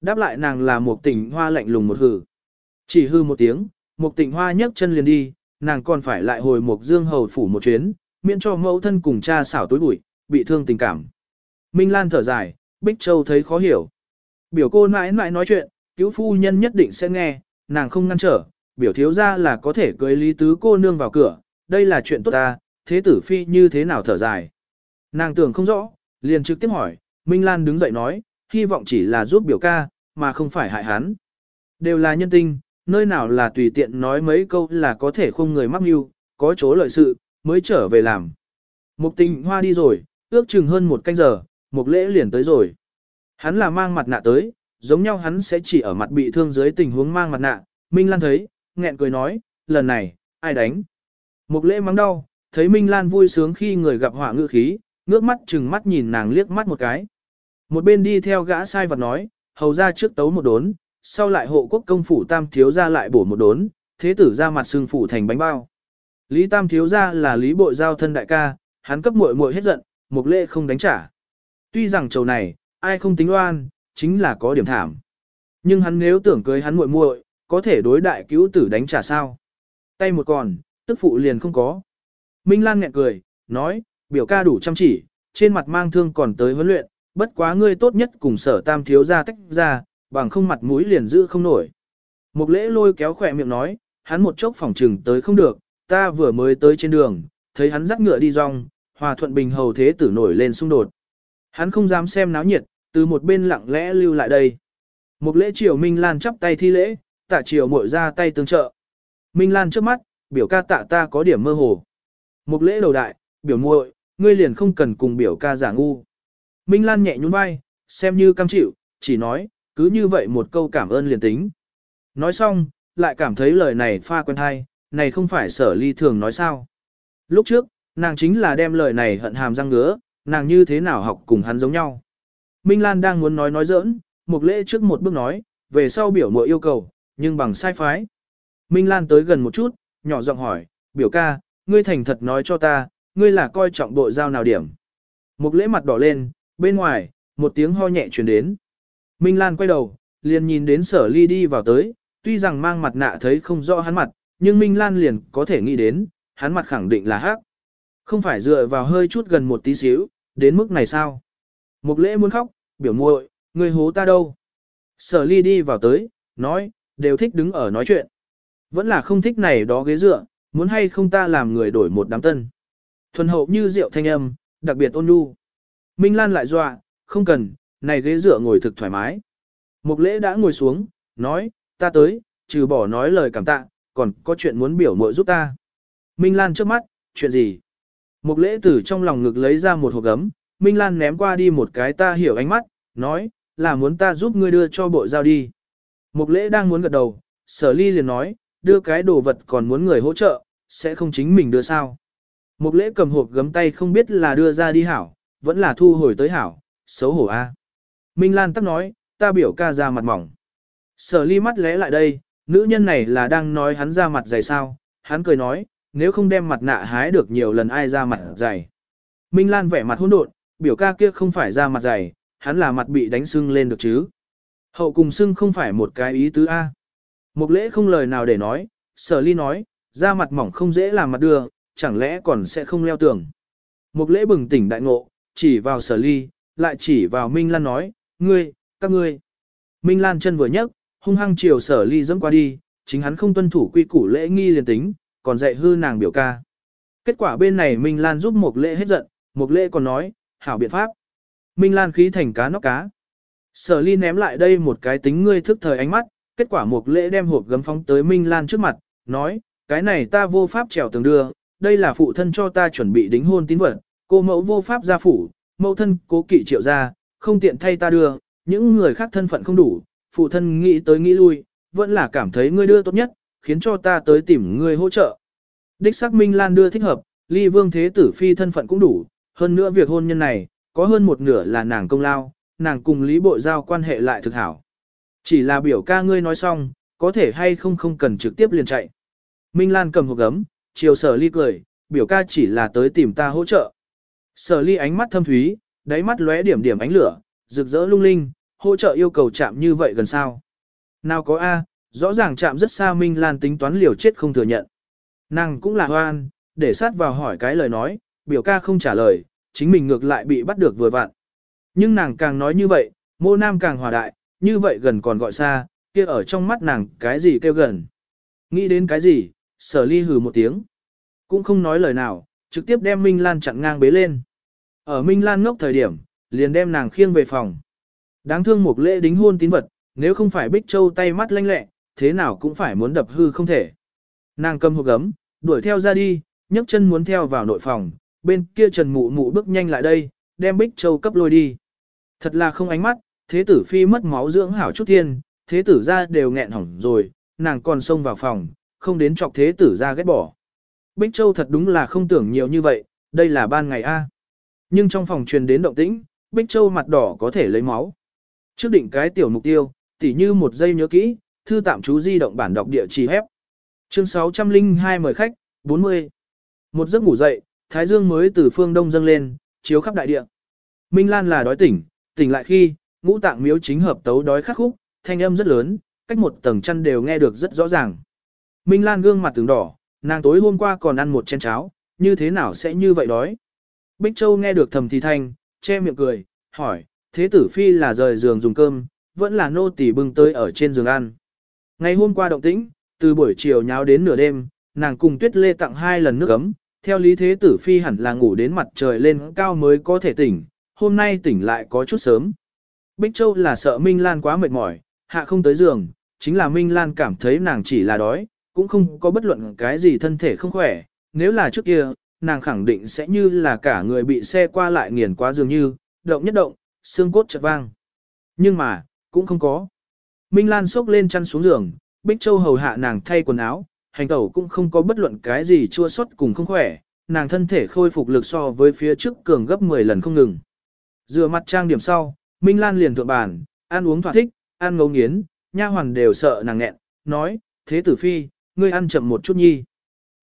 Đáp lại nàng là một tỉnh hoa lạnh lùng một hử. Chỉ hư một tiếng, một tỉnh hoa nhấc chân liền đi, nàng còn phải lại hồi một dương hầu phủ một chuyến, miễn cho mẫu thân cùng cha xảo tối bụi, bị thương tình cảm. Minh Lan thở dài, Bích Châu thấy khó hiểu. Biểu cô mãi mãi nói chuyện, cứu phu nhân nhất định sẽ nghe, nàng không ngăn trở, biểu thiếu ra là có thể cưới lý tứ cô nương vào cửa, đây là chuyện tốt ta, thế tử phi như thế nào thở dài. Nàng tưởng không rõ, liền trực tiếp hỏi, Minh Lan đứng dậy nói, hy vọng chỉ là giúp biểu ca, mà không phải hại hắn. Đều là nhân tinh, nơi nào là tùy tiện nói mấy câu là có thể không người mắc mưu, có chỗ lợi sự, mới trở về làm. Mục tình hoa đi rồi, ước chừng hơn một canh giờ, mục lễ liền tới rồi. Hắn là mang mặt nạ tới, giống nhau hắn sẽ chỉ ở mặt bị thương dưới tình huống mang mặt nạ. Minh Lan thấy, nghẹn cười nói, lần này, ai đánh? Mục lễ mắng đau, thấy Minh Lan vui sướng khi người gặp họa ngựa khí, ngước mắt chừng mắt nhìn nàng liếc mắt một cái. Một bên đi theo gã sai vật nói, hầu ra trước tấu một đốn, sau lại hộ quốc công phủ tam thiếu ra lại bổ một đốn, thế tử ra mặt xương phủ thành bánh bao. Lý tam thiếu ra là lý bội giao thân đại ca, hắn cấp muội muội hết giận, một lễ không đánh trả. Tuy rằng chầu này, ai không tính oan, chính là có điểm thảm. Nhưng hắn nếu tưởng cưới hắn muội muội, có thể đối đại cứu tử đánh trả sao. Tay một còn, tức phụ liền không có. Minh Lan nghẹn cười, nói, biểu ca đủ chăm chỉ, trên mặt mang thương còn tới huấn luyện, bất quá ngươi tốt nhất cùng sở tam thiếu ra tách ra, bằng không mặt mũi liền giữ không nổi. Một lễ lôi kéo khỏe miệng nói, hắn một chốc phòng trừng tới không được, ta vừa mới tới trên đường, thấy hắn dắt ngựa đi rong, hòa thuận bình hầu thế tử nổi lên xung đột. Hắn không dám xem náo nhiệt, từ một bên lặng lẽ lưu lại đây. Một lễ triều Minh Lan chắp tay thi lễ, tạ triều muội ra tay tương trợ. Minh Lan trước mắt, biểu ca tạ ta có điểm mơ hồ. Một lễ đầu đại, biểu muội, ngươi liền không cần cùng biểu ca giả ngu. Minh Lan nhẹ nhún vai, xem như cam chịu, chỉ nói, cứ như vậy một câu cảm ơn liền tính. Nói xong, lại cảm thấy lời này pha quen hay, này không phải sở ly thường nói sao. Lúc trước, nàng chính là đem lời này hận hàm răng ngứa, nàng như thế nào học cùng hắn giống nhau. Minh Lan đang muốn nói nói giỡn, một lễ trước một bước nói, về sau biểu mội yêu cầu, nhưng bằng sai phái. Minh Lan tới gần một chút, nhỏ giọng hỏi, biểu ca, ngươi thành thật nói cho ta, ngươi là coi trọng bộ giao nào điểm. Một lễ mặt đỏ lên, bên ngoài, một tiếng ho nhẹ truyền đến. Minh Lan quay đầu, liền nhìn đến sở ly đi vào tới, tuy rằng mang mặt nạ thấy không rõ hắn mặt, nhưng Minh Lan liền có thể nghĩ đến, hắn mặt khẳng định là hắc. Không phải dựa vào hơi chút gần một tí xíu, đến mức này sao? Mục lễ muốn khóc, biểu muội, người hố ta đâu? Sở ly đi vào tới, nói, đều thích đứng ở nói chuyện. Vẫn là không thích này đó ghế dựa, muốn hay không ta làm người đổi một đám tân. Thuần hậu như rượu thanh âm, đặc biệt ôn nhu. Minh Lan lại dọa, không cần, này ghế dựa ngồi thực thoải mái. Mục lễ đã ngồi xuống, nói, ta tới, trừ bỏ nói lời cảm tạ, còn có chuyện muốn biểu muội giúp ta. Minh Lan trước mắt, chuyện gì? Mục lễ tử trong lòng ngực lấy ra một hộp gấm, Minh Lan ném qua đi một cái ta hiểu ánh mắt, nói, là muốn ta giúp ngươi đưa cho bộ giao đi. Mục lễ đang muốn gật đầu, sở ly liền nói, đưa cái đồ vật còn muốn người hỗ trợ, sẽ không chính mình đưa sao. Mục lễ cầm hộp gấm tay không biết là đưa ra đi hảo, vẫn là thu hồi tới hảo, xấu hổ a. Minh Lan tắc nói, ta biểu ca ra mặt mỏng. Sở ly mắt lẽ lại đây, nữ nhân này là đang nói hắn ra mặt dày sao, hắn cười nói, nếu không đem mặt nạ hái được nhiều lần ai ra mặt dày. Minh Lan vẻ mặt hỗn độn, biểu ca kia không phải ra mặt dày, hắn là mặt bị đánh sưng lên được chứ. Hậu cùng sưng không phải một cái ý tứ A. Một lễ không lời nào để nói, sở ly nói, ra mặt mỏng không dễ làm mặt đưa, chẳng lẽ còn sẽ không leo tường. Một lễ bừng tỉnh đại ngộ, chỉ vào sở ly, lại chỉ vào Minh Lan nói, ngươi, các ngươi. Minh Lan chân vừa nhấc, hung hăng chiều sở ly dẫm qua đi, chính hắn không tuân thủ quy củ lễ nghi liền tính, còn dạy hư nàng biểu ca. Kết quả bên này Minh Lan giúp một lễ hết giận, một lễ còn nói, hảo biện pháp. Minh Lan khí thành cá nóc cá. Sở ly ném lại đây một cái tính ngươi thức thời ánh mắt, kết quả một lễ đem hộp gấm phóng tới Minh Lan trước mặt, nói, cái này ta vô pháp trèo tường đưa, đây là phụ thân cho ta chuẩn bị đính hôn tín vật, cô mẫu vô pháp gia phủ, mẫu thân cố kỵ triệu gia, không tiện thay ta đưa, những người khác thân phận không đủ, phụ thân nghĩ tới nghĩ lui, vẫn là cảm thấy ngươi đưa tốt nhất, khiến cho ta tới tìm ngươi hỗ trợ. Đích xác Minh Lan đưa thích hợp, ly vương thế tử phi thân phận cũng đủ, hơn nữa việc hôn nhân này, có hơn một nửa là nàng công lao, nàng cùng lý bộ giao quan hệ lại thực hảo. Chỉ là biểu ca ngươi nói xong, có thể hay không không cần trực tiếp liền chạy. Minh Lan cầm hộp gấm, chiều sở ly cười, biểu ca chỉ là tới tìm ta hỗ trợ. Sở ly ánh mắt thâm thúy, đáy mắt lóe điểm điểm ánh lửa, rực rỡ lung linh, hỗ trợ yêu cầu chạm như vậy gần sao. Nào có A, rõ ràng chạm rất xa Minh Lan tính toán liều chết không thừa nhận. Nàng cũng là hoan, để sát vào hỏi cái lời nói, biểu ca không trả lời, chính mình ngược lại bị bắt được vừa vặn. Nhưng nàng càng nói như vậy, mô nam càng hòa đại, như vậy gần còn gọi xa, kia ở trong mắt nàng cái gì kêu gần. Nghĩ đến cái gì, sở ly hừ một tiếng. Cũng không nói lời nào, trực tiếp đem Minh Lan chặn ngang bế lên. Ở Minh Lan ngốc thời điểm, liền đem nàng khiêng về phòng. Đáng thương một lễ đính hôn tín vật, nếu không phải Bích Châu tay mắt lanh lẹ, thế nào cũng phải muốn đập hư không thể. Nàng cầm hộp gấm, đuổi theo ra đi, nhấc chân muốn theo vào nội phòng, bên kia Trần Mụ Mụ bước nhanh lại đây, đem Bích Châu cấp lôi đi. Thật là không ánh mắt, thế tử phi mất máu dưỡng hảo chút thiên, thế tử ra đều nghẹn hỏng rồi, nàng còn xông vào phòng, không đến chọc thế tử ra ghét bỏ. Bích Châu thật đúng là không tưởng nhiều như vậy, đây là ban ngày A. Nhưng trong phòng truyền đến động tĩnh, Bích Châu mặt đỏ có thể lấy máu. Trước định cái tiểu mục tiêu, tỉ như một giây nhớ kỹ, thư tạm chú di động bản đọc địa chỉ hép. Chương 602 mời khách, 40. Một giấc ngủ dậy, Thái Dương mới từ phương đông dâng lên, chiếu khắp đại địa. Minh Lan là đói tỉnh, tỉnh lại khi, ngũ tạng miếu chính hợp tấu đói khắc khúc, thanh âm rất lớn, cách một tầng chăn đều nghe được rất rõ ràng. Minh Lan gương mặt từng đỏ, nàng tối hôm qua còn ăn một chén cháo, như thế nào sẽ như vậy đói? Bích Châu nghe được thầm thì thanh, che miệng cười, hỏi, thế tử phi là rời giường dùng cơm, vẫn là nô tỳ bưng tới ở trên giường ăn. Ngày hôm qua động tĩnh, từ buổi chiều nháo đến nửa đêm, nàng cùng tuyết lê tặng hai lần nước ấm, theo lý thế tử phi hẳn là ngủ đến mặt trời lên cao mới có thể tỉnh, hôm nay tỉnh lại có chút sớm. Bích Châu là sợ Minh Lan quá mệt mỏi, hạ không tới giường, chính là Minh Lan cảm thấy nàng chỉ là đói, cũng không có bất luận cái gì thân thể không khỏe, nếu là trước kia, nàng khẳng định sẽ như là cả người bị xe qua lại nghiền quá dường như, động nhất động, xương cốt chợt vang. Nhưng mà, cũng không có. Minh Lan xốc lên chăn xuống giường, Bích Châu hầu hạ nàng thay quần áo, hành tẩu cũng không có bất luận cái gì chua xót cùng không khỏe, nàng thân thể khôi phục lực so với phía trước cường gấp 10 lần không ngừng. Rửa mặt trang điểm sau, Minh Lan liền thượng bàn, ăn uống thỏa thích, ăn ngấu nghiến, nha hoàn đều sợ nàng nghẹn, nói, thế tử phi, ngươi ăn chậm một chút nhi.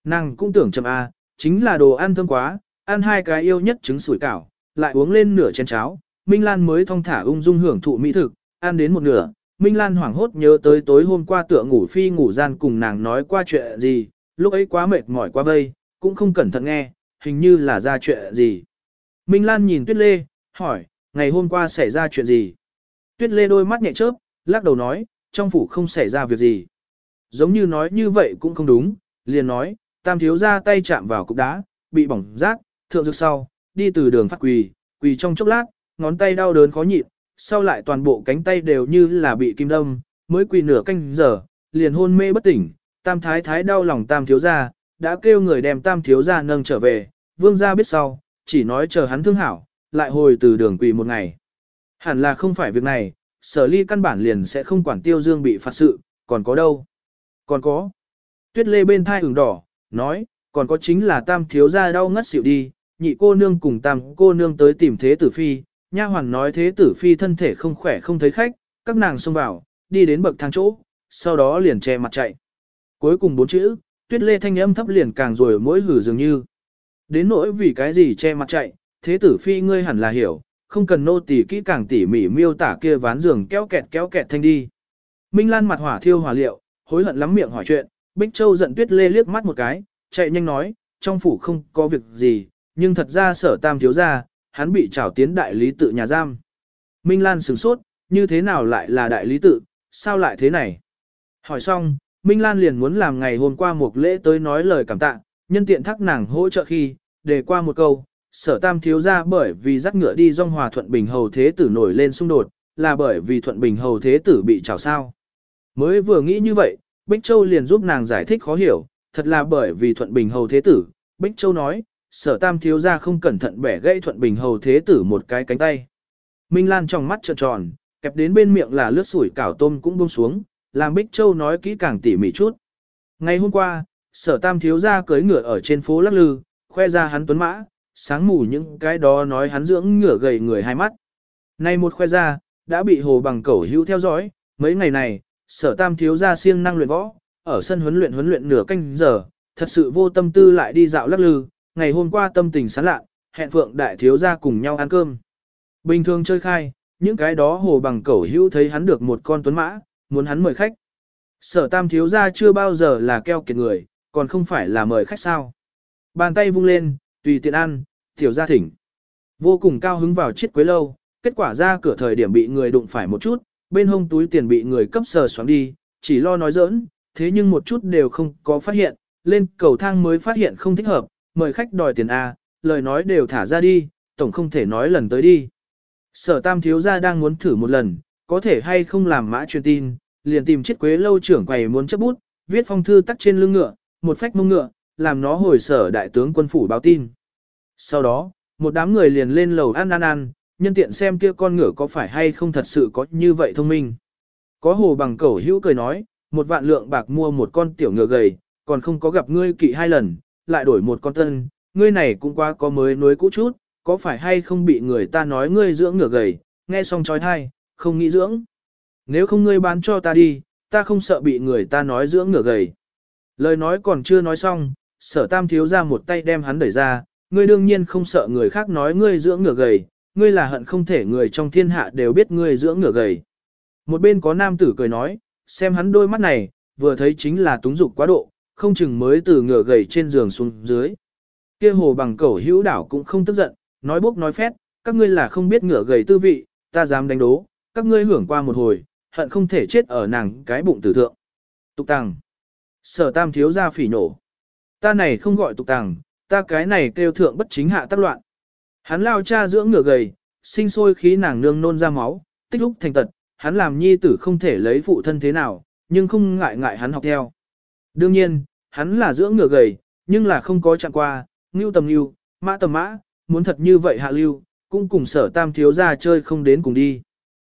Nàng cũng tưởng chậm à, chính là đồ ăn thơm quá, ăn hai cái yêu nhất trứng sủi cảo, lại uống lên nửa chén cháo, Minh Lan mới thong thả ung dung hưởng thụ mỹ thực, ăn đến một nửa, Minh Lan hoảng hốt nhớ tới tối hôm qua tựa ngủ phi ngủ gian cùng nàng nói qua chuyện gì, lúc ấy quá mệt mỏi quá vây, cũng không cẩn thận nghe, hình như là ra chuyện gì. Minh Lan nhìn Tuyết Lê, hỏi, ngày hôm qua xảy ra chuyện gì? Tuyết Lê đôi mắt nhẹ chớp, lắc đầu nói, trong phủ không xảy ra việc gì. Giống như nói như vậy cũng không đúng, liền nói, tam thiếu ra tay chạm vào cục đá, bị bỏng rác, thượng dược sau, đi từ đường phát quỳ, quỳ trong chốc lát, ngón tay đau đớn khó nhịn, sau lại toàn bộ cánh tay đều như là bị kim đâm, mới quỳ nửa canh giờ, liền hôn mê bất tỉnh, tam thái thái đau lòng tam thiếu ra, đã kêu người đem tam thiếu ra nâng trở về, vương gia biết sau, chỉ nói chờ hắn thương hảo, lại hồi từ đường quỳ một ngày. Hẳn là không phải việc này, sở ly căn bản liền sẽ không quản tiêu dương bị phạt sự, còn có đâu. Còn có. Tuyết lê bên thai ửng đỏ, nói, còn có chính là tam thiếu gia đau ngất xỉu đi, nhị cô nương cùng tam cô nương tới tìm thế tử phi, nha hoàn nói thế tử phi thân thể không khỏe không thấy khách, các nàng xông vào, đi đến bậc thang chỗ, sau đó liền che mặt chạy. Cuối cùng bốn chữ, tuyết lê thanh âm thấp liền càng rồi mỗi hử dường như. Đến nỗi vì cái gì che mặt chạy, thế tử phi ngươi hẳn là hiểu, không cần nô tỉ kỹ càng tỉ mỉ miêu tả kia ván giường kéo kẹt kéo kẹt thanh đi. Minh Lan mặt hỏa thiêu hỏa liệu, hối hận lắm miệng hỏi chuyện, Bích Châu giận tuyết lê liếc mắt một cái, chạy nhanh nói, trong phủ không có việc gì, nhưng thật ra sở tam thiếu ra, hắn bị trảo tiến đại lý tự nhà giam. Minh Lan sửng sốt, như thế nào lại là đại lý tự, sao lại thế này? Hỏi xong, Minh Lan liền muốn làm ngày hôm qua một lễ tới nói lời cảm tạ, nhân tiện thắc nàng hỗ trợ khi, để qua một câu, sở tam thiếu ra bởi vì dắt ngựa đi dòng hòa thuận bình hầu thế tử nổi lên xung đột, là bởi vì thuận bình hầu thế tử bị trảo sao. Mới vừa nghĩ như vậy, Bích Châu liền giúp nàng giải thích khó hiểu, thật là bởi vì thuận bình hầu thế tử. Bích Châu nói, sở tam thiếu ra không cẩn thận bẻ gãy thuận bình hầu thế tử một cái cánh tay. Minh Lan trong mắt trợn tròn, kẹp đến bên miệng là lướt sủi cảo tôm cũng buông xuống, làm Bích Châu nói kỹ càng tỉ mỉ chút. Ngày hôm qua, sở tam thiếu ra cưới ngựa ở trên phố lắc lư, khoe ra hắn tuấn mã, sáng mù những cái đó nói hắn dưỡng ngựa gầy người hai mắt. Nay một khoe ra, đã bị hồ bằng cẩu hữu theo dõi, mấy ngày này, sở tam thiếu ra siêng năng luyện võ, ở sân huấn luyện huấn luyện nửa canh giờ, thật sự vô tâm tư lại đi dạo lắc lư, ngày hôm qua tâm tình sán lạ, hẹn phượng đại thiếu ra cùng nhau ăn cơm. Bình thường chơi khai, những cái đó hồ bằng cẩu hữu thấy hắn được một con tuấn mã, muốn hắn mời khách. Sở tam thiếu gia chưa bao giờ là keo kiệt người, còn không phải là mời khách sao. Bàn tay vung lên, tùy tiện ăn, tiểu gia thỉnh. Vô cùng cao hứng vào chiếc quế lâu, kết quả ra cửa thời điểm bị người đụng phải một chút, bên hông túi tiền bị người cấp sờ xoắn đi, chỉ lo nói giỡn, thế nhưng một chút đều không có phát hiện, lên cầu thang mới phát hiện không thích hợp, mời khách đòi tiền A, lời nói đều thả ra đi, tổng không thể nói lần tới đi. Sở tam thiếu gia đang muốn thử một lần, có thể hay không làm mã truyền tin, liền tìm chiếc quế lâu trưởng quầy muốn chấp bút, viết phong thư tắt trên lưng ngựa, một phách mông ngựa, làm nó hồi sở đại tướng quân phủ báo tin. Sau đó, một đám người liền lên lầu ăn ăn ăn, nhân tiện xem kia con ngựa có phải hay không thật sự có như vậy thông minh. Có hồ bằng cẩu hữu cười nói, một vạn lượng bạc mua một con tiểu ngựa gầy, còn không có gặp ngươi kỵ hai lần, lại đổi một con tân, ngươi này cũng quá có mới nối cũ chút, có phải hay không bị người ta nói ngươi dưỡng ngựa gầy, nghe xong trói thai, không nghĩ dưỡng. Nếu không ngươi bán cho ta đi, ta không sợ bị người ta nói dưỡng ngựa gầy. Lời nói còn chưa nói xong, sở tam thiếu ra một tay đem hắn đẩy ra, ngươi đương nhiên không sợ người khác nói ngươi dưỡng ngựa gầy, ngươi là hận không thể người trong thiên hạ đều biết ngươi dưỡng ngửa gầy. Một bên có nam tử cười nói, xem hắn đôi mắt này, vừa thấy chính là túng dục quá độ, không chừng mới từ ngửa gầy trên giường xuống dưới. Kia hồ bằng cẩu hữu đảo cũng không tức giận, nói bốc nói phét, các ngươi là không biết ngửa gầy tư vị, ta dám đánh đố, các ngươi hưởng qua một hồi, hận không thể chết ở nàng cái bụng tử thượng. Tục tàng. Sở tam thiếu ra phỉ nổ. Ta này không gọi tục tàng, ta cái này kêu thượng bất chính hạ tác loạn. Hắn lao cha dưỡng ngựa gầy, sinh sôi khí nàng nương nôn ra máu, tích lúc thành tật, hắn làm nhi tử không thể lấy phụ thân thế nào, nhưng không ngại ngại hắn học theo. Đương nhiên, hắn là dưỡng ngựa gầy, nhưng là không có chạm qua, ngưu tầm ngưu, mã tầm mã, muốn thật như vậy hạ lưu, cũng cùng sở tam thiếu ra chơi không đến cùng đi.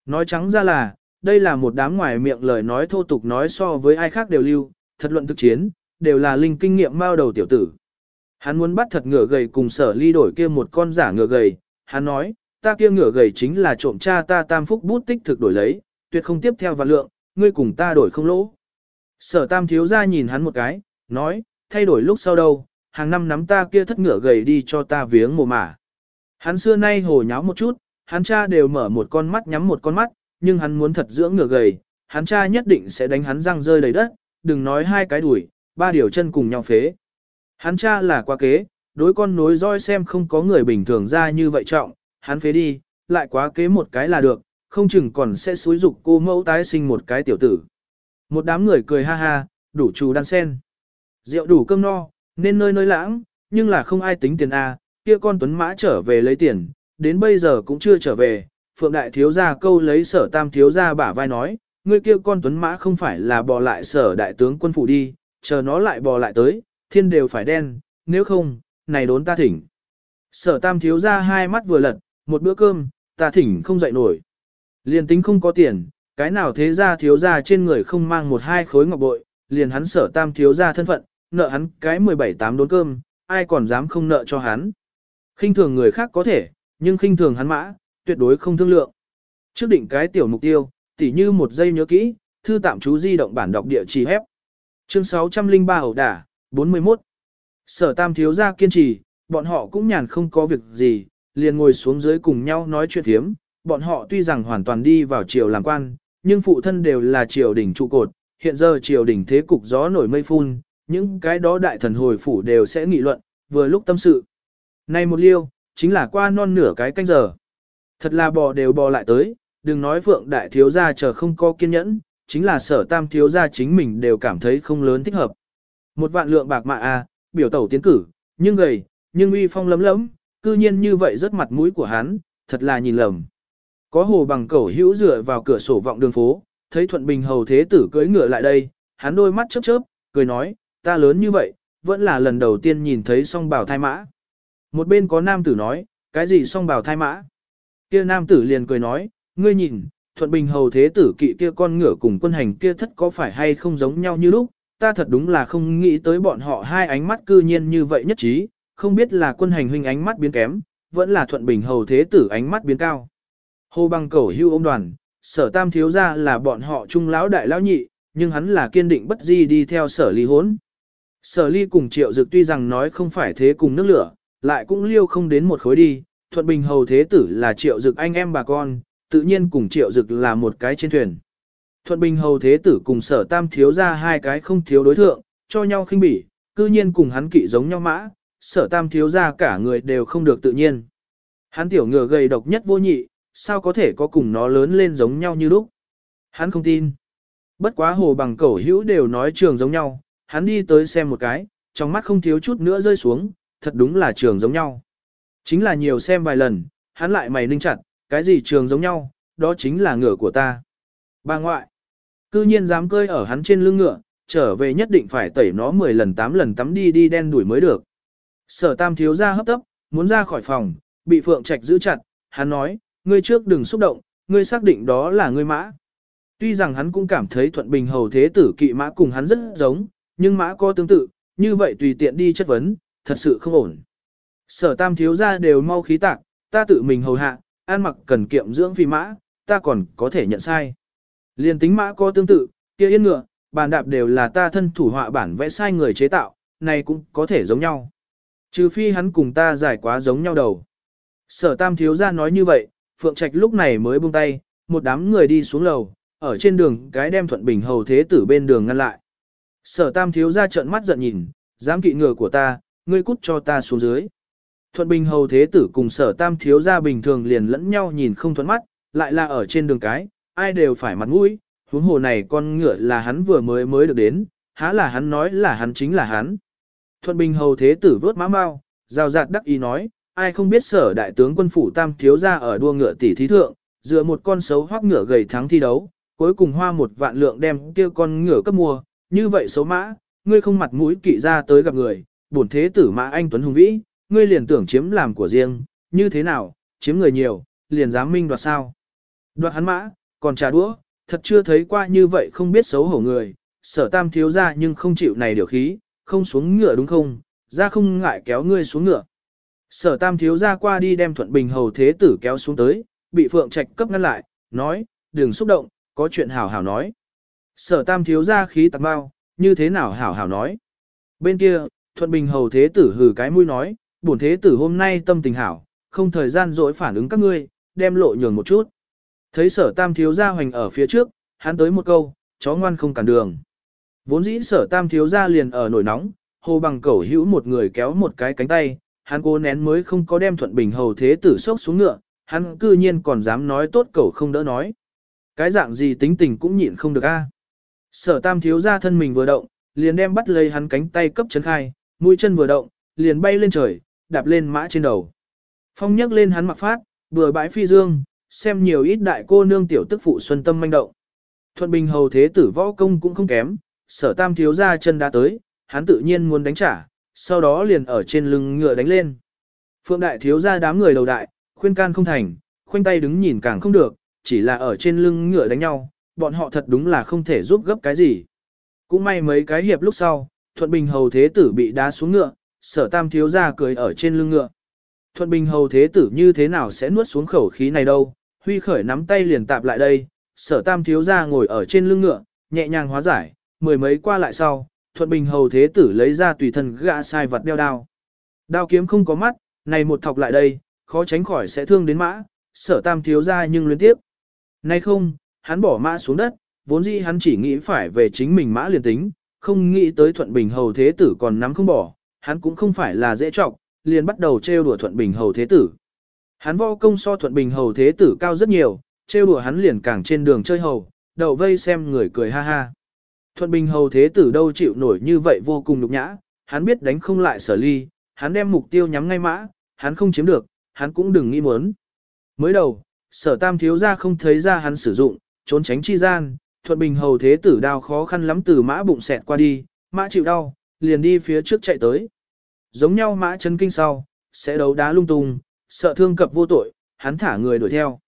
Nói trắng ra là, đây là một đám ngoài miệng lời nói thô tục nói so với ai khác đều lưu, thật luận thực chiến, đều là linh kinh nghiệm bao đầu tiểu tử. Hắn muốn bắt thật ngựa gầy cùng sở ly đổi kia một con giả ngựa gầy, hắn nói, ta kia ngựa gầy chính là trộm cha ta tam phúc bút tích thực đổi lấy, tuyệt không tiếp theo và lượng, ngươi cùng ta đổi không lỗ. Sở tam thiếu ra nhìn hắn một cái, nói, thay đổi lúc sau đâu, hàng năm nắm ta kia thất ngựa gầy đi cho ta viếng mồ mả. Hắn xưa nay hồ nháo một chút, hắn cha đều mở một con mắt nhắm một con mắt, nhưng hắn muốn thật dưỡng ngựa gầy, hắn cha nhất định sẽ đánh hắn răng rơi đầy đất, đừng nói hai cái đuổi, ba điều chân cùng nhau phế. Hắn cha là quá kế, đối con nối roi xem không có người bình thường ra như vậy trọng, hắn phế đi, lại quá kế một cái là được, không chừng còn sẽ xúi dục cô mẫu tái sinh một cái tiểu tử. Một đám người cười ha ha, đủ chú đan sen. Rượu đủ cơm no, nên nơi nơi lãng, nhưng là không ai tính tiền A, kia con tuấn mã trở về lấy tiền, đến bây giờ cũng chưa trở về. Phượng đại thiếu gia câu lấy sở tam thiếu gia bả vai nói, ngươi kia con tuấn mã không phải là bò lại sở đại tướng quân phủ đi, chờ nó lại bò lại tới, thiên đều phải đen, nếu không, này đốn ta thỉnh. Sở tam thiếu gia hai mắt vừa lật, một bữa cơm, ta thỉnh không dậy nổi. Liền tính không có tiền, cái nào thế gia thiếu gia trên người không mang một hai khối ngọc bội, liền hắn sở tam thiếu gia thân phận, nợ hắn cái 17 tám đốn cơm, ai còn dám không nợ cho hắn. khinh thường người khác có thể, nhưng khinh thường hắn mã, tuyệt đối không thương lượng. Trước định cái tiểu mục tiêu, tỉ như một giây nhớ kỹ, thư tạm chú di động bản đọc địa chỉ hép. Chương 603 ẩu đả, 41. Sở tam thiếu gia kiên trì, bọn họ cũng nhàn không có việc gì, liền ngồi xuống dưới cùng nhau nói chuyện thiếm. Bọn họ tuy rằng hoàn toàn đi vào triều làm quan, nhưng phụ thân đều là triều đỉnh trụ cột, hiện giờ triều đỉnh thế cục gió nổi mây phun, những cái đó đại thần hồi phủ đều sẽ nghị luận, vừa lúc tâm sự. nay một liêu, chính là qua non nửa cái canh giờ. Thật là bò đều bò lại tới, đừng nói vượng đại thiếu gia chờ không có kiên nhẫn, chính là sở tam thiếu gia chính mình đều cảm thấy không lớn thích hợp. Một vạn lượng bạc mạ a, à, biểu tẩu tiến cử, nhưng gầy, nhưng uy phong lấm lấm, cư nhiên như vậy rất mặt mũi của hắn, thật là nhìn lầm. Có hồ bằng cẩu hữu dựa vào cửa sổ vọng đường phố, thấy Thuận Bình hầu thế tử cưỡi ngựa lại đây, hắn đôi mắt chớp chớp, cười nói, ta lớn như vậy, vẫn là lần đầu tiên nhìn thấy song bảo thai mã. Một bên có nam tử nói, cái gì song bảo thai mã? Kia nam tử liền cười nói, ngươi nhìn, Thuận Bình hầu thế tử kỵ kia con ngựa cùng quân hành kia thất có phải hay không giống nhau như lúc, ta thật đúng là không nghĩ tới bọn họ hai ánh mắt cư nhiên như vậy nhất trí, không biết là quân hành huynh ánh mắt biến kém, vẫn là Thuận Bình hầu thế tử ánh mắt biến cao. Hồ bằng cầu hưu ông đoàn, sở tam thiếu ra là bọn họ trung lão đại lão nhị, nhưng hắn là kiên định bất di đi theo sở ly hốn. Sở ly cùng triệu dực tuy rằng nói không phải thế cùng nước lửa, lại cũng liêu không đến một khối đi, thuận bình hầu thế tử là triệu dực anh em bà con, tự nhiên cùng triệu dực là một cái trên thuyền. Thuận Bình hầu thế tử cùng sở tam thiếu ra hai cái không thiếu đối thượng, cho nhau khinh bỉ, cư nhiên cùng hắn kỵ giống nhau mã, sở tam thiếu ra cả người đều không được tự nhiên. Hắn tiểu ngựa gầy độc nhất vô nhị, sao có thể có cùng nó lớn lên giống nhau như lúc. Hắn không tin. Bất quá hồ bằng cẩu hữu đều nói trường giống nhau, hắn đi tới xem một cái, trong mắt không thiếu chút nữa rơi xuống, thật đúng là trường giống nhau. Chính là nhiều xem vài lần, hắn lại mày ninh chặt, cái gì trường giống nhau, đó chính là ngựa của ta. Bà ngoại, cư nhiên dám cơi ở hắn trên lưng ngựa, trở về nhất định phải tẩy nó 10 lần 8 lần tắm đi đi đen đuổi mới được. Sở tam thiếu ra hấp tấp, muốn ra khỏi phòng, bị Phượng Trạch giữ chặt, hắn nói, ngươi trước đừng xúc động, ngươi xác định đó là ngươi mã. Tuy rằng hắn cũng cảm thấy thuận bình hầu thế tử kỵ mã cùng hắn rất giống, nhưng mã có tương tự, như vậy tùy tiện đi chất vấn, thật sự không ổn. Sở tam thiếu ra đều mau khí tạc, ta tự mình hầu hạ, an mặc cần kiệm dưỡng phi mã, ta còn có thể nhận sai. Liên tính mã có tương tự, kia yên ngựa, bàn đạp đều là ta thân thủ họa bản vẽ sai người chế tạo, này cũng có thể giống nhau. Trừ phi hắn cùng ta giải quá giống nhau đầu. Sở tam thiếu ra nói như vậy, Phượng Trạch lúc này mới buông tay, một đám người đi xuống lầu, ở trên đường cái đem thuận bình hầu thế tử bên đường ngăn lại. Sở tam thiếu ra trợn mắt giận nhìn, dám kỵ ngựa của ta, ngươi cút cho ta xuống dưới. Thuận bình hầu thế tử cùng sở tam thiếu ra bình thường liền lẫn nhau nhìn không thuận mắt, lại là ở trên đường cái, ai đều phải mặt mũi, huống hồ này con ngựa là hắn vừa mới mới được đến, há là hắn nói là hắn chính là hắn. Thuận bình hầu thế tử vớt má mau, rào rạt đắc ý nói, ai không biết sở đại tướng quân phủ tam thiếu ra ở đua ngựa tỷ thí thượng, dựa một con xấu hoắc ngựa gầy thắng thi đấu, cuối cùng hoa một vạn lượng đem kia con ngựa cấp mua, như vậy xấu mã, ngươi không mặt mũi kỵ ra tới gặp người, bổn thế tử mã anh tuấn hùng vĩ, ngươi liền tưởng chiếm làm của riêng, như thế nào, chiếm người nhiều, liền dám minh đoạt sao. Đoạt hắn mã, còn trà đũa, thật chưa thấy qua như vậy không biết xấu hổ người, sở tam thiếu ra nhưng không chịu này điều khí, không xuống ngựa đúng không, ra không ngại kéo ngươi xuống ngựa. Sở tam thiếu ra qua đi đem thuận bình hầu thế tử kéo xuống tới, bị phượng trạch cấp ngăn lại, nói, đừng xúc động, có chuyện hảo hảo nói. Sở tam thiếu ra khí tạc bao, như thế nào hảo hảo nói. Bên kia, thuận bình hầu thế tử hừ cái mũi nói, bổn thế tử hôm nay tâm tình hảo, không thời gian dỗi phản ứng các ngươi, đem lộ nhường một chút. Thấy sở tam thiếu gia hoành ở phía trước, hắn tới một câu, chó ngoan không cản đường. Vốn dĩ sở tam thiếu gia liền ở nổi nóng, hồ bằng cẩu hữu một người kéo một cái cánh tay, hắn cố nén mới không có đem thuận bình hầu thế tử sốc xuống ngựa, hắn cư nhiên còn dám nói tốt cẩu không đỡ nói. Cái dạng gì tính tình cũng nhịn không được a. Sở tam thiếu gia thân mình vừa động, liền đem bắt lấy hắn cánh tay cấp chấn khai, mũi chân vừa động, liền bay lên trời, đạp lên mã trên đầu. Phong nhấc lên hắn mặc phát, vừa bãi phi dương, xem nhiều ít đại cô nương tiểu tức phụ xuân tâm manh động. Thuận bình hầu thế tử võ công cũng không kém, sở tam thiếu ra chân đã tới, hắn tự nhiên muốn đánh trả, sau đó liền ở trên lưng ngựa đánh lên. Phượng đại thiếu ra đám người đầu đại, khuyên can không thành, khoanh tay đứng nhìn càng không được, chỉ là ở trên lưng ngựa đánh nhau, bọn họ thật đúng là không thể giúp gấp cái gì. Cũng may mấy cái hiệp lúc sau, Thuận Bình hầu thế tử bị đá xuống ngựa, sở tam thiếu ra cười ở trên lưng ngựa. Thuận Bình hầu thế tử như thế nào sẽ nuốt xuống khẩu khí này đâu, huy khởi nắm tay liền tạp lại đây, sở tam thiếu ra ngồi ở trên lưng ngựa, nhẹ nhàng hóa giải, mười mấy qua lại sau, Thuận Bình hầu thế tử lấy ra tùy thân gã sai vật đeo đao. Đao kiếm không có mắt, này một thọc lại đây, khó tránh khỏi sẽ thương đến mã, sở tam thiếu ra nhưng luyến tiếp. Nay không, hắn bỏ mã xuống đất, vốn dĩ hắn chỉ nghĩ phải về chính mình mã liền tính, không nghĩ tới Thuận Bình hầu thế tử còn nắm không bỏ, hắn cũng không phải là dễ trọng, liền bắt đầu trêu đùa Thuận Bình hầu thế tử. Hắn võ công so Thuận Bình hầu thế tử cao rất nhiều, trêu đùa hắn liền càng trên đường chơi hầu, đầu vây xem người cười ha ha. Thuận Bình hầu thế tử đâu chịu nổi như vậy vô cùng nhục nhã, hắn biết đánh không lại sở ly, hắn đem mục tiêu nhắm ngay mã, hắn không chiếm được, hắn cũng đừng nghĩ muốn. Mới đầu, sở tam thiếu ra không thấy ra hắn sử dụng, trốn tránh chi gian, Thuận Bình hầu thế tử đao khó khăn lắm từ mã bụng xẹt qua đi, mã chịu đau, liền đi phía trước chạy tới. Giống nhau mã chân kinh sau, sẽ đấu đá lung tung, sợ thương cập vô tội, hắn thả người đuổi theo.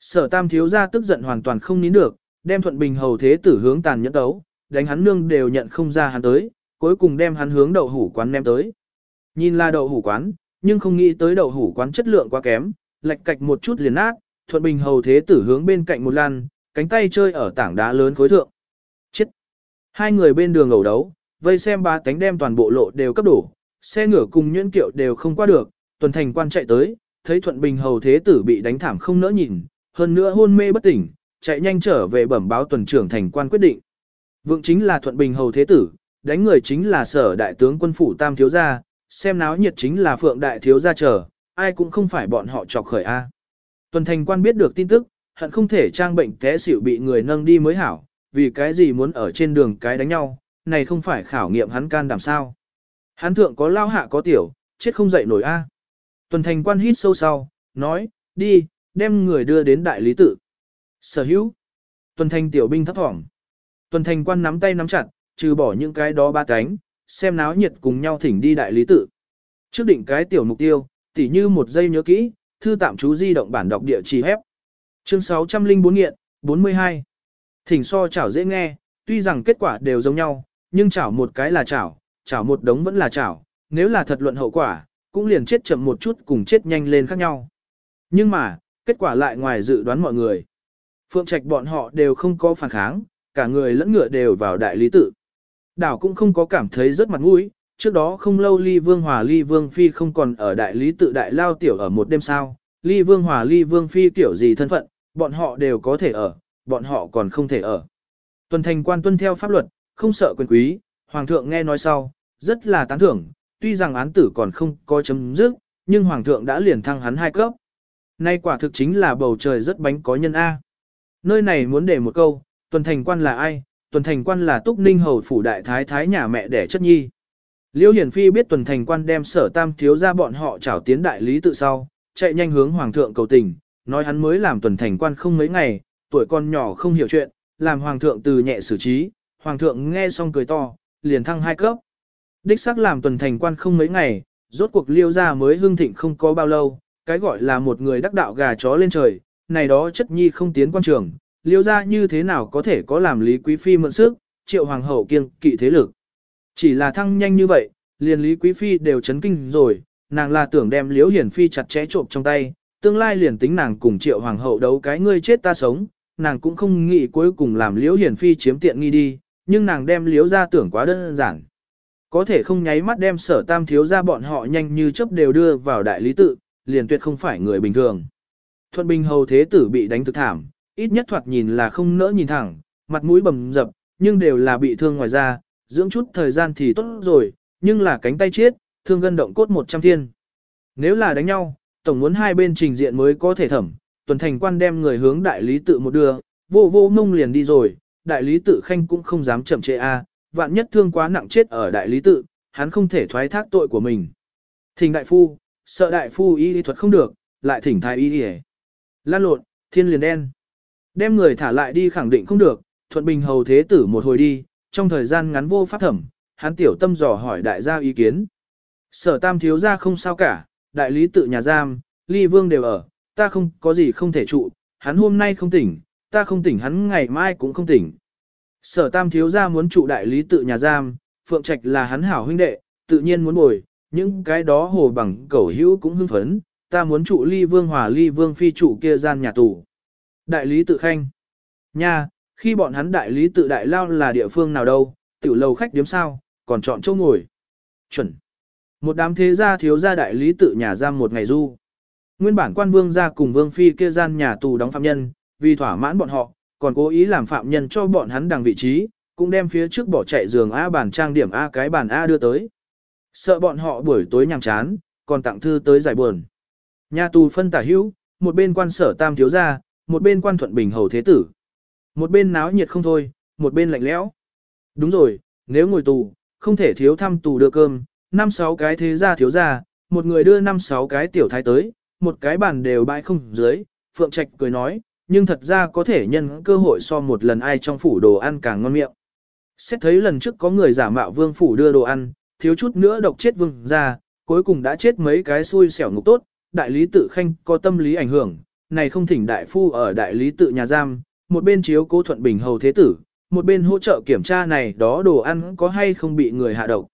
Sở tam thiếu ra tức giận hoàn toàn không nín được, đem thuận bình hầu thế tử hướng tàn nhẫn đấu, đánh hắn nương đều nhận không ra hắn tới, cuối cùng đem hắn hướng đậu hủ quán ném tới. Nhìn là đậu hủ quán, nhưng không nghĩ tới đậu hủ quán chất lượng quá kém, lệch cạch một chút liền nát, thuận bình hầu thế tử hướng bên cạnh một lan, cánh tay chơi ở tảng đá lớn khối thượng. Chết! Hai người bên đường ẩu đấu, vây xem ba cánh đem toàn bộ lộ đều cấp đổ, xe ngựa cùng nhuyễn kiệu đều không qua được, tuần thành quan chạy tới, thấy thuận bình hầu thế tử bị đánh thảm không nỡ nhìn, hơn nữa hôn mê bất tỉnh, chạy nhanh trở về bẩm báo tuần trưởng thành quan quyết định. Vượng chính là thuận bình hầu thế tử, đánh người chính là sở đại tướng quân phủ tam thiếu gia, xem náo nhiệt chính là phượng đại thiếu gia chờ, ai cũng không phải bọn họ chọc khởi A. Tuần thành quan biết được tin tức, hận không thể trang bệnh té xỉu bị người nâng đi mới hảo, vì cái gì muốn ở trên đường cái đánh nhau, này không phải khảo nghiệm hắn can đảm sao. Hắn thượng có lao hạ có tiểu, chết không dậy nổi A. Tuần thành quan hít sâu sau, nói, đi, đem người đưa đến đại lý tự. Sở hữu. Tuần thành tiểu binh thấp thỏm. Tuần thành quan nắm tay nắm chặt, trừ bỏ những cái đó ba cánh, xem náo nhiệt cùng nhau thỉnh đi đại lý tự. Trước định cái tiểu mục tiêu, tỉ như một giây nhớ kỹ, thư tạm chú di động bản đọc địa chỉ hép. Chương 604 nghiện, 42. Thỉnh so chảo dễ nghe, tuy rằng kết quả đều giống nhau, nhưng chảo một cái là chảo, chảo một đống vẫn là chảo, nếu là thật luận hậu quả, cũng liền chết chậm một chút cùng chết nhanh lên khác nhau. Nhưng mà, kết quả lại ngoài dự đoán mọi người. Phượng Trạch bọn họ đều không có phản kháng, cả người lẫn ngựa đều vào đại lý tự. Đảo cũng không có cảm thấy rất mặt mũi, trước đó không lâu Ly Vương Hòa Ly Vương Phi không còn ở đại lý tự đại lao tiểu ở một đêm sao, Ly Vương Hòa Ly Vương Phi tiểu gì thân phận, bọn họ đều có thể ở, bọn họ còn không thể ở. Tuần thành quan tuân theo pháp luật, không sợ quyền quý, Hoàng thượng nghe nói sau, rất là tán thưởng, tuy rằng án tử còn không có chấm dứt, nhưng Hoàng thượng đã liền thăng hắn hai cấp. Nay quả thực chính là bầu trời rất bánh có nhân A. Nơi này muốn để một câu, tuần thành quan là ai? Tuần thành quan là túc ninh hầu phủ đại thái thái nhà mẹ đẻ chất nhi. Liêu Hiển Phi biết tuần thành quan đem sở tam thiếu ra bọn họ trảo tiến đại lý tự sau, chạy nhanh hướng hoàng thượng cầu tình, nói hắn mới làm tuần thành quan không mấy ngày, tuổi con nhỏ không hiểu chuyện, làm hoàng thượng từ nhẹ xử trí, hoàng thượng nghe xong cười to, liền thăng hai cấp. Đích xác làm tuần thành quan không mấy ngày, rốt cuộc liêu ra mới hưng thịnh không có bao lâu, cái gọi là một người đắc đạo gà chó lên trời, này đó chất nhi không tiến quan trường, liêu ra như thế nào có thể có làm lý quý phi mượn sức, triệu hoàng hậu kiêng kỵ thế lực. Chỉ là thăng nhanh như vậy, liền lý quý phi đều chấn kinh rồi, nàng là tưởng đem liễu hiển phi chặt chẽ trộm trong tay, tương lai liền tính nàng cùng triệu hoàng hậu đấu cái ngươi chết ta sống, nàng cũng không nghĩ cuối cùng làm liễu hiển phi chiếm tiện nghi đi, nhưng nàng đem liễu ra tưởng quá đơn giản. Có thể không nháy mắt đem sở tam thiếu ra bọn họ nhanh như chớp đều đưa vào đại lý tự, liền tuyệt không phải người bình thường. Thuận Bình hầu thế tử bị đánh thực thảm, ít nhất thoạt nhìn là không nỡ nhìn thẳng, mặt mũi bầm dập, nhưng đều là bị thương ngoài da, dưỡng chút thời gian thì tốt rồi, nhưng là cánh tay chết, thương gân động cốt 100 thiên. Nếu là đánh nhau, tổng muốn hai bên trình diện mới có thể thẩm, tuần thành quan đem người hướng đại lý tự một đưa, vô vô ngông liền đi rồi, đại lý tự khanh cũng không dám chậm trễ a, vạn nhất thương quá nặng chết ở đại lý tự, hắn không thể thoái thác tội của mình. Thỉnh đại phu, sợ đại phu y lý thuật không được, lại thỉnh thái y đi Lan lộn, thiên liền đen. Đem người thả lại đi khẳng định không được, thuận bình hầu thế tử một hồi đi, trong thời gian ngắn vô pháp thẩm, hắn tiểu tâm dò hỏi đại gia ý kiến. Sở tam thiếu gia không sao cả, đại lý tự nhà giam, ly vương đều ở, ta không có gì không thể trụ, hắn hôm nay không tỉnh, ta không tỉnh hắn ngày mai cũng không tỉnh. Sở tam thiếu gia muốn trụ đại lý tự nhà giam, phượng trạch là hắn hảo huynh đệ, tự nhiên muốn bồi, những cái đó hồ bằng cẩu hữu cũng hưng phấn, ta muốn trụ ly vương hòa ly vương phi trụ kia gian nhà tù. Đại lý tự khanh. Nha, khi bọn hắn đại lý tự đại lao là địa phương nào đâu, tiểu lầu khách điếm sao, còn chọn chỗ ngồi. Chuẩn. Một đám thế gia thiếu gia đại lý tự nhà giam một ngày du. Nguyên bản quan vương gia cùng vương phi kia gian nhà tù đóng phạm nhân, vì thỏa mãn bọn họ, còn cố ý làm phạm nhân cho bọn hắn đằng vị trí, cũng đem phía trước bỏ chạy giường A bàn trang điểm A cái bàn A đưa tới. Sợ bọn họ buổi tối nhàm chán, còn tặng thư tới giải buồn. Nhà tù phân tả hữu, một bên quan sở tam thiếu gia, một bên quan thuận bình hầu thế tử. Một bên náo nhiệt không thôi, một bên lạnh lẽo. Đúng rồi, nếu ngồi tù, không thể thiếu thăm tù đưa cơm, năm sáu cái thế gia thiếu gia, một người đưa năm sáu cái tiểu thái tới, một cái bàn đều bãi không dưới, Phượng Trạch cười nói, nhưng thật ra có thể nhân cơ hội so một lần ai trong phủ đồ ăn càng ngon miệng. Xét thấy lần trước có người giả mạo vương phủ đưa đồ ăn, thiếu chút nữa độc chết vương ra, cuối cùng đã chết mấy cái xui xẻo ngục tốt, đại lý tự khanh có tâm lý ảnh hưởng, này không thỉnh đại phu ở đại lý tự nhà giam, một bên chiếu cố thuận bình hầu thế tử, một bên hỗ trợ kiểm tra này đó đồ ăn có hay không bị người hạ độc.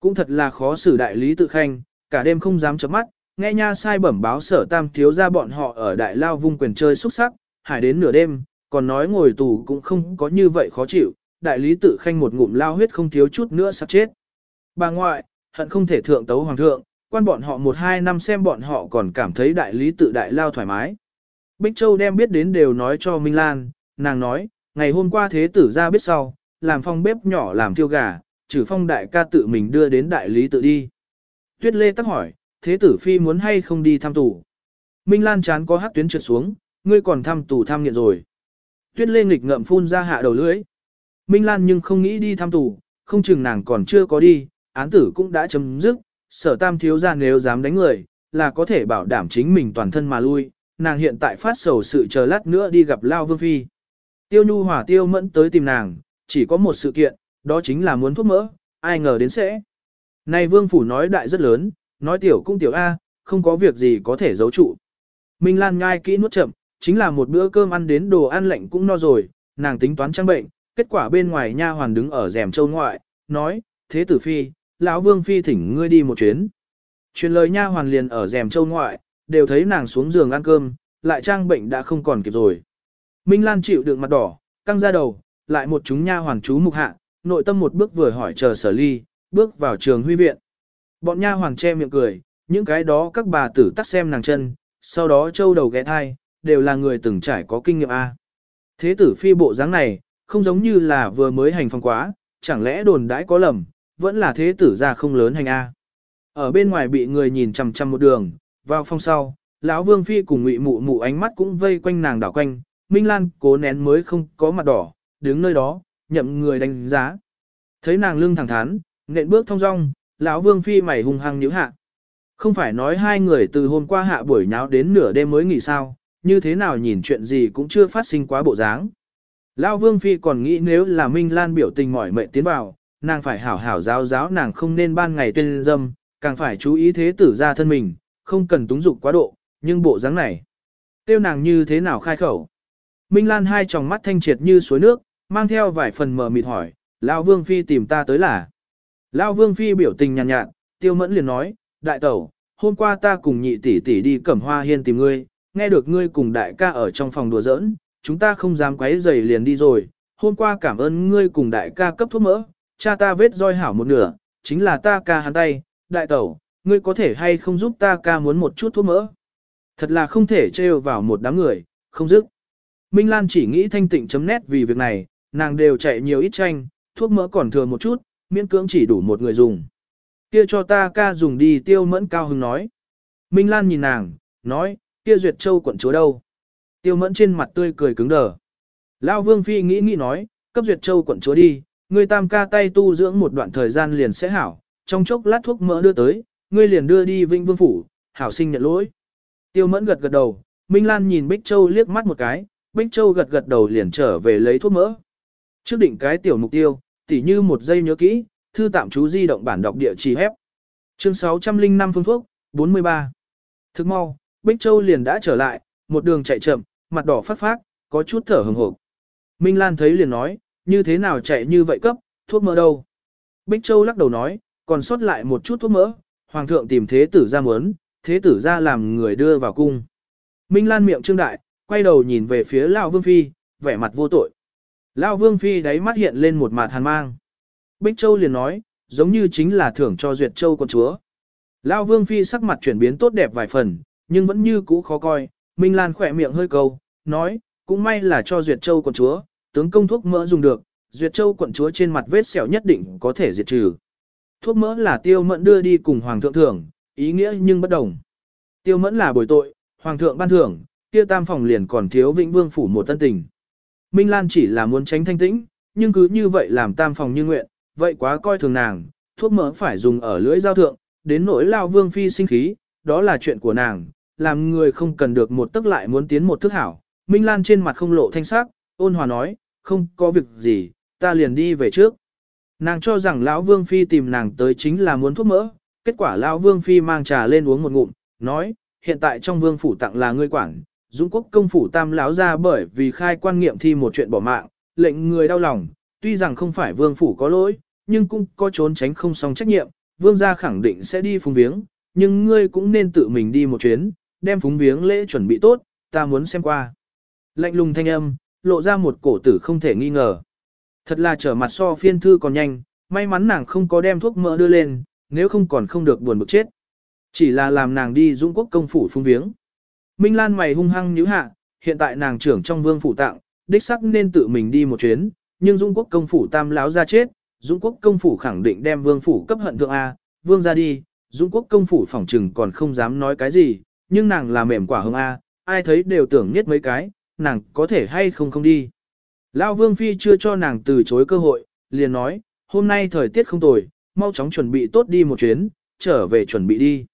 Cũng thật là khó xử đại lý tự khanh, cả đêm không dám chấm mắt, nghe nha sai bẩm báo sở tam thiếu ra bọn họ ở đại lao vung quyền chơi xuất sắc, hải đến nửa đêm, còn nói ngồi tù cũng không có như vậy khó chịu, đại lý tự khanh một ngụm lao huyết không thiếu chút nữa sắp chết. Bà ngoại, hận không thể thượng tấu hoàng thượng, quan bọn họ một hai năm xem bọn họ còn cảm thấy đại lý tự đại lao thoải mái. Bích Châu đem biết đến đều nói cho Minh Lan, nàng nói, ngày hôm qua thế tử ra biết sau, làm phong bếp nhỏ làm thiêu gà, trừ phong đại ca tự mình đưa đến đại lý tự đi. Tuyết Lê tắc hỏi, thế tử phi muốn hay không đi thăm tù. Minh Lan chán có hát tuyến trượt xuống, ngươi còn thăm tù tham nghiện rồi. Tuyết Lê nghịch ngậm phun ra hạ đầu lưỡi. Minh Lan nhưng không nghĩ đi thăm tù, không chừng nàng còn chưa có đi, án tử cũng đã chấm dứt, sở tam thiếu ra nếu dám đánh người, là có thể bảo đảm chính mình toàn thân mà lui, nàng hiện tại phát sầu sự chờ lát nữa đi gặp Lao Vương Phi. Tiêu Nhu Hỏa Tiêu Mẫn tới tìm nàng, chỉ có một sự kiện, đó chính là muốn thuốc mỡ, ai ngờ đến sẽ. Này Vương Phủ nói đại rất lớn, nói tiểu cũng tiểu A, không có việc gì có thể giấu trụ. Minh Lan nhai kỹ nuốt chậm, chính là một bữa cơm ăn đến đồ ăn lạnh cũng no rồi, nàng tính toán trang bệnh, kết quả bên ngoài nha hoàn đứng ở rèm châu ngoại, nói, thế tử phi, lão vương phi thỉnh ngươi đi một chuyến. Truyền lời nha hoàn liền ở rèm châu ngoại, đều thấy nàng xuống giường ăn cơm, lại trang bệnh đã không còn kịp rồi. Minh Lan chịu đựng mặt đỏ, căng ra đầu, lại một chúng nha hoàn chú mục hạ, nội tâm một bước vừa hỏi chờ sở ly, bước vào trường huy viện. Bọn nha hoàn che miệng cười, những cái đó các bà tử tắt xem nàng chân, sau đó châu đầu ghé thai, đều là người từng trải có kinh nghiệm A. Thế tử phi bộ dáng này, không giống như là vừa mới hành phong quá, chẳng lẽ đồn đãi có lầm, vẫn là thế tử ra không lớn hành A. Ở bên ngoài bị người nhìn chằm chằm một đường, vào phòng sau, lão vương phi cùng ngụy mụ mụ ánh mắt cũng vây quanh nàng đảo quanh, Minh Lan cố nén mới không có mặt đỏ, đứng nơi đó, nhậm người đánh giá. Thấy nàng lưng thẳng thắn, nện bước thong dong, lão vương phi mày hung hăng nhíu hạ. Không phải nói hai người từ hôm qua hạ buổi nháo đến nửa đêm mới nghỉ sao, như thế nào nhìn chuyện gì cũng chưa phát sinh quá bộ dáng. Lão vương phi còn nghĩ nếu là Minh Lan biểu tình mỏi mệt tiến vào, nàng phải hảo hảo giáo giáo nàng không nên ban ngày tuyên dâm, càng phải chú ý thế tử ra thân mình, không cần túng dục quá độ, nhưng bộ dáng này. Tiêu nàng như thế nào khai khẩu. Minh Lan hai tròng mắt thanh triệt như suối nước, mang theo vài phần mờ mịt hỏi, Lão Vương Phi tìm ta tới là. Lão Vương Phi biểu tình nhàn nhạt, nhạt, tiêu mẫn liền nói, đại tẩu, hôm qua ta cùng nhị tỷ tỷ đi cẩm hoa hiên tìm ngươi, nghe được ngươi cùng đại ca ở trong phòng đùa giỡn, chúng ta không dám quấy rầy liền đi rồi, hôm qua cảm ơn ngươi cùng đại ca cấp thuốc mỡ, cha ta vết roi hảo một nửa, chính là ta ca hắn tay, đại tẩu, ngươi có thể hay không giúp ta ca muốn một chút thuốc mỡ. Thật là không thể trêu vào một đám người, không dứt. Minh Lan chỉ nghĩ thanh tịnh chấm nét vì việc này, nàng đều chạy nhiều ít tranh, thuốc mỡ còn thừa một chút, miễn cưỡng chỉ đủ một người dùng. Kia cho ta ca dùng đi tiêu mẫn cao hứng nói. Minh Lan nhìn nàng, nói, kia duyệt châu quận chúa đâu. Tiêu mẫn trên mặt tươi cười cứng đờ. Lao Vương Phi nghĩ nghĩ nói, cấp duyệt châu quận chúa đi, người tam ca tay tu dưỡng một đoạn thời gian liền sẽ hảo, trong chốc lát thuốc mỡ đưa tới, ngươi liền đưa đi Vinh Vương Phủ, hảo sinh nhận lỗi. Tiêu mẫn gật gật đầu, Minh Lan nhìn Bích Châu liếc mắt một cái, Bích Châu gật gật đầu liền trở về lấy thuốc mỡ. Trước định cái tiểu mục tiêu, tỉ như một giây nhớ kỹ, thư tạm chú di động bản đọc địa chỉ hép. Chương 605 phương thuốc, 43. Thức mau, Bích Châu liền đã trở lại, một đường chạy chậm, mặt đỏ phát phát, có chút thở hừng hộp. Minh Lan thấy liền nói, như thế nào chạy như vậy cấp, thuốc mỡ đâu. Bích Châu lắc đầu nói, còn sót lại một chút thuốc mỡ, hoàng thượng tìm thế tử ra muốn, thế tử ra làm người đưa vào cung. Minh Lan miệng trương đại, quay đầu nhìn về phía Lão Vương Phi, vẻ mặt vô tội. Lão Vương Phi đáy mắt hiện lên một mặt hàn mang. Bích Châu liền nói, giống như chính là thưởng cho Duyệt Châu con chúa. Lão Vương Phi sắc mặt chuyển biến tốt đẹp vài phần, nhưng vẫn như cũ khó coi. Minh Lan khỏe miệng hơi cầu nói, cũng may là cho Duyệt Châu quận chúa, tướng công thuốc mỡ dùng được, Duyệt Châu quận chúa trên mặt vết sẹo nhất định có thể diệt trừ. Thuốc mỡ là tiêu mẫn đưa đi cùng Hoàng thượng thưởng, ý nghĩa nhưng bất đồng. Tiêu mẫn là bồi tội, Hoàng thượng ban thưởng, kia tam phòng liền còn thiếu Vĩnh Vương phủ một tân tình. Minh Lan chỉ là muốn tránh thanh tĩnh, nhưng cứ như vậy làm tam phòng như nguyện, vậy quá coi thường nàng, thuốc mỡ phải dùng ở lưỡi giao thượng, đến nỗi lao vương phi sinh khí, đó là chuyện của nàng, làm người không cần được một tức lại muốn tiến một thức hảo. Minh Lan trên mặt không lộ thanh sắc, ôn hòa nói, không có việc gì, ta liền đi về trước. Nàng cho rằng lão vương phi tìm nàng tới chính là muốn thuốc mỡ, kết quả lão vương phi mang trà lên uống một ngụm, nói, hiện tại trong vương phủ tặng là ngươi quản, Dũng quốc công phủ tam Lão ra bởi vì khai quan nghiệm thi một chuyện bỏ mạng, lệnh người đau lòng, tuy rằng không phải vương phủ có lỗi, nhưng cũng có trốn tránh không xong trách nhiệm, vương gia khẳng định sẽ đi phung viếng, nhưng ngươi cũng nên tự mình đi một chuyến, đem phúng viếng lễ chuẩn bị tốt, ta muốn xem qua. Lạnh lùng thanh âm, lộ ra một cổ tử không thể nghi ngờ. Thật là trở mặt so phiên thư còn nhanh, may mắn nàng không có đem thuốc mỡ đưa lên, nếu không còn không được buồn bực chết. Chỉ là làm nàng đi dũng quốc công phủ phung viếng. Minh Lan mày hung hăng nhíu hạ, hiện tại nàng trưởng trong vương phủ tặng, đích sắc nên tự mình đi một chuyến, nhưng Dung quốc công phủ tam láo ra chết, Dung quốc công phủ khẳng định đem vương phủ cấp hận thượng A, vương ra đi, Dung quốc công phủ phỏng trừng còn không dám nói cái gì, nhưng nàng là mềm quả hương A, ai thấy đều tưởng nhất mấy cái, nàng có thể hay không không đi. Lão vương phi chưa cho nàng từ chối cơ hội, liền nói, hôm nay thời tiết không tồi, mau chóng chuẩn bị tốt đi một chuyến, trở về chuẩn bị đi.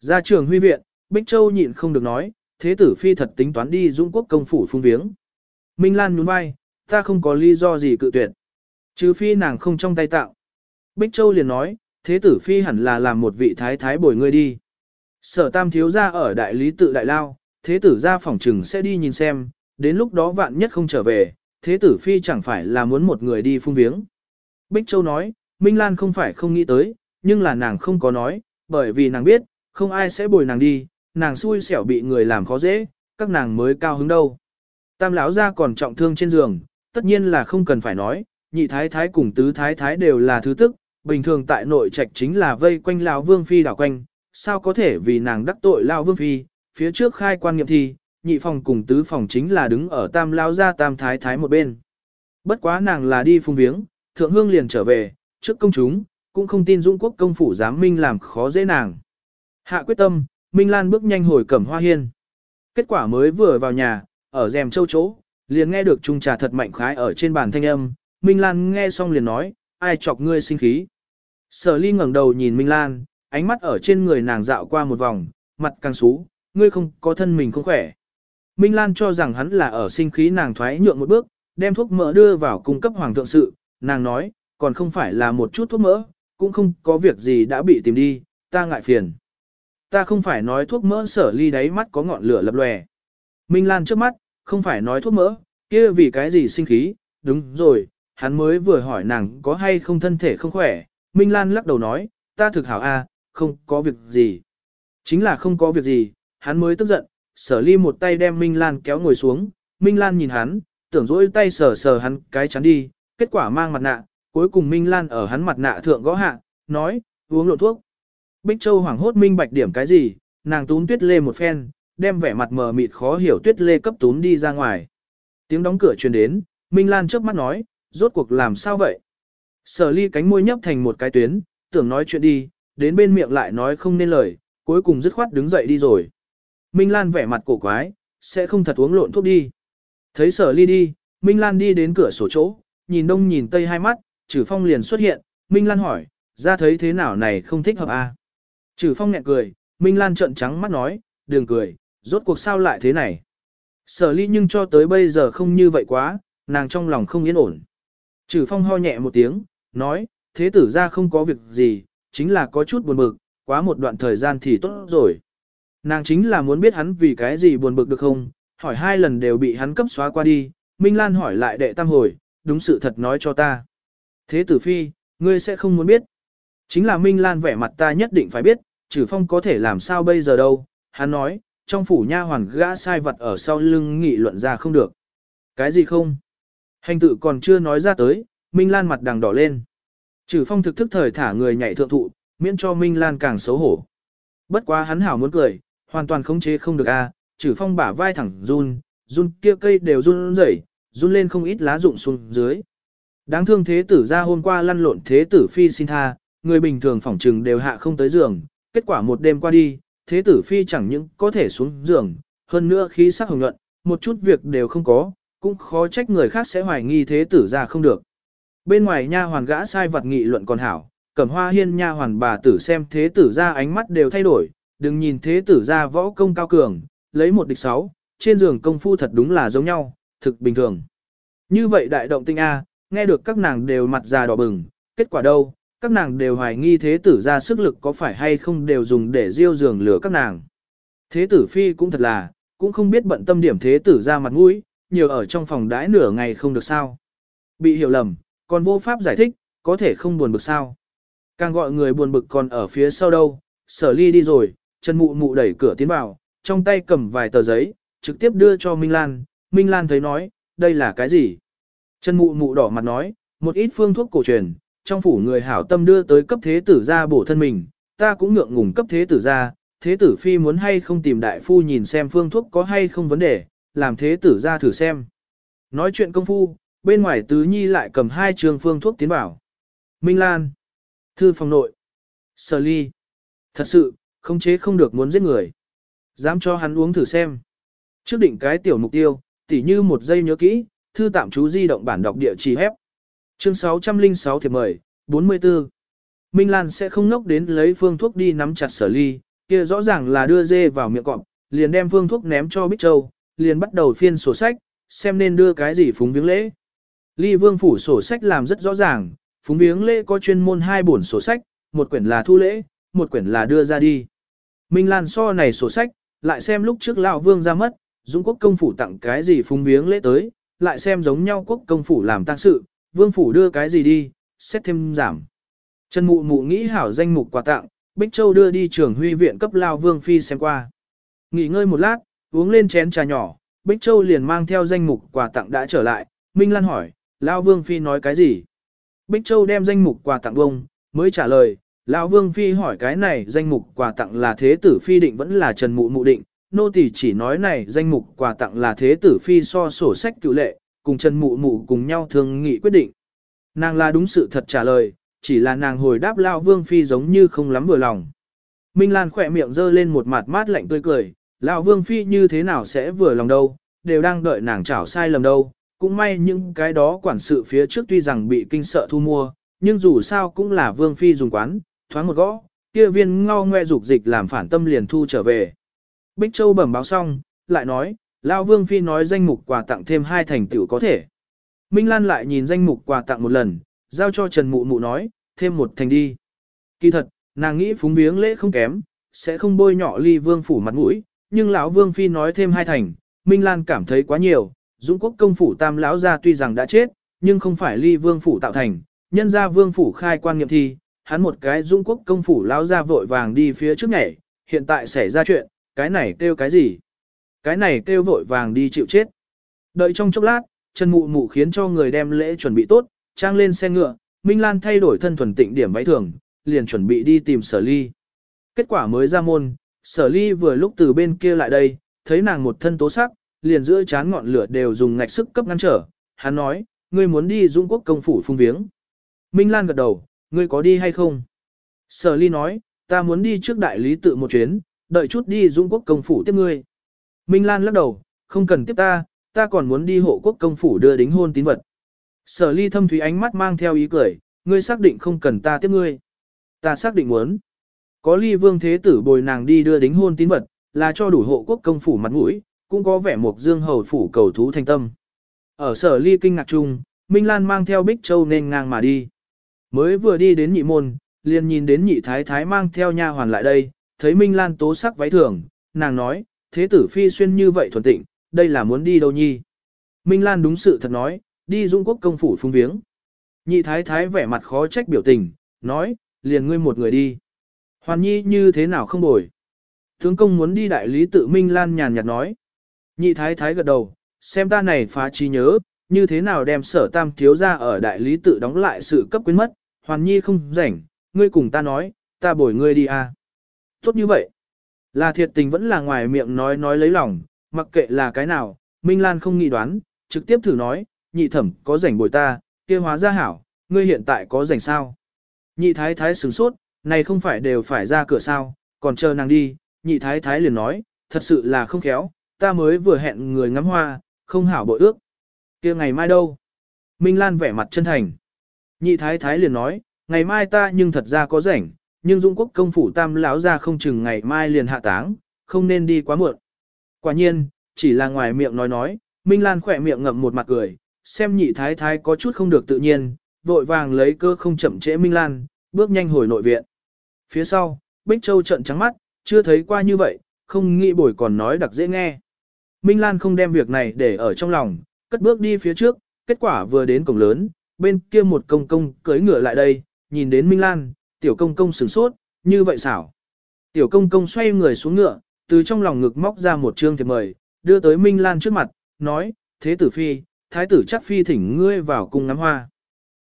Ra trường huy viện, Bích Châu nhịn không được nói, thế tử phi thật tính toán đi dũng quốc công phủ phung viếng. Minh Lan nhún vai, ta không có lý do gì cự tuyệt. Chứ phi nàng không trong tay tạo. Bích Châu liền nói, thế tử phi hẳn là làm một vị thái thái bồi ngươi đi. Sở tam thiếu ra ở đại lý tự đại lao, thế tử ra phòng trừng sẽ đi nhìn xem, đến lúc đó vạn nhất không trở về, thế tử phi chẳng phải là muốn một người đi phung viếng. Bích Châu nói, Minh Lan không phải không nghĩ tới, nhưng là nàng không có nói, bởi vì nàng biết, không ai sẽ bồi nàng đi, nàng xui xẻo bị người làm khó dễ, các nàng mới cao hứng đâu. Tam lão ra còn trọng thương trên giường, tất nhiên là không cần phải nói, nhị thái thái cùng tứ thái thái đều là thứ tức, bình thường tại nội trạch chính là vây quanh lão vương phi đảo quanh, sao có thể vì nàng đắc tội lao vương phi, phía trước khai quan nghiệm thi, nhị phòng cùng tứ phòng chính là đứng ở tam lao ra tam thái thái một bên. Bất quá nàng là đi phung viếng, thượng hương liền trở về, trước công chúng, cũng không tin dũng quốc công phủ giám minh làm khó dễ nàng. Hạ quyết tâm, Minh Lan bước nhanh hồi cẩm hoa hiên. Kết quả mới vừa vào nhà, ở rèm châu chỗ, liền nghe được trung trà thật mạnh khái ở trên bàn thanh âm, Minh Lan nghe xong liền nói, ai chọc ngươi sinh khí. Sở ly ngẩng đầu nhìn Minh Lan, ánh mắt ở trên người nàng dạo qua một vòng, mặt càng xú, ngươi không có thân mình không khỏe. Minh Lan cho rằng hắn là ở sinh khí nàng thoái nhượng một bước, đem thuốc mỡ đưa vào cung cấp hoàng thượng sự, nàng nói, còn không phải là một chút thuốc mỡ, cũng không có việc gì đã bị tìm đi, ta ngại phiền. Ta không phải nói thuốc mỡ sở ly đáy mắt có ngọn lửa lập lòe. Minh Lan trước mắt, không phải nói thuốc mỡ, kia vì cái gì sinh khí, đúng rồi, hắn mới vừa hỏi nàng có hay không thân thể không khỏe. Minh Lan lắc đầu nói, ta thực hảo a, không có việc gì. Chính là không có việc gì, hắn mới tức giận, sở ly một tay đem Minh Lan kéo ngồi xuống, Minh Lan nhìn hắn, tưởng dỗi tay sờ sờ hắn cái chắn đi, kết quả mang mặt nạ, cuối cùng Minh Lan ở hắn mặt nạ thượng gõ hạ, nói, uống lộn thuốc. Bích Châu hoảng hốt minh bạch điểm cái gì, nàng tún tuyết lê một phen, đem vẻ mặt mờ mịt khó hiểu tuyết lê cấp tún đi ra ngoài. Tiếng đóng cửa truyền đến, Minh Lan trước mắt nói, rốt cuộc làm sao vậy? Sở ly cánh môi nhấp thành một cái tuyến, tưởng nói chuyện đi, đến bên miệng lại nói không nên lời, cuối cùng dứt khoát đứng dậy đi rồi. Minh Lan vẻ mặt cổ quái, sẽ không thật uống lộn thuốc đi. Thấy sở ly đi, Minh Lan đi đến cửa sổ chỗ, nhìn đông nhìn tây hai mắt, trừ phong liền xuất hiện, Minh Lan hỏi, ra thấy thế nào này không thích hợp à? Trừ phong nhẹ cười, Minh Lan trợn trắng mắt nói, đừng cười, rốt cuộc sao lại thế này. Sở ly nhưng cho tới bây giờ không như vậy quá, nàng trong lòng không yên ổn. Trừ phong ho nhẹ một tiếng, nói, thế tử ra không có việc gì, chính là có chút buồn bực, quá một đoạn thời gian thì tốt rồi. Nàng chính là muốn biết hắn vì cái gì buồn bực được không, hỏi hai lần đều bị hắn cấp xóa qua đi, Minh Lan hỏi lại đệ tam hồi, đúng sự thật nói cho ta. Thế tử phi, ngươi sẽ không muốn biết. Chính là Minh Lan vẻ mặt ta nhất định phải biết, trừ phong có thể làm sao bây giờ đâu, hắn nói, trong phủ nha hoàn gã sai vật ở sau lưng nghị luận ra không được. Cái gì không? Hành tự còn chưa nói ra tới, Minh Lan mặt đằng đỏ lên. Trừ phong thực thức thời thả người nhảy thượng thụ, miễn cho Minh Lan càng xấu hổ. Bất quá hắn hảo muốn cười, hoàn toàn khống chế không được a. À, trừ phong bả vai thẳng run, run kia cây đều run rẩy, run lên không ít lá rụng xuống dưới. Đáng thương thế tử ra hôm qua lăn lộn thế tử phi xin tha, người bình thường phỏng trừng đều hạ không tới giường, kết quả một đêm qua đi, thế tử phi chẳng những có thể xuống giường, hơn nữa khí sắc hồng nhuận, một chút việc đều không có, cũng khó trách người khác sẽ hoài nghi thế tử ra không được. Bên ngoài nha hoàn gã sai vật nghị luận còn hảo, cẩm hoa hiên nha hoàn bà tử xem thế tử ra ánh mắt đều thay đổi, đừng nhìn thế tử ra võ công cao cường, lấy một địch sáu, trên giường công phu thật đúng là giống nhau, thực bình thường. Như vậy đại động tinh A, nghe được các nàng đều mặt già đỏ bừng, kết quả đâu, các nàng đều hoài nghi thế tử ra sức lực có phải hay không đều dùng để diêu giường lửa các nàng. Thế tử phi cũng thật là, cũng không biết bận tâm điểm thế tử ra mặt mũi, nhiều ở trong phòng đãi nửa ngày không được sao. Bị hiểu lầm, còn vô pháp giải thích, có thể không buồn bực sao. Càng gọi người buồn bực còn ở phía sau đâu, sở ly đi rồi, chân mụ mụ đẩy cửa tiến vào, trong tay cầm vài tờ giấy, trực tiếp đưa cho Minh Lan, Minh Lan thấy nói, đây là cái gì? Chân mụ mụ đỏ mặt nói, một ít phương thuốc cổ truyền, trong phủ người hảo tâm đưa tới cấp thế tử ra bổ thân mình, ta cũng ngượng ngùng cấp thế tử ra, thế tử phi muốn hay không tìm đại phu nhìn xem phương thuốc có hay không vấn đề, làm thế tử ra thử xem. Nói chuyện công phu, bên ngoài tứ nhi lại cầm hai trường phương thuốc tiến bảo. Minh Lan. Thư phòng nội. Sở ly. Thật sự, không chế không được muốn giết người. Dám cho hắn uống thử xem. Trước định cái tiểu mục tiêu, tỉ như một giây nhớ kỹ, thư tạm chú di động bản đọc địa chỉ hép. Chương 606 thiệp mời, 44. Minh Lan sẽ không nốc đến lấy phương thuốc đi nắm chặt sở ly, kia rõ ràng là đưa dê vào miệng cọp, liền đem phương thuốc ném cho Bích Châu, liền bắt đầu phiên sổ sách, xem nên đưa cái gì phúng viếng lễ. Ly Vương phủ sổ sách làm rất rõ ràng, phúng viếng lễ có chuyên môn hai bổn sổ sách, một quyển là thu lễ, một quyển là đưa ra đi. Minh Lan so này sổ sách, lại xem lúc trước lão Vương ra mất, Dũng quốc công phủ tặng cái gì phúng viếng lễ tới, lại xem giống nhau quốc công phủ làm tăng sự, Vương phủ đưa cái gì đi, xét thêm giảm. Trần Mụ Mụ nghĩ hảo danh mục quà tặng, Bích Châu đưa đi trường huy viện cấp lao Vương Phi xem qua. Nghỉ ngơi một lát, uống lên chén trà nhỏ, Bích Châu liền mang theo danh mục quà tặng đã trở lại, Minh Lan hỏi, Lão Vương Phi nói cái gì? Bích Châu đem danh mục quà tặng bông, mới trả lời, Lão Vương Phi hỏi cái này danh mục quà tặng là thế tử Phi định vẫn là Trần Mụ Mụ định, nô tỳ chỉ nói này danh mục quà tặng là thế tử Phi so sổ sách cựu lệ, cùng Trần Mụ Mụ cùng nhau thương nghị quyết định. Nàng là đúng sự thật trả lời, chỉ là nàng hồi đáp Lão Vương Phi giống như không lắm vừa lòng. Minh Lan khỏe miệng giơ lên một mặt mát lạnh tươi cười, Lão Vương Phi như thế nào sẽ vừa lòng đâu, đều đang đợi nàng chảo sai lầm đâu, cũng may những cái đó quản sự phía trước tuy rằng bị kinh sợ thu mua, nhưng dù sao cũng là Vương Phi dùng quán, thoáng một gõ, kia viên ngao ngoe dục dịch làm phản tâm liền thu trở về. Bích Châu bẩm báo xong, lại nói, Lão Vương Phi nói danh mục quà tặng thêm hai thành tựu có thể. Minh Lan lại nhìn danh mục quà tặng một lần, giao cho Trần Mụ Mụ nói, thêm một thành đi. Kỳ thật, nàng nghĩ phúng biếng lễ không kém, sẽ không bôi nhọ ly vương phủ mặt mũi, nhưng lão vương phi nói thêm hai thành, Minh Lan cảm thấy quá nhiều, Dũng quốc công phủ tam lão gia tuy rằng đã chết, nhưng không phải ly vương phủ tạo thành, nhân ra vương phủ khai quan nghiệm thi, hắn một cái Dũng quốc công phủ lão gia vội vàng đi phía trước nhảy, hiện tại xảy ra chuyện, cái này kêu cái gì? Cái này kêu vội vàng đi chịu chết. Đợi trong chốc lát, Trần Mụ Mụ khiến cho người đem lễ chuẩn bị tốt, trang lên xe ngựa, Minh Lan thay đổi thân thuần tịnh điểm váy thường, liền chuẩn bị đi tìm sở ly. Kết quả mới ra môn, sở ly vừa lúc từ bên kia lại đây, thấy nàng một thân tố sắc, liền giữa chán ngọn lửa đều dùng ngạch sức cấp ngăn trở. Hắn nói, ngươi muốn đi Dung quốc công phủ phung viếng. Minh Lan gật đầu, ngươi có đi hay không? Sở ly nói, ta muốn đi trước đại lý tự một chuyến, đợi chút đi Dung quốc công phủ tiếp ngươi. Minh Lan lắc đầu, không cần tiếp ta, ta còn muốn đi hộ quốc công phủ đưa đính hôn tín vật. Sở ly thâm thúy ánh mắt mang theo ý cười, ngươi xác định không cần ta tiếp ngươi. Ta xác định muốn. Có ly vương thế tử bồi nàng đi đưa đính hôn tín vật, là cho đủ hộ quốc công phủ mặt mũi, cũng có vẻ một dương hầu phủ cầu thú thành tâm. Ở sở ly kinh ngạc chung, Minh Lan mang theo Bích Châu nên ngang mà đi. Mới vừa đi đến nhị môn, liền nhìn đến nhị thái thái mang theo nha hoàn lại đây, thấy Minh Lan tố sắc váy thường, nàng nói, thế tử phi xuyên như vậy thuần tịnh, đây là muốn đi đâu nhi. Minh Lan đúng sự thật nói, đi dung quốc công phủ phung viếng. Nhị thái thái vẻ mặt khó trách biểu tình, nói, liền ngươi một người đi. Hoàn nhi như thế nào không bồi. Tướng công muốn đi đại lý tự Minh Lan nhàn nhạt nói. Nhị thái thái gật đầu, xem ta này phá trí nhớ, như thế nào đem sở tam thiếu ra ở đại lý tự đóng lại sự cấp quyến mất, hoàn nhi không rảnh, ngươi cùng ta nói, ta bồi ngươi đi à. Tốt như vậy. Là thiệt tình vẫn là ngoài miệng nói nói lấy lòng, mặc kệ là cái nào, Minh Lan không nghĩ đoán, trực tiếp thử nói, nhị thẩm có rảnh bồi ta, kia hóa ra hảo, ngươi hiện tại có rảnh sao. Nhị thái thái sửng sốt, này không phải đều phải ra cửa sao, còn chờ nàng đi, nhị thái thái liền nói, thật sự là không khéo, ta mới vừa hẹn người ngắm hoa, không hảo bội ước. kia ngày mai đâu? Minh Lan vẻ mặt chân thành. Nhị thái thái liền nói, ngày mai ta nhưng thật ra có rảnh, nhưng Dung Quốc công phủ tam lão ra không chừng ngày mai liền hạ táng, không nên đi quá muộn. Quả nhiên, chỉ là ngoài miệng nói nói, Minh Lan khỏe miệng ngậm một mặt cười, xem nhị thái thái có chút không được tự nhiên, vội vàng lấy cơ không chậm trễ Minh Lan, bước nhanh hồi nội viện. Phía sau, Bích Châu trận trắng mắt, chưa thấy qua như vậy, không nghĩ bổi còn nói đặc dễ nghe. Minh Lan không đem việc này để ở trong lòng, cất bước đi phía trước, kết quả vừa đến cổng lớn, bên kia một công công cưỡi ngựa lại đây, nhìn đến Minh Lan, tiểu công công sửng sốt, như vậy xảo. Tiểu công công xoay người xuống ngựa, từ trong lòng ngực móc ra một trương thiệp mời, đưa tới Minh Lan trước mặt, nói, thế tử phi, thái tử chắc phi thỉnh ngươi vào cung ngắm hoa.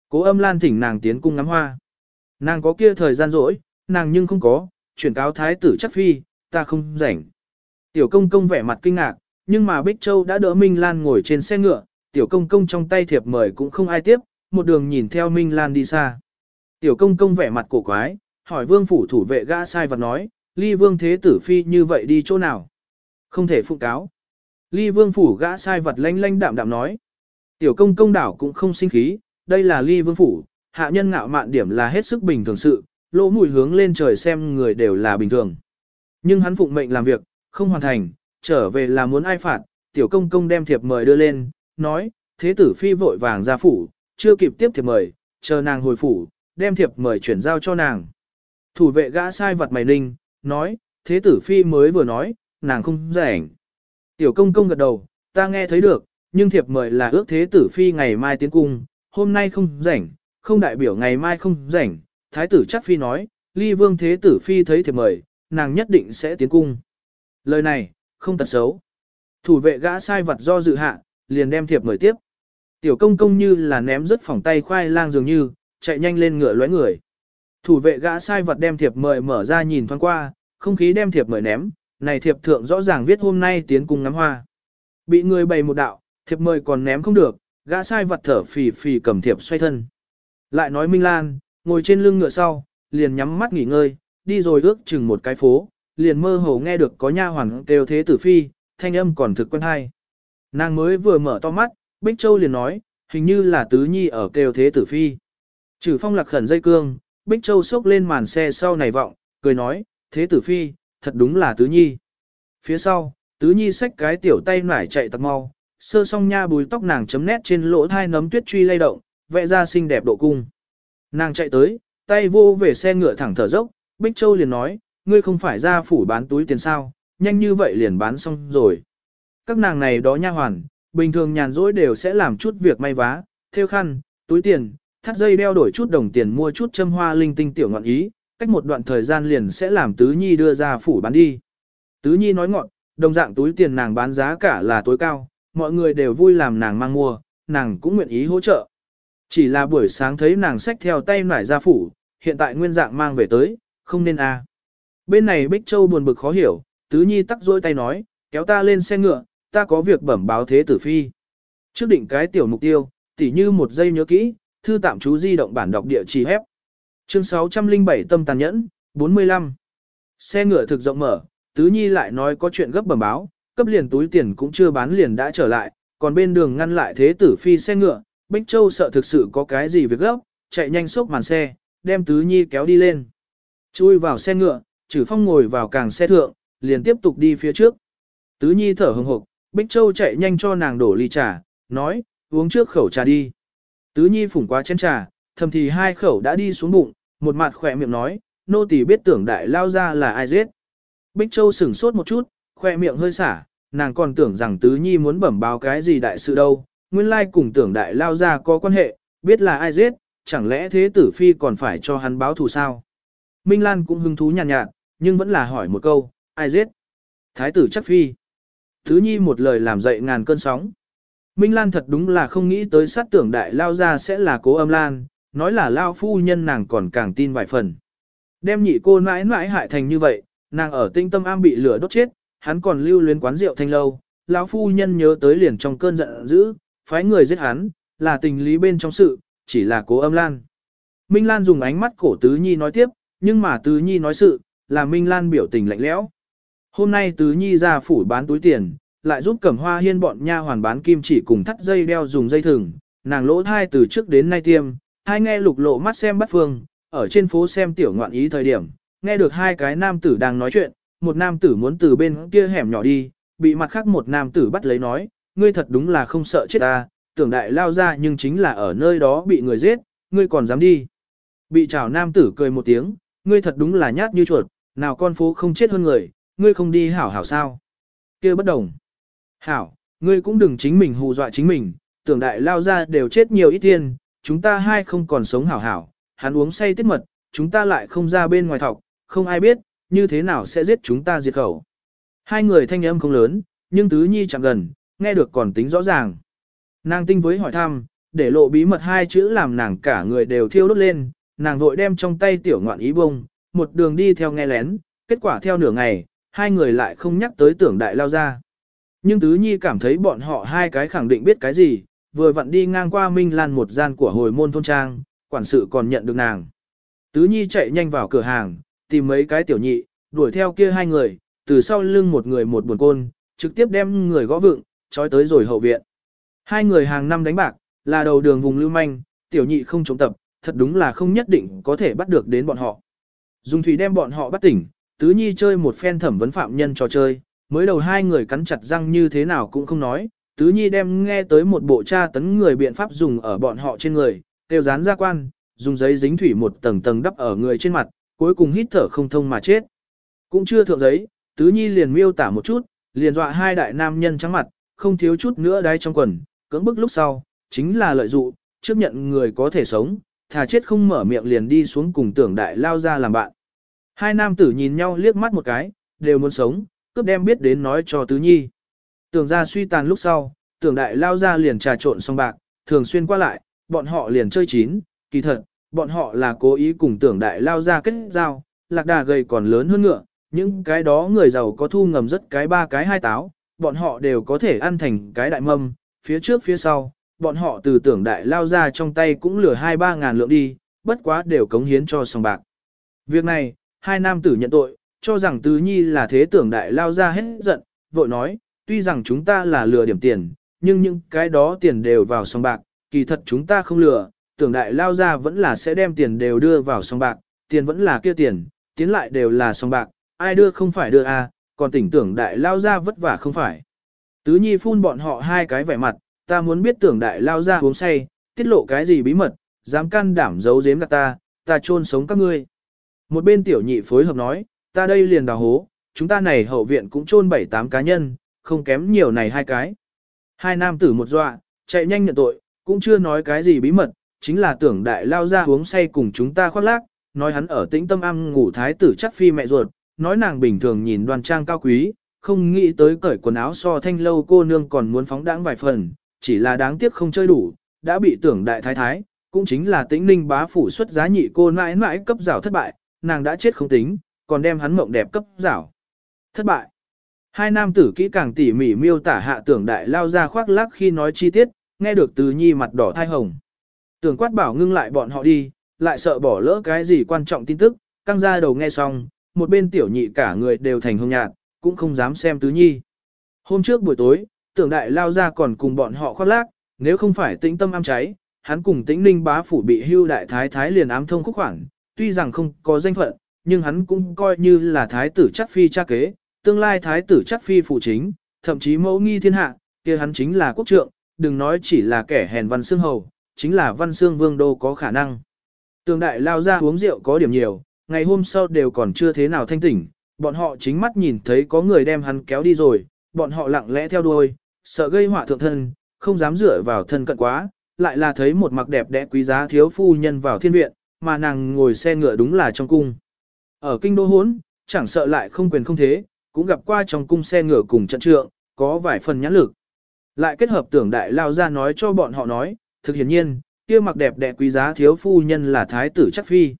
Cố âm Lan thỉnh nàng tiến cung ngắm hoa. Nàng có kia thời gian rỗi, nàng nhưng không có, chuyển cáo thái tử chắc phi, ta không rảnh. Tiểu công công vẻ mặt kinh ngạc, nhưng mà Bích Châu đã đỡ Minh Lan ngồi trên xe ngựa, tiểu công công trong tay thiệp mời cũng không ai tiếp, một đường nhìn theo Minh Lan đi xa. Tiểu công công vẻ mặt cổ quái, hỏi vương phủ thủ vệ gã sai vật nói, ly vương thế tử phi như vậy đi chỗ nào? Không thể phụ cáo. Ly vương phủ gã sai vật lanh lanh đạm đạm nói. Tiểu công công đảo cũng không sinh khí, đây là ly vương phủ, hạ nhân ngạo mạn điểm là hết sức bình thường sự, lỗ mũi hướng lên trời xem người đều là bình thường. Nhưng hắn phụng mệnh làm việc, không hoàn thành, trở về là muốn ai phạt, tiểu công công đem thiệp mời đưa lên, nói, thế tử phi vội vàng ra phủ, chưa kịp tiếp thiệp mời, chờ nàng hồi phủ, đem thiệp mời chuyển giao cho nàng. Thủ vệ gã sai vật mày ninh, nói, thế tử phi mới vừa nói, nàng không rảnh. Tiểu công công gật đầu, ta nghe thấy được, nhưng thiệp mời là ước thế tử phi ngày mai tiến cung, hôm nay không rảnh, không đại biểu ngày mai không rảnh. Thái tử chắc phi nói, ly vương thế tử phi thấy thiệp mời, nàng nhất định sẽ tiến cung. Lời này, không tật xấu. Thủ vệ gã sai vật do dự hạ, liền đem thiệp mời tiếp. Tiểu công công như là ném rất phòng tay khoai lang dường như, chạy nhanh lên ngựa lóe người. Thủ vệ gã sai vật đem thiệp mời mở ra nhìn thoáng qua, không khí đem thiệp mời ném, này thiệp thượng rõ ràng viết hôm nay tiến cung ngắm hoa. Bị người bày một đạo, thiệp mời còn ném không được, gã sai vật thở phì phì cầm thiệp xoay thân. Lại nói Minh Lan, ngồi trên lưng ngựa sau, liền nhắm mắt nghỉ ngơi, đi rồi ước chừng một cái phố, liền mơ hồ nghe được có nha hoàn kêu thế tử phi, thanh âm còn thực quen hay. Nàng mới vừa mở to mắt, Bích Châu liền nói, hình như là tứ nhi ở kêu thế tử phi. Trừ phong lạc khẩn dây cương, Bích Châu xốc lên màn xe sau này vọng, cười nói, thế tử phi, thật đúng là tứ nhi. Phía sau, tứ nhi xách cái tiểu tay nải chạy tặc mau, sơ song nha bùi tóc nàng chấm nét trên lỗ thai nấm tuyết truy lay động, vẽ ra xinh đẹp độ cung. Nàng chạy tới, tay vô về xe ngựa thẳng thở dốc, Bích Châu liền nói, ngươi không phải ra phủ bán túi tiền sao, nhanh như vậy liền bán xong rồi. Các nàng này đó nha hoàn, bình thường nhàn rỗi đều sẽ làm chút việc may vá, theo khăn, túi tiền, thắt dây đeo đổi chút đồng tiền mua chút châm hoa linh tinh tiểu ngọn ý, cách một đoạn thời gian liền sẽ làm Tứ Nhi đưa ra phủ bán đi. Tứ Nhi nói ngọn, đồng dạng túi tiền nàng bán giá cả là tối cao, mọi người đều vui làm nàng mang mua, nàng cũng nguyện ý hỗ trợ. Chỉ là buổi sáng thấy nàng xách theo tay nải ra phủ, hiện tại nguyên dạng mang về tới, không nên a. À. Bên này Bích Châu buồn bực khó hiểu, Tứ Nhi tắc rôi tay nói, kéo ta lên xe ngựa, ta có việc bẩm báo thế tử phi. Trước định cái tiểu mục tiêu, tỉ như một giây nhớ kỹ, thư tạm chú di động bản đọc địa chỉ hép. Chương 607 tâm tàn nhẫn, 45. Xe ngựa thực rộng mở, Tứ Nhi lại nói có chuyện gấp bẩm báo, cấp liền túi tiền cũng chưa bán liền đã trở lại, còn bên đường ngăn lại thế tử phi xe ngựa, Bích Châu sợ thực sự có cái gì việc gấp, chạy nhanh xốc màn xe, đem Tứ Nhi kéo đi lên. Chui vào xe ngựa, Trử Phong ngồi vào càng xe thượng, liền tiếp tục đi phía trước. Tứ Nhi thở hừng hực, Bích Châu chạy nhanh cho nàng đổ ly trà, nói, uống trước khẩu trà đi. Tứ Nhi phủng quá chén trà, thầm thì hai khẩu đã đi xuống bụng, một mặt khỏe miệng nói, nô tỳ biết tưởng đại lao ra là ai giết. Bích Châu sửng sốt một chút, khoe miệng hơi xả, nàng còn tưởng rằng Tứ Nhi muốn bẩm báo cái gì đại sự đâu, nguyên lai cùng tưởng đại lao ra có quan hệ, biết là ai giết, chẳng lẽ thế tử phi còn phải cho hắn báo thù sao? Minh Lan cũng hứng thú nhàn nhạt, nhạt, nhưng vẫn là hỏi một câu, ai giết? Thái tử chắc phi. Thứ nhi một lời làm dậy ngàn cơn sóng. Minh Lan thật đúng là không nghĩ tới sát tưởng đại lao ra sẽ là cố âm Lan, nói là lao phu nhân nàng còn càng tin vài phần. Đem nhị cô mãi mãi hại thành như vậy, nàng ở tinh tâm am bị lửa đốt chết, hắn còn lưu luyến quán rượu thanh lâu, lão phu nhân nhớ tới liền trong cơn giận dữ, phái người giết hắn, là tình lý bên trong sự, chỉ là cố âm Lan. Minh Lan dùng ánh mắt cổ tứ nhi nói tiếp, nhưng mà tứ nhi nói sự, là Minh Lan biểu tình lạnh lẽo. Hôm nay tứ nhi ra phủ bán túi tiền, lại giúp cẩm hoa hiên bọn nha hoàn bán kim chỉ cùng thắt dây đeo dùng dây thừng, nàng lỗ thai từ trước đến nay tiêm, hai nghe lục lộ mắt xem bắt phương, ở trên phố xem tiểu ngoạn ý thời điểm, nghe được hai cái nam tử đang nói chuyện, một nam tử muốn từ bên kia hẻm nhỏ đi, bị mặt khác một nam tử bắt lấy nói, ngươi thật đúng là không sợ chết ta, tưởng đại lao ra nhưng chính là ở nơi đó bị người giết, ngươi còn dám đi. Bị chào nam tử cười một tiếng, ngươi thật đúng là nhát như chuột, nào con phố không chết hơn người, ngươi không đi hảo hảo sao. kia bất đồng. Hảo, ngươi cũng đừng chính mình hù dọa chính mình, tưởng đại lao ra đều chết nhiều ít tiền, chúng ta hai không còn sống hảo hảo, hắn uống say tiết mật, chúng ta lại không ra bên ngoài thọc, không ai biết, như thế nào sẽ giết chúng ta diệt khẩu. Hai người thanh âm không lớn, nhưng tứ nhi chẳng gần, nghe được còn tính rõ ràng. Nàng tinh với hỏi thăm, để lộ bí mật hai chữ làm nàng cả người đều thiêu đốt lên, nàng vội đem trong tay tiểu ngoạn ý bông, một đường đi theo nghe lén, kết quả theo nửa ngày, hai người lại không nhắc tới tưởng đại lao ra. Nhưng Tứ Nhi cảm thấy bọn họ hai cái khẳng định biết cái gì, vừa vặn đi ngang qua Minh Lan một gian của hồi môn thôn trang, quản sự còn nhận được nàng. Tứ Nhi chạy nhanh vào cửa hàng, tìm mấy cái tiểu nhị, đuổi theo kia hai người, từ sau lưng một người một buồn côn, trực tiếp đem người gõ vựng, trói tới rồi hậu viện. Hai người hàng năm đánh bạc, là đầu đường vùng lưu manh, tiểu nhị không chống tập, thật đúng là không nhất định có thể bắt được đến bọn họ. Dùng thủy đem bọn họ bắt tỉnh, tứ nhi chơi một phen thẩm vấn phạm nhân trò chơi, mới đầu hai người cắn chặt răng như thế nào cũng không nói, tứ nhi đem nghe tới một bộ tra tấn người biện pháp dùng ở bọn họ trên người, tiêu dán ra quan, dùng giấy dính thủy một tầng tầng đắp ở người trên mặt, cuối cùng hít thở không thông mà chết. Cũng chưa thượng giấy, tứ nhi liền miêu tả một chút, liền dọa hai đại nam nhân trắng mặt, không thiếu chút nữa đáy trong quần, cưỡng bức lúc sau, chính là lợi dụng, trước nhận người có thể sống, thà chết không mở miệng liền đi xuống cùng tưởng đại lao ra làm bạn. Hai nam tử nhìn nhau liếc mắt một cái, đều muốn sống, cướp đem biết đến nói cho tứ nhi. Tưởng ra suy tàn lúc sau, tưởng đại lao ra liền trà trộn xong bạc, thường xuyên qua lại, bọn họ liền chơi chín, kỳ thật, bọn họ là cố ý cùng tưởng đại lao ra kết giao, lạc đà gầy còn lớn hơn ngựa, những cái đó người giàu có thu ngầm rất cái ba cái hai táo, bọn họ đều có thể ăn thành cái đại mâm, phía trước phía sau, bọn họ từ tưởng đại lao ra trong tay cũng lừa hai ba ngàn lượng đi, bất quá đều cống hiến cho sòng bạc. Việc này, hai nam tử nhận tội, cho rằng tứ nhi là thế tưởng đại lao ra hết giận, vội nói, tuy rằng chúng ta là lừa điểm tiền, nhưng những cái đó tiền đều vào sòng bạc, kỳ thật chúng ta không lừa, tưởng đại lao ra vẫn là sẽ đem tiền đều đưa vào sòng bạc, tiền vẫn là kia tiền, tiến lại đều là sòng bạc, ai đưa không phải đưa a, à, còn tỉnh tưởng đại lao ra vất vả không phải. Tứ nhi phun bọn họ hai cái vẻ mặt, ta muốn biết tưởng đại lao ra uống say, tiết lộ cái gì bí mật, dám can đảm giấu giếm gạt ta, ta chôn sống các ngươi. Một bên tiểu nhị phối hợp nói, ta đây liền đào hố, chúng ta này hậu viện cũng chôn bảy tám cá nhân, không kém nhiều này hai cái. Hai nam tử một dọa, chạy nhanh nhận tội, cũng chưa nói cái gì bí mật, chính là tưởng đại lao ra uống say cùng chúng ta khoác lác, nói hắn ở tĩnh tâm am ngủ thái tử chắc phi mẹ ruột, nói nàng bình thường nhìn đoan trang cao quý, không nghĩ tới cởi quần áo so thanh lâu cô nương còn muốn phóng đãng vài phần, chỉ là đáng tiếc không chơi đủ, đã bị tưởng đại thái thái, cũng chính là tĩnh ninh bá phủ xuất giá nhị cô mãi mãi cấp rào thất bại, nàng đã chết không tính, còn đem hắn mộng đẹp cấp rào. Thất bại. Hai nam tử kỹ càng tỉ mỉ miêu tả hạ tưởng đại lao ra khoác lác khi nói chi tiết, nghe được từ nhi mặt đỏ thai hồng. Tưởng quát bảo ngưng lại bọn họ đi, lại sợ bỏ lỡ cái gì quan trọng tin tức, căng ra đầu nghe xong, một bên tiểu nhị cả người đều thành hồng nhạt, cũng không dám xem tứ nhi. Hôm trước buổi tối, tưởng đại lao ra còn cùng bọn họ khoác lác, nếu không phải tĩnh tâm am cháy, hắn cùng tĩnh ninh bá phủ bị hưu đại thái thái liền ám thông khúc khoảng, tuy rằng không có danh phận, nhưng hắn cũng coi như là thái tử chắc phi cha kế, tương lai thái tử chắc phi phụ chính, thậm chí mẫu nghi thiên hạ, kia hắn chính là quốc trượng, đừng nói chỉ là kẻ hèn văn xương hầu, chính là văn xương vương đô có khả năng. Tường đại lao ra uống rượu có điểm nhiều, ngày hôm sau đều còn chưa thế nào thanh tỉnh, bọn họ chính mắt nhìn thấy có người đem hắn kéo đi rồi, bọn họ lặng lẽ theo đuôi, sợ gây họa thượng thân, không dám dựa vào thân cận quá, lại là thấy một mặc đẹp đẽ quý giá thiếu phu nhân vào thiên viện, mà nàng ngồi xe ngựa đúng là trong cung. Ở kinh đô hốn, chẳng sợ lại không quyền không thế, cũng gặp qua trong cung xe ngựa cùng trận trượng, có vài phần nhãn lực. Lại kết hợp tưởng đại lao ra nói cho bọn họ nói, thực hiển nhiên, kia mặc đẹp đẽ quý giá thiếu phu nhân là thái tử chắc phi.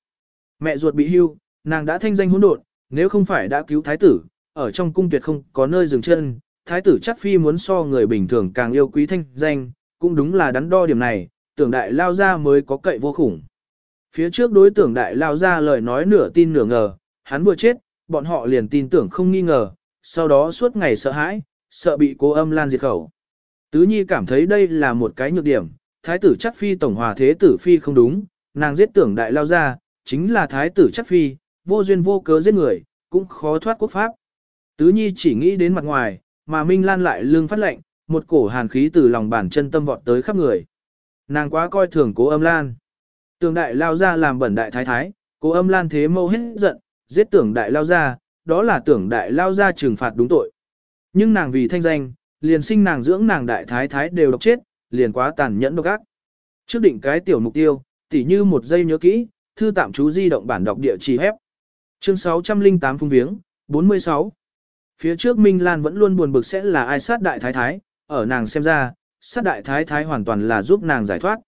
Mẹ ruột bị hưu, nàng đã thanh danh hỗn độn, nếu không phải đã cứu thái tử, ở trong cung tuyệt không có nơi dừng chân, thái tử chắc phi muốn so người bình thường càng yêu quý thanh danh, cũng đúng là đắn đo điểm này, tưởng đại lao ra mới có cậy vô khủng. Phía trước đối tưởng đại lao ra lời nói nửa tin nửa ngờ, hắn vừa chết, bọn họ liền tin tưởng không nghi ngờ, sau đó suốt ngày sợ hãi, sợ bị cố âm lan diệt khẩu. Tứ Nhi cảm thấy đây là một cái nhược điểm, thái tử chắc phi tổng hòa thế tử phi không đúng, nàng giết tưởng đại lao ra, chính là thái tử chắc phi, vô duyên vô cớ giết người, cũng khó thoát quốc pháp. Tứ Nhi chỉ nghĩ đến mặt ngoài, mà Minh Lan lại lương phát lệnh, một cổ hàn khí từ lòng bàn chân tâm vọt tới khắp người. Nàng quá coi thường cố âm lan. Tưởng đại lao ra làm bẩn đại thái thái, cố âm lan thế mâu hết giận, giết tưởng đại lao ra, đó là tưởng đại lao ra trừng phạt đúng tội. Nhưng nàng vì thanh danh, liền sinh nàng dưỡng nàng đại thái thái đều độc chết, liền quá tàn nhẫn độc ác. Trước định cái tiểu mục tiêu, tỉ như một giây nhớ kỹ, thư tạm chú di động bản đọc địa chỉ hép. Chương 608 phung viếng, 46. Phía trước Minh Lan vẫn luôn buồn bực sẽ là ai sát đại thái thái, ở nàng xem ra, sát đại thái thái hoàn toàn là giúp nàng giải thoát.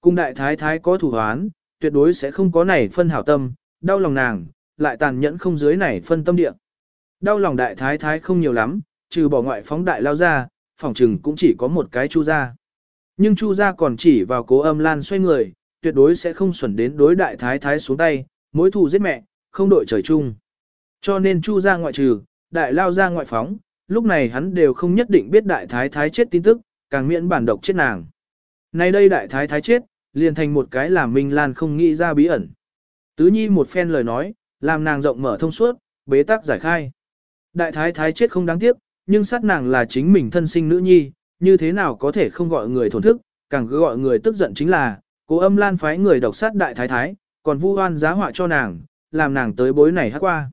Cung đại thái thái có thủ hoán, tuyệt đối sẽ không có này phân hảo tâm, đau lòng nàng, lại tàn nhẫn không dưới này phân tâm địa. Đau lòng đại thái thái không nhiều lắm, trừ bỏ ngoại phóng đại lao ra, phòng trừng cũng chỉ có một cái chu gia. Nhưng chu gia còn chỉ vào cố âm lan xoay người, tuyệt đối sẽ không xuẩn đến đối đại thái thái xuống tay, mối thù giết mẹ, không đội trời chung. Cho nên chu gia ngoại trừ, đại lao ra ngoại phóng, lúc này hắn đều không nhất định biết đại thái thái chết tin tức, càng miễn bản độc chết nàng. Nay đây đại thái thái chết, liền thành một cái làm Minh Lan không nghĩ ra bí ẩn. Tứ Nhi một phen lời nói, làm nàng rộng mở thông suốt, bế tắc giải khai. Đại thái thái chết không đáng tiếc, nhưng sát nàng là chính mình thân sinh nữ nhi, như thế nào có thể không gọi người thổn thức, càng cứ gọi người tức giận chính là, cố âm lan phái người độc sát đại thái thái, còn vu oan giá họa cho nàng, làm nàng tới bối này hát qua.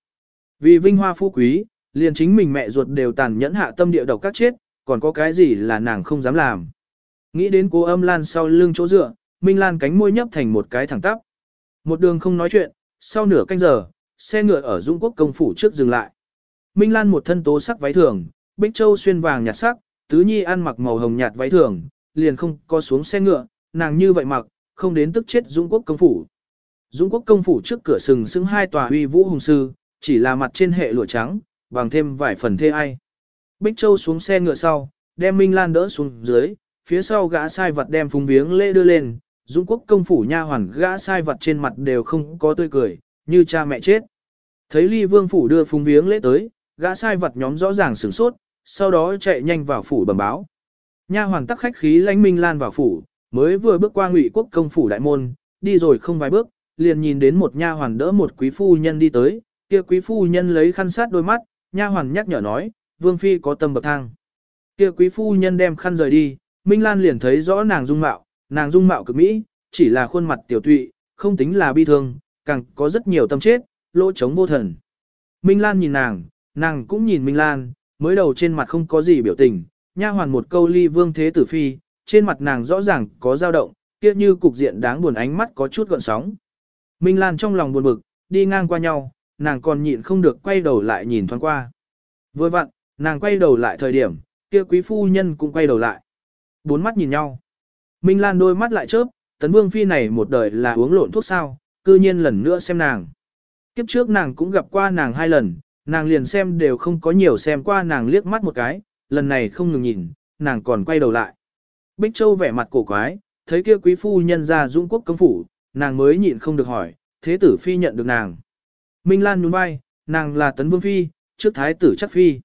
Vì vinh hoa phú quý, liền chính mình mẹ ruột đều tàn nhẫn hạ tâm địa độc các chết, còn có cái gì là nàng không dám làm. Nghĩ đến cố âm lan sau lưng chỗ dựa, Minh Lan cánh môi nhấp thành một cái thẳng tắp. Một đường không nói chuyện, sau nửa canh giờ, xe ngựa ở Dung Quốc công phủ trước dừng lại. Minh Lan một thân tố sắc váy thường, Bích Châu xuyên vàng nhạt sắc, Tứ Nhi ăn mặc màu hồng nhạt váy thường, liền không có xuống xe ngựa, nàng như vậy mặc, không đến tức chết Dung Quốc công phủ. Dung Quốc công phủ trước cửa sừng sững hai tòa uy vũ hùng sư, chỉ là mặt trên hệ lụa trắng, bằng thêm vài phần thê ai. Bích Châu xuống xe ngựa sau, đem Minh Lan đỡ xuống dưới, phía sau gã sai vật đem phùng viếng lễ đưa lên, dũng Quốc công phủ nha hoàn gã sai vật trên mặt đều không có tươi cười, như cha mẹ chết. Thấy Ly Vương phủ đưa phùng viếng lễ tới, gã sai vật nhóm rõ ràng sửng sốt, sau đó chạy nhanh vào phủ bẩm báo. Nha hoàn tắc khách khí lãnh Minh Lan vào phủ, mới vừa bước qua Ngụy Quốc công phủ đại môn, đi rồi không vài bước, liền nhìn đến một nha hoàn đỡ một quý phu nhân đi tới, kia quý phu nhân lấy khăn sát đôi mắt, nha hoàn nhắc nhở nói, vương phi có tâm bậc thang. Kia quý phu nhân đem khăn rời đi, Minh Lan liền thấy rõ nàng dung mạo, nàng dung mạo cực mỹ, chỉ là khuôn mặt tiểu tụy, không tính là bi thương, càng có rất nhiều tâm chết, lỗ trống vô thần. Minh Lan nhìn nàng, nàng cũng nhìn Minh Lan, mới đầu trên mặt không có gì biểu tình, nha hoàn một câu ly vương thế tử phi, trên mặt nàng rõ ràng có dao động, kia như cục diện đáng buồn ánh mắt có chút gợn sóng. Minh Lan trong lòng buồn bực, đi ngang qua nhau, nàng còn nhịn không được quay đầu lại nhìn thoáng qua. Vừa vặn, nàng quay đầu lại thời điểm, kia quý phu nhân cũng quay đầu lại. Bốn mắt nhìn nhau. Minh Lan đôi mắt lại chớp, tấn vương phi này một đời là uống lộn thuốc sao, cư nhiên lần nữa xem nàng. Kiếp trước nàng cũng gặp qua nàng hai lần, nàng liền xem đều không có nhiều xem qua nàng liếc mắt một cái, lần này không ngừng nhìn, nàng còn quay đầu lại. Bích Châu vẻ mặt cổ quái, thấy kia quý phu nhân ra dũng quốc công phủ, nàng mới nhịn không được hỏi, thế tử phi nhận được nàng. Minh Lan nhún vai, nàng là tấn vương phi, trước thái tử chắc phi.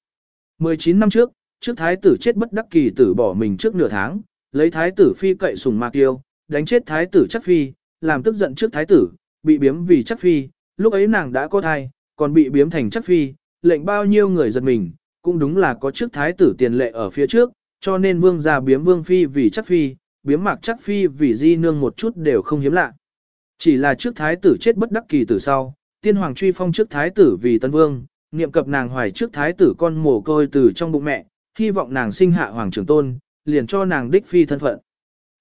19 năm trước, trước thái tử chết bất đắc kỳ tử bỏ mình trước nửa tháng, lấy thái tử phi cậy sùng mạc tiêu, đánh chết thái tử chắc phi, làm tức giận trước thái tử, bị biếm vì chắc phi, lúc ấy nàng đã có thai, còn bị biếm thành chắc phi, lệnh bao nhiêu người giật mình, cũng đúng là có trước thái tử tiền lệ ở phía trước, cho nên vương gia biếm vương phi vì chắc phi, biếm mạc chắc phi vì di nương một chút đều không hiếm lạ. Chỉ là trước thái tử chết bất đắc kỳ tử sau, tiên hoàng truy phong trước thái tử vì tân vương, niệm cập nàng hoài trước thái tử con mồ côi từ trong bụng mẹ, hy vọng nàng sinh hạ hoàng trưởng tôn, liền cho nàng đích phi thân phận.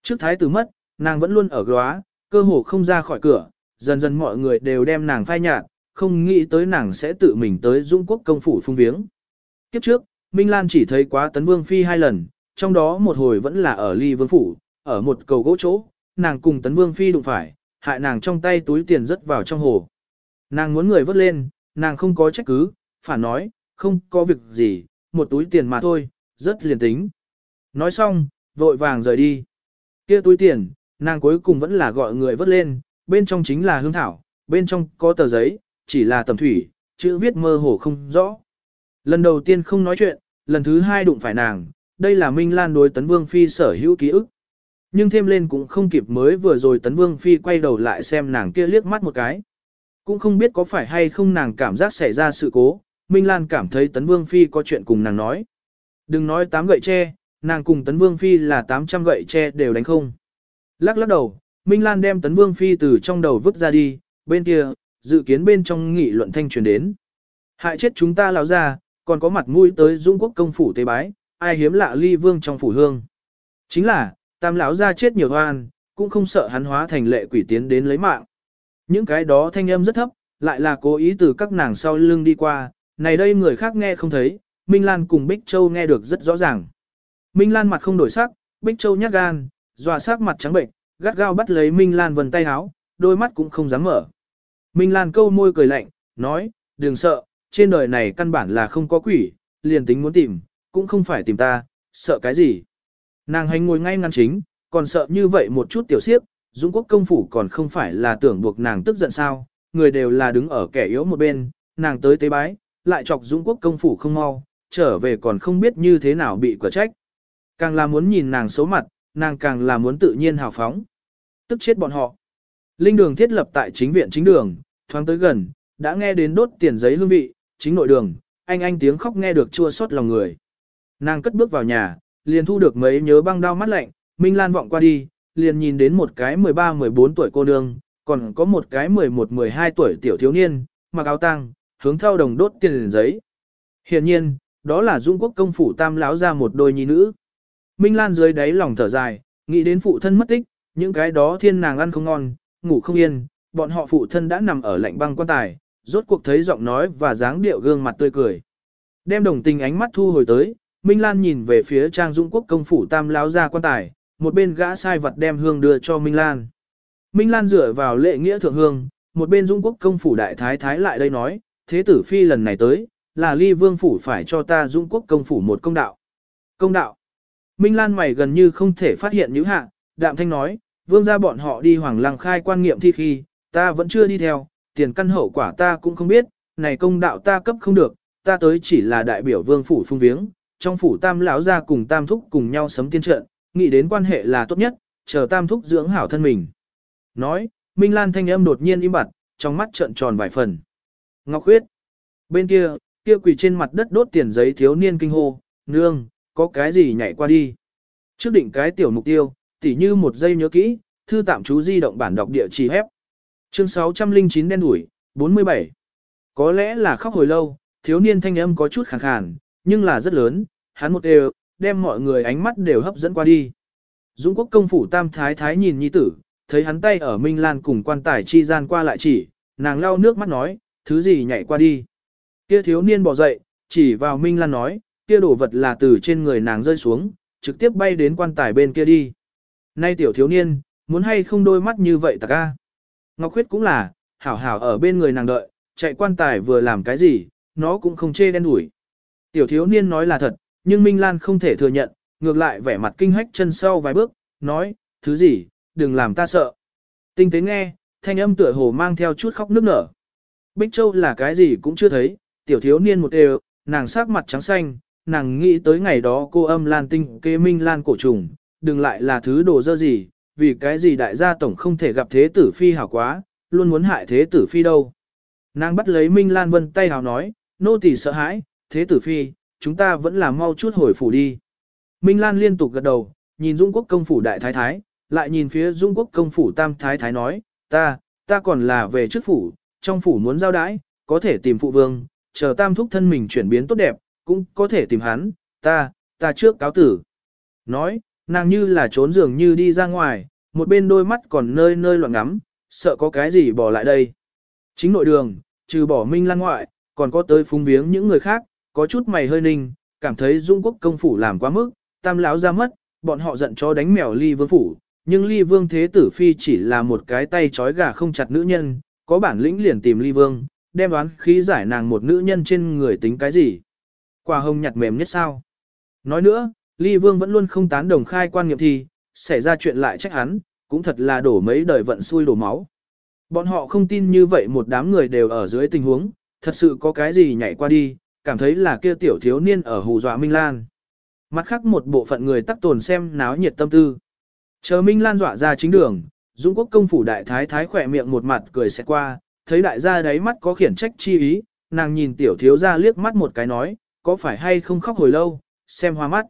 Trước thái tử mất, nàng vẫn luôn ở góa, cơ hồ không ra khỏi cửa, dần dần mọi người đều đem nàng phai nhạt, không nghĩ tới nàng sẽ tự mình tới Dung Quốc công phủ phung viếng. Kiếp trước, Minh Lan chỉ thấy quá tấn vương phi hai lần, trong đó một hồi vẫn là ở ly vương phủ, ở một cầu gỗ chỗ, nàng cùng tấn vương phi đụng phải, hại nàng trong tay túi tiền rớt vào trong hồ. Nàng muốn người vớt lên, nàng không có trách cứ, phản nói, không có việc gì, một túi tiền mà thôi, rất liền tính. Nói xong, vội vàng rời đi. kia túi tiền, nàng cuối cùng vẫn là gọi người vớt lên, bên trong chính là hương thảo, bên trong có tờ giấy, chỉ là tầm thủy, chữ viết mơ hồ không rõ. Lần đầu tiên không nói chuyện, lần thứ hai đụng phải nàng, đây là Minh Lan đối Tấn Vương Phi sở hữu ký ức. Nhưng thêm lên cũng không kịp mới vừa rồi Tấn Vương Phi quay đầu lại xem nàng kia liếc mắt một cái. Cũng không biết có phải hay không nàng cảm giác xảy ra sự cố, Minh Lan cảm thấy Tấn Vương Phi có chuyện cùng nàng nói. Đừng nói tám gậy tre, nàng cùng Tấn Vương Phi là 800 gậy tre đều đánh không. Lắc lắc đầu, Minh Lan đem Tấn Vương Phi từ trong đầu vứt ra đi, bên kia, dự kiến bên trong nghị luận thanh truyền đến. Hại chết chúng ta lão ra, còn có mặt mũi tới Dung Quốc công phủ tế bái, ai hiếm lạ ly vương trong phủ hương. Chính là, tam lão ra chết nhiều hoan, cũng không sợ hắn hóa thành lệ quỷ tiến đến lấy mạng. Những cái đó thanh âm rất thấp, lại là cố ý từ các nàng sau lưng đi qua, này đây người khác nghe không thấy, Minh Lan cùng Bích Châu nghe được rất rõ ràng. Minh Lan mặt không đổi sắc, Bích Châu nhát gan, dọa sắc mặt trắng bệnh, gắt gao bắt lấy Minh Lan vần tay háo, đôi mắt cũng không dám mở. Minh Lan câu môi cười lạnh, nói, đừng sợ, trên đời này căn bản là không có quỷ, liền tính muốn tìm, cũng không phải tìm ta, sợ cái gì. Nàng hành ngồi ngay ngăn chính, còn sợ như vậy một chút tiểu siếp, Dũng quốc công phủ còn không phải là tưởng buộc nàng tức giận sao, người đều là đứng ở kẻ yếu một bên, nàng tới tế bái, lại chọc Dũng quốc công phủ không mau, trở về còn không biết như thế nào bị quả trách. Càng là muốn nhìn nàng xấu mặt, nàng càng là muốn tự nhiên hào phóng. Tức chết bọn họ. Linh đường thiết lập tại chính viện chính đường, thoáng tới gần, đã nghe đến đốt tiền giấy hương vị, chính nội đường, anh anh tiếng khóc nghe được chua xót lòng người. Nàng cất bước vào nhà, liền thu được mấy nhớ băng đau mắt lạnh, Minh Lan vọng qua đi, liền nhìn đến một cái 13-14 tuổi cô nương, còn có một cái 11-12 tuổi tiểu thiếu niên, mặc áo tang, hướng theo đồng đốt tiền giấy. Hiện nhiên, đó là Dung Quốc công phủ tam lão ra một đôi nhi nữ. Minh Lan dưới đáy lòng thở dài, nghĩ đến phụ thân mất tích, những cái đó thiên nàng ăn không ngon, ngủ không yên, bọn họ phụ thân đã nằm ở lạnh băng quan tài, rốt cuộc thấy giọng nói và dáng điệu gương mặt tươi cười. Đem đồng tình ánh mắt thu hồi tới, Minh Lan nhìn về phía Trang Dung Quốc công phủ tam lão ra quan tài, một bên gã sai vật đem hương đưa cho Minh Lan. Minh Lan dựa vào lệ nghĩa thượng hương, một bên Dung Quốc công phủ đại thái thái lại đây nói, thế tử phi lần này tới, là ly vương phủ phải cho ta Dung Quốc công phủ một công đạo. Công đạo. Minh Lan mày gần như không thể phát hiện những hạ, đạm thanh nói, vương gia bọn họ đi hoàng lăng khai quan nghiệm thi khi, ta vẫn chưa đi theo, tiền căn hậu quả ta cũng không biết, này công đạo ta cấp không được, ta tới chỉ là đại biểu vương phủ phung viếng, trong phủ tam lão gia cùng tam thúc cùng nhau sấm tiên trận, nghĩ đến quan hệ là tốt nhất, chờ tam thúc dưỡng hảo thân mình. Nói, Minh Lan thanh âm đột nhiên im bặt, trong mắt trợn tròn vài phần. Ngọc huyết. Bên kia, kia quỳ trên mặt đất đốt tiền giấy thiếu niên kinh hô, nương, có cái gì nhảy qua đi. Trước định cái tiểu mục tiêu, tỉ như một giây nhớ kỹ, thư tạm chú di động bản đọc địa chỉ hép. Chương 609 đen đuổi, 47. Có lẽ là khóc hồi lâu, thiếu niên thanh âm có chút khàn khàn, nhưng là rất lớn, hắn một đều, đem mọi người ánh mắt đều hấp dẫn qua đi. Dũng quốc công phủ tam thái thái nhìn nhi tử, thấy hắn tay ở Minh Lan cùng quan tài chi gian qua lại chỉ, nàng lau nước mắt nói, thứ gì nhảy qua đi. Kia thiếu niên bỏ dậy, chỉ vào Minh Lan nói, kia đồ vật là từ trên người nàng rơi xuống, trực tiếp bay đến quan tài bên kia đi. Nay tiểu thiếu niên, muốn hay không đôi mắt như vậy tạc ca. Ngọc Khuyết cũng là, hảo hảo ở bên người nàng đợi, chạy quan tài vừa làm cái gì, nó cũng không chê đen đuổi. Tiểu thiếu niên nói là thật, nhưng Minh Lan không thể thừa nhận, ngược lại vẻ mặt kinh hách chân sau vài bước, nói, thứ gì, đừng làm ta sợ. Tinh tế nghe, thanh âm tựa hồ mang theo chút khóc nước nở. Bích Châu là cái gì cũng chưa thấy, tiểu thiếu niên một đều, nàng sắc mặt trắng xanh, nàng nghĩ tới ngày đó cô âm lan tinh kê minh lan cổ trùng, đừng lại là thứ đồ dơ gì, vì cái gì đại gia tổng không thể gặp thế tử phi hảo quá, luôn muốn hại thế tử phi đâu. Nàng bắt lấy Minh Lan Vân tay hào nói, nô tỳ sợ hãi, thế tử phi, chúng ta vẫn là mau chút hồi phủ đi. Minh Lan liên tục gật đầu, nhìn Dung Quốc công phủ đại thái thái, lại nhìn phía Dung Quốc công phủ tam thái thái nói, ta, ta còn là về trước phủ, trong phủ muốn giao đãi, có thể tìm phụ vương, chờ tam thúc thân mình chuyển biến tốt đẹp, cũng có thể tìm hắn, ta, ta trước cáo tử. Nói, nàng như là trốn giường như đi ra ngoài, một bên đôi mắt còn nơi nơi loạn ngắm, sợ có cái gì bỏ lại đây. Chính nội đường, trừ bỏ Minh Lan ngoại, còn có tới phung viếng những người khác, có chút mày hơi ninh, cảm thấy Dung Quốc công phủ làm quá mức, tam lão ra mất, bọn họ giận cho đánh mèo ly vương phủ, nhưng ly vương thế tử phi chỉ là một cái tay trói gà không chặt nữ nhân, có bản lĩnh liền tìm ly vương, đem đoán khí giải nàng một nữ nhân trên người tính cái gì. Quả hồng nhặt mềm nhất sao. Nói nữa, ly vương vẫn luôn không tán đồng khai quan nghiệm thi, xảy ra chuyện lại trách hắn, cũng thật là đổ mấy đời vận xui đổ máu. Bọn họ không tin như vậy một đám người đều ở dưới tình huống, thật sự có cái gì nhảy qua đi, cảm thấy là kia tiểu thiếu niên ở hù dọa Minh Lan. Mặt khác một bộ phận người tắc tồn xem náo nhiệt tâm tư. Chờ Minh Lan dọa ra chính đường, Dũng quốc công phủ đại thái thái khỏe miệng một mặt cười sẽ qua, thấy đại gia đáy mắt có khiển trách chi ý, nàng nhìn tiểu thiếu ra liếc mắt một cái nói, có phải hay không khóc hồi lâu, xem hoa mắt.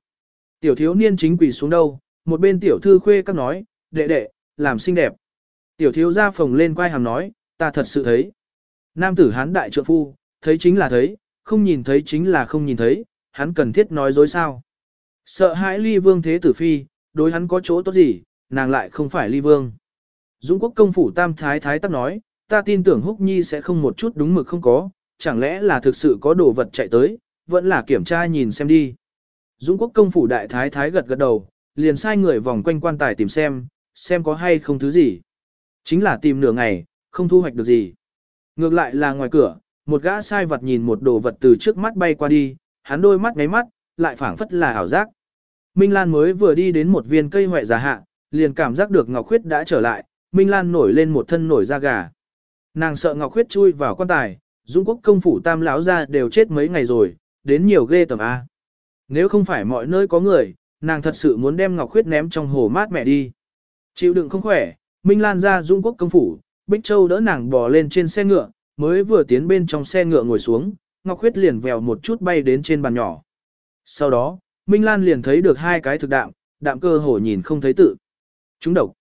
Tiểu thiếu niên chính quỳ xuống đâu, một bên tiểu thư khuê các nói, đệ đệ, làm xinh đẹp. Tiểu thiếu ra phồng lên quay hàm nói, ta thật sự thấy. Nam tử hán đại trượng phu, thấy chính là thấy, không nhìn thấy chính là không nhìn thấy, hắn cần thiết nói dối sao. Sợ hãi ly vương thế tử phi, đối hắn có chỗ tốt gì, nàng lại không phải ly vương. Dũng quốc công phủ tam thái thái tắc nói, ta tin tưởng húc nhi sẽ không một chút đúng mực không có, chẳng lẽ là thực sự có đồ vật chạy tới, vẫn là kiểm tra nhìn xem đi. Dũng quốc công phủ đại thái thái gật gật đầu, liền sai người vòng quanh quan tài tìm xem, xem có hay không thứ gì. Chính là tìm nửa ngày, không thu hoạch được gì. Ngược lại là ngoài cửa, một gã sai vật nhìn một đồ vật từ trước mắt bay qua đi, hắn đôi mắt ngáy mắt, lại phảng phất là ảo giác. Minh Lan mới vừa đi đến một viên cây hoại già hạ, liền cảm giác được Ngọc Khuyết đã trở lại, Minh Lan nổi lên một thân nổi da gà. Nàng sợ Ngọc Khuyết chui vào quan tài, Dung Quốc công phủ tam lão ra đều chết mấy ngày rồi, đến nhiều ghê tầm A. Nếu không phải mọi nơi có người, nàng thật sự muốn đem Ngọc Khuyết ném trong hồ mát mẹ đi. Chịu đựng không khỏe, Minh Lan ra Dung Quốc công phủ, Bích Châu đỡ nàng bò lên trên xe ngựa, mới vừa tiến bên trong xe ngựa ngồi xuống, Ngọc Khuyết liền vèo một chút bay đến trên bàn nhỏ. Sau đó, Minh Lan liền thấy được hai cái thực đạm, đạm cơ hồ nhìn không thấy tự. Chúng độc.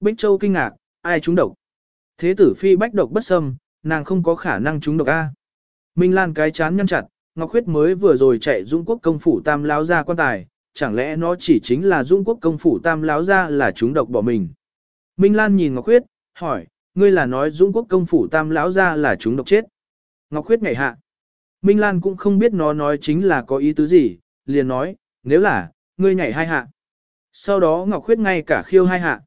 Bích Châu kinh ngạc, ai chúng độc? Thế tử phi bách độc bất xâm, nàng không có khả năng chúng độc A. Minh Lan cái chán nhăn chặt, Ngọc Khuyết mới vừa rồi chạy Dung Quốc công phủ tam láo ra quan tài, chẳng lẽ nó chỉ chính là Dung Quốc công phủ tam láo ra là chúng độc bỏ mình. Minh Lan nhìn Ngọc Khuyết, hỏi, ngươi là nói Dung Quốc công phủ tam Lão ra là chúng độc chết. Ngọc Khuyết ngảy hạ. Minh Lan cũng không biết nó nói chính là có ý tứ gì, liền nói, nếu là, ngươi nhảy hai hạ. Sau đó Ngọc Khuyết ngay cả khiêu hai hạ.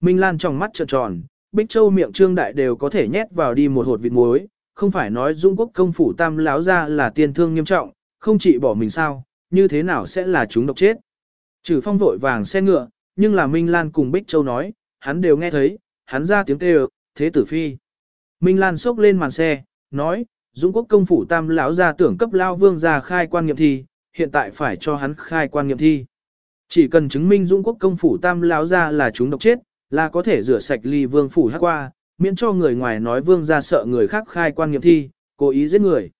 Minh Lan trong mắt trợn tròn, Bích Châu miệng trương đại đều có thể nhét vào đi một hột vịt muối, không phải nói Dung Quốc công phủ tam Lão ra là tiên thương nghiêm trọng, không chỉ bỏ mình sao, như thế nào sẽ là chúng độc chết. Trừ phong vội vàng xe ngựa, nhưng là Minh Lan cùng Bích Châu nói, hắn đều nghe thấy, hắn ra tiếng kêu, thế tử phi. Minh Lan sốc lên màn xe, nói, dũng Quốc công phủ tam lão ra tưởng cấp lao vương ra khai quan nghiệm thi, hiện tại phải cho hắn khai quan nghiệm thi. Chỉ cần chứng minh dũng Quốc công phủ tam lão ra là chúng độc chết, là có thể rửa sạch ly vương phủ hát qua, miễn cho người ngoài nói vương ra sợ người khác khai quan nghiệm thi, cố ý giết người.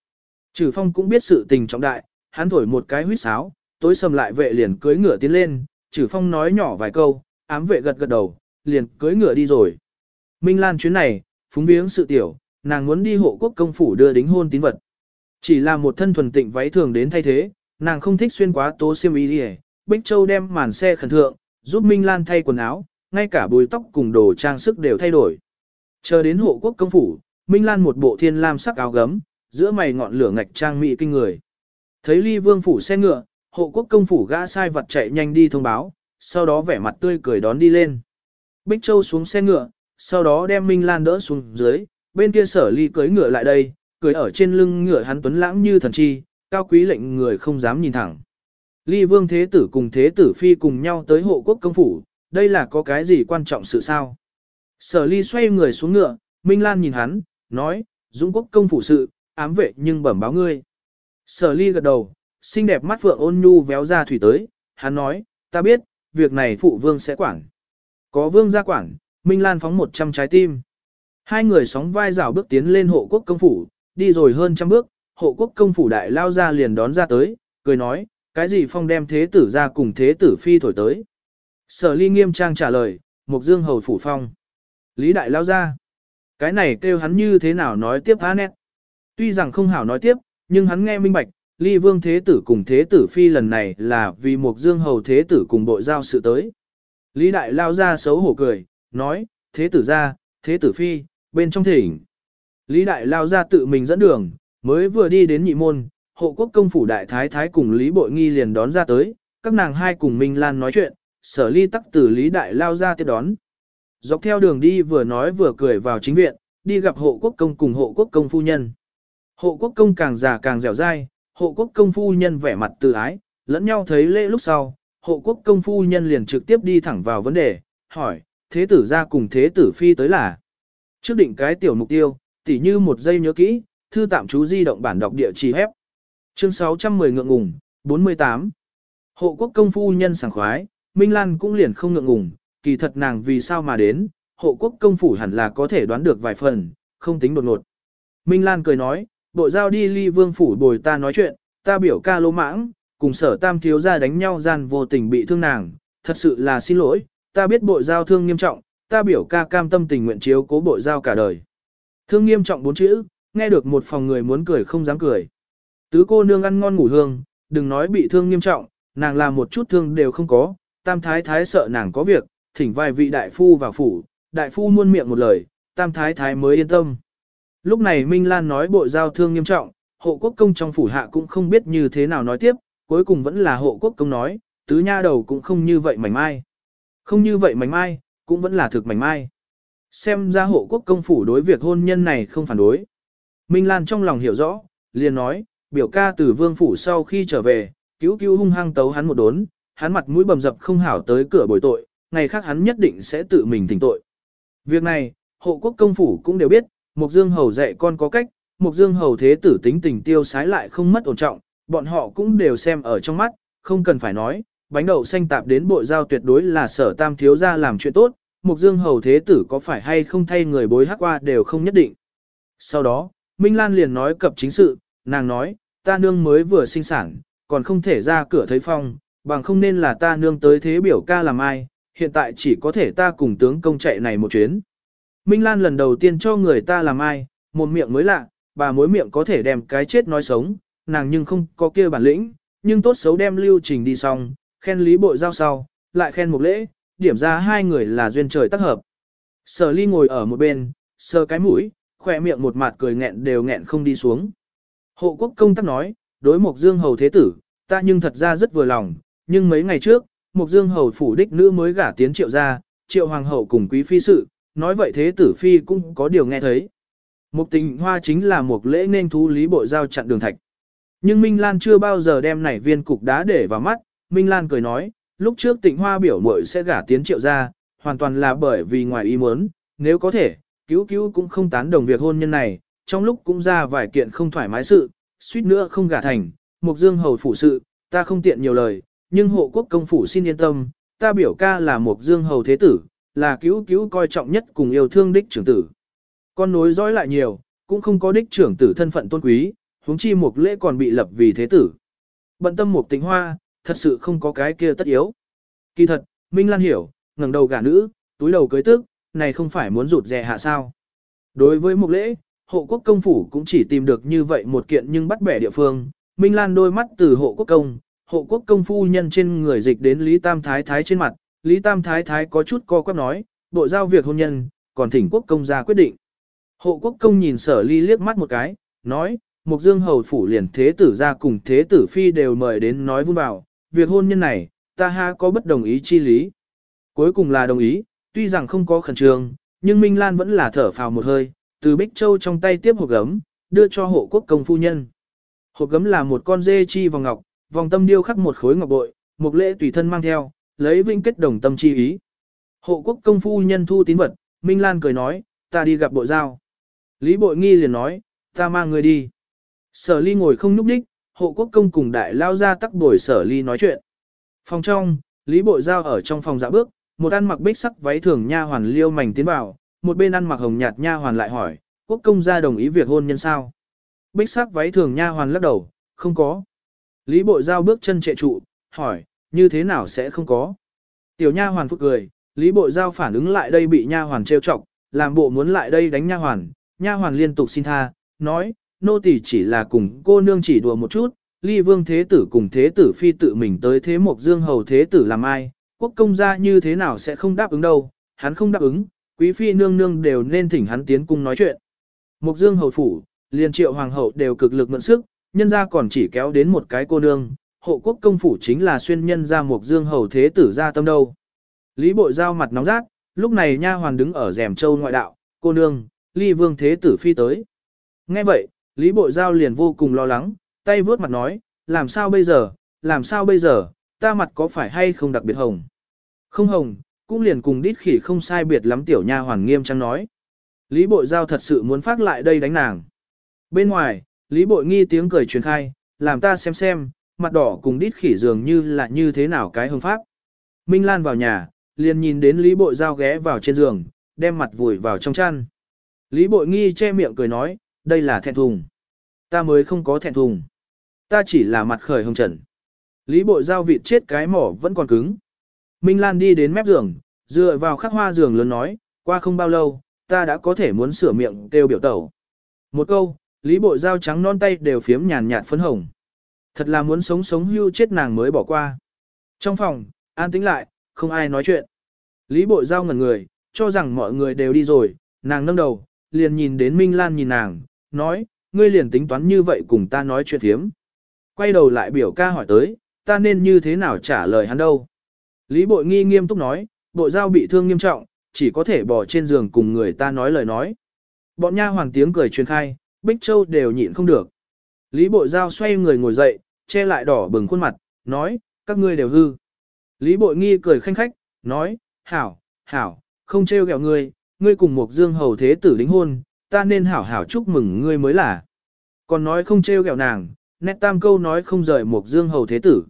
Trừ phong cũng biết sự tình trọng đại, hắn thổi một cái huyết sáo, tối sầm lại vệ liền cưới ngựa tiến lên, trừ phong nói nhỏ vài câu, ám vệ gật gật đầu, liền cưỡi ngựa đi rồi. Minh Lan chuyến này, phúng viếng sự tiểu, nàng muốn đi hộ quốc công phủ đưa đính hôn tín vật. Chỉ là một thân thuần tịnh váy thường đến thay thế, nàng không thích xuyên quá tố xiêm y đi Bích Châu đem màn xe khẩn thượng, giúp Minh Lan thay quần áo, ngay cả bùi tóc cùng đồ trang sức đều thay đổi. Chờ đến hộ quốc công phủ, Minh Lan một bộ thiên lam sắc áo gấm, giữa mày ngọn lửa ngạch trang mỹ kinh người. Thấy ly vương phủ xe ngựa, hộ quốc công phủ gã sai vật chạy nhanh đi thông báo, sau đó vẻ mặt tươi cười đón đi lên. Bích Châu xuống xe ngựa, sau đó đem Minh Lan đỡ xuống dưới, bên kia sở ly cưới ngựa lại đây, cười ở trên lưng ngựa hắn tuấn lãng như thần chi, cao quý lệnh người không dám nhìn thẳng. Ly vương thế tử cùng thế tử phi cùng nhau tới hộ quốc công phủ, đây là có cái gì quan trọng sự sao? Sở ly xoay người xuống ngựa, Minh Lan nhìn hắn, nói, Dũng quốc công phủ sự, ám vệ nhưng bẩm báo ngươi. Sở ly gật đầu, xinh đẹp mắt phượng ôn nhu véo ra thủy tới, hắn nói, ta biết, việc này phụ vương sẽ quản. Có vương gia quản, Minh Lan phóng một trăm trái tim. Hai người sóng vai rào bước tiến lên hộ quốc công phủ, đi rồi hơn trăm bước, hộ quốc công phủ đại lao ra liền đón ra tới, cười nói, cái gì phong đem thế tử ra cùng thế tử phi thổi tới. Sở ly nghiêm trang trả lời, Mục Dương hầu phủ phong. Lý đại lao ra. Cái này kêu hắn như thế nào nói tiếp há nét. Tuy rằng không hảo nói tiếp, nhưng hắn nghe minh bạch, ly vương thế tử cùng thế tử phi lần này là vì Mục Dương hầu thế tử cùng bội giao sự tới. Lý đại lao ra xấu hổ cười, nói, thế tử ra, thế tử phi, bên trong thỉnh. Lý đại lao ra tự mình dẫn đường, mới vừa đi đến nhị môn, hộ quốc công phủ đại thái thái cùng Lý bội nghi liền đón ra tới, các nàng hai cùng Minh Lan nói chuyện, sở ly tắc tử Lý đại lao ra tiếp đón. Dọc theo đường đi vừa nói vừa cười vào chính viện, đi gặp hộ quốc công cùng hộ quốc công phu nhân. Hộ quốc công càng già càng dẻo dai, hộ quốc công phu nhân vẻ mặt từ ái, lẫn nhau thấy lễ lúc sau, hộ quốc công phu nhân liền trực tiếp đi thẳng vào vấn đề, hỏi, thế tử ra cùng thế tử phi tới là. Trước định cái tiểu mục tiêu, tỉ như một giây nhớ kỹ, thư tạm chú di động bản đọc địa chỉ hép. Chương 610 ngượng ngùng, 48. Hộ quốc công phu nhân sảng khoái, Minh Lan cũng liền không ngượng ngùng, kỳ thật nàng vì sao mà đến, hộ quốc công phủ hẳn là có thể đoán được vài phần, không tính đột ngột. Minh Lan cười nói, bộ giao đi ly vương phủ bồi ta nói chuyện, ta biểu ca lô mãng, cùng sở tam thiếu ra đánh nhau gian vô tình bị thương nàng, thật sự là xin lỗi, ta biết bộ giao thương nghiêm trọng, ta biểu ca cam tâm tình nguyện chiếu cố bộ giao cả đời. Thương nghiêm trọng bốn chữ, nghe được một phòng người muốn cười không dám cười. Tứ cô nương ăn ngon ngủ hương, đừng nói bị thương nghiêm trọng, nàng làm một chút thương đều không có, tam thái thái sợ nàng có việc, thỉnh vài vị đại phu vào phủ, đại phu muôn miệng một lời, tam thái thái mới yên tâm. Lúc này Minh Lan nói bộ giao thương nghiêm trọng, hộ quốc công trong phủ hạ cũng không biết như thế nào nói tiếp, cuối cùng vẫn là hộ quốc công nói, tứ nha đầu cũng không như vậy mảnh mai. Không như vậy mảnh mai, cũng vẫn là thực mảnh mai. Xem ra hộ quốc công phủ đối việc hôn nhân này không phản đối. Minh Lan trong lòng hiểu rõ, liền nói, biểu ca từ vương phủ sau khi trở về, cứu cứu hung hăng tấu hắn một đốn, hắn mặt mũi bầm dập không hảo tới cửa bồi tội, ngày khác hắn nhất định sẽ tự mình thỉnh tội. Việc này, hộ quốc công phủ cũng đều biết, Mục Dương Hầu dạy con có cách, Mục Dương Hầu thế tử tính tình tiêu sái lại không mất ổn trọng, bọn họ cũng đều xem ở trong mắt, không cần phải nói, bánh đậu xanh tạp đến bộ giao tuyệt đối là sở tam thiếu ra làm chuyện tốt, Mục Dương Hầu thế tử có phải hay không thay người bối hắc qua đều không nhất định. Sau đó, Minh Lan liền nói cập chính sự, nàng nói, ta nương mới vừa sinh sản, còn không thể ra cửa thấy phong, bằng không nên là ta nương tới thế biểu ca làm ai, hiện tại chỉ có thể ta cùng tướng công chạy này một chuyến. Minh Lan lần đầu tiên cho người ta làm ai, một miệng mới lạ, bà mối miệng có thể đem cái chết nói sống, nàng nhưng không có kia bản lĩnh, nhưng tốt xấu đem lưu trình đi xong, khen lý bội giao sau, lại khen một lễ, điểm ra hai người là duyên trời tác hợp. Sở ly ngồi ở một bên, sờ cái mũi, khỏe miệng một mặt cười nghẹn đều nghẹn không đi xuống. Hộ quốc công tác nói, đối mục Dương Hầu Thế Tử, ta nhưng thật ra rất vừa lòng, nhưng mấy ngày trước, mục Dương Hầu phủ đích nữ mới gả tiến triệu ra, triệu hoàng hậu cùng quý phi sự, nói vậy Thế Tử Phi cũng có điều nghe thấy. Mục tình hoa chính là một lễ nên thú lý bộ giao chặn đường thạch. Nhưng Minh Lan chưa bao giờ đem nảy viên cục đá để vào mắt, Minh Lan cười nói, lúc trước tịnh hoa biểu muội sẽ gả tiến triệu ra, hoàn toàn là bởi vì ngoài ý muốn, nếu có thể, cứu cứu cũng không tán đồng việc hôn nhân này, trong lúc cũng ra vài kiện không thoải mái sự, suýt nữa không gả thành, Mục Dương hầu phủ sự, ta không tiện nhiều lời, nhưng hộ quốc công phủ xin yên tâm, ta biểu ca là Mục Dương hầu thế tử, là cứu cứu coi trọng nhất cùng yêu thương đích trưởng tử. Con nối dõi lại nhiều, cũng không có đích trưởng tử thân phận tôn quý, huống chi Mục lễ còn bị lập vì thế tử. Bận tâm Mục tình Hoa, thật sự không có cái kia tất yếu. Kỳ thật, Minh Lan hiểu, ngẩng đầu gả nữ, túi đầu cưới tức, này không phải muốn rụt rè hạ sao. Đối với Mục lễ, hộ quốc công phủ cũng chỉ tìm được như vậy một kiện nhưng bắt bẻ địa phương. Minh Lan đôi mắt từ hộ quốc công, hộ quốc công phu nhân trên người dịch đến Lý Tam Thái Thái trên mặt. Lý Tam Thái Thái có chút co quắp nói, bộ giao việc hôn nhân, còn thỉnh quốc công ra quyết định. Hộ quốc công nhìn sở ly liếc mắt một cái, nói, Mục Dương Hầu Phủ liền thế tử ra cùng thế tử phi đều mời đến nói vun bảo, việc hôn nhân này, ta ha có bất đồng ý chi lý. Cuối cùng là đồng ý, tuy rằng không có khẩn trương, nhưng Minh Lan vẫn là thở phào một hơi, từ Bích Châu trong tay tiếp hộp gấm, đưa cho hộ quốc công phu nhân. Hộp gấm là một con dê chi vòng ngọc, vòng tâm điêu khắc một khối ngọc bội, một lễ tùy thân mang theo, lấy vinh kết đồng tâm chi ý. Hộ quốc công phu nhân thu tín vật, Minh Lan cười nói, ta đi gặp bộ giao. Lý bội nghi liền nói, ta mang người đi. Sở ly ngồi không nhúc đích, hộ quốc công cùng đại lao ra tắc bồi sở ly nói chuyện. Phòng trong, Lý bội giao ở trong phòng dạ bước, một ăn mặc bích sắc váy thường nha hoàn liêu mảnh tiến vào, một bên ăn mặc hồng nhạt nha hoàn lại hỏi, quốc công gia đồng ý việc hôn nhân sao? Bích sắc váy thường nha hoàn lắc đầu, không có. Lý bội giao bước chân trệ trụ, hỏi, như thế nào sẽ không có? Tiểu nha hoàn phút cười, Lý bội giao phản ứng lại đây bị nha hoàn trêu chọc, làm bộ muốn lại đây đánh nha hoàn, nha hoàn liên tục xin tha, nói, nô tỳ chỉ là cùng cô nương chỉ đùa một chút, ly vương thế tử cùng thế tử phi tự mình tới thế mộc dương hầu thế tử làm ai, quốc công gia như thế nào sẽ không đáp ứng đâu, hắn không đáp ứng, quý phi nương nương đều nên thỉnh hắn tiến cung nói chuyện. Mộc dương hầu phủ, liền triệu hoàng hậu đều cực lực mượn sức, nhân ra còn chỉ kéo đến một cái cô nương, hộ quốc công phủ chính là xuyên nhân ra mộc dương hầu thế tử ra tâm đâu. Lý bội giao mặt nóng rát, lúc này nha hoàn đứng ở rèm châu ngoại đạo, cô nương, ly vương thế tử phi tới. Nghe vậy, Lý bội giao liền vô cùng lo lắng, tay vướt mặt nói, làm sao bây giờ, làm sao bây giờ, ta mặt có phải hay không đặc biệt hồng. Không hồng, cũng liền cùng đít khỉ không sai biệt lắm tiểu nha hoàn nghiêm trang nói. Lý bội giao thật sự muốn phát lại đây đánh nàng. Bên ngoài, Lý bội nghi tiếng cười truyền khai, làm ta xem xem, mặt đỏ cùng đít khỉ dường như là như thế nào cái hương pháp. Minh Lan vào nhà, liền nhìn đến Lý bội giao ghé vào trên giường, đem mặt vùi vào trong chăn. Lý bội nghi che miệng cười nói, đây là thẹn thùng. Ta mới không có thẹn thùng. Ta chỉ là mặt khởi hồng trần. Lý bội giao vịt chết cái mỏ vẫn còn cứng. Minh Lan đi đến mép giường, dựa vào khắc hoa giường lớn nói, qua không bao lâu, ta đã có thể muốn sửa miệng kêu biểu tẩu. Một câu, Lý Bội Giao trắng non tay đều phiếm nhàn nhạt phấn hồng. Thật là muốn sống sống hưu chết nàng mới bỏ qua. Trong phòng, an tĩnh lại, không ai nói chuyện. Lý Bội Giao ngẩn người, cho rằng mọi người đều đi rồi, nàng nâng đầu, liền nhìn đến Minh Lan nhìn nàng, nói, ngươi liền tính toán như vậy cùng ta nói chuyện thiếm. Quay đầu lại biểu ca hỏi tới, ta nên như thế nào trả lời hắn đâu. Lý Bội Nghi nghiêm túc nói, Bội Giao bị thương nghiêm trọng, chỉ có thể bỏ trên giường cùng người ta nói lời nói. Bọn nha hoàng tiếng cười truyền khai, Bích Châu đều nhịn không được. Lý Bội Giao xoay người ngồi dậy, che lại đỏ bừng khuôn mặt, nói, các ngươi đều hư. Lý Bội Nghi cười khanh khách, nói, hảo, hảo, không trêu ghẹo ngươi, ngươi cùng một dương hầu thế tử đính hôn, ta nên hảo hảo chúc mừng ngươi mới là. Còn nói không trêu ghẹo nàng, nét tam câu nói không rời một dương hầu thế tử.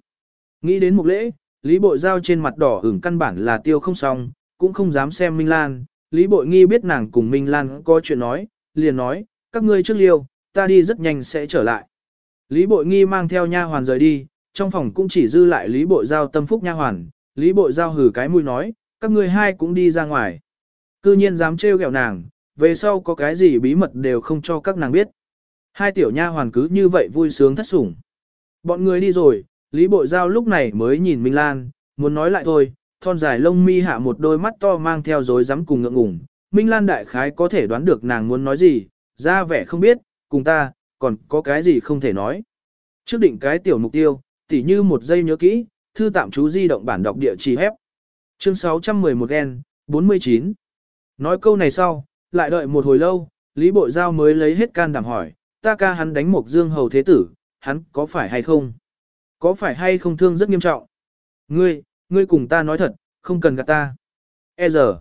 Nghĩ đến một lễ, Lý Bội Giao trên mặt đỏ ửng căn bản là tiêu không xong, cũng không dám xem Minh Lan. Lý Bội Nghi biết nàng cùng Minh Lan có chuyện nói, liền nói, các ngươi trước liêu, ta đi rất nhanh sẽ trở lại. Lý Bội Nghi mang theo nha hoàn rời đi, trong phòng cũng chỉ dư lại Lý Bội Giao tâm phúc nha hoàn. Lý Bội Giao hử cái mũi nói, các ngươi hai cũng đi ra ngoài. Cư nhiên dám trêu ghẹo nàng, về sau có cái gì bí mật đều không cho các nàng biết. Hai tiểu nha hoàn cứ như vậy vui sướng thất sủng. Bọn người đi rồi, Lý Bội Giao lúc này mới nhìn Minh Lan, muốn nói lại thôi, thon dài lông mi hạ một đôi mắt to mang theo dối rắm cùng ngượng ngùng. Minh Lan đại khái có thể đoán được nàng muốn nói gì, ra vẻ không biết, cùng ta, còn có cái gì không thể nói. Trước định cái tiểu mục tiêu, tỉ như một giây nhớ kỹ, thư tạm chú di động bản đọc địa chỉ hép. Chương 611 N, 49. Nói câu này sau, lại đợi một hồi lâu, Lý Bội Giao mới lấy hết can đảm hỏi, ta ca hắn đánh một dương hầu thế tử, hắn có phải hay không? Có phải hay không thương rất nghiêm trọng? Ngươi, ngươi cùng ta nói thật, không cần gạt ta. E giờ.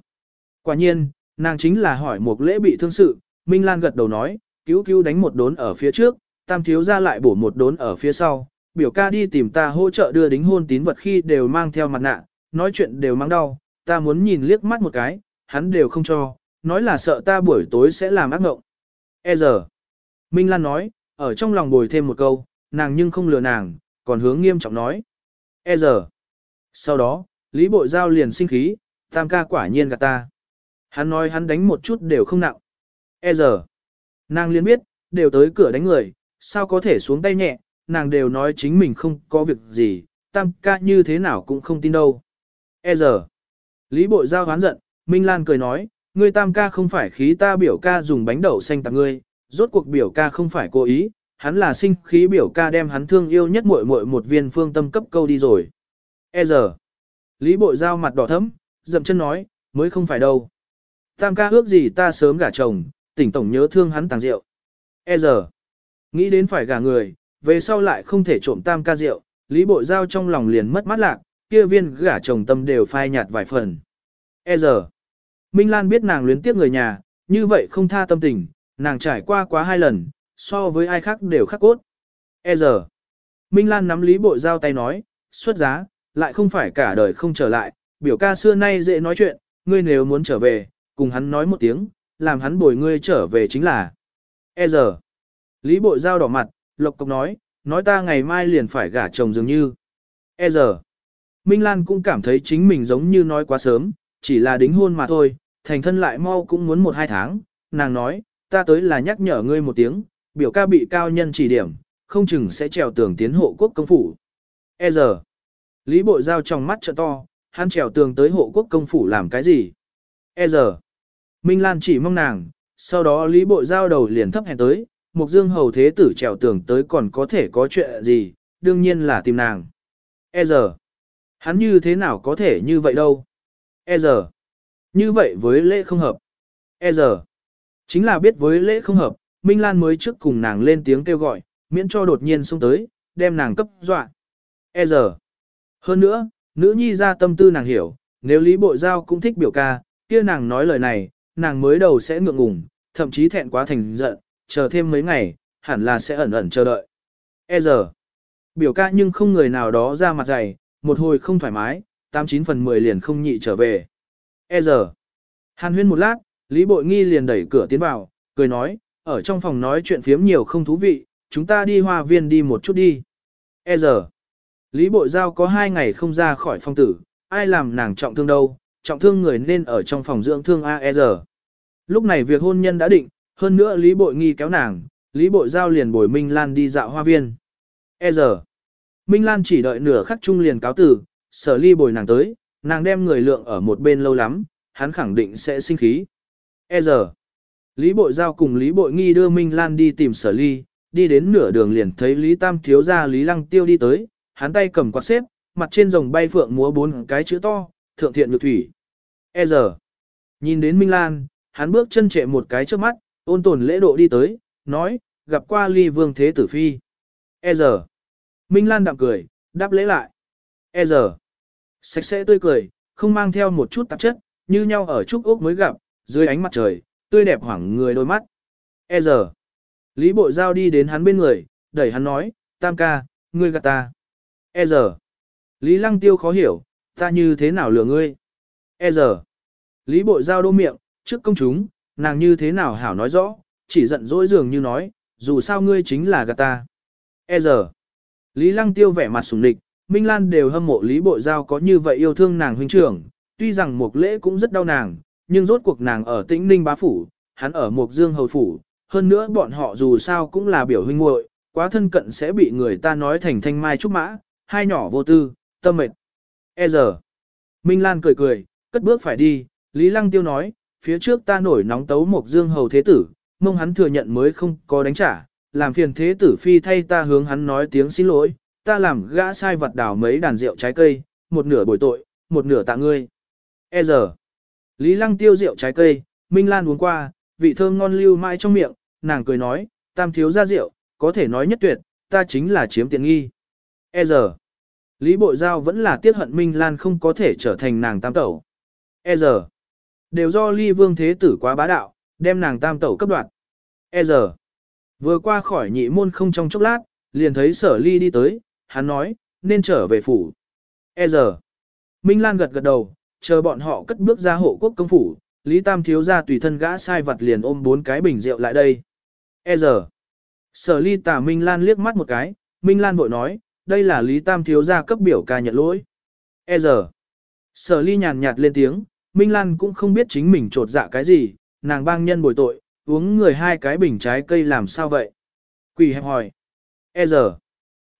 Quả nhiên, nàng chính là hỏi một lễ bị thương sự, Minh Lan gật đầu nói, cứu cứu đánh một đốn ở phía trước, tam thiếu ra lại bổ một đốn ở phía sau, biểu ca đi tìm ta hỗ trợ đưa đính hôn tín vật khi đều mang theo mặt nạ, nói chuyện đều mang đau, ta muốn nhìn liếc mắt một cái, hắn đều không cho, nói là sợ ta buổi tối sẽ làm ác mộng. E giờ. Minh Lan nói, ở trong lòng bồi thêm một câu, nàng nhưng không lừa nàng, còn hướng nghiêm trọng nói. E giờ. Sau đó, Lý Bội Giao liền sinh khí, tam ca quả nhiên gạt ta. Hắn nói hắn đánh một chút đều không nặng. E giờ. Nàng liền biết, đều tới cửa đánh người, sao có thể xuống tay nhẹ, nàng đều nói chính mình không có việc gì, tam ca như thế nào cũng không tin đâu. E giờ. Lý Bội Giao hoán giận, Minh Lan cười nói, ngươi tam ca không phải khí ta biểu ca dùng bánh đậu xanh tặng ngươi, rốt cuộc biểu ca không phải cố ý, hắn là sinh khí biểu ca đem hắn thương yêu nhất muội muội một viên phương tâm cấp câu đi rồi. E giờ, Lý Bội Giao mặt đỏ thẫm, dậm chân nói, mới không phải đâu. Tam ca ước gì ta sớm gả chồng, tỉnh tổng nhớ thương hắn tàng rượu. E giờ, nghĩ đến phải gả người, về sau lại không thể trộm tam ca rượu, Lý Bội Giao trong lòng liền mất mát lạc, kia viên gả chồng tâm đều phai nhạt vài phần. E giờ, Minh Lan biết nàng luyến tiếc người nhà, như vậy không tha tâm tình, nàng trải qua quá hai lần, so với ai khác đều khắc cốt. E giờ, Minh Lan nắm Lý Bội Giao tay nói, xuất giá, lại không phải cả đời không trở lại, biểu ca xưa nay dễ nói chuyện, ngươi nếu muốn trở về, cùng hắn nói một tiếng, làm hắn bồi ngươi trở về chính là. E giờ, Lý Bội Giao đỏ mặt, lộc cộc nói, nói ta ngày mai liền phải gả chồng dường như. E giờ, Minh Lan cũng cảm thấy chính mình giống như nói quá sớm, chỉ là đính hôn mà thôi, thành thân lại mau cũng muốn một hai tháng, nàng nói, ta tới là nhắc nhở ngươi một tiếng, biểu ca bị cao nhân chỉ điểm, không chừng sẽ trèo tường tiến hộ quốc công phủ. E giờ, Lý Bội Giao trong mắt trợ to, hắn trèo tường tới hộ quốc công phủ làm cái gì? E giờ, Minh Lan chỉ mong nàng, sau đó Lý Bội Giao đầu liền thấp hèn tới, Mục Dương hầu thế tử trèo tường tới còn có thể có chuyện gì, đương nhiên là tìm nàng. E giờ, hắn như thế nào có thể như vậy đâu? E giờ, như vậy với lễ không hợp. E giờ, chính là biết với lễ không hợp, Minh Lan mới trước cùng nàng lên tiếng kêu gọi, miễn cho đột nhiên xông tới, đem nàng cấp dọa. E giờ, hơn nữa, nữ nhi ra tâm tư nàng hiểu, nếu Lý Bội Giao cũng thích biểu ca, kia nàng nói lời này, nàng mới đầu sẽ ngượng ngùng, thậm chí thẹn quá thành giận, chờ thêm mấy ngày, hẳn là sẽ ẩn ẩn chờ đợi. E giờ, biểu ca nhưng không người nào đó ra mặt dày, một hồi không thoải mái, 89 phần 10 liền không nhị trở về. E giờ, hàn huyên một lát, Lý Bội Nghi liền đẩy cửa tiến vào, cười nói, ở trong phòng nói chuyện phiếm nhiều không thú vị, chúng ta đi hoa viên đi một chút đi. E giờ, Lý Bội Giao có hai ngày không ra khỏi phong tử, ai làm nàng trọng thương đâu, trọng thương người nên ở trong phòng dưỡng thương AER. Lúc này việc hôn nhân đã định, hơn nữa Lý Bội nghi kéo nàng, Lý Bội Giao liền bồi Minh Lan đi dạo hoa viên. E giờ, Minh Lan chỉ đợi nửa khắc chung liền cáo tử, sở ly bồi nàng tới, nàng đem người lượng ở một bên lâu lắm, hắn khẳng định sẽ sinh khí. E giờ, Lý Bội Giao cùng Lý Bội Nghi đưa Minh Lan đi tìm sở ly, đi đến nửa đường liền thấy Lý Tam thiếu gia Lý Lăng Tiêu đi tới, hắn tay cầm quạt xếp, mặt trên rồng bay phượng múa bốn cái chữ to, thượng thiện nhược thủy. E giờ, nhìn đến Minh Lan, hắn bước chân trệ một cái trước mắt, ôn tồn lễ độ đi tới, nói, gặp qua ly vương thế tử phi. E giờ, Minh Lan đạm cười, đáp lễ lại. E giờ, sạch sẽ tươi cười, không mang theo một chút tạp chất, như nhau ở trúc ốc mới gặp, dưới ánh mặt trời, tươi đẹp hoảng người đôi mắt. E giờ, Lý Bộ Giao đi đến hắn bên người, đẩy hắn nói, tam ca, ngươi gạt ta. E giờ, Lý Lăng Tiêu khó hiểu, ta như thế nào lừa ngươi. E giờ, Lý Bộ Giao đô miệng, trước công chúng, nàng như thế nào hảo nói rõ, chỉ giận dỗi dường như nói, dù sao ngươi chính là gạt ta. E giờ, Lý Lăng Tiêu vẻ mặt sùng địch, Minh Lan đều hâm mộ Lý Bộ Giao có như vậy yêu thương nàng huynh trưởng, tuy rằng Mục Lễ cũng rất đau nàng, nhưng rốt cuộc nàng ở Tĩnh Ninh bá phủ, hắn ở Mục Dương hầu phủ, hơn nữa bọn họ dù sao cũng là biểu huynh muội, quá thân cận sẽ bị người ta nói thành thanh mai trúc mã, hai nhỏ vô tư, tâm mệt. E giờ, Minh Lan cười cười, cất bước phải đi, Lý Lăng Tiêu nói, phía trước ta nổi nóng tấu Mục Dương hầu thế tử, mong hắn thừa nhận mới không có đánh trả, làm phiền thế tử phi thay ta hướng hắn nói tiếng xin lỗi, ta làm gã sai vật đào mấy đàn rượu trái cây, một nửa bồi tội, một nửa tạ ngươi. E giờ, Lý Lăng tiêu rượu trái cây, Minh Lan uống qua, vị thơm ngon lưu mãi trong miệng, nàng cười nói, tam thiếu ra rượu, có thể nói nhất tuyệt, ta chính là chiếm tiện nghi. E giờ, Lý Bội Giao vẫn là tiếc hận Minh Lan không có thể trở thành nàng tam tẩu. E giờ, đều do ly vương thế tử quá bá đạo, đem nàng tam tẩu cấp đoạt. E giờ, vừa qua khỏi nhị môn không trong chốc lát, liền thấy sở ly đi tới, hắn nói, nên trở về phủ. E giờ, Minh Lan gật gật đầu, chờ bọn họ cất bước ra hộ quốc công phủ, Lý Tam thiếu ra tùy thân gã sai vật liền ôm bốn cái bình rượu lại đây. E giờ, sở ly tả Minh Lan liếc mắt một cái, Minh Lan vội nói, đây là Lý Tam thiếu ra cấp biểu ca nhận lỗi. E giờ, sở ly nhàn nhạt lên tiếng, Minh Lan cũng không biết chính mình trột dạ cái gì, nàng bang nhân bồi tội, uống người hai cái bình trái cây làm sao vậy? Quỷ hẹp hỏi. E giờ,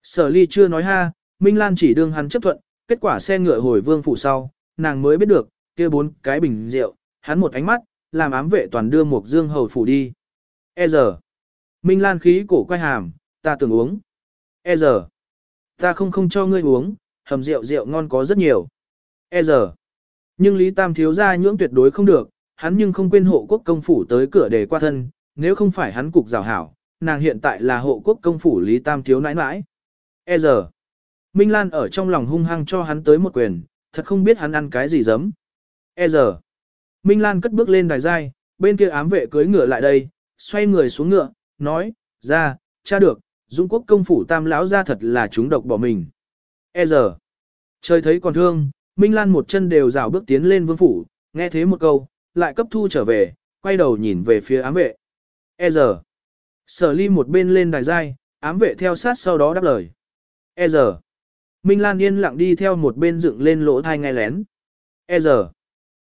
Sở ly chưa nói ha, Minh Lan chỉ đương hắn chấp thuận, kết quả xe ngựa hồi vương phủ sau, nàng mới biết được, kia bốn cái bình rượu, hắn một ánh mắt, làm ám vệ toàn đưa một dương hầu phủ đi. E giờ, Minh Lan khí cổ quay hàm, ta tưởng uống. E giờ, ta không không cho ngươi uống, hầm rượu rượu ngon có rất nhiều. E giờ, nhưng Lý Tam thiếu ra nhưỡng tuyệt đối không được, hắn nhưng không quên hộ quốc công phủ tới cửa để qua thân, nếu không phải hắn cục rào hảo, nàng hiện tại là hộ quốc công phủ Lý Tam thiếu nãi nãi. E giờ, Minh Lan ở trong lòng hung hăng cho hắn tới một quyền, thật không biết hắn ăn cái gì giấm. E giờ, Minh Lan cất bước lên đài dai, bên kia ám vệ cưới ngựa lại đây, xoay người xuống ngựa, nói, ra, cha được, Dung quốc công phủ tam lão ra thật là chúng độc bỏ mình. E giờ, trời thấy còn thương, Minh Lan một chân đều rào bước tiến lên vương phủ, nghe thế một câu, lại cấp thu trở về, quay đầu nhìn về phía ám vệ. E giờ, sở ly một bên lên đài dai, ám vệ theo sát sau đó đáp lời. E giờ. Minh Lan yên lặng đi theo một bên dựng lên lỗ thai ngay lén. E giờ.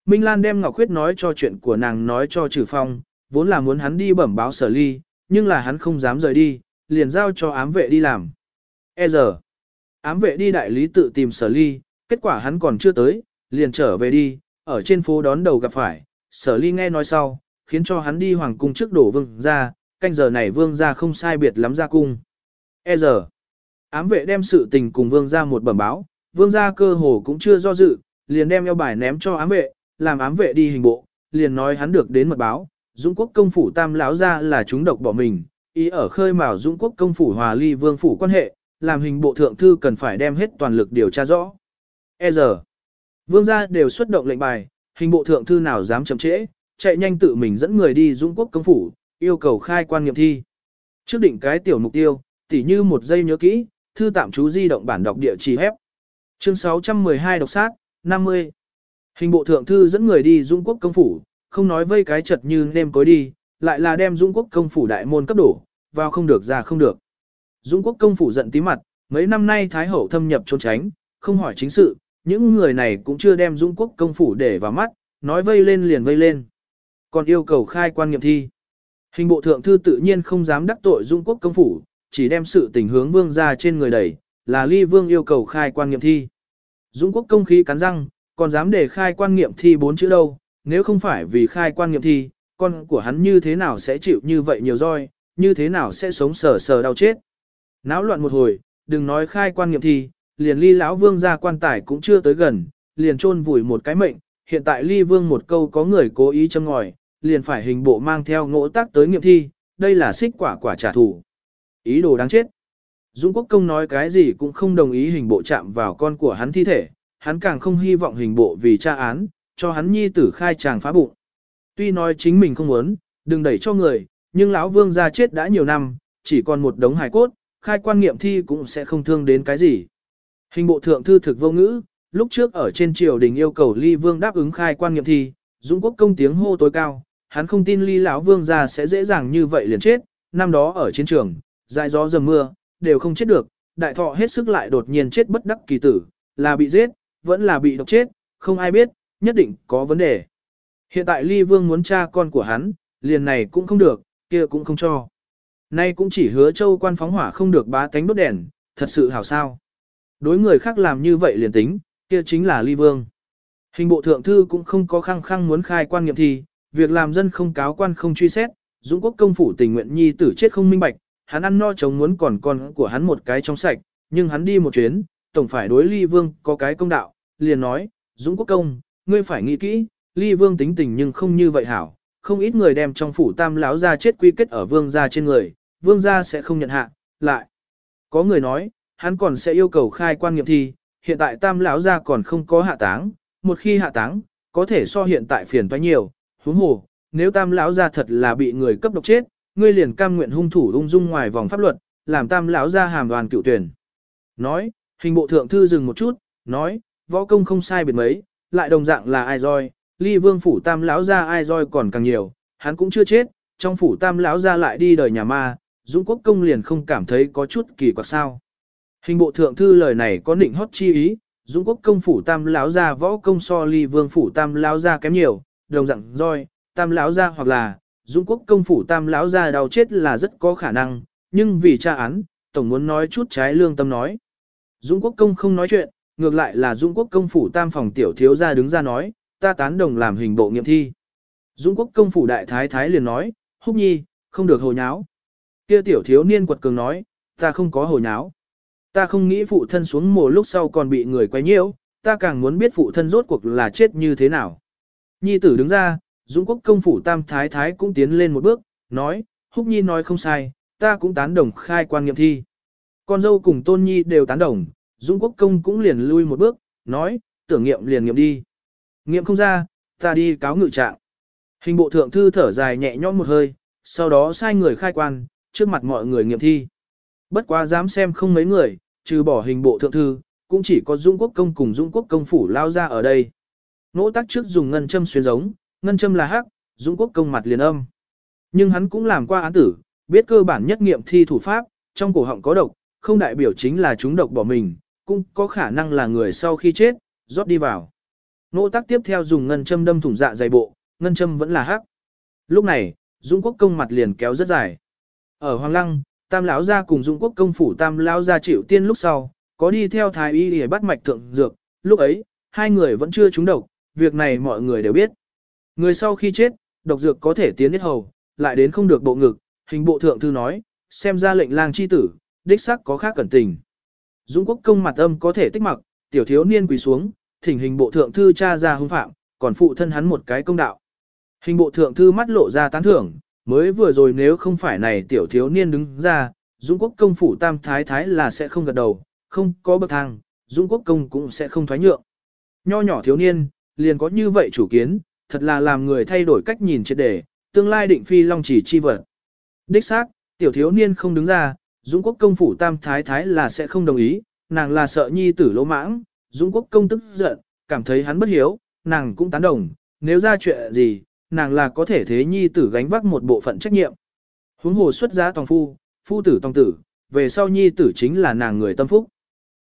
Minh Lan đem Ngọc Khuyết nói cho chuyện của nàng nói cho Trử Phong, vốn là muốn hắn đi bẩm báo sở ly, nhưng là hắn không dám rời đi, liền giao cho ám vệ đi làm. E giờ. Ám vệ đi đại lý tự tìm sở ly, kết quả hắn còn chưa tới, liền trở về đi, ở trên phố đón đầu gặp phải, sở ly nghe nói sau, khiến cho hắn đi hoàng cung trước đổ vương ra, canh giờ này vương ra không sai biệt lắm ra cung. E giờ. Ám vệ đem sự tình cùng vương gia một bẩm báo, vương gia cơ hồ cũng chưa do dự, liền đem eo bài ném cho ám vệ, làm ám vệ đi hình bộ, liền nói hắn được đến mật báo, Dũng quốc công phủ tam lão gia là chúng độc bỏ mình, ý ở khơi mào Dũng quốc công phủ hòa ly vương phủ quan hệ, làm hình bộ thượng thư cần phải đem hết toàn lực điều tra rõ. E giờ, vương gia đều xuất động lệnh bài, hình bộ thượng thư nào dám chậm trễ, chạy nhanh tự mình dẫn người đi Dũng quốc công phủ, yêu cầu khai quan nghiệm thi. Trước định cái tiểu mục tiêu, tỉ như một giây nhớ kỹ, thư tạm chú di động bản đọc địa chỉ hép. Chương 612 đọc sát, 50. Hình bộ thượng thư dẫn người đi Dung quốc công phủ, không nói vây cái chật như nêm cối đi, lại là đem Dung quốc công phủ đại môn cấp đổ, vào không được ra không được. Dung quốc công phủ giận tí mặt, mấy năm nay Thái Hậu thâm nhập trốn tránh, không hỏi chính sự, những người này cũng chưa đem Dung quốc công phủ để vào mắt, nói vây lên liền vây lên. Còn yêu cầu khai quan nghiệm thi. Hình bộ thượng thư tự nhiên không dám đắc tội Dung quốc công phủ, chỉ đem sự tình hướng vương ra trên người đẩy, là ly vương yêu cầu khai quan nghiệm thi. Dũng quốc công khí cắn răng, còn dám để khai quan nghiệm thi bốn chữ đâu, nếu không phải vì khai quan nghiệm thi, con của hắn như thế nào sẽ chịu như vậy nhiều roi, như thế nào sẽ sống sờ sờ đau chết. Náo loạn một hồi, đừng nói khai quan nghiệm thi, liền ly lão vương ra quan tài cũng chưa tới gần, liền chôn vùi một cái mệnh, hiện tại ly vương một câu có người cố ý châm ngòi, liền phải hình bộ mang theo ngỗ tác tới nghiệm thi, đây là xích quả quả trả thù. Ý đồ đáng chết. Dũng Quốc Công nói cái gì cũng không đồng ý hình bộ chạm vào con của hắn thi thể, hắn càng không hy vọng hình bộ vì tra án, cho hắn nhi tử khai chàng phá bụng. Tuy nói chính mình không muốn, đừng đẩy cho người, nhưng lão vương gia chết đã nhiều năm, chỉ còn một đống hài cốt, khai quan nghiệm thi cũng sẽ không thương đến cái gì. Hình bộ thượng thư thực vô ngữ, lúc trước ở trên triều đình yêu cầu ly vương đáp ứng khai quan nghiệm thi, Dũng Quốc công tiếng hô tối cao, hắn không tin ly lão vương gia sẽ dễ dàng như vậy liền chết, năm đó ở chiến trường, dại gió dầm mưa, đều không chết được, đại thọ hết sức lại đột nhiên chết bất đắc kỳ tử, là bị giết, vẫn là bị độc chết, không ai biết, nhất định có vấn đề. Hiện tại ly vương muốn cha con của hắn, liền này cũng không được, kia cũng không cho. Nay cũng chỉ hứa châu quan phóng hỏa không được bá tánh đốt đèn, thật sự hảo sao. Đối người khác làm như vậy liền tính, kia chính là ly vương. Hình bộ thượng thư cũng không có khăng khăng muốn khai quan nghiệm thi, việc làm dân không cáo quan không truy xét, Dũng quốc công phủ tình nguyện nhi tử chết không minh bạch, hắn ăn no chống muốn còn con của hắn một cái trong sạch, nhưng hắn đi một chuyến, tổng phải đối ly vương có cái công đạo, liền nói, Dũng quốc công, ngươi phải nghĩ kỹ, ly vương tính tình nhưng không như vậy hảo, không ít người đem trong phủ tam lão ra chết quy kết ở vương gia trên người, vương gia sẽ không nhận hạ, lại. Có người nói, hắn còn sẽ yêu cầu khai quan nghiệm thi, hiện tại tam lão gia còn không có hạ táng, một khi hạ táng, có thể so hiện tại phiền toái nhiều, huống hồ, nếu tam lão gia thật là bị người cấp độc chết, ngươi liền cam nguyện hung thủ ung dung ngoài vòng pháp luật, làm tam lão gia hàm đoàn cựu tuyển. Nói, hình bộ thượng thư dừng một chút, nói, võ công không sai biệt mấy, lại đồng dạng là ai roi, ly vương phủ tam lão gia ai roi còn càng nhiều, hắn cũng chưa chết, trong phủ tam lão gia lại đi đời nhà ma, Dũng quốc công liền không cảm thấy có chút kỳ quặc sao. Hình bộ thượng thư lời này có định hót chi ý, Dũng quốc công phủ tam lão gia võ công so ly vương phủ tam lão gia kém nhiều, đồng dạng roi, tam lão gia hoặc là Dũng quốc công phủ tam lão gia đau chết là rất có khả năng, nhưng vì tra án, tổng muốn nói chút trái lương tâm nói. Dũng quốc công không nói chuyện, ngược lại là Dũng quốc công phủ tam phòng tiểu thiếu gia đứng ra nói, ta tán đồng làm hình bộ nghiệm thi. Dũng quốc công phủ đại thái thái liền nói, húc nhi, không được hồ nháo. Kia tiểu thiếu niên quật cường nói, ta không có hồ nháo. Ta không nghĩ phụ thân xuống mồ lúc sau còn bị người quay nhiễu, ta càng muốn biết phụ thân rốt cuộc là chết như thế nào. Nhi tử đứng ra, Dũng quốc công phủ tam thái thái cũng tiến lên một bước, nói, húc nhi nói không sai, ta cũng tán đồng khai quan nghiệm thi. Con dâu cùng tôn nhi đều tán đồng, Dũng quốc công cũng liền lui một bước, nói, tưởng nghiệm liền nghiệm đi. Nghiệm không ra, ta đi cáo ngự trạng. Hình bộ thượng thư thở dài nhẹ nhõm một hơi, sau đó sai người khai quan, trước mặt mọi người nghiệm thi. Bất quá dám xem không mấy người, trừ bỏ hình bộ thượng thư, cũng chỉ có Dung Quốc công cùng Dung Quốc công phủ lao ra ở đây. Nỗ tác trước dùng ngân châm xuyên giống, ngân châm là hắc, Dung Quốc công mặt liền âm. Nhưng hắn cũng làm qua án tử, biết cơ bản nhất nghiệm thi thủ pháp, trong cổ họng có độc, không đại biểu chính là chúng độc bỏ mình, cũng có khả năng là người sau khi chết, rót đi vào. Nỗ tác tiếp theo dùng ngân châm đâm thủng dạ dày bộ, ngân châm vẫn là hắc. Lúc này, Dung Quốc công mặt liền kéo rất dài. Ở Hoàng Lăng, Tam lão gia cùng Dung Quốc công phủ Tam lão gia chịu tiên lúc sau, có đi theo thái y để bắt mạch thượng dược, lúc ấy, hai người vẫn chưa trúng độc, việc này mọi người đều biết. Người sau khi chết, độc dược có thể tiến đến hầu, lại đến không được bộ ngực, hình bộ thượng thư nói, xem ra lệnh lang chi tử, đích xác có khác cẩn tình. Dung Quốc công mặt âm có thể tích mặc, tiểu thiếu niên quỳ xuống, thỉnh hình bộ thượng thư cha ra hung phạm, còn phụ thân hắn một cái công đạo. Hình bộ thượng thư mắt lộ ra tán thưởng, mới vừa rồi nếu không phải này tiểu thiếu niên đứng ra, Dũng quốc công phủ tam thái thái là sẽ không gật đầu, không có bậc thang, Dũng quốc công cũng sẽ không thoái nhượng. Nho nhỏ thiếu niên, liền có như vậy chủ kiến, thật là làm người thay đổi cách nhìn triệt đề, tương lai định phi long chỉ chi vật. Đích xác, tiểu thiếu niên không đứng ra, Dũng quốc công phủ tam thái thái là sẽ không đồng ý, nàng là sợ nhi tử lỗ mãng, Dũng quốc công tức giận, cảm thấy hắn bất hiếu, nàng cũng tán đồng, nếu ra chuyện gì, nàng là có thể thế nhi tử gánh vác một bộ phận trách nhiệm. Huống hồ xuất giá tòng phu, phu tử tòng tử, về sau nhi tử chính là nàng người tâm phúc.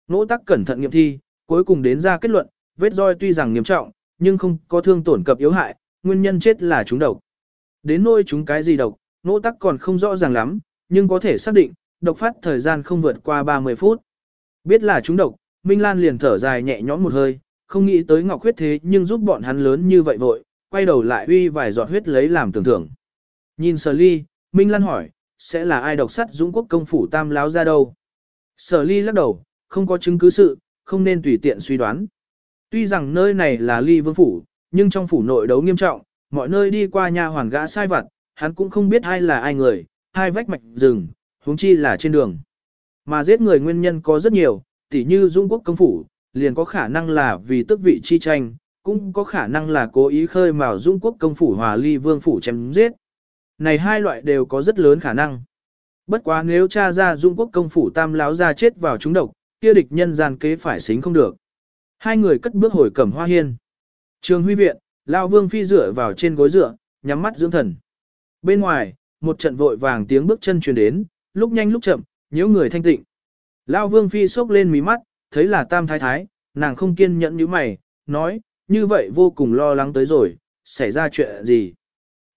Nỗ tắc cẩn thận nghiệm thi, cuối cùng đến ra kết luận, vết roi tuy rằng nghiêm trọng, nhưng không có thương tổn cập yếu hại, nguyên nhân chết là chúng độc. Đến nôi chúng cái gì độc, nỗ tắc còn không rõ ràng lắm, nhưng có thể xác định, độc phát thời gian không vượt qua 30 phút. Biết là chúng độc, Minh Lan liền thở dài nhẹ nhõm một hơi, không nghĩ tới Ngọc Huyết thế nhưng giúp bọn hắn lớn như vậy vội, quay đầu lại uy vài giọt huyết lấy làm tưởng thưởng. Nhìn Sở Ly, Minh Lan hỏi, sẽ là ai độc sắt Dũng Quốc công phủ tam láo ra đâu? Sở Ly lắc đầu, không có chứng cứ sự, không nên tùy tiện suy đoán. Tuy rằng nơi này là Ly Vương phủ, nhưng trong phủ nội đấu nghiêm trọng, mọi nơi đi qua nhà hoàn gã sai vặt, hắn cũng không biết ai là ai người, hai vách mạch rừng, huống chi là trên đường. Mà giết người nguyên nhân có rất nhiều, tỉ như Dung quốc công phủ, liền có khả năng là vì tức vị chi tranh, cũng có khả năng là cố ý khơi mào Dung quốc công phủ hòa ly vương phủ chém giết. Này hai loại đều có rất lớn khả năng. Bất quá nếu cha ra Dung quốc công phủ tam láo ra chết vào chúng độc, kia địch nhân gian kế phải xính không được. Hai người cất bước hồi cẩm hoa hiên. Trường huy viện, Lao Vương Phi dựa vào trên gối dựa, nhắm mắt dưỡng thần. Bên ngoài, một trận vội vàng tiếng bước chân truyền đến, lúc nhanh lúc chậm, nhiễu người thanh tịnh. Lao Vương Phi sốc lên mí mắt, thấy là Tam Thái Thái, nàng không kiên nhẫn như mày, nói, như vậy vô cùng lo lắng tới rồi, xảy ra chuyện gì.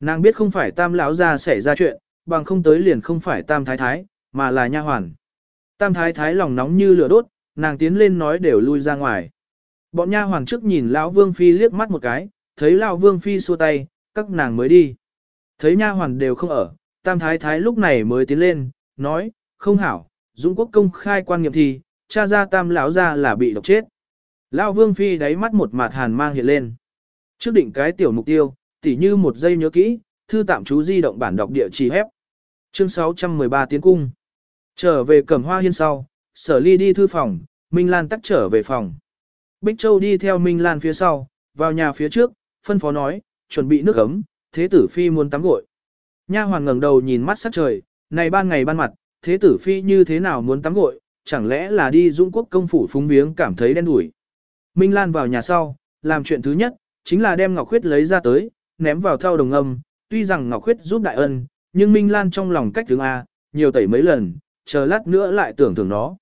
Nàng biết không phải Tam lão ra xảy ra chuyện, bằng không tới liền không phải Tam Thái Thái, mà là nha hoàn. Tam Thái Thái lòng nóng như lửa đốt, nàng tiến lên nói đều lui ra ngoài. Bọn nha hoàng trước nhìn lão Vương Phi liếc mắt một cái, thấy lão Vương Phi xua tay, các nàng mới đi. Thấy nha hoàn đều không ở, Tam Thái Thái lúc này mới tiến lên, nói, không hảo, Dũng Quốc công khai quan nghiệm thì, cha ra Tam lão ra là bị độc chết. Lão Vương Phi đáy mắt một mặt hàn mang hiện lên. Trước định cái tiểu mục tiêu, tỉ như một giây nhớ kỹ, thư tạm chú di động bản đọc địa chỉ hép. Chương 613 Tiến Cung Trở về cẩm hoa hiên sau, sở ly đi thư phòng, Minh Lan tắt trở về phòng. Bích Châu đi theo Minh Lan phía sau, vào nhà phía trước, phân phó nói, chuẩn bị nước ấm, thế tử phi muốn tắm gội. Nha hoàn ngẩng đầu nhìn mắt sát trời, này ban ngày ban mặt, thế tử phi như thế nào muốn tắm gội, chẳng lẽ là đi dung quốc công phủ phúng viếng cảm thấy đen đủi. Minh Lan vào nhà sau, làm chuyện thứ nhất, chính là đem Ngọc Khuyết lấy ra tới, ném vào thau đồng âm, tuy rằng Ngọc Khuyết giúp đại ân, nhưng Minh Lan trong lòng cách tướng A, nhiều tẩy mấy lần, chờ lát nữa lại tưởng thưởng nó.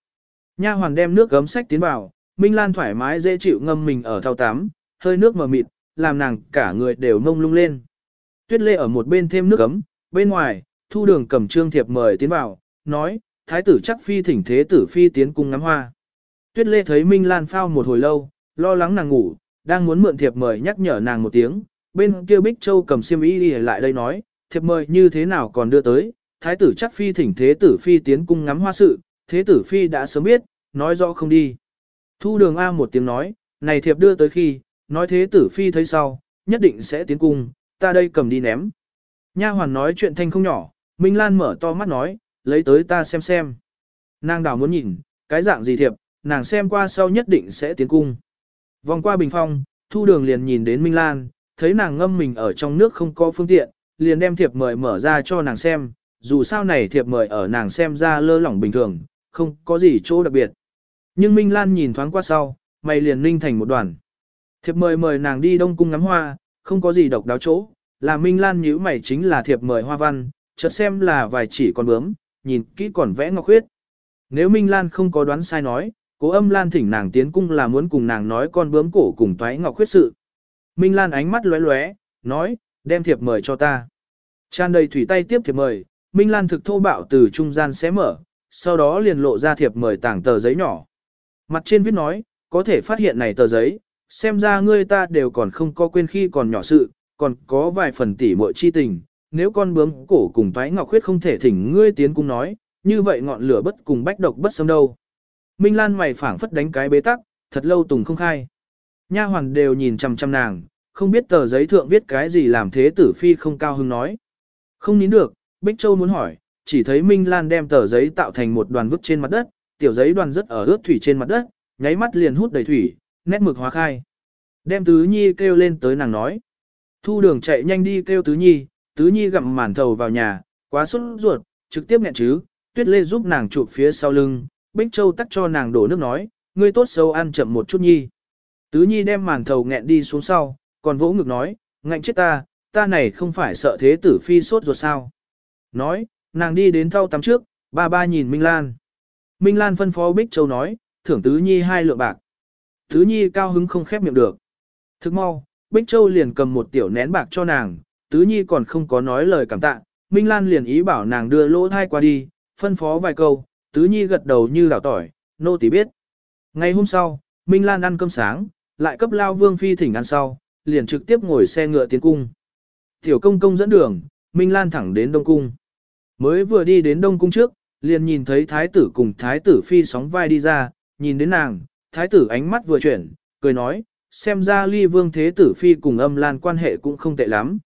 Nha hoàn đem nước gấm sách tiến vào, Minh Lan thoải mái dễ chịu ngâm mình ở thau tắm, hơi nước mờ mịt, làm nàng cả người đều mông lung lên. Tuyết Lê ở một bên thêm nước ấm, bên ngoài, thu đường cầm trương thiệp mời tiến vào, nói, thái tử chắc phi thỉnh thế tử phi tiến cung ngắm hoa. Tuyết Lê thấy Minh Lan phao một hồi lâu, lo lắng nàng ngủ, đang muốn mượn thiệp mời nhắc nhở nàng một tiếng, bên kia Bích Châu cầm xiêm y đi lại đây nói, thiệp mời như thế nào còn đưa tới, thái tử chắc phi thỉnh thế tử phi tiến cung ngắm hoa sự, thế tử phi đã sớm biết, nói rõ không đi. Thu đường A một tiếng nói, này thiệp đưa tới khi, nói thế tử phi thấy sau, nhất định sẽ tiến cung, ta đây cầm đi ném. Nha hoàn nói chuyện thanh không nhỏ, Minh Lan mở to mắt nói, lấy tới ta xem xem. Nàng đảo muốn nhìn, cái dạng gì thiệp, nàng xem qua sau nhất định sẽ tiến cung. Vòng qua bình phong, thu đường liền nhìn đến Minh Lan, thấy nàng ngâm mình ở trong nước không có phương tiện, liền đem thiệp mời mở ra cho nàng xem, dù sao này thiệp mời ở nàng xem ra lơ lỏng bình thường, không có gì chỗ đặc biệt. Nhưng Minh Lan nhìn thoáng qua sau, mày liền ninh thành một đoàn. Thiệp mời mời nàng đi Đông Cung ngắm hoa, không có gì độc đáo chỗ, là Minh Lan nhíu mày chính là thiệp mời hoa văn, chợt xem là vài chỉ con bướm, nhìn kỹ còn vẽ ngọc huyết. Nếu Minh Lan không có đoán sai nói, cố âm Lan thỉnh nàng tiến cung là muốn cùng nàng nói con bướm cổ cùng toái ngọc huyết sự. Minh Lan ánh mắt lóe lóe, nói, đem thiệp mời cho ta. Tràn đầy thủy tay tiếp thiệp mời, Minh Lan thực thô bạo từ trung gian xé mở, sau đó liền lộ ra thiệp mời tảng tờ giấy nhỏ. Mặt trên viết nói, có thể phát hiện này tờ giấy, xem ra ngươi ta đều còn không có quên khi còn nhỏ sự, còn có vài phần tỉ muội chi tình, nếu con bướm cổ cùng toái ngọc khuyết không thể thỉnh ngươi tiến cung nói, như vậy ngọn lửa bất cùng bách độc bất xâm đâu. Minh Lan mày phảng phất đánh cái bế tắc, thật lâu tùng không khai. Nha hoàn đều nhìn chằm chằm nàng, không biết tờ giấy thượng viết cái gì làm thế tử phi không cao hứng nói. Không nín được, Bích Châu muốn hỏi, chỉ thấy Minh Lan đem tờ giấy tạo thành một đoàn vứt trên mặt đất, tiểu giấy đoàn rất ở ướt thủy trên mặt đất, nháy mắt liền hút đầy thủy, nét mực hóa khai. Đem Tứ Nhi kêu lên tới nàng nói. Thu đường chạy nhanh đi kêu Tứ Nhi, Tứ Nhi gặm màn thầu vào nhà, quá sốt ruột, trực tiếp nghẹn chứ, Tuyết Lê giúp nàng chụp phía sau lưng, Bích Châu tắt cho nàng đổ nước nói, ngươi tốt xấu ăn chậm một chút Nhi. Tứ Nhi đem màn thầu nghẹn đi xuống sau, còn vỗ ngực nói, ngạnh chết ta, ta này không phải sợ thế tử phi sốt ruột sao. Nói, nàng đi đến thau tắm trước, ba ba nhìn Minh Lan. Minh Lan phân phó Bích Châu nói, thưởng Tứ Nhi hai lượng bạc. Tứ Nhi cao hứng không khép miệng được. Thức mau, Bích Châu liền cầm một tiểu nén bạc cho nàng, Tứ Nhi còn không có nói lời cảm tạ, Minh Lan liền ý bảo nàng đưa lỗ thai qua đi, phân phó vài câu, Tứ Nhi gật đầu như đảo tỏi, nô tỳ biết. Ngày hôm sau, Minh Lan ăn cơm sáng, lại cấp lao vương phi thỉnh ăn sau, liền trực tiếp ngồi xe ngựa tiến cung. Tiểu công công dẫn đường, Minh Lan thẳng đến Đông Cung. Mới vừa đi đến Đông Cung trước, liền nhìn thấy thái tử cùng thái tử phi sóng vai đi ra, nhìn đến nàng, thái tử ánh mắt vừa chuyển, cười nói, xem ra ly vương thế tử phi cùng âm lan quan hệ cũng không tệ lắm.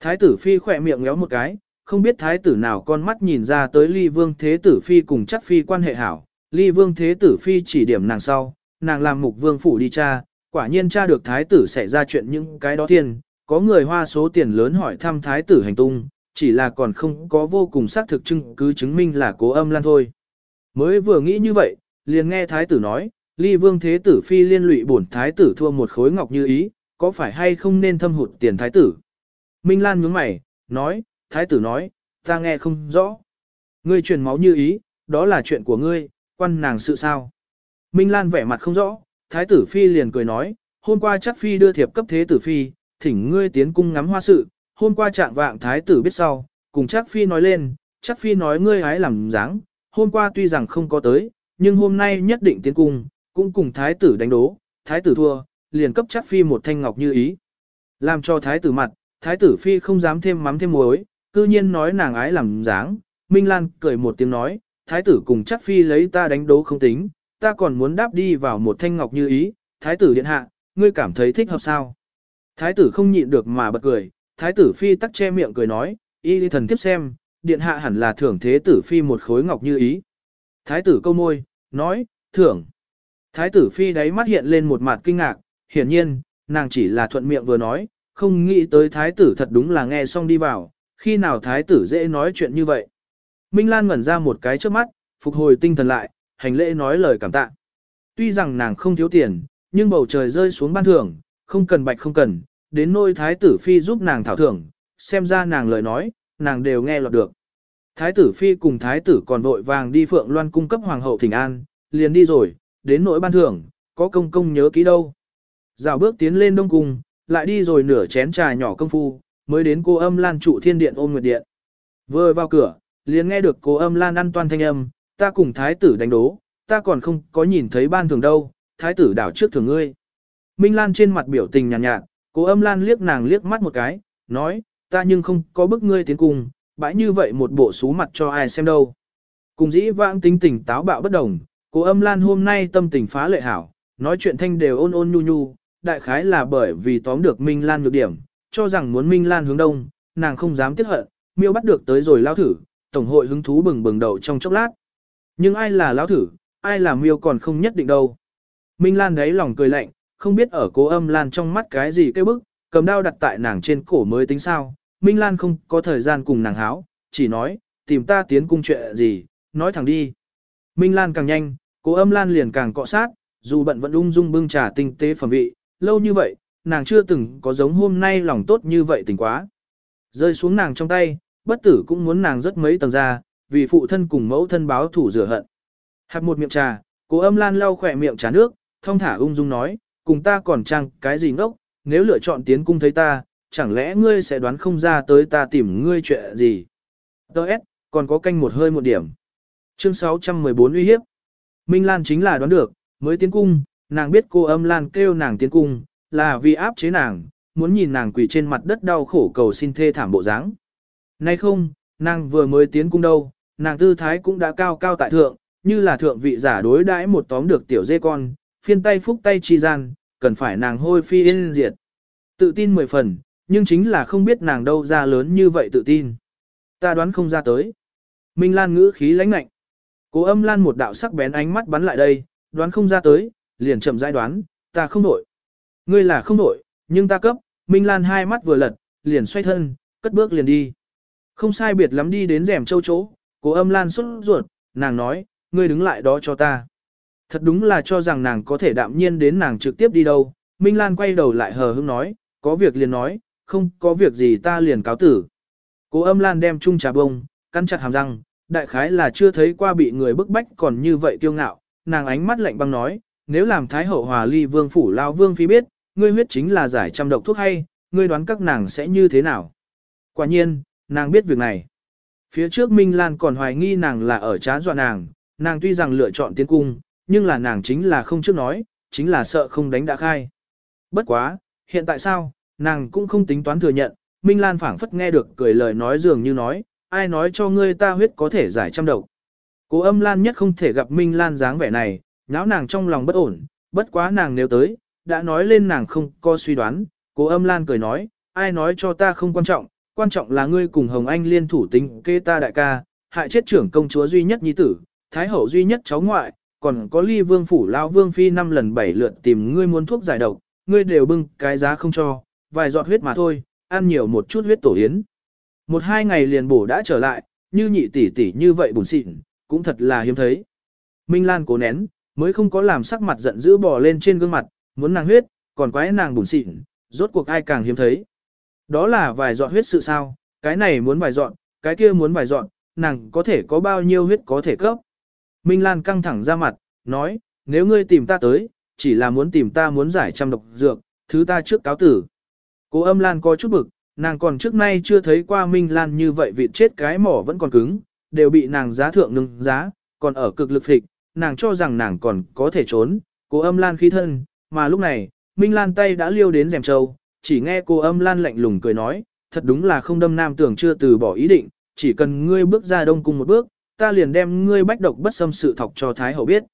Thái tử phi khỏe miệng ngéo một cái, không biết thái tử nào con mắt nhìn ra tới ly vương thế tử phi cùng chắc phi quan hệ hảo, ly vương thế tử phi chỉ điểm nàng sau, nàng làm mục vương phủ đi cha, quả nhiên cha được thái tử xảy ra chuyện những cái đó thiên, có người hoa số tiền lớn hỏi thăm thái tử hành tung, chỉ là còn không có vô cùng xác thực chứng cứ chứng minh là cố âm lan thôi. Mới vừa nghĩ như vậy, liền nghe thái tử nói, ly vương thế tử phi liên lụy bổn thái tử thua một khối ngọc như ý, có phải hay không nên thâm hụt tiền thái tử? Minh Lan nhướng mày, nói, thái tử nói, ta nghe không rõ. Ngươi truyền máu như ý, đó là chuyện của ngươi, quan nàng sự sao? Minh Lan vẻ mặt không rõ, thái tử phi liền cười nói, hôm qua chắc phi đưa thiệp cấp thế tử phi, thỉnh ngươi tiến cung ngắm hoa sự, hôm qua trạng vạng thái tử biết sau, cùng chắc phi nói lên, chắc phi nói ngươi hái làm dáng, hôm qua tuy rằng không có tới, nhưng hôm nay nhất định tiến cung, cũng cùng thái tử đánh đố, thái tử thua, liền cấp chắc phi một thanh ngọc như ý. Làm cho thái tử mặt, thái tử phi không dám thêm mắm thêm muối, cư nhiên nói nàng ái làm dáng, Minh Lan cười một tiếng nói, thái tử cùng chắc phi lấy ta đánh đố không tính, ta còn muốn đáp đi vào một thanh ngọc như ý, thái tử điện hạ, ngươi cảm thấy thích hợp sao? Thái tử không nhịn được mà bật cười, thái tử phi tắc che miệng cười nói, y lý thần tiếp xem, điện hạ hẳn là thưởng thế tử phi một khối ngọc như ý. Thái tử câu môi, nói, thưởng. Thái tử phi đáy mắt hiện lên một mặt kinh ngạc, hiển nhiên, nàng chỉ là thuận miệng vừa nói, không nghĩ tới thái tử thật đúng là nghe xong đi vào, khi nào thái tử dễ nói chuyện như vậy. Minh Lan ngẩn ra một cái trước mắt, phục hồi tinh thần lại, hành lễ nói lời cảm tạ. Tuy rằng nàng không thiếu tiền, nhưng bầu trời rơi xuống ban thưởng, không cần bạch không cần, đến nôi thái tử phi giúp nàng thảo thưởng, xem ra nàng lời nói, nàng đều nghe lọt được. Thái tử phi cùng thái tử còn vội vàng đi phượng loan cung cấp hoàng hậu thỉnh an, liền đi rồi, đến nỗi ban thưởng, có công công nhớ kỹ đâu. Dạo bước tiến lên đông cung, lại đi rồi nửa chén trà nhỏ công phu, mới đến cô âm lan trụ thiên điện ôm nguyệt điện. Vừa vào cửa, liền nghe được cô âm lan ăn toan thanh âm, ta cùng thái tử đánh đố, ta còn không có nhìn thấy ban thưởng đâu, thái tử đảo trước thưởng ngươi. Minh Lan trên mặt biểu tình nhàn nhạt, nhạt, cô âm lan liếc nàng liếc mắt một cái, nói, ta nhưng không có bức ngươi tiến cùng, bãi như vậy một bộ xú mặt cho ai xem đâu. Cùng dĩ vãng tính tình táo bạo bất đồng, cô âm lan hôm nay tâm tình phá lệ hảo, nói chuyện thanh đều ôn ôn nhu nhu, đại khái là bởi vì tóm được Minh Lan nhược điểm, cho rằng muốn Minh Lan hướng đông, nàng không dám tiếc hận, miêu bắt được tới rồi lao thử, tổng hội hứng thú bừng bừng đầu trong chốc lát. Nhưng ai là lao thử, ai là miêu còn không nhất định đâu. Minh Lan đấy lòng cười lạnh, không biết ở cố âm Lan trong mắt cái gì kêu bức, cầm đao đặt tại nàng trên cổ mới tính sao. Minh Lan không có thời gian cùng nàng háo, chỉ nói, tìm ta tiến cung chuyện gì, nói thẳng đi. Minh Lan càng nhanh, cố âm Lan liền càng cọ sát, dù bận vẫn ung dung bưng trà tinh tế phẩm vị, lâu như vậy, nàng chưa từng có giống hôm nay lòng tốt như vậy tình quá. Rơi xuống nàng trong tay, bất tử cũng muốn nàng rất mấy tầng ra, vì phụ thân cùng mẫu thân báo thủ rửa hận. Hạp một miệng trà, cố âm lan lau khỏe miệng trà nước, thong thả ung dung nói, cùng ta còn chăng cái gì ngốc, nếu lựa chọn tiến cung thấy ta, chẳng lẽ ngươi sẽ đoán không ra tới ta tìm ngươi chuyện gì. Đợt, còn có canh một hơi một điểm. Chương 614 uy hiếp. Minh Lan chính là đoán được, mới tiến cung, nàng biết cô âm Lan kêu nàng tiến cung, là vì áp chế nàng, muốn nhìn nàng quỳ trên mặt đất đau khổ cầu xin thê thảm bộ dáng. Nay không, nàng vừa mới tiến cung đâu, nàng tư thái cũng đã cao cao tại thượng, như là thượng vị giả đối đãi một tóm được tiểu dê con, phiên tay phúc tay chi gian, cần phải nàng hôi phi yên diệt. Tự tin mười phần, nhưng chính là không biết nàng đâu ra lớn như vậy tự tin. Ta đoán không ra tới. Minh Lan ngữ khí lãnh lạnh. Cố âm Lan một đạo sắc bén ánh mắt bắn lại đây, đoán không ra tới, liền chậm rãi đoán, ta không nổi. Ngươi là không nổi, nhưng ta cấp, Minh Lan hai mắt vừa lật, liền xoay thân, cất bước liền đi. Không sai biệt lắm đi đến rèm châu chỗ, cố âm Lan xuất ruột, nàng nói, ngươi đứng lại đó cho ta. Thật đúng là cho rằng nàng có thể đạm nhiên đến nàng trực tiếp đi đâu. Minh Lan quay đầu lại hờ hững nói, có việc liền nói, không có việc gì ta liền cáo tử. Cố âm Lan đem chung trà bông, cắn chặt hàm răng, đại khái là chưa thấy qua bị người bức bách còn như vậy kiêu ngạo, nàng ánh mắt lạnh băng nói, nếu làm thái hậu hòa ly vương phủ lao vương phi biết, ngươi huyết chính là giải trăm độc thuốc hay, ngươi đoán các nàng sẽ như thế nào. Quả nhiên, nàng biết việc này. Phía trước Minh Lan còn hoài nghi nàng là ở trá dọa nàng, nàng tuy rằng lựa chọn tiến cung, nhưng là nàng chính là không trước nói, chính là sợ không đánh đã khai. Bất quá, hiện tại sao, nàng cũng không tính toán thừa nhận, Minh Lan phảng phất nghe được cười lời nói dường như nói, ai nói cho ngươi ta huyết có thể giải trăm độc. Cố âm Lan nhất không thể gặp Minh Lan dáng vẻ này, nháo nàng trong lòng bất ổn, bất quá nàng nếu tới, đã nói lên nàng không có suy đoán, cố âm Lan cười nói, ai nói cho ta không quan trọng, quan trọng là ngươi cùng Hồng Anh liên thủ tính kê ta đại ca, hại chết trưởng công chúa duy nhất nhi tử, thái hậu duy nhất cháu ngoại, còn có ly vương phủ lão vương phi năm lần bảy lượt tìm ngươi muốn thuốc giải độc, ngươi đều bưng cái giá không cho, vài giọt huyết mà thôi, ăn nhiều một chút huyết tổ yến. Một hai ngày liền bổ đã trở lại, như nhị tỷ tỷ như vậy bùn xịn, cũng thật là hiếm thấy. Minh Lan cố nén, mới không có làm sắc mặt giận dữ bò lên trên gương mặt, muốn nàng huyết, còn quái nàng bùn xịn, rốt cuộc ai càng hiếm thấy. Đó là vài giọt huyết sự sao, cái này muốn vài giọt cái kia muốn vài giọt nàng có thể có bao nhiêu huyết có thể cấp. Minh Lan căng thẳng ra mặt, nói, nếu ngươi tìm ta tới, chỉ là muốn tìm ta muốn giải trăm độc dược, thứ ta trước cáo tử. Cố âm Lan có chút bực, nàng còn trước nay chưa thấy qua Minh Lan như vậy vịt chết cái mỏ vẫn còn cứng, đều bị nàng giá thượng nâng giá, còn ở cực lực thịt, nàng cho rằng nàng còn có thể trốn, cố âm Lan khí thân, mà lúc này, Minh Lan tay đã liêu đến rèm trâu, chỉ nghe cô âm Lan lạnh lùng cười nói, thật đúng là không đâm nam tưởng chưa từ bỏ ý định, chỉ cần ngươi bước ra đông cung một bước, ta liền đem ngươi bách độc bất xâm sự thọc cho Thái Hậu biết.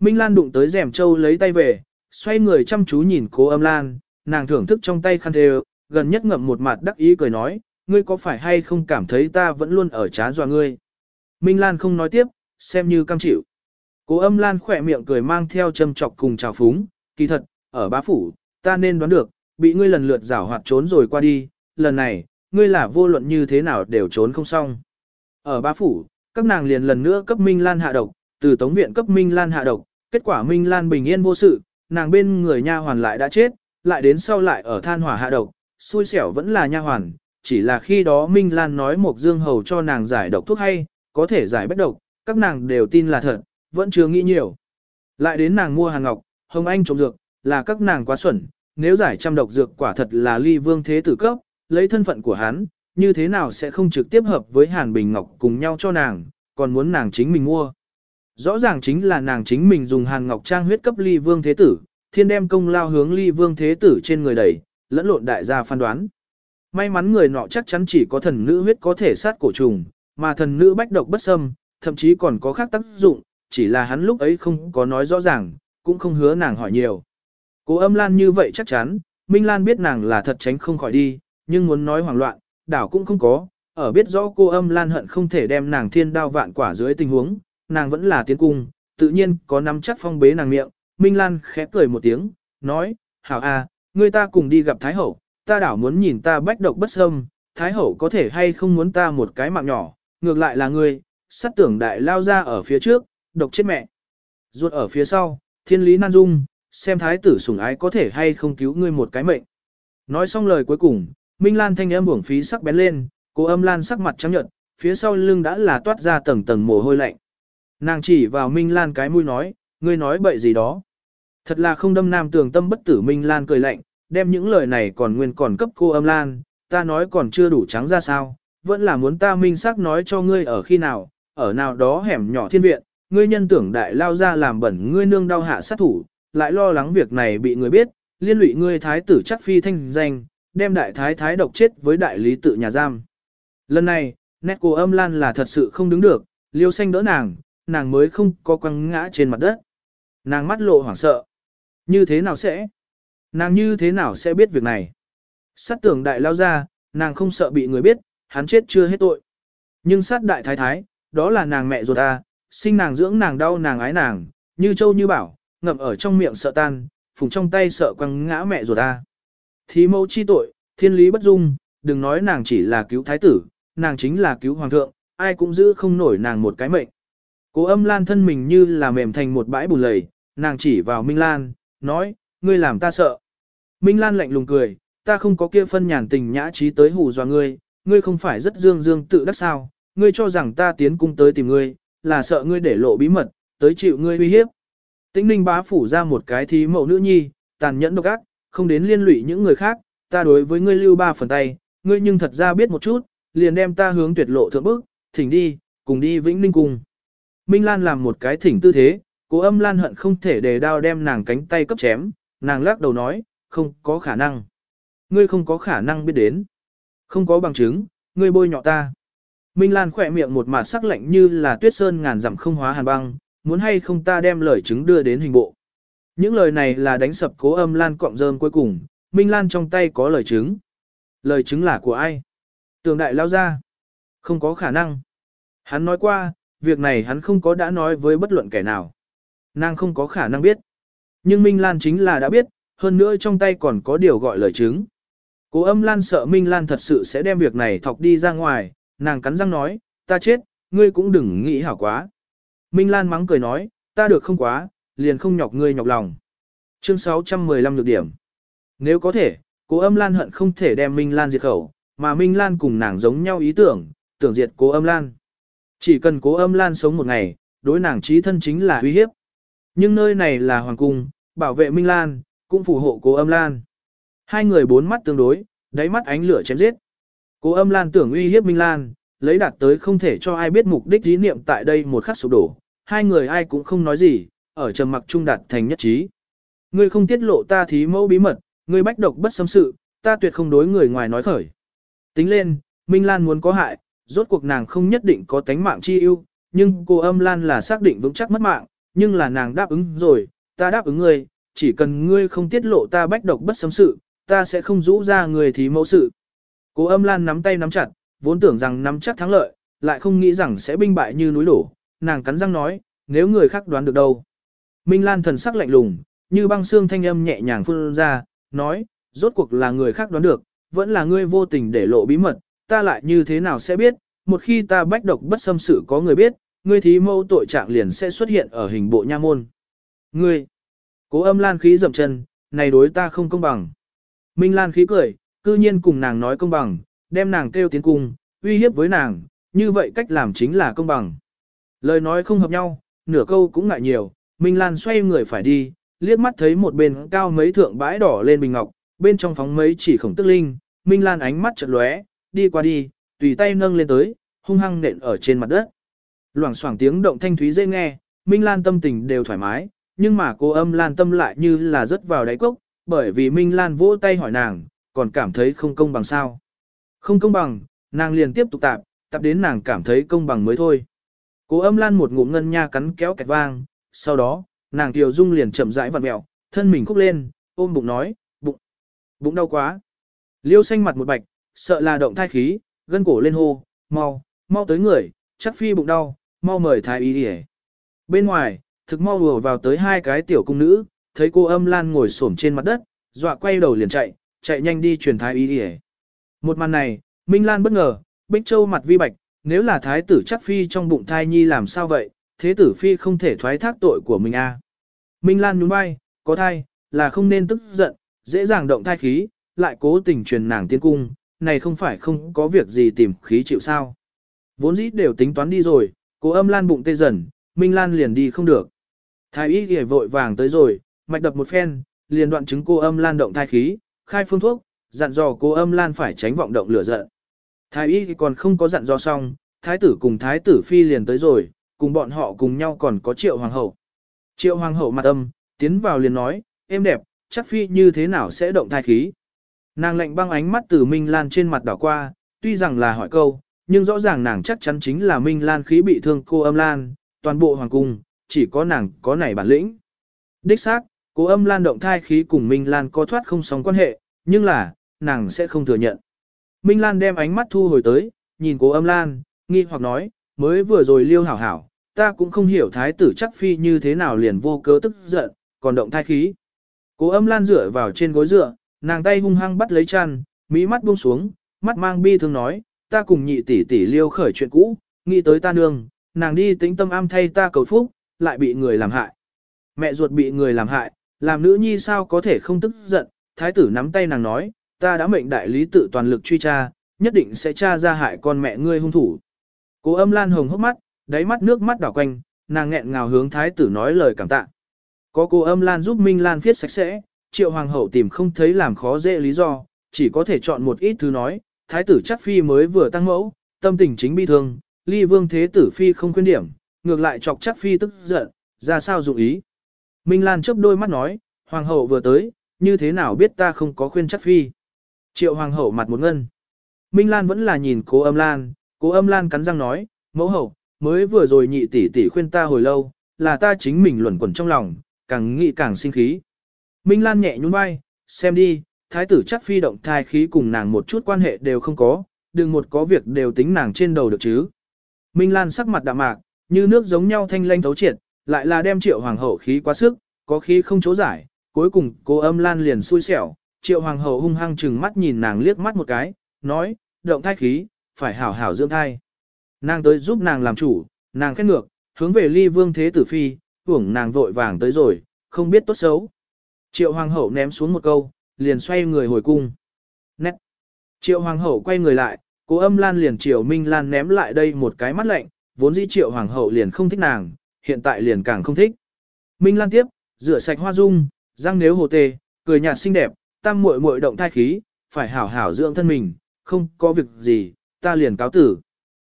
Minh Lan đụng tới rèm châu lấy tay về, xoay người chăm chú nhìn cố âm Lan, nàng thưởng thức trong tay khăn thề, gần nhất ngậm một mặt đắc ý cười nói, ngươi có phải hay không cảm thấy ta vẫn luôn ở trá dọa ngươi. Minh Lan không nói tiếp, xem như cam chịu. Cố âm Lan khỏe miệng cười mang theo châm chọc cùng chào phúng, kỳ thật, ở bá phủ, ta nên đoán được, bị ngươi lần lượt rảo hoạt trốn rồi qua đi, lần này, ngươi là vô luận như thế nào đều trốn không xong. Ở bá phủ, các nàng liền lần nữa cấp Minh Lan hạ độc, từ tống viện cấp Minh Lan hạ độc, kết quả Minh Lan bình yên vô sự, nàng bên người nha hoàn lại đã chết, lại đến sau lại ở than hỏa hạ độc, xui xẻo vẫn là nha hoàn, chỉ là khi đó Minh Lan nói một dương hầu cho nàng giải độc thuốc hay, có thể giải bất độc, các nàng đều tin là thật, vẫn chưa nghĩ nhiều. Lại đến nàng mua hàng ngọc, Hồng Anh trồng dược, là các nàng quá xuẩn, nếu giải trăm độc dược quả thật là ly vương thế tử cấp, lấy thân phận của hắn, như thế nào sẽ không trực tiếp hợp với Hàn Bình Ngọc cùng nhau cho nàng, còn muốn nàng chính mình mua. Rõ ràng chính là nàng chính mình dùng Hàn Ngọc Trang huyết cấp ly vương thế tử, thiên đem công lao hướng ly vương thế tử trên người đẩy, lẫn lộn đại gia phán đoán. May mắn người nọ chắc chắn chỉ có thần nữ huyết có thể sát cổ trùng, mà thần nữ bách độc bất xâm, thậm chí còn có khác tác dụng, chỉ là hắn lúc ấy không có nói rõ ràng, cũng không hứa nàng hỏi nhiều. Cố âm lan như vậy chắc chắn, Minh Lan biết nàng là thật tránh không khỏi đi, nhưng muốn nói hoảng loạn, đảo cũng không có, ở biết rõ cô âm lan hận không thể đem nàng thiên đao vạn quả dưới tình huống, nàng vẫn là tiến cung, tự nhiên có nắm chắc phong bế nàng miệng, Minh Lan khẽ cười một tiếng, nói, hảo à, a, người ta cùng đi gặp Thái Hậu, ta đảo muốn nhìn ta bách độc bất xâm, Thái Hậu có thể hay không muốn ta một cái mạng nhỏ, ngược lại là ngươi, sát tưởng đại lao ra ở phía trước, độc chết mẹ. Ruột ở phía sau, thiên lý nan dung, xem thái tử sủng ái có thể hay không cứu ngươi một cái mệnh. Nói xong lời cuối cùng, Minh Lan thanh âm uổng phí sắc bén lên, cô âm Lan sắc mặt trắng nhợt, phía sau lưng đã là toát ra tầng tầng mồ hôi lạnh. Nàng chỉ vào Minh Lan cái mũi nói, ngươi nói bậy gì đó. Thật là không đâm nam tường tâm bất tử Minh Lan cười lạnh, đem những lời này còn nguyên còn cấp cô âm Lan, ta nói còn chưa đủ trắng ra sao, vẫn là muốn ta minh xác nói cho ngươi ở khi nào, ở nào đó hẻm nhỏ thiên viện, ngươi nhân tưởng đại lao ra làm bẩn ngươi nương đau hạ sát thủ, lại lo lắng việc này bị người biết, liên lụy ngươi thái tử chắc phi thanh danh, đem đại thái thái độc chết với đại lý tự nhà giam. Lần này, nét cô âm lan là thật sự không đứng được, liêu xanh đỡ nàng, nàng mới không có quăng ngã trên mặt đất. Nàng mắt lộ hoảng sợ. Như thế nào sẽ? Nàng như thế nào sẽ biết việc này? Sát tưởng đại lao ra, nàng không sợ bị người biết, hắn chết chưa hết tội. Nhưng sát đại thái thái, đó là nàng mẹ ruột ta, sinh nàng dưỡng nàng đau nàng ái nàng, như châu như bảo, ngậm ở trong miệng sợ tan, phùng trong tay sợ quăng ngã mẹ ruột ta. Thí mẫu chi tội, thiên lý bất dung, đừng nói nàng chỉ là cứu thái tử, nàng chính là cứu hoàng thượng, ai cũng giữ không nổi nàng một cái mệnh. Cố âm lan thân mình như là mềm thành một bãi bùn lầy, nàng chỉ vào Minh Lan, nói, ngươi làm ta sợ. Minh Lan lạnh lùng cười, ta không có kia phân nhàn tình nhã trí tới hù dọa ngươi, ngươi không phải rất dương dương tự đắc sao, ngươi cho rằng ta tiến cung tới tìm ngươi, là sợ ngươi để lộ bí mật, tới chịu ngươi uy hiếp. Tĩnh ninh bá phủ ra một cái thí mẫu nữ nhi, tàn nhẫn độc ác, không đến liên lụy những người khác, ta đối với ngươi lưu ba phần tay, ngươi nhưng thật ra biết một chút, liền đem ta hướng tuyệt lộ thượng bước, thỉnh đi, cùng đi vĩnh ninh cùng. Minh Lan làm một cái thỉnh tư thế, cố âm Lan hận không thể để đao đem nàng cánh tay cấp chém, nàng lắc đầu nói, không có khả năng. Ngươi không có khả năng biết đến. Không có bằng chứng, ngươi bôi nhọ ta. Minh Lan khỏe miệng một mặt sắc lạnh như là tuyết sơn ngàn dặm không hóa hàn băng, muốn hay không ta đem lời chứng đưa đến hình bộ. Những lời này là đánh sập cố âm Lan cọng rơm cuối cùng, Minh Lan trong tay có lời chứng. Lời chứng là của ai? Tường đại lao ra. Không có khả năng. Hắn nói qua, việc này hắn không có đã nói với bất luận kẻ nào. Nàng không có khả năng biết. Nhưng Minh Lan chính là đã biết, hơn nữa trong tay còn có điều gọi lời chứng. Cố âm Lan sợ Minh Lan thật sự sẽ đem việc này thọc đi ra ngoài, nàng cắn răng nói, ta chết, ngươi cũng đừng nghĩ hảo quá. Minh Lan mắng cười nói, ta được không quá, liền không nhọc ngươi nhọc lòng. Chương 615 lược điểm. Nếu có thể, cố âm Lan hận không thể đem Minh Lan diệt khẩu, mà Minh Lan cùng nàng giống nhau ý tưởng, tưởng diệt cố âm Lan. Chỉ cần cố âm Lan sống một ngày, đối nàng trí thân chính là uy hiếp. Nhưng nơi này là hoàng cung, bảo vệ Minh Lan, cũng phù hộ cố âm Lan. Hai người bốn mắt tương đối, đáy mắt ánh lửa chém giết. Cố âm Lan tưởng uy hiếp Minh Lan, lấy đạt tới không thể cho ai biết mục đích ý niệm tại đây một khắc sụp đổ. Hai người ai cũng không nói gì, ở trầm mặc trung đạt thành nhất trí. Ngươi không tiết lộ ta thí mẫu bí mật, ngươi bách độc bất xâm sự, ta tuyệt không đối người ngoài nói khởi. Tính lên, Minh Lan muốn có hại, rốt cuộc nàng không nhất định có tánh mạng chi ưu, nhưng cô âm Lan là xác định vững chắc mất mạng, nhưng là nàng đáp ứng rồi, ta đáp ứng ngươi, chỉ cần ngươi không tiết lộ ta bách độc bất xâm sự, ta sẽ không rũ ra người thí mẫu sự. Cô âm Lan nắm tay nắm chặt, vốn tưởng rằng nắm chắc thắng lợi, lại không nghĩ rằng sẽ binh bại như núi đổ, nàng cắn răng nói, nếu người khác đoán được đâu. Minh Lan thần sắc lạnh lùng, như băng xương thanh âm nhẹ nhàng phun ra, nói, rốt cuộc là người khác đoán được, vẫn là ngươi vô tình để lộ bí mật, ta lại như thế nào sẽ biết, một khi ta bách độc bất xâm sự có người biết, ngươi thí mâu tội trạng liền sẽ xuất hiện ở hình bộ nha môn. Ngươi, cố âm lan khí dậm chân, này đối ta không công bằng. Minh lan khí cười, cư nhiên cùng nàng nói công bằng, đem nàng kêu tiến cung, uy hiếp với nàng, như vậy cách làm chính là công bằng. Lời nói không hợp nhau, nửa câu cũng ngại nhiều, Minh Lan xoay người phải đi, liếc mắt thấy một bên cao mấy thượng bãi đỏ lên bình ngọc, bên trong phóng mấy chỉ khổng tức linh, Minh Lan ánh mắt chợt lóe, đi qua đi, tùy tay nâng lên tới, hung hăng nện ở trên mặt đất. Loảng xoảng tiếng động thanh thúy dễ nghe, Minh Lan tâm tình đều thoải mái, nhưng mà cô âm Lan tâm lại như là rớt vào đáy cốc, bởi vì Minh Lan vỗ tay hỏi nàng, còn cảm thấy không công bằng sao. Không công bằng, nàng liền tiếp tục tạp, tạp đến nàng cảm thấy công bằng mới thôi. Cô âm Lan một ngụm ngân nha cắn kéo kẹt vang, sau đó, nàng Tiểu Dung liền chậm rãi vặn mẹo, thân mình khúc lên, ôm bụng nói, bụng, bụng đau quá. Liêu xanh mặt một bạch, sợ là động thai khí, gân cổ lên hô, mau, mau tới người, chắc phi bụng đau, mau mời thái y đi Bên ngoài, thực mau đùa vào tới hai cái tiểu cung nữ, thấy cô âm lan ngồi xổm trên mặt đất, dọa quay đầu liền chạy, chạy nhanh đi truyền thái y đi Một màn này, Minh Lan bất ngờ, Bích Châu mặt vi bạch, nếu là thái tử chắc phi trong bụng thai nhi làm sao vậy, thế tử phi không thể thoái thác tội của mình a. À. Minh Lan nhún vai, có thai, là không nên tức giận, dễ dàng động thai khí, lại cố tình truyền nàng tiến cung, này không phải không có việc gì tìm khí chịu sao. Vốn dĩ đều tính toán đi rồi, cố âm Lan bụng tê dần, Minh Lan liền đi không được. Thái y ghề vội vàng tới rồi, mạch đập một phen, liền đoạn chứng cô âm Lan động thai khí, khai phương thuốc, dặn dò cô âm Lan phải tránh vọng động lửa giận. Thái y còn không có dặn dò xong, thái tử cùng thái tử phi liền tới rồi, cùng bọn họ cùng nhau còn có triệu hoàng hậu. Triệu hoàng hậu mặt âm, tiến vào liền nói, em đẹp, chắc phi như thế nào sẽ động thai khí. Nàng lệnh băng ánh mắt từ Minh Lan trên mặt đảo qua, tuy rằng là hỏi câu, nhưng rõ ràng nàng chắc chắn chính là Minh Lan khí bị thương cô âm Lan, toàn bộ hoàng cung, chỉ có nàng có nảy bản lĩnh. Đích xác, cô âm Lan động thai khí cùng Minh Lan có thoát không sóng quan hệ, nhưng là, nàng sẽ không thừa nhận. Minh Lan đem ánh mắt thu hồi tới, nhìn cô âm Lan, nghi hoặc nói, mới vừa rồi liêu hảo hảo, ta cũng không hiểu thái tử chắc phi như thế nào liền vô cớ tức giận, còn động thai khí. Cố âm lan dựa vào trên gối dựa, nàng tay hung hăng bắt lấy chăn, mỹ mắt buông xuống, mắt mang bi thương nói, ta cùng nhị tỷ tỷ liêu khởi chuyện cũ, nghĩ tới ta nương, nàng đi tính tâm am thay ta cầu phúc, lại bị người làm hại. Mẹ ruột bị người làm hại, làm nữ nhi sao có thể không tức giận, thái tử nắm tay nàng nói, ta đã mệnh đại lý tự toàn lực truy tra, nhất định sẽ tra ra hại con mẹ ngươi hung thủ. Cố âm lan hồng hốc mắt, đáy mắt nước mắt đảo quanh, nàng nghẹn ngào hướng thái tử nói lời cảm tạ. Có cô âm lan giúp Minh Lan viết sạch sẽ, triệu hoàng hậu tìm không thấy làm khó dễ lý do, chỉ có thể chọn một ít thứ nói, thái tử chắc phi mới vừa tăng mẫu, tâm tình chính bi thương, ly vương thế tử phi không khuyên điểm, ngược lại chọc chắc phi tức giận, ra sao dụng ý. Minh Lan chớp đôi mắt nói, hoàng hậu vừa tới, như thế nào biết ta không có khuyên chắc phi. Triệu hoàng hậu mặt một ngân. Minh Lan vẫn là nhìn cố âm Lan, cố âm Lan cắn răng nói, mẫu hậu, mới vừa rồi nhị tỷ tỷ khuyên ta hồi lâu, là ta chính mình luẩn quẩn trong lòng, càng nghĩ càng sinh khí. Minh Lan nhẹ nhún vai, xem đi, thái tử chắc phi động thai khí cùng nàng một chút quan hệ đều không có, đừng một có việc đều tính nàng trên đầu được chứ. Minh Lan sắc mặt đạm mạc, như nước giống nhau thanh lanh thấu triệt, lại là đem triệu hoàng hậu khí quá sức, có khí không chỗ giải, cuối cùng cô âm lan liền xui xẻo, triệu hoàng hậu hung hăng chừng mắt nhìn nàng liếc mắt một cái, nói, động thai khí, phải hảo hảo dưỡng thai. Nàng tới giúp nàng làm chủ, nàng khét ngược, hướng về ly vương thế tử phi, hưởng nàng vội vàng tới rồi, không biết tốt xấu. Triệu hoàng hậu ném xuống một câu, liền xoay người hồi cung. Nét. Triệu hoàng hậu quay người lại, cố âm lan liền triệu minh lan ném lại đây một cái mắt lạnh, vốn dĩ triệu hoàng hậu liền không thích nàng, hiện tại liền càng không thích. Minh lan tiếp, rửa sạch hoa dung, răng nếu hồ tê, cười nhạt xinh đẹp, tam muội muội động thai khí, phải hảo hảo dưỡng thân mình, không có việc gì, ta liền cáo tử.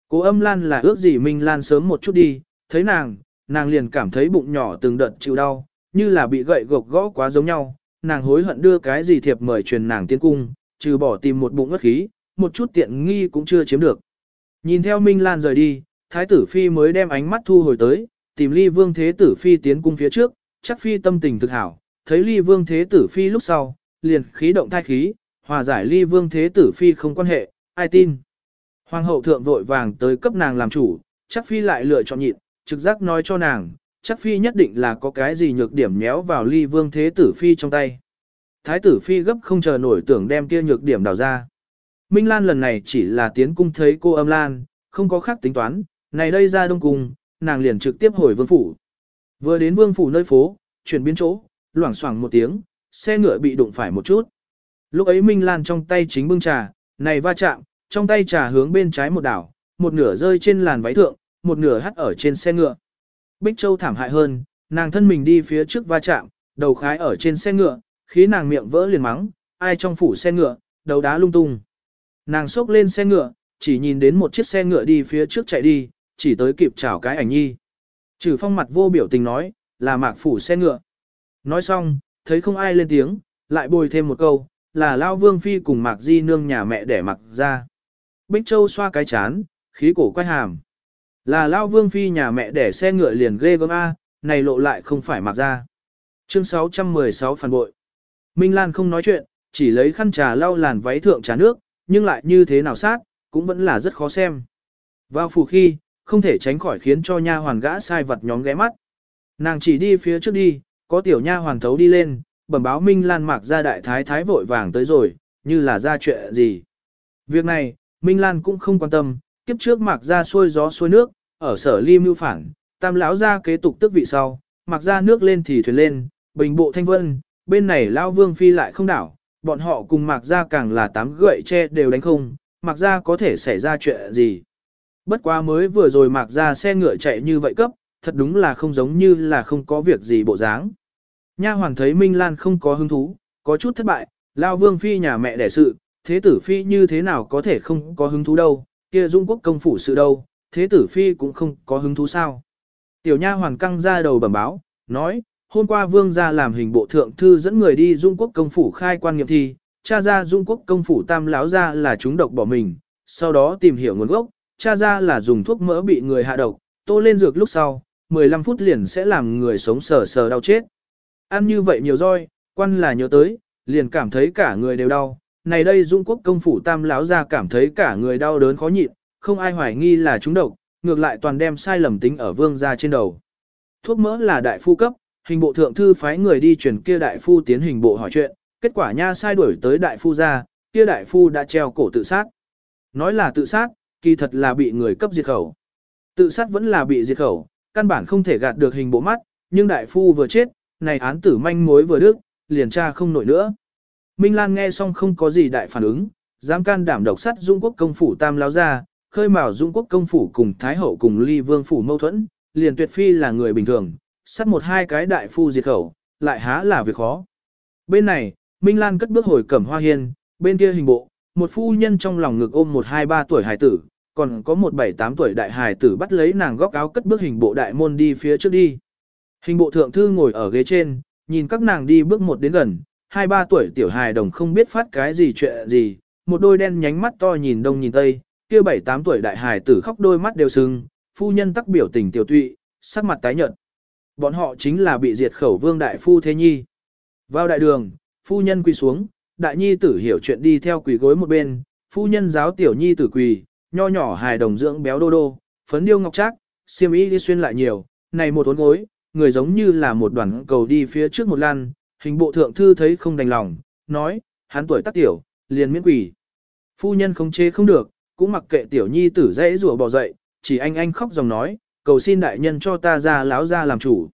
Cố âm lan là ước gì Minh Lan sớm một chút đi, thấy nàng, nàng liền cảm thấy bụng nhỏ từng đợt chịu đau, như là bị gậy gộc gõ quá giống nhau, nàng hối hận đưa cái gì thiệp mời truyền nàng tiến cung, trừ bỏ tìm một bụng ngất khí, một chút tiện nghi cũng chưa chiếm được. Nhìn theo Minh Lan rời đi, Thái tử Phi mới đem ánh mắt thu hồi tới, tìm ly vương thế tử Phi tiến cung phía trước, chắc Phi tâm tình thực hảo, thấy ly vương thế tử Phi lúc sau, liền khí động thai khí, hòa giải ly vương thế tử Phi không quan hệ, ai tin. Hoàng hậu thượng vội vàng tới cấp nàng làm chủ, chắc Phi lại lựa chọn nhịn, trực giác nói cho nàng, chắc Phi nhất định là có cái gì nhược điểm méo vào ly vương thế tử Phi trong tay. Thái tử Phi gấp không chờ nổi tưởng đem kia nhược điểm đào ra. Minh Lan lần này chỉ là tiến cung thấy cô âm Lan, không có khác tính toán, này đây ra đông cung, nàng liền trực tiếp hồi vương phủ. Vừa đến vương phủ nơi phố, chuyển biến chỗ, loảng xoảng một tiếng, xe ngựa bị đụng phải một chút. Lúc ấy Minh Lan trong tay chính bưng trà, này va chạm, trong tay trà hướng bên trái một đảo, một nửa rơi trên làn váy thượng, một nửa hắt ở trên xe ngựa. Bích Châu thảm hại hơn, nàng thân mình đi phía trước va chạm, đầu khái ở trên xe ngựa, khí nàng miệng vỡ liền mắng, ai trong phủ xe ngựa, đầu đá lung tung. Nàng xốc lên xe ngựa, chỉ nhìn đến một chiếc xe ngựa đi phía trước chạy đi, chỉ tới kịp chào cái ảnh nhi. Trừ phong mặt vô biểu tình nói, là mạc phủ xe ngựa. Nói xong, thấy không ai lên tiếng, lại bồi thêm một câu, là Lao Vương Phi cùng mạc di nương nhà mẹ để mặc ra. Bích Châu xoa cái chán, khí cổ quay hàm. Là Lao Vương Phi nhà mẹ để xe ngựa liền ghê gớm A, này lộ lại không phải mặc ra. Chương 616 phản bội. Minh Lan không nói chuyện, chỉ lấy khăn trà lau làn váy thượng trà nước, nhưng lại như thế nào sát, cũng vẫn là rất khó xem. Vào phủ khi, không thể tránh khỏi khiến cho nha hoàn gã sai vật nhóm ghé mắt. Nàng chỉ đi phía trước đi, có tiểu nha hoàn thấu đi lên, bẩm báo Minh Lan mặc ra đại thái thái vội vàng tới rồi, như là ra chuyện gì. Việc này, Minh Lan cũng không quan tâm, kiếp trước mặc gia xuôi gió xuôi nước, ở sở ly mưu phản, tam lão gia kế tục tức vị sau, mặc gia nước lên thì thuyền lên, bình bộ thanh vân, bên này lao vương phi lại không đảo, bọn họ cùng mặc gia càng là tám gậy che đều đánh không, mặc gia có thể xảy ra chuyện gì. Bất quá mới vừa rồi mặc gia xe ngựa chạy như vậy cấp, thật đúng là không giống như là không có việc gì bộ dáng. Nha hoàng thấy Minh Lan không có hứng thú, có chút thất bại, lao vương phi nhà mẹ đẻ sự, thế tử phi như thế nào có thể không có hứng thú đâu, kia dung quốc công phủ sự đâu, thế tử phi cũng không có hứng thú sao. Tiểu nha hoàn căng ra đầu bẩm báo, nói, hôm qua vương gia làm hình bộ thượng thư dẫn người đi dung quốc công phủ khai quan nghiệp thi, cha ra dung quốc công phủ tam láo ra là chúng độc bỏ mình, sau đó tìm hiểu nguồn gốc, cha ra là dùng thuốc mỡ bị người hạ độc, tô lên dược lúc sau, 15 phút liền sẽ làm người sống sờ sờ đau chết. Ăn như vậy nhiều roi, quan là nhớ tới, liền cảm thấy cả người đều đau. Này đây Dung Quốc công phủ tam lão ra cảm thấy cả người đau đớn khó nhịn, không ai hoài nghi là chúng độc, ngược lại toàn đem sai lầm tính ở vương gia trên đầu. Thuốc mỡ là đại phu cấp, hình bộ thượng thư phái người đi truyền kia đại phu tiến hình bộ hỏi chuyện, kết quả nha sai đuổi tới đại phu ra, kia đại phu đã treo cổ tự sát. Nói là tự sát, kỳ thật là bị người cấp diệt khẩu. Tự sát vẫn là bị diệt khẩu, căn bản không thể gạt được hình bộ mắt, nhưng đại phu vừa chết, này án tử manh mối vừa đức, liền tra không nổi nữa. Minh Lan nghe xong không có gì đại phản ứng, dám can đảm độc sắt Dung Quốc công phủ tam lao ra, khơi mào Dung Quốc công phủ cùng Thái hậu cùng Ly Vương phủ mâu thuẫn, liền tuyệt phi là người bình thường, sắt một hai cái đại phu diệt khẩu, lại há là việc khó. Bên này, Minh Lan cất bước hồi cẩm hoa hiên, bên kia hình bộ, một phu nhân trong lòng ngực ôm một hai ba tuổi hài tử, còn có một bảy tám tuổi đại hài tử bắt lấy nàng góc áo cất bước hình bộ đại môn đi phía trước đi. Hình bộ thượng thư ngồi ở ghế trên, nhìn các nàng đi bước một đến gần, hai ba tuổi tiểu hài đồng không biết phát cái gì chuyện gì, một đôi đen nhánh mắt to nhìn đông nhìn tây, kia bảy tám tuổi đại hài tử khóc đôi mắt đều sưng, phu nhân tắc biểu tình tiểu tụy, sắc mặt tái nhợt. Bọn họ chính là bị diệt khẩu vương đại phu thế nhi. Vào đại đường, phu nhân quỳ xuống, đại nhi tử hiểu chuyện đi theo quỳ gối một bên, phu nhân giáo tiểu nhi tử quỳ, nho nhỏ hài đồng dưỡng béo đô đô, phấn điêu ngọc trác, xiêm y đi xuyên lại nhiều, này một uốn gối, người giống như là một đoàn cầu đi phía trước một lan, hình bộ thượng thư thấy không đành lòng, nói, hắn tuổi tác tiểu, liền miễn quỷ. Phu nhân không chế không được, cũng mặc kệ tiểu nhi tử dễ rủa bỏ dậy, chỉ anh anh khóc dòng nói, cầu xin đại nhân cho ta ra láo ra làm chủ.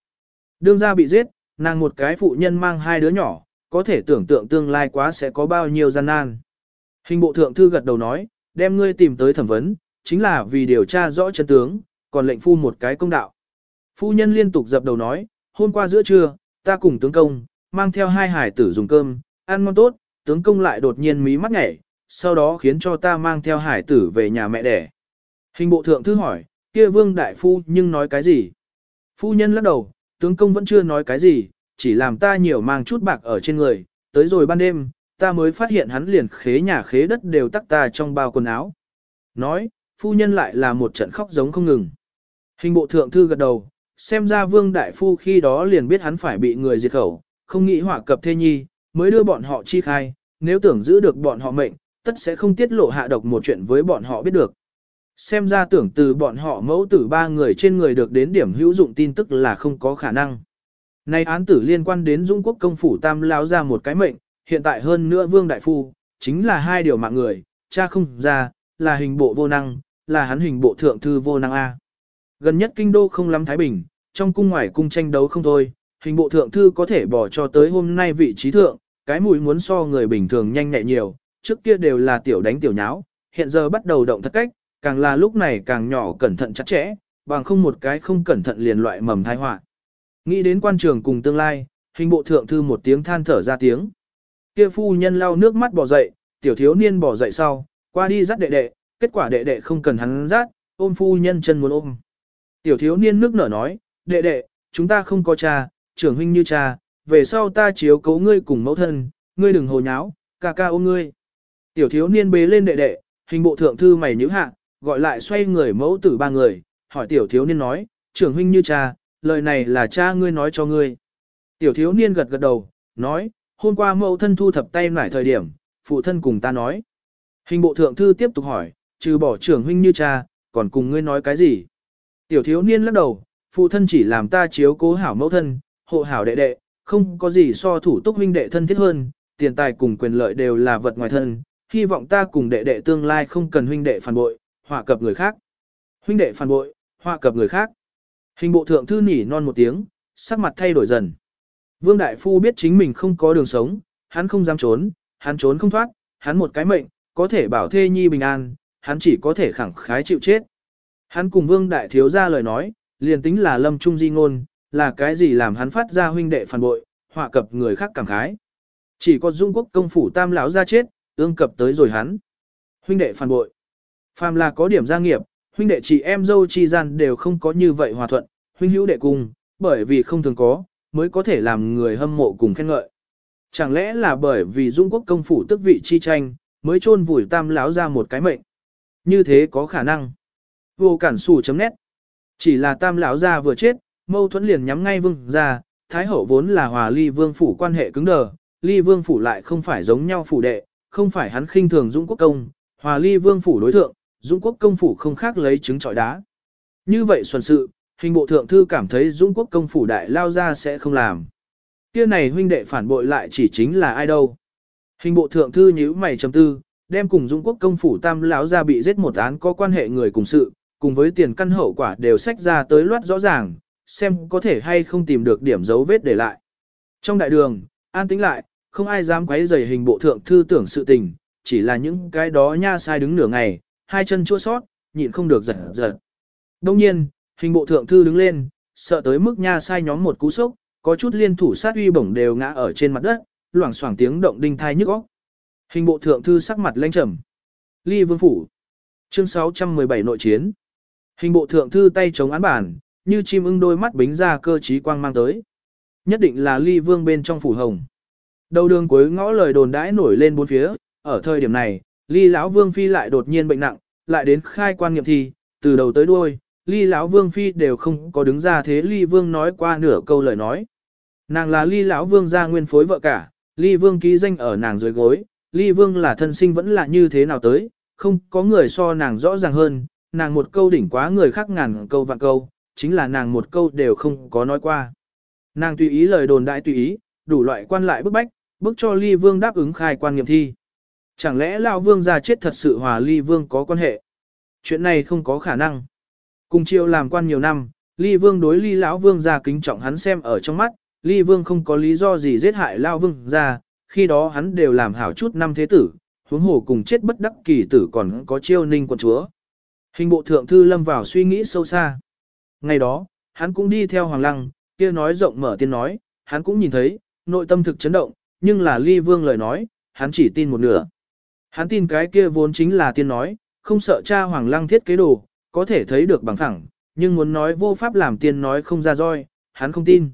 Đương ra bị giết, nàng một cái phụ nhân mang hai đứa nhỏ, có thể tưởng tượng tương lai quá sẽ có bao nhiêu gian nan. Hình bộ thượng thư gật đầu nói, đem ngươi tìm tới thẩm vấn, chính là vì điều tra rõ chân tướng, còn lệnh phu một cái công đạo. Phu nhân liên tục dập đầu nói, hôm qua giữa trưa, ta cùng tướng công, mang theo hai hải tử dùng cơm, ăn ngon tốt, tướng công lại đột nhiên mí mắt nhảy, sau đó khiến cho ta mang theo hải tử về nhà mẹ đẻ. Hình bộ thượng thư hỏi, kia vương đại phu nhưng nói cái gì? Phu nhân lắc đầu, tướng công vẫn chưa nói cái gì, chỉ làm ta nhiều mang chút bạc ở trên người, tới rồi ban đêm, ta mới phát hiện hắn liền khế nhà khế đất đều tắc ta trong bao quần áo. Nói, phu nhân lại là một trận khóc giống không ngừng. Hình bộ thượng thư gật đầu, xem ra vương đại phu khi đó liền biết hắn phải bị người diệt khẩu, không nghĩ hỏa cập thê nhi, mới đưa bọn họ chi khai, nếu tưởng giữ được bọn họ mệnh, tất sẽ không tiết lộ hạ độc một chuyện với bọn họ biết được. Xem ra tưởng từ bọn họ mẫu tử ba người trên người được đến điểm hữu dụng tin tức là không có khả năng. Nay án tử liên quan đến Dung Quốc công phủ tam lao ra một cái mệnh, hiện tại hơn nữa Vương Đại Phu, chính là hai điều mạng người, cha không ra, là hình bộ vô năng, là hắn hình bộ thượng thư vô năng A. Gần nhất kinh đô không lắm Thái Bình, trong cung ngoài cung tranh đấu không thôi, hình bộ thượng thư có thể bỏ cho tới hôm nay vị trí thượng, cái mũi muốn so người bình thường nhanh nhẹ nhiều, trước kia đều là tiểu đánh tiểu nháo, hiện giờ bắt đầu động thật cách, càng là lúc này càng nhỏ cẩn thận chặt chẽ, bằng không một cái không cẩn thận liền loại mầm thai họa. Nghĩ đến quan trường cùng tương lai, hình bộ thượng thư một tiếng than thở ra tiếng. Kia phu nhân lau nước mắt bỏ dậy, tiểu thiếu niên bỏ dậy sau, qua đi dắt đệ đệ, kết quả đệ đệ không cần hắn dắt, ôm phu nhân chân muốn ôm. Tiểu thiếu niên nước nở nói, đệ đệ, chúng ta không có cha, trưởng huynh như cha, về sau ta chiếu cố ngươi cùng mẫu thân, ngươi đừng hồ nháo, ca ca ôm ngươi. Tiểu thiếu niên bế lên đệ đệ, hình bộ thượng thư mày nhíu hạ, gọi lại xoay người mẫu tử ba người, hỏi tiểu thiếu niên nói, trưởng huynh như cha, lời này là cha ngươi nói cho ngươi. Tiểu thiếu niên gật gật đầu, nói, hôm qua mẫu thân thu thập tay lại thời điểm, phụ thân cùng ta nói. Hình bộ thượng thư tiếp tục hỏi, trừ bỏ trưởng huynh như cha, còn cùng ngươi nói cái gì? Tiểu thiếu niên lắc đầu, phụ thân chỉ làm ta chiếu cố hảo mẫu thân, hộ hảo đệ đệ, không có gì so thủ túc huynh đệ thân thiết hơn, tiền tài cùng quyền lợi đều là vật ngoài thân, hy vọng ta cùng đệ đệ tương lai không cần huynh đệ phản bội, họa cập người khác. Huynh đệ phản bội, họa cập người khác. Hình bộ thượng thư nỉ non một tiếng, sắc mặt thay đổi dần. Vương Đại Phu biết chính mình không có đường sống, hắn không dám trốn, hắn trốn không thoát, hắn một cái mệnh, có thể bảo thê nhi bình an, hắn chỉ có thể khẳng khái chịu chết. Hắn cùng Vương Đại Thiếu ra lời nói, liền tính là lâm trung di ngôn, là cái gì làm hắn phát ra huynh đệ phản bội, họa cập người khác cảm khái. Chỉ có Dung Quốc công phủ tam lão ra chết, ương cập tới rồi hắn. Huynh đệ phản bội. Phàm là có điểm gia nghiệp, huynh đệ chị em dâu chi gian đều không có như vậy hòa thuận, huynh hữu đệ cùng, bởi vì không thường có, mới có thể làm người hâm mộ cùng khen ngợi. Chẳng lẽ là bởi vì Dung Quốc công phủ tức vị chi tranh, mới chôn vùi tam lão ra một cái mệnh. Như thế có khả năng. Vô cản sù chấm nét. Chỉ là tam lão ra vừa chết, mâu thuẫn liền nhắm ngay vương ra, thái hậu vốn là hòa ly vương phủ quan hệ cứng đờ, ly vương phủ lại không phải giống nhau phủ đệ, không phải hắn khinh thường Dũng quốc công, hòa ly vương phủ đối thượng, Dũng quốc công phủ không khác lấy trứng trọi đá. Như vậy xuân sự, hình bộ thượng thư cảm thấy Dũng quốc công phủ đại lao ra sẽ không làm. Kia này huynh đệ phản bội lại chỉ chính là ai đâu. Hình bộ thượng thư nhíu mày trầm tư, đem cùng Dũng quốc công phủ tam lão ra bị giết một án có quan hệ người cùng sự, cùng với tiền căn hậu quả đều sách ra tới loát rõ ràng, xem có thể hay không tìm được điểm dấu vết để lại. Trong đại đường, an tĩnh lại, không ai dám quấy rầy hình bộ thượng thư tưởng sự tình, chỉ là những cái đó nha sai đứng nửa ngày, hai chân chua sót, nhịn không được giật giật. Đông nhiên, hình bộ thượng thư đứng lên, sợ tới mức nha sai nhóm một cú sốc, có chút liên thủ sát uy bổng đều ngã ở trên mặt đất, loảng xoảng tiếng động đinh thai nhức óc. Hình bộ thượng thư sắc mặt lênh trầm. Ly Vương phủ. Chương 617 nội chiến. Hình bộ thượng thư tay chống án bản, như chim ưng đôi mắt bính ra cơ trí quang mang tới. Nhất định là Ly Vương bên trong phủ hồng. Đầu đường cuối ngõ lời đồn đãi nổi lên bốn phía, ở thời điểm này, Ly lão Vương phi lại đột nhiên bệnh nặng, lại đến khai quan nghiệm thi, từ đầu tới đuôi, Ly lão Vương phi đều không có đứng ra thế Ly Vương nói qua nửa câu lời nói. Nàng là Ly lão Vương gia nguyên phối vợ cả, Ly Vương ký danh ở nàng dưới gối, ly vương là thân sinh vẫn là như thế nào tới, không có người so nàng rõ ràng hơn, nàng một câu đỉnh quá người khác ngàn câu vạn câu, chính là nàng một câu đều không có nói qua. Nàng tùy ý lời đồn đại tùy ý, đủ loại quan lại bức bách, bức cho ly vương đáp ứng khai quan nghiệm thi. Chẳng lẽ Lao Vương già chết thật sự hòa Ly Vương có quan hệ? Chuyện này không có khả năng. Cùng chiều làm quan nhiều năm, Ly Vương đối Ly lão Vương già kính trọng hắn xem ở trong mắt, Ly Vương không có lý do gì giết hại Lao Vương già, khi đó hắn đều làm hảo chút năm thế tử, huống hồ cùng chết bất đắc kỳ tử còn có chiêu ninh quân chúa. Hình bộ thượng thư lâm vào suy nghĩ sâu xa. Ngày đó, hắn cũng đi theo Hoàng Lăng, kia nói rộng mở tiên nói, hắn cũng nhìn thấy, nội tâm thực chấn động, nhưng là Ly Vương lời nói, hắn chỉ tin một nửa. Hắn tin cái kia vốn chính là tiên nói, không sợ cha Hoàng Lăng thiết kế đồ, có thể thấy được bằng thẳng, nhưng muốn nói vô pháp làm tiên nói không ra roi, hắn không tin.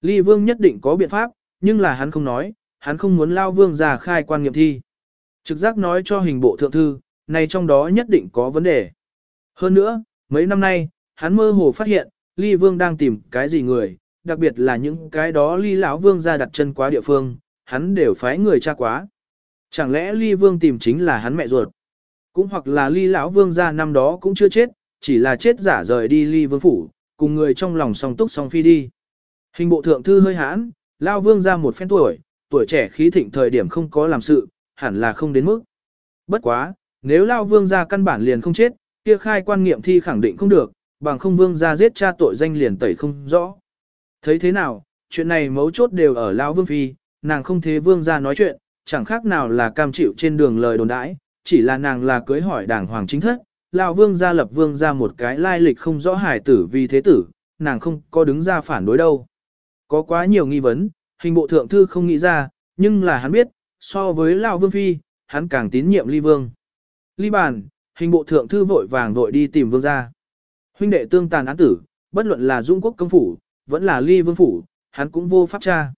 Ly Vương nhất định có biện pháp, nhưng là hắn không nói, hắn không muốn lao Vương ra khai quan nghiệm thi. Trực giác nói cho hình bộ thượng thư, này trong đó nhất định có vấn đề. Hơn nữa, mấy năm nay, hắn mơ hồ phát hiện, Ly Vương đang tìm cái gì người, đặc biệt là những cái đó Ly lão Vương ra đặt chân quá địa phương, hắn đều phái người tra quá. Chẳng lẽ ly vương tìm chính là hắn mẹ ruột? Cũng hoặc là ly lão vương gia năm đó cũng chưa chết, chỉ là chết giả rời đi ly vương phủ, cùng người trong lòng song túc song phi đi. Hình bộ thượng thư hơi hãn, lao vương ra một phen tuổi, tuổi trẻ khí thịnh thời điểm không có làm sự, hẳn là không đến mức. Bất quá, nếu lao vương ra căn bản liền không chết, kia khai quan nghiệm thi khẳng định không được, bằng không vương ra giết cha tội danh liền tẩy không rõ. Thấy thế nào, chuyện này mấu chốt đều ở lão vương phi, nàng không thế vương ra nói chuyện, chẳng khác nào là cam chịu trên đường lời đồn đãi, chỉ là nàng là cưới hỏi đảng hoàng chính thất, lão vương gia lập vương ra một cái lai lịch không rõ hải tử vì thế tử, nàng không có đứng ra phản đối đâu. Có quá nhiều nghi vấn, hình bộ thượng thư không nghĩ ra, nhưng là hắn biết, so với lão vương phi, hắn càng tín nhiệm ly vương. Ly bàn, hình bộ thượng thư vội vàng vội đi tìm vương gia. Huynh đệ tương tàn án tử, bất luận là dung quốc công phủ, vẫn là ly vương phủ, hắn cũng vô pháp tra.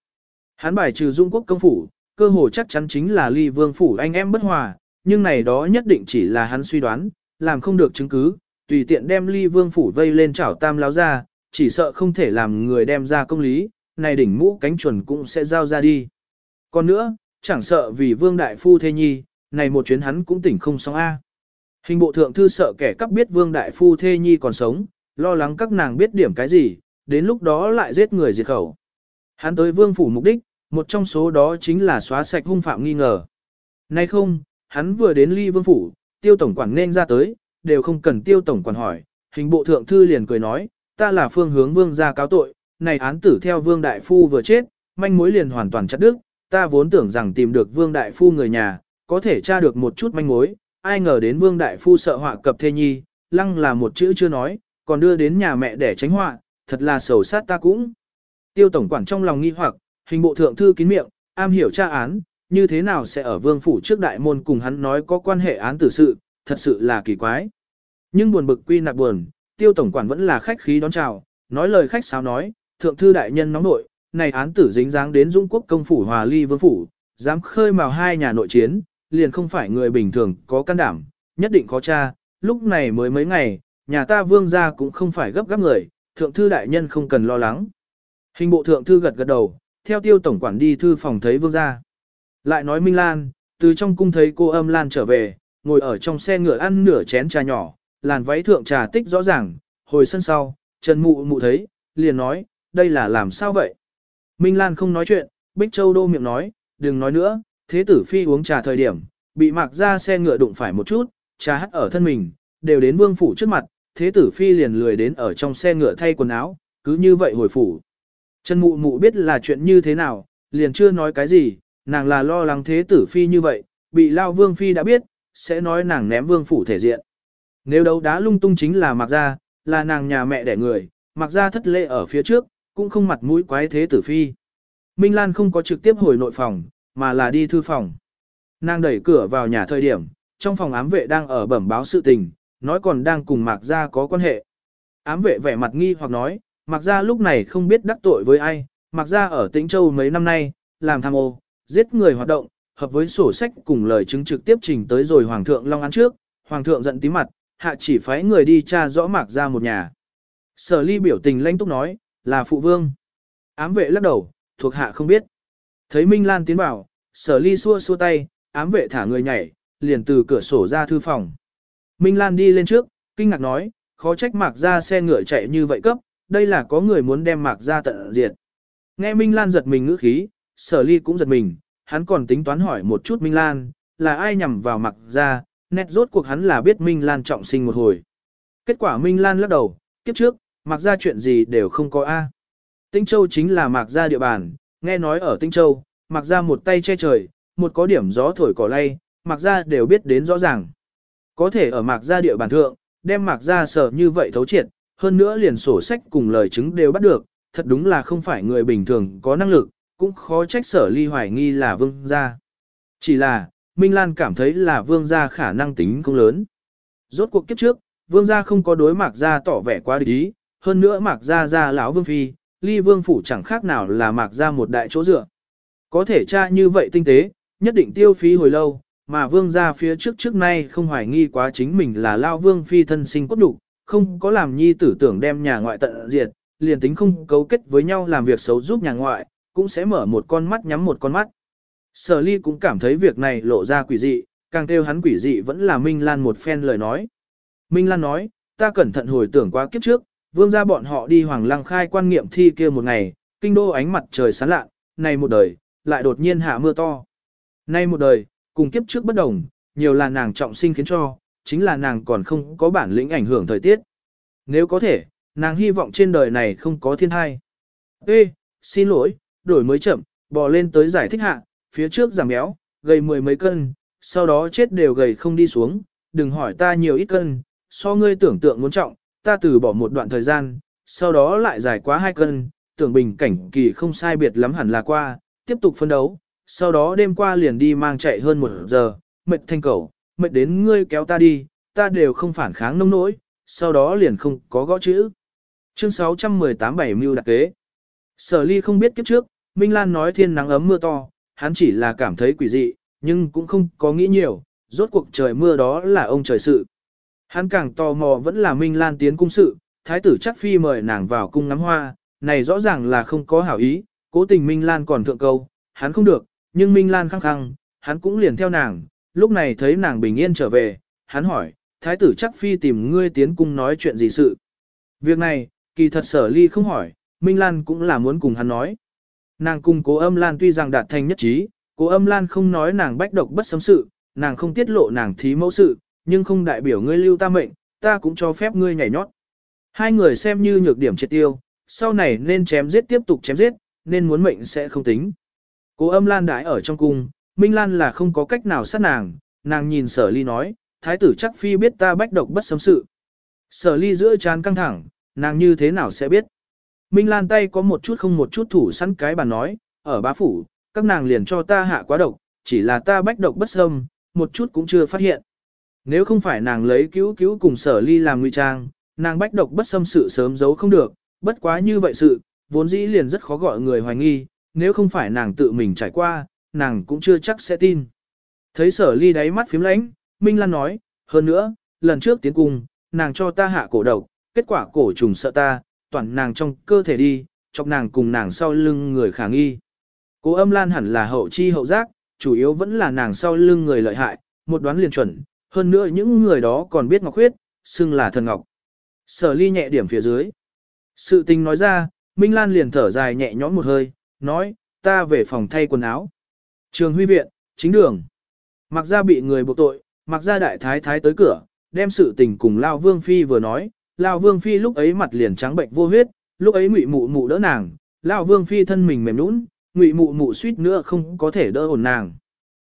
Hắn bài trừ dung quốc công phủ, cơ hồ chắc chắn chính là ly vương phủ anh em bất hòa, nhưng này đó nhất định chỉ là hắn suy đoán, làm không được chứng cứ, tùy tiện đem ly vương phủ vây lên chảo tam láo ra, chỉ sợ không thể làm người đem ra công lý, này đỉnh mũ cánh chuẩn cũng sẽ giao ra đi. Còn nữa, chẳng sợ vì vương đại phu thê nhi, này một chuyến hắn cũng tỉnh không xong A. Hình bộ thượng thư sợ kẻ cắp biết vương đại phu thê nhi còn sống, lo lắng các nàng biết điểm cái gì, đến lúc đó lại giết người diệt khẩu. Hắn tới vương phủ mục đích, một trong số đó chính là xóa sạch hung phạm nghi ngờ. Nay không, hắn vừa đến ly vương phủ, tiêu tổng quản nên ra tới, đều không cần tiêu tổng quản hỏi, hình bộ thượng thư liền cười nói, ta là phương hướng vương gia cáo tội, này án tử theo vương đại phu vừa chết, manh mối liền hoàn toàn chặt đứt, ta vốn tưởng rằng tìm được vương đại phu người nhà, có thể tra được một chút manh mối, ai ngờ đến vương đại phu sợ họa cập thê nhi, lăng là một chữ chưa nói, còn đưa đến nhà mẹ để tránh họa, thật là sầu sát ta cũng. Tiêu tổng quản trong lòng nghi hoặc, hình bộ thượng thư kín miệng, am hiểu tra án, như thế nào sẽ ở vương phủ trước đại môn cùng hắn nói có quan hệ án tử sự, thật sự là kỳ quái. Nhưng buồn bực quy nạp buồn, tiêu tổng quản vẫn là khách khí đón chào, nói lời khách sáo nói, thượng thư đại nhân nóng nội, này án tử dính dáng đến Dung quốc công phủ hòa ly vương phủ, dám khơi mào hai nhà nội chiến, liền không phải người bình thường có can đảm, nhất định có cha, lúc này mới mấy ngày, nhà ta vương gia cũng không phải gấp gáp người, thượng thư đại nhân không cần lo lắng. Hình bộ thượng thư gật gật đầu, theo tiêu tổng quản đi thư phòng thấy vương gia. Lại nói Minh Lan, từ trong cung thấy cô âm Lan trở về, ngồi ở trong xe ngựa ăn nửa chén trà nhỏ, làn váy thượng trà tích rõ ràng, hồi sân sau, Trần Mụ Mụ thấy, liền nói, đây là làm sao vậy? Minh Lan không nói chuyện, Bích Châu đô miệng nói, đừng nói nữa, thế tử phi uống trà thời điểm, bị mặc ra xe ngựa đụng phải một chút, trà hắt ở thân mình, đều đến vương phủ trước mặt, thế tử phi liền lười đến ở trong xe ngựa thay quần áo, cứ như vậy hồi phủ. Trần Mụ Mụ biết là chuyện như thế nào, liền chưa nói cái gì, nàng là lo lắng thế tử phi như vậy, bị Lao Vương Phi đã biết, sẽ nói nàng ném Vương Phủ thể diện. Nếu đấu đá lung tung chính là mặc ra, là nàng nhà mẹ đẻ người, mặc ra thất lễ ở phía trước, cũng không mặt mũi quái thế tử phi. Minh Lan không có trực tiếp hồi nội phòng, mà là đi thư phòng. Nàng đẩy cửa vào nhà thời điểm, trong phòng ám vệ đang ở bẩm báo sự tình, nói còn đang cùng Mạc Gia có quan hệ. Ám vệ vẻ mặt nghi hoặc nói, Mạc Gia lúc này không biết đắc tội với ai, Mạc Gia ở Tĩnh Châu mấy năm nay, làm tham ô, giết người hoạt động, hợp với sổ sách cùng lời chứng trực tiếp trình tới rồi Hoàng thượng Long án trước, Hoàng thượng giận tím mặt, hạ chỉ phái người đi tra rõ Mạc Gia một nhà. Sở ly biểu tình lãnh túc nói, là phụ vương. Ám vệ lắc đầu, thuộc hạ không biết. Thấy Minh Lan tiến vào, sở ly xua xua tay, ám vệ thả người nhảy, liền từ cửa sổ ra thư phòng. Minh Lan đi lên trước, kinh ngạc nói, khó trách mạc ra xe ngựa chạy như vậy cấp, đây là có người muốn đem mạc ra tận diệt. Nghe Minh Lan giật mình ngữ khí, sở ly cũng giật mình, hắn còn tính toán hỏi một chút Minh Lan, là ai nhằm vào mạc ra, nét rốt cuộc hắn là biết Minh Lan trọng sinh một hồi. Kết quả Minh Lan lắc đầu, kiếp trước, mạc ra chuyện gì đều không có A. Tinh Châu chính là mạc ra địa bàn, nghe nói ở Tinh Châu, Mặc ra một tay che trời, một có điểm gió thổi cỏ lay, Mặc ra đều biết đến rõ ràng. Có thể ở Mặc ra địa bàn thượng, đem Mặc ra sở như vậy thấu triệt, hơn nữa liền sổ sách cùng lời chứng đều bắt được, thật đúng là không phải người bình thường có năng lực, cũng khó trách sở ly hoài nghi là vương gia. Chỉ là, Minh Lan cảm thấy là vương gia khả năng tính không lớn. Rốt cuộc kiếp trước, vương gia không có đối mạc gia tỏ vẻ quá địch ý, hơn nữa mạc gia gia lão vương phi, ly vương phủ chẳng khác nào là mạc ra một đại chỗ dựa. Có thể tra như vậy tinh tế, nhất định tiêu phí hồi lâu, mà vương gia phía trước trước nay không hoài nghi quá chính mình là lao vương phi thân sinh cốt đủ, không có làm nhi tử tưởng đem nhà ngoại tận diệt, liền tính không cấu kết với nhau làm việc xấu giúp nhà ngoại, cũng sẽ mở một con mắt nhắm một con mắt. Sở ly cũng cảm thấy việc này lộ ra quỷ dị, càng kêu hắn quỷ dị vẫn là Minh Lan một phen lời nói. Minh Lan nói, ta cẩn thận hồi tưởng qua kiếp trước, vương gia bọn họ đi hoàng lăng khai quan nghiệm thi kia một ngày, kinh đô ánh mặt trời sáng lạ, này một đời, lại đột nhiên hạ mưa to. Nay một đời, cùng kiếp trước bất đồng, nhiều là nàng trọng sinh khiến cho, chính là nàng còn không có bản lĩnh ảnh hưởng thời tiết. Nếu có thể, nàng hy vọng trên đời này không có thiên thai. Ê, xin lỗi, đổi mới chậm, bò lên tới giải thích hạ, phía trước giảm béo, gầy mười mấy cân, sau đó chết đều gầy không đi xuống, đừng hỏi ta nhiều ít cân, so ngươi tưởng tượng muốn trọng, ta từ bỏ một đoạn thời gian, sau đó lại dài quá hai cân, tưởng bình cảnh kỳ không sai biệt lắm hẳn là qua, tiếp tục phân đấu, sau đó đêm qua liền đi mang chạy hơn một giờ, mệt thanh cầu, mệt đến ngươi kéo ta đi, ta đều không phản kháng nông nỗi, sau đó liền không có gõ chữ. Chương 618 bảy mưu đặc kế. Sở ly không biết kiếp trước, Minh Lan nói thiên nắng ấm mưa to, hắn chỉ là cảm thấy quỷ dị, nhưng cũng không có nghĩ nhiều, rốt cuộc trời mưa đó là ông trời sự. Hắn càng tò mò vẫn là Minh Lan tiến cung sự, thái tử chắc phi mời nàng vào cung ngắm hoa, này rõ ràng là không có hảo ý, cố tình Minh Lan còn thượng câu, hắn không được, nhưng Minh Lan khăng khăng, hắn cũng liền theo nàng, lúc này thấy nàng bình yên trở về, hắn hỏi, thái tử chắc phi tìm ngươi tiến cung nói chuyện gì sự. Việc này, kỳ thật sở ly không hỏi, Minh Lan cũng là muốn cùng hắn nói. Nàng cùng cố âm Lan tuy rằng đạt thành nhất trí, cố âm Lan không nói nàng bách độc bất sấm sự, nàng không tiết lộ nàng thí mẫu sự, nhưng không đại biểu ngươi lưu ta mệnh, ta cũng cho phép ngươi nhảy nhót. Hai người xem như nhược điểm triệt tiêu, sau này nên chém giết tiếp tục chém giết, nên muốn mệnh sẽ không tính. Cố âm Lan đãi ở trong cung, Minh Lan là không có cách nào sát nàng, nàng nhìn sở ly nói, thái tử chắc phi biết ta bách độc bất xâm sự. Sở ly giữa chán căng thẳng, nàng như thế nào sẽ biết. Minh Lan tay có một chút không một chút thủ sẵn cái bàn nói, ở bá phủ, các nàng liền cho ta hạ quá độc, chỉ là ta bách độc bất sâm, một chút cũng chưa phát hiện. Nếu không phải nàng lấy cứu cứu cùng sở ly làm ngụy trang, nàng bách độc bất xâm sự sớm giấu không được, bất quá như vậy sự, vốn dĩ liền rất khó gọi người hoài nghi, nếu không phải nàng tự mình trải qua, nàng cũng chưa chắc sẽ tin. Thấy sở ly đáy mắt phím lánh, Minh Lan nói, hơn nữa, lần trước tiến cung, nàng cho ta hạ cổ độc, kết quả cổ trùng sợ ta, toàn nàng trong cơ thể đi, chọc nàng cùng nàng sau lưng người khả nghi. Cố âm Lan hẳn là hậu chi hậu giác, chủ yếu vẫn là nàng sau lưng người lợi hại, một đoán liền chuẩn, hơn nữa những người đó còn biết ngọc khuyết, xưng là thần ngọc. Sở ly nhẹ điểm phía dưới. Sự tình nói ra, Minh Lan liền thở dài nhẹ nhõm một hơi, nói, ta về phòng thay quần áo. Trường huy viện, chính đường. Mặc ra bị người buộc tội, mặc ra đại thái thái tới cửa, đem sự tình cùng Lao Vương Phi vừa nói. Lao Vương Phi lúc ấy mặt liền trắng bệnh vô huyết, lúc ấy ngụy mụ mụ đỡ nàng. Lao Vương Phi thân mình mềm nũng, ngụy mụ mụ suýt nữa không có thể đỡ ổn nàng.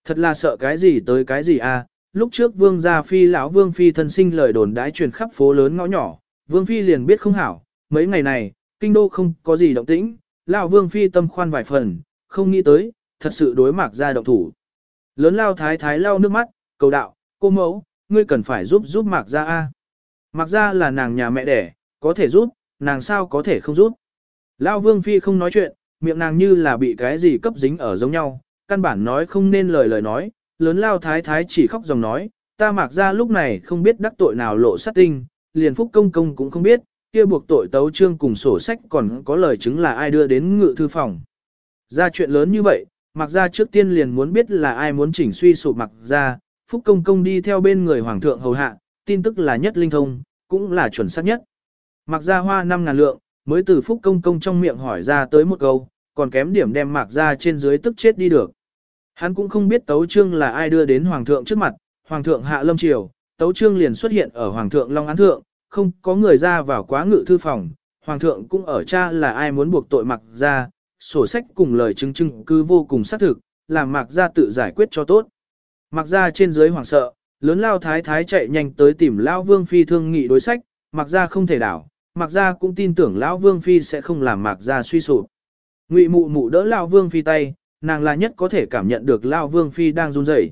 Thật là sợ cái gì tới cái gì à, lúc trước Vương gia Phi lão Vương Phi thân sinh lời đồn đãi truyền khắp phố lớn ngõ nhỏ, Vương Phi liền biết không hảo, mấy ngày này, kinh đô không có gì động tĩnh, Lão Vương Phi tâm khoan vài phần, không nghĩ tới, thật sự đối mạc ra động thủ. Lớn lao thái thái lau nước mắt, cầu đạo, cô mẫu, ngươi cần phải giúp giúp mạc ra a. Mạc ra là nàng nhà mẹ đẻ, có thể giúp, nàng sao có thể không giúp. Lão Vương Phi không nói chuyện, miệng nàng như là bị cái gì cấp dính ở giống nhau, căn bản nói không nên lời lời nói, lớn lao thái thái chỉ khóc dòng nói, ta mạc ra lúc này không biết đắc tội nào lộ sát tinh, liền phúc công công cũng không biết, kia buộc tội tấu trương cùng sổ sách còn có lời chứng là ai đưa đến ngự thư phòng. Ra chuyện lớn như vậy, mặc ra trước tiên liền muốn biết là ai muốn chỉnh suy sụp mặc ra, Phúc Công Công đi theo bên người Hoàng thượng hầu hạ, tin tức là nhất linh thông, cũng là chuẩn xác nhất. Mặc ra hoa 5 ngàn lượng, mới từ Phúc Công Công trong miệng hỏi ra tới một câu, còn kém điểm đem mặc ra trên dưới tức chết đi được. Hắn cũng không biết Tấu Trương là ai đưa đến Hoàng thượng trước mặt, Hoàng thượng hạ lâm triều, Tấu Trương liền xuất hiện ở Hoàng thượng Long Án Thượng, không có người ra vào quá ngự thư phòng, Hoàng thượng cũng ở cha là ai muốn buộc tội mặc ra, sổ sách cùng lời chứng chứng cứ vô cùng xác thực, làm mặc ra tự giải quyết cho tốt. Mặc ra trên dưới hoàng sợ, lớn lao thái thái chạy nhanh tới tìm lão vương phi thương nghị đối sách, mặc ra không thể đảo, mặc ra cũng tin tưởng lão vương phi sẽ không làm mặc ra suy sụp. Ngụy mụ mụ đỡ lão vương phi tay, nàng là nhất có thể cảm nhận được lão vương phi đang run rẩy.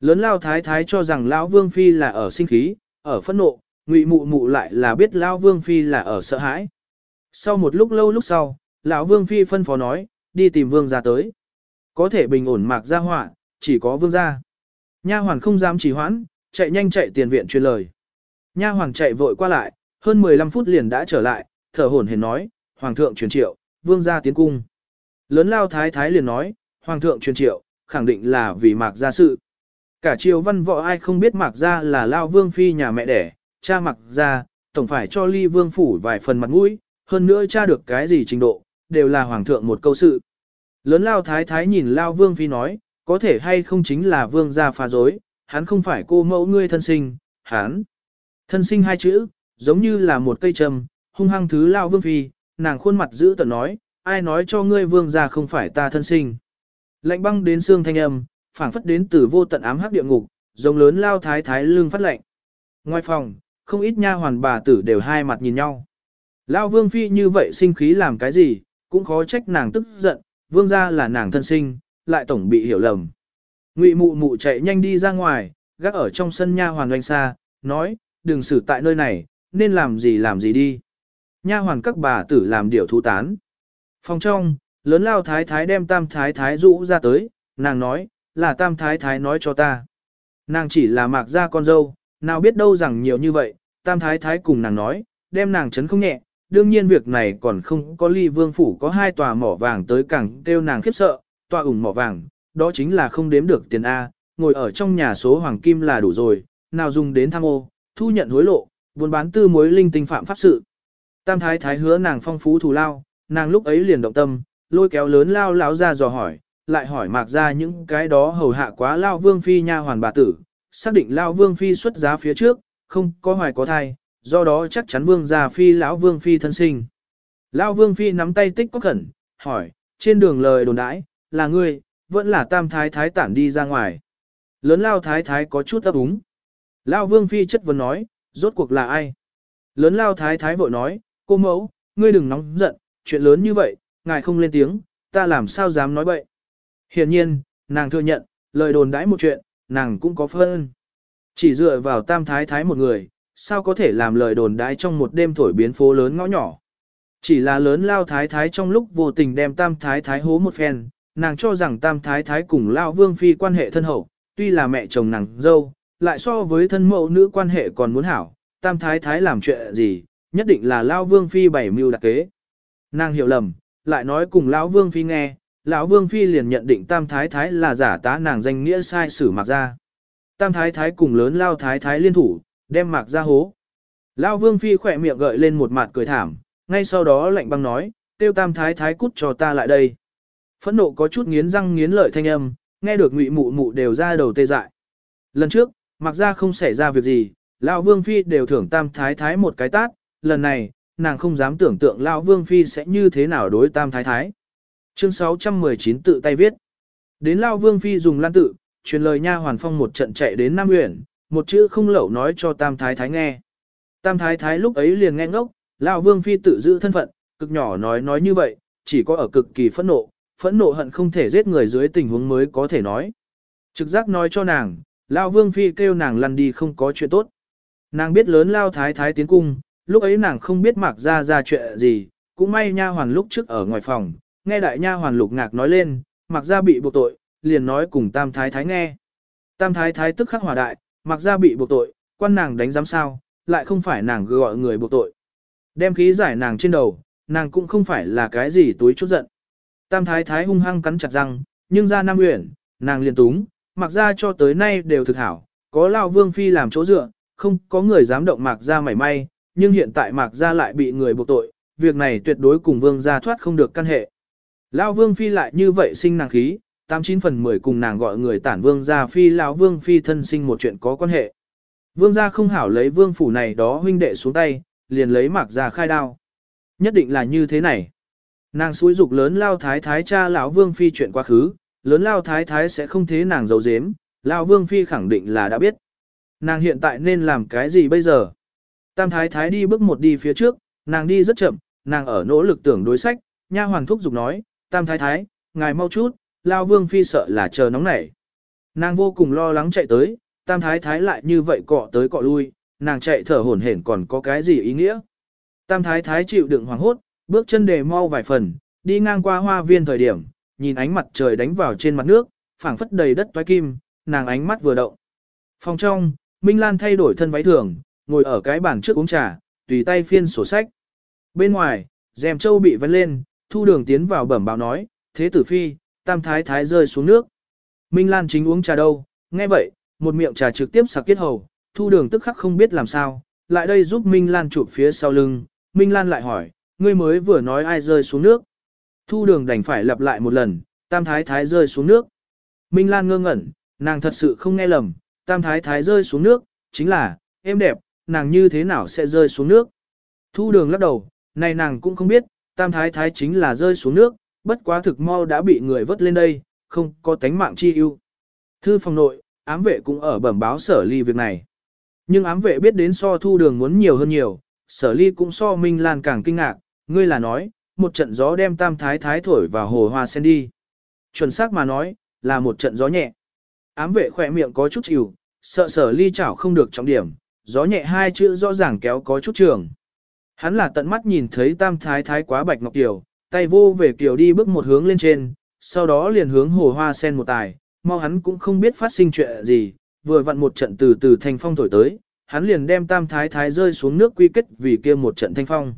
Lớn lao thái thái cho rằng lão vương phi là ở sinh khí, ở phẫn nộ, ngụy mụ mụ lại là biết lão vương phi là ở sợ hãi. Sau một lúc lâu lúc sau, lão vương phi phân phó nói, đi tìm vương gia tới. Có thể bình ổn mạc gia họa, chỉ có vương gia. Nha hoàn không dám trì hoãn, chạy nhanh chạy tiền viện truyền lời. Nha hoàn chạy vội qua lại, hơn 15 phút liền đã trở lại, thở hổn hển nói, hoàng thượng truyền triệu, vương gia tiến cung. Lớn lao thái thái liền nói, hoàng thượng truyền triệu, khẳng định là vì mạc gia sự. Cả triều văn võ ai không biết mạc gia là lao vương phi nhà mẹ đẻ, cha mạc gia, tổng phải cho ly vương phủ vài phần mặt mũi, hơn nữa cha được cái gì trình độ, đều là hoàng thượng một câu sự. Lớn lao thái thái nhìn lao vương phi nói, có thể hay không chính là vương gia phá dối, hắn không phải cô mẫu ngươi thân sinh, hắn. Thân sinh hai chữ, giống như là một cây trầm, hung hăng thứ lao vương phi, nàng khuôn mặt giữ tận nói, ai nói cho ngươi vương gia không phải ta thân sinh. Lạnh băng đến xương thanh âm, phảng phất đến từ vô tận ám hắc địa ngục, Rồng lớn lao thái thái lưng phát lạnh. Ngoài phòng, không ít nha hoàn bà tử đều hai mặt nhìn nhau. Lao vương phi như vậy sinh khí làm cái gì, cũng khó trách nàng tức giận, vương gia là nàng thân sinh, lại tổng bị hiểu lầm. Ngụy mụ mụ chạy nhanh đi ra ngoài, gác ở trong sân nha hoàn oanh xa, nói, đừng xử tại nơi này, nên làm gì làm gì đi. Nha hoàn các bà tử làm điều thú tán. Phòng trong, lớn lao thái thái đem tam thái thái rũ ra tới, nàng nói, là tam thái thái nói cho ta. Nàng chỉ là mạc gia con dâu, nào biết đâu rằng nhiều như vậy, tam thái thái cùng nàng nói, đem nàng chấn không nhẹ, đương nhiên việc này còn không có ly vương phủ có hai tòa mỏ vàng tới càng kêu nàng khiếp sợ, tòa ủng mỏ vàng, đó chính là không đếm được tiền A, ngồi ở trong nhà số hoàng kim là đủ rồi, nào dùng đến tham ô, thu nhận hối lộ, buôn bán tư mối linh tinh phạm pháp sự. Tam thái thái hứa nàng phong phú thù lao, nàng lúc ấy liền động tâm, lôi kéo lớn lao lão ra dò hỏi, lại hỏi mạc ra những cái đó hầu hạ quá lao vương phi nha hoàn bà tử, xác định lao vương phi xuất giá phía trước, không có hoài có thai, do đó chắc chắn vương gia phi lão vương phi thân sinh. Lão vương phi nắm tay tích có khẩn, hỏi, trên đường lời đồn đãi, là ngươi, vẫn là tam thái thái tản đi ra ngoài. Lớn lao thái thái có chút ấp úng. Lao vương phi chất vấn nói, rốt cuộc là ai? Lớn lao thái thái vội nói, cô mẫu, ngươi đừng nóng giận, chuyện lớn như vậy, ngài không lên tiếng, ta làm sao dám nói bậy. Hiển nhiên, nàng thừa nhận, lời đồn đãi một chuyện, nàng cũng có phân. Chỉ dựa vào tam thái thái một người, sao có thể làm lời đồn đãi trong một đêm thổi biến phố lớn ngõ nhỏ. Chỉ là lớn lao thái thái trong lúc vô tình đem tam thái thái hố một phen, nàng cho rằng tam thái thái cùng lao vương phi quan hệ thân hậu, tuy là mẹ chồng nàng dâu, lại so với thân mẫu nữ quan hệ còn muốn hảo, tam thái thái làm chuyện gì, nhất định là lao vương phi bảy mưu đặc kế. Nàng hiểu lầm, lại nói cùng lão vương phi nghe, lão vương phi liền nhận định tam thái thái là giả tá nàng danh nghĩa sai sử mặc ra. Tam thái thái cùng lớn lao thái thái liên thủ, đem mạc ra hố. lão vương phi khỏe miệng gợi lên một mặt cười thảm, ngay sau đó lạnh băng nói, tiêu tam thái thái cút cho ta lại đây. Phẫn nộ có chút nghiến răng nghiến lợi thanh âm, nghe được ngụy mụ mụ đều ra đầu tê dại. Lần trước, mặc ra không xảy ra việc gì, Lão Vương Phi đều thưởng tam thái thái một cái tát, lần này, nàng không dám tưởng tượng Lão Vương Phi sẽ như thế nào đối tam thái thái. Chương 619 tự tay viết. Đến Lão Vương Phi dùng lan tự, truyền lời nha hoàn phong một trận chạy đến Nam Uyển, một chữ không lậu nói cho Tam Thái Thái nghe. Tam Thái Thái lúc ấy liền nghe ngốc, Lão Vương Phi tự giữ thân phận, cực nhỏ nói nói như vậy, chỉ có ở cực kỳ phẫn nộ, phẫn nộ hận không thể giết người dưới tình huống mới có thể nói. Trực giác nói cho nàng, Lão Vương Phi kêu nàng lăn đi không có chuyện tốt. Nàng biết lớn Lao Thái Thái tiến cung, lúc ấy nàng không biết mặc ra ra chuyện gì, cũng may nha hoàn lúc trước ở ngoài phòng, nghe đại nha hoàn lục ngạc nói lên, mặc ra bị buộc tội, liền nói cùng Tam Thái Thái nghe. Tam Thái Thái tức khắc hòa đại, mặc ra bị buộc tội, quan nàng đánh giám sao, lại không phải nàng gọi người buộc tội. Đem khí giải nàng trên đầu, nàng cũng không phải là cái gì túi chút giận. Tam thái thái hung hăng cắn chặt răng, nhưng ra Nam Uyển, nàng liền túng, mặc ra cho tới nay đều thực hảo, có Lao Vương Phi làm chỗ dựa, không có người dám động mạc ra mảy may, nhưng hiện tại mạc Gia lại bị người buộc tội, việc này tuyệt đối cùng vương gia thoát không được căn hệ. Lão Vương Phi lại như vậy sinh nàng khí, 89 phần 10 cùng nàng gọi người tản vương gia Phi lão Vương Phi thân sinh một chuyện có quan hệ. Vương gia không hảo lấy vương phủ này đó huynh đệ xuống tay, liền lấy mạc Gia khai đao. Nhất định là như thế này. Nàng suối dục lớn lao thái thái cha lão vương phi chuyện quá khứ, lớn lao thái thái sẽ không thế nàng giấu giếm, Lão vương phi khẳng định là đã biết. Nàng hiện tại nên làm cái gì bây giờ? Tam thái thái đi bước một đi phía trước, nàng đi rất chậm, nàng ở nỗ lực tưởng đối sách, nha hoàng thúc giục nói, tam thái thái, ngài mau chút, lao vương phi sợ là chờ nóng nảy. Nàng vô cùng lo lắng chạy tới, tam thái thái lại như vậy cọ tới cọ lui, nàng chạy thở hổn hển còn có cái gì ý nghĩa. Tam thái thái chịu đựng hoàng hốt, bước chân đề mau vài phần, đi ngang qua hoa viên thời điểm, nhìn ánh mặt trời đánh vào trên mặt nước, phảng phất đầy đất toái kim, nàng ánh mắt vừa động. Phòng trong, Minh Lan thay đổi thân váy thường, ngồi ở cái bàn trước uống trà, tùy tay phiên sổ sách. Bên ngoài, dèm châu bị vấn lên, thu đường tiến vào bẩm báo nói, thế tử phi, tam thái thái rơi xuống nước. Minh Lan chính uống trà đâu, nghe vậy, một miệng trà trực tiếp sặc kết hầu, thu đường tức khắc không biết làm sao, lại đây giúp Minh Lan chụp phía sau lưng, Minh Lan lại hỏi, ngươi mới vừa nói ai rơi xuống nước. Thu đường đành phải lặp lại một lần, tam thái thái rơi xuống nước. Minh Lan ngơ ngẩn, nàng thật sự không nghe lầm, tam thái thái rơi xuống nước, chính là, em đẹp, nàng như thế nào sẽ rơi xuống nước. Thu đường lắc đầu, này nàng cũng không biết, tam thái thái chính là rơi xuống nước, bất quá thực mau đã bị người vớt lên đây, không có tánh mạng chi ưu. Thư phòng nội, ám vệ cũng ở bẩm báo sở ly việc này. Nhưng ám vệ biết đến so thu đường muốn nhiều hơn nhiều, sở ly cũng so Minh Lan càng kinh ngạc, ngươi là nói, một trận gió đem tam thái thái thổi vào hồ hoa sen đi. Chuẩn xác mà nói, là một trận gió nhẹ. Ám vệ khỏe miệng có chút chịu, sợ sở ly chảo không được trọng điểm, gió nhẹ hai chữ rõ ràng kéo có chút trường. Hắn là tận mắt nhìn thấy tam thái thái quá bạch ngọc tiểu, tay vô về kiều đi bước một hướng lên trên, sau đó liền hướng hồ hoa sen một tài, mau hắn cũng không biết phát sinh chuyện gì, vừa vặn một trận từ từ thanh phong thổi tới, hắn liền đem tam thái thái rơi xuống nước quy kết vì kia một trận thanh phong.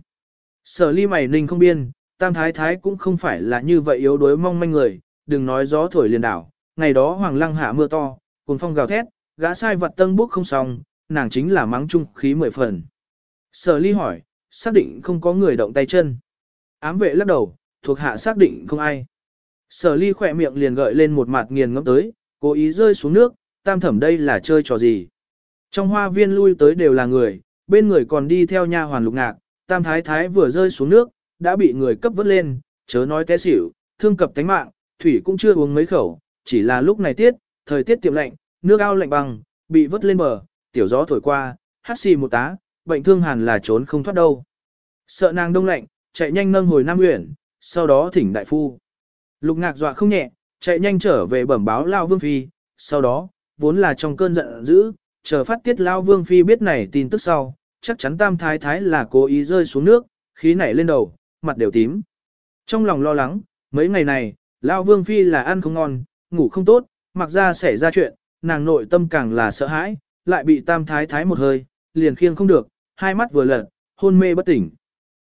Sở ly mày ninh không biên, tam thái thái cũng không phải là như vậy yếu đuối mong manh người, đừng nói gió thổi liền đảo, ngày đó hoàng lăng hạ mưa to, cùng phong gào thét, gã sai vật tân bốc không xong, nàng chính là mắng trung khí mười phần. Sở ly hỏi, xác định không có người động tay chân. Ám vệ lắc đầu, thuộc hạ xác định không ai. Sở ly khỏe miệng liền gợi lên một mặt nghiền ngẫm tới, cố ý rơi xuống nước, tam thẩm đây là chơi trò gì. Trong hoa viên lui tới đều là người, bên người còn đi theo nha hoàn lục ngạc, tam thái thái vừa rơi xuống nước, đã bị người cấp vớt lên, chớ nói té xỉu, thương cập tánh mạng, thủy cũng chưa uống mấy khẩu, chỉ là lúc này tiết, thời tiết tiệm lạnh, nước ao lạnh băng, bị vớt lên bờ, tiểu gió thổi qua, hát xì một tá, bệnh thương hàn là trốn không thoát đâu. Sợ nàng đông lạnh, chạy nhanh nâng hồi Nam Uyển, sau đó thỉnh đại phu. Lục ngạc dọa không nhẹ, chạy nhanh trở về bẩm báo Lao Vương Phi, sau đó, vốn là trong cơn giận dữ, chờ phát tiết Lao Vương Phi biết này tin tức sau, chắc chắn Tam Thái Thái là cố ý rơi xuống nước, khí nảy lên đầu, mặt đều tím. Trong lòng lo lắng, mấy ngày này, Lao Vương Phi là ăn không ngon, ngủ không tốt, mặc ra xảy ra chuyện, nàng nội tâm càng là sợ hãi, lại bị Tam Thái Thái một hơi, liền khiêng không được, hai mắt vừa lật, hôn mê bất tỉnh.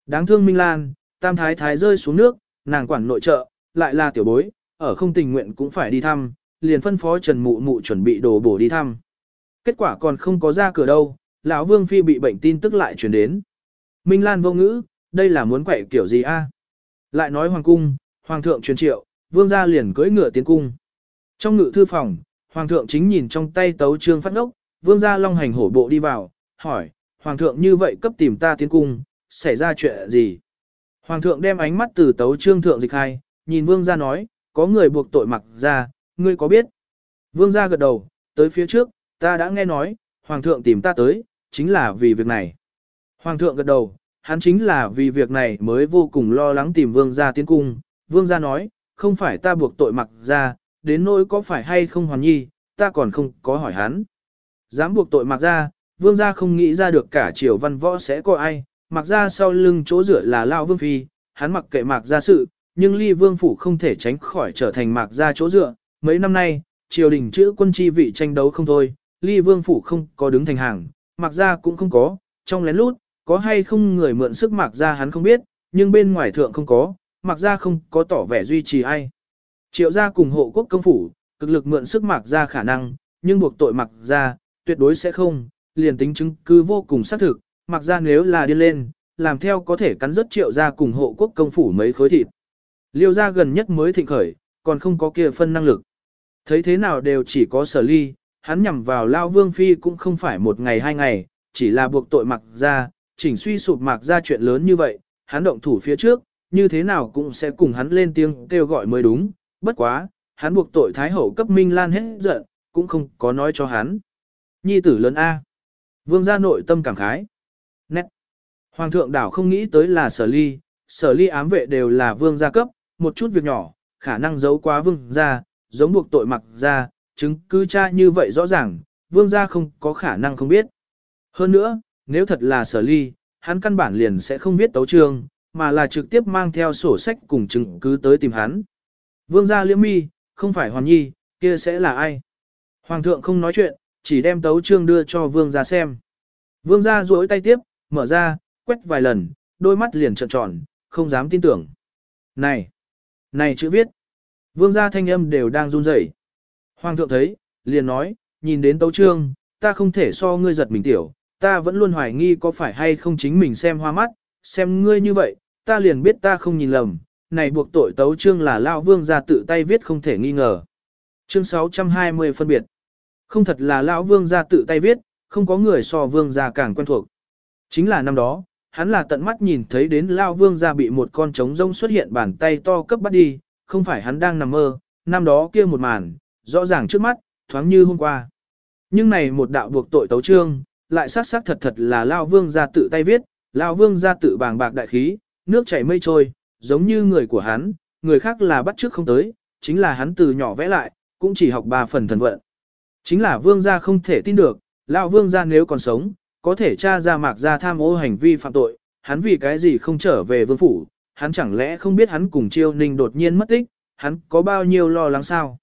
Đáng thương Minh Lan, Tam Thái Thái rơi xuống nước, nàng quản nội trợ, lại là tiểu bối, ở không tình nguyện cũng phải đi thăm, liền phân phó Trần Mụ Mụ chuẩn bị đồ bổ đi thăm. Kết quả còn không có ra cửa đâu, lão Vương Phi bị bệnh tin tức lại truyền đến. Minh Lan vô ngữ, đây là muốn quậy kiểu gì a? Lại nói Hoàng Cung, Hoàng thượng truyền triệu, Vương gia liền cưỡi ngựa tiến cung. Trong ngự thư phòng, Hoàng thượng chính nhìn trong tay tấu trương phát ngốc, Vương gia long hành hổ bộ đi vào, hỏi, Hoàng thượng như vậy cấp tìm ta tiến cung, xảy ra chuyện gì? Hoàng thượng đem ánh mắt từ tấu trương thượng dịch hai, nhìn vương gia nói, có người buộc tội mặc ra, ngươi có biết? Vương gia gật đầu, tới phía trước, ta đã nghe nói, hoàng thượng tìm ta tới, chính là vì việc này. Hoàng thượng gật đầu, hắn chính là vì việc này mới vô cùng lo lắng tìm vương gia tiến cung. Vương gia nói, không phải ta buộc tội mặc ra, đến nỗi có phải hay không hoàn nhi, ta còn không có hỏi hắn. Dám buộc tội mặc ra, vương gia không nghĩ ra được cả triều văn võ sẽ có ai, mặc ra sau lưng chỗ rửa là lao vương phi, hắn mặc kệ mặc ra sự, nhưng ly vương phủ không thể tránh khỏi trở thành mạc gia chỗ dựa. Mấy năm nay, triều đình chữ quân chi vị tranh đấu không thôi, ly vương phủ không có đứng thành hàng, mạc gia cũng không có, trong lén lút, có hay không người mượn sức mạc gia hắn không biết, nhưng bên ngoài thượng không có, mạc gia không có tỏ vẻ duy trì ai. Triệu gia cùng hộ quốc công phủ, cực lực mượn sức mạc ra khả năng, nhưng buộc tội mạc ra, tuyệt đối sẽ không, liền tính chứng cứ vô cùng xác thực, mạc ra nếu là đi lên, làm theo có thể cắn rất triệu gia cùng hộ quốc công phủ mấy khối thịt. Liêu gia gần nhất mới thịnh khởi, còn không có kia phân năng lực. Thấy thế nào đều chỉ có sở ly, hắn nhằm vào Lao Vương Phi cũng không phải một ngày hai ngày, chỉ là buộc tội mặc ra, chỉnh suy sụp mặc ra chuyện lớn như vậy, hắn động thủ phía trước, như thế nào cũng sẽ cùng hắn lên tiếng kêu gọi mới đúng, bất quá, hắn buộc tội Thái Hậu cấp Minh Lan hết giận, cũng không có nói cho hắn. Nhi tử lớn A. Vương gia nội tâm cảm khái. Nét. Hoàng thượng đảo không nghĩ tới là sở ly, sở ly ám vệ đều là vương gia cấp, một chút việc nhỏ, khả năng giấu quá vương gia, giống buộc tội mặc gia, chứng cứ cha như vậy rõ ràng, vương gia không có khả năng không biết. Hơn nữa, nếu thật là sở ly, hắn căn bản liền sẽ không viết tấu trường, mà là trực tiếp mang theo sổ sách cùng chứng cứ tới tìm hắn. Vương gia liễm mi, không phải hoàn nhi, kia sẽ là ai? Hoàng thượng không nói chuyện, chỉ đem tấu trương đưa cho vương gia xem. Vương gia duỗi tay tiếp, mở ra, quét vài lần, đôi mắt liền trợn tròn, không dám tin tưởng. Này! Này chữ viết! Vương gia thanh âm đều đang run rẩy. Hoàng thượng thấy, liền nói, nhìn đến tấu trương, ta không thể so ngươi giật mình tiểu, ta vẫn luôn hoài nghi có phải hay không chính mình xem hoa mắt, xem ngươi như vậy, ta liền biết ta không nhìn lầm, này buộc tội tấu trương là Lao Vương gia tự tay viết không thể nghi ngờ. Chương 620 phân biệt. Không thật là Lão Vương gia tự tay viết, không có người so Vương gia càng quen thuộc. Chính là năm đó, hắn là tận mắt nhìn thấy đến Lão Vương gia bị một con trống rông xuất hiện bàn tay to cấp bắt đi, không phải hắn đang nằm mơ, năm đó kia một màn, rõ ràng trước mắt, thoáng như hôm qua. Nhưng này một đạo buộc tội tấu trương, lại xác xác thật thật là Lão Vương gia tự tay viết, Lão Vương gia tự bàng bạc đại khí, nước chảy mây trôi, giống như người của hắn, người khác là bắt trước không tới, chính là hắn từ nhỏ vẽ lại, cũng chỉ học ba phần thần vận. Chính là Vương gia không thể tin được, lão Vương gia nếu còn sống, có thể tra ra mạc gia tham ô hành vi phạm tội, hắn vì cái gì không trở về vương phủ, hắn chẳng lẽ không biết hắn cùng chiêu ninh đột nhiên mất tích, hắn có bao nhiêu lo lắng sao?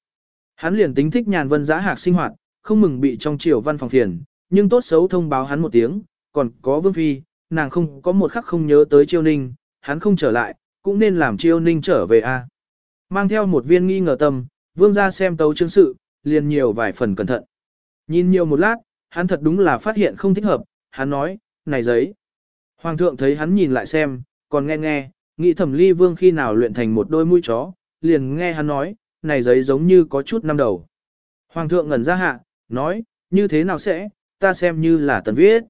Hắn liền tính thích nhàn vân giã hạc sinh hoạt, không mừng bị trong triều văn phòng phiền, nhưng tốt xấu thông báo hắn một tiếng, còn có vương phi, nàng không có một khắc không nhớ tới chiêu ninh, hắn không trở lại, cũng nên làm chiêu ninh trở về a. Mang theo một viên nghi ngờ tâm, vương gia xem tấu chương sự, liền nhiều vài phần cẩn thận. Nhìn nhiều một lát, hắn thật đúng là phát hiện không thích hợp, hắn nói, này giấy. Hoàng thượng thấy hắn nhìn lại xem, còn nghe nghe, nghĩ thẩm ly vương khi nào luyện thành một đôi mũi chó, liền nghe hắn nói, này giấy giống như có chút năm đầu. Hoàng thượng ngẩn ra hạ, nói, như thế nào sẽ, ta xem như là tân viết.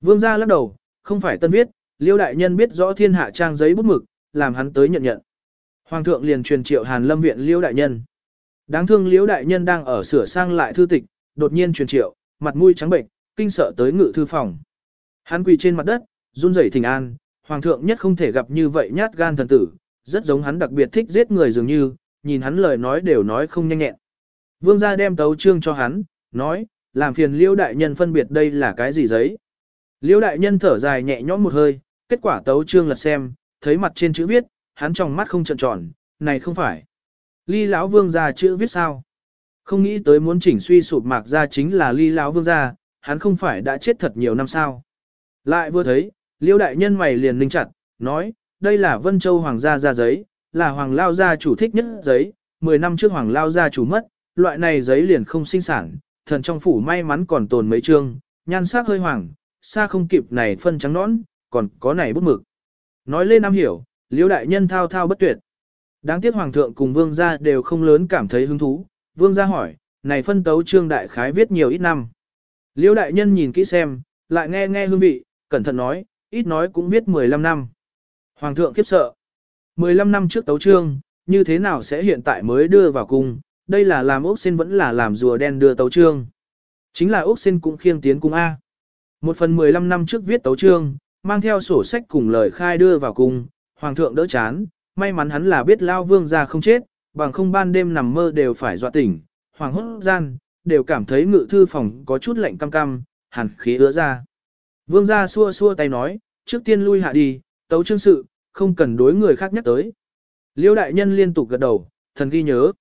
Vương gia lắc đầu, không phải tân viết, liêu đại nhân biết rõ thiên hạ trang giấy bút mực, làm hắn tới nhận nhận. Hoàng thượng liền truyền triệu hàn lâm viện liêu đại nhân. Đáng thương Liễu đại nhân đang ở sửa sang lại thư tịch, đột nhiên truyền triệu, mặt mũi trắng bệnh, kinh sợ tới ngự thư phòng. Hắn quỳ trên mặt đất, run rẩy thỉnh an, hoàng thượng nhất không thể gặp như vậy nhát gan thần tử, rất giống hắn đặc biệt thích giết người dường như, nhìn hắn lời nói đều nói không nhanh nhẹn. Vương gia đem tấu trương cho hắn, nói, làm phiền Liễu đại nhân phân biệt đây là cái gì giấy. Liễu đại nhân thở dài nhẹ nhõm một hơi, kết quả tấu trương lật xem, thấy mặt trên chữ viết, hắn trong mắt không trợn tròn, này không phải. Ly lão vương gia chữ viết sao? Không nghĩ tới muốn chỉnh suy sụp mạc ra chính là ly lão vương gia, hắn không phải đã chết thật nhiều năm sao. Lại vừa thấy, liêu đại nhân mày liền ninh chặt, nói, đây là Vân Châu Hoàng gia ra giấy, là Hoàng Lao gia chủ thích nhất giấy, 10 năm trước Hoàng Lao gia chủ mất, loại này giấy liền không sinh sản, thần trong phủ may mắn còn tồn mấy chương, nhan sắc hơi hoàng, xa không kịp này phân trắng nõn, còn có này bút mực. Nói lên Nam hiểu, liêu đại nhân thao thao bất tuyệt. Đáng tiếc Hoàng thượng cùng Vương gia đều không lớn cảm thấy hứng thú, Vương gia hỏi, này phân tấu trương đại khái viết nhiều ít năm. Liêu đại nhân nhìn kỹ xem, lại nghe nghe hương vị, cẩn thận nói, ít nói cũng viết 15 năm. Hoàng thượng khiếp sợ. 15 năm trước tấu trương, như thế nào sẽ hiện tại mới đưa vào cung, đây là làm ốc xin vẫn là làm rùa đen đưa tấu trương. Chính là ốc xin cũng khiêng tiến cung A. Một phần 15 năm trước viết tấu trương, mang theo sổ sách cùng lời khai đưa vào cung, hoàng thượng đỡ chán, may mắn hắn là biết lao vương ra không chết, bằng không ban đêm nằm mơ đều phải dọa tỉnh, hoàng hốt gian, đều cảm thấy ngự thư phòng có chút lạnh cam cam, hàn khí ứa ra. Vương gia xua xua tay nói, trước tiên lui hạ đi, tấu chương sự, không cần đối người khác nhắc tới. Liêu đại nhân liên tục gật đầu, thần ghi nhớ.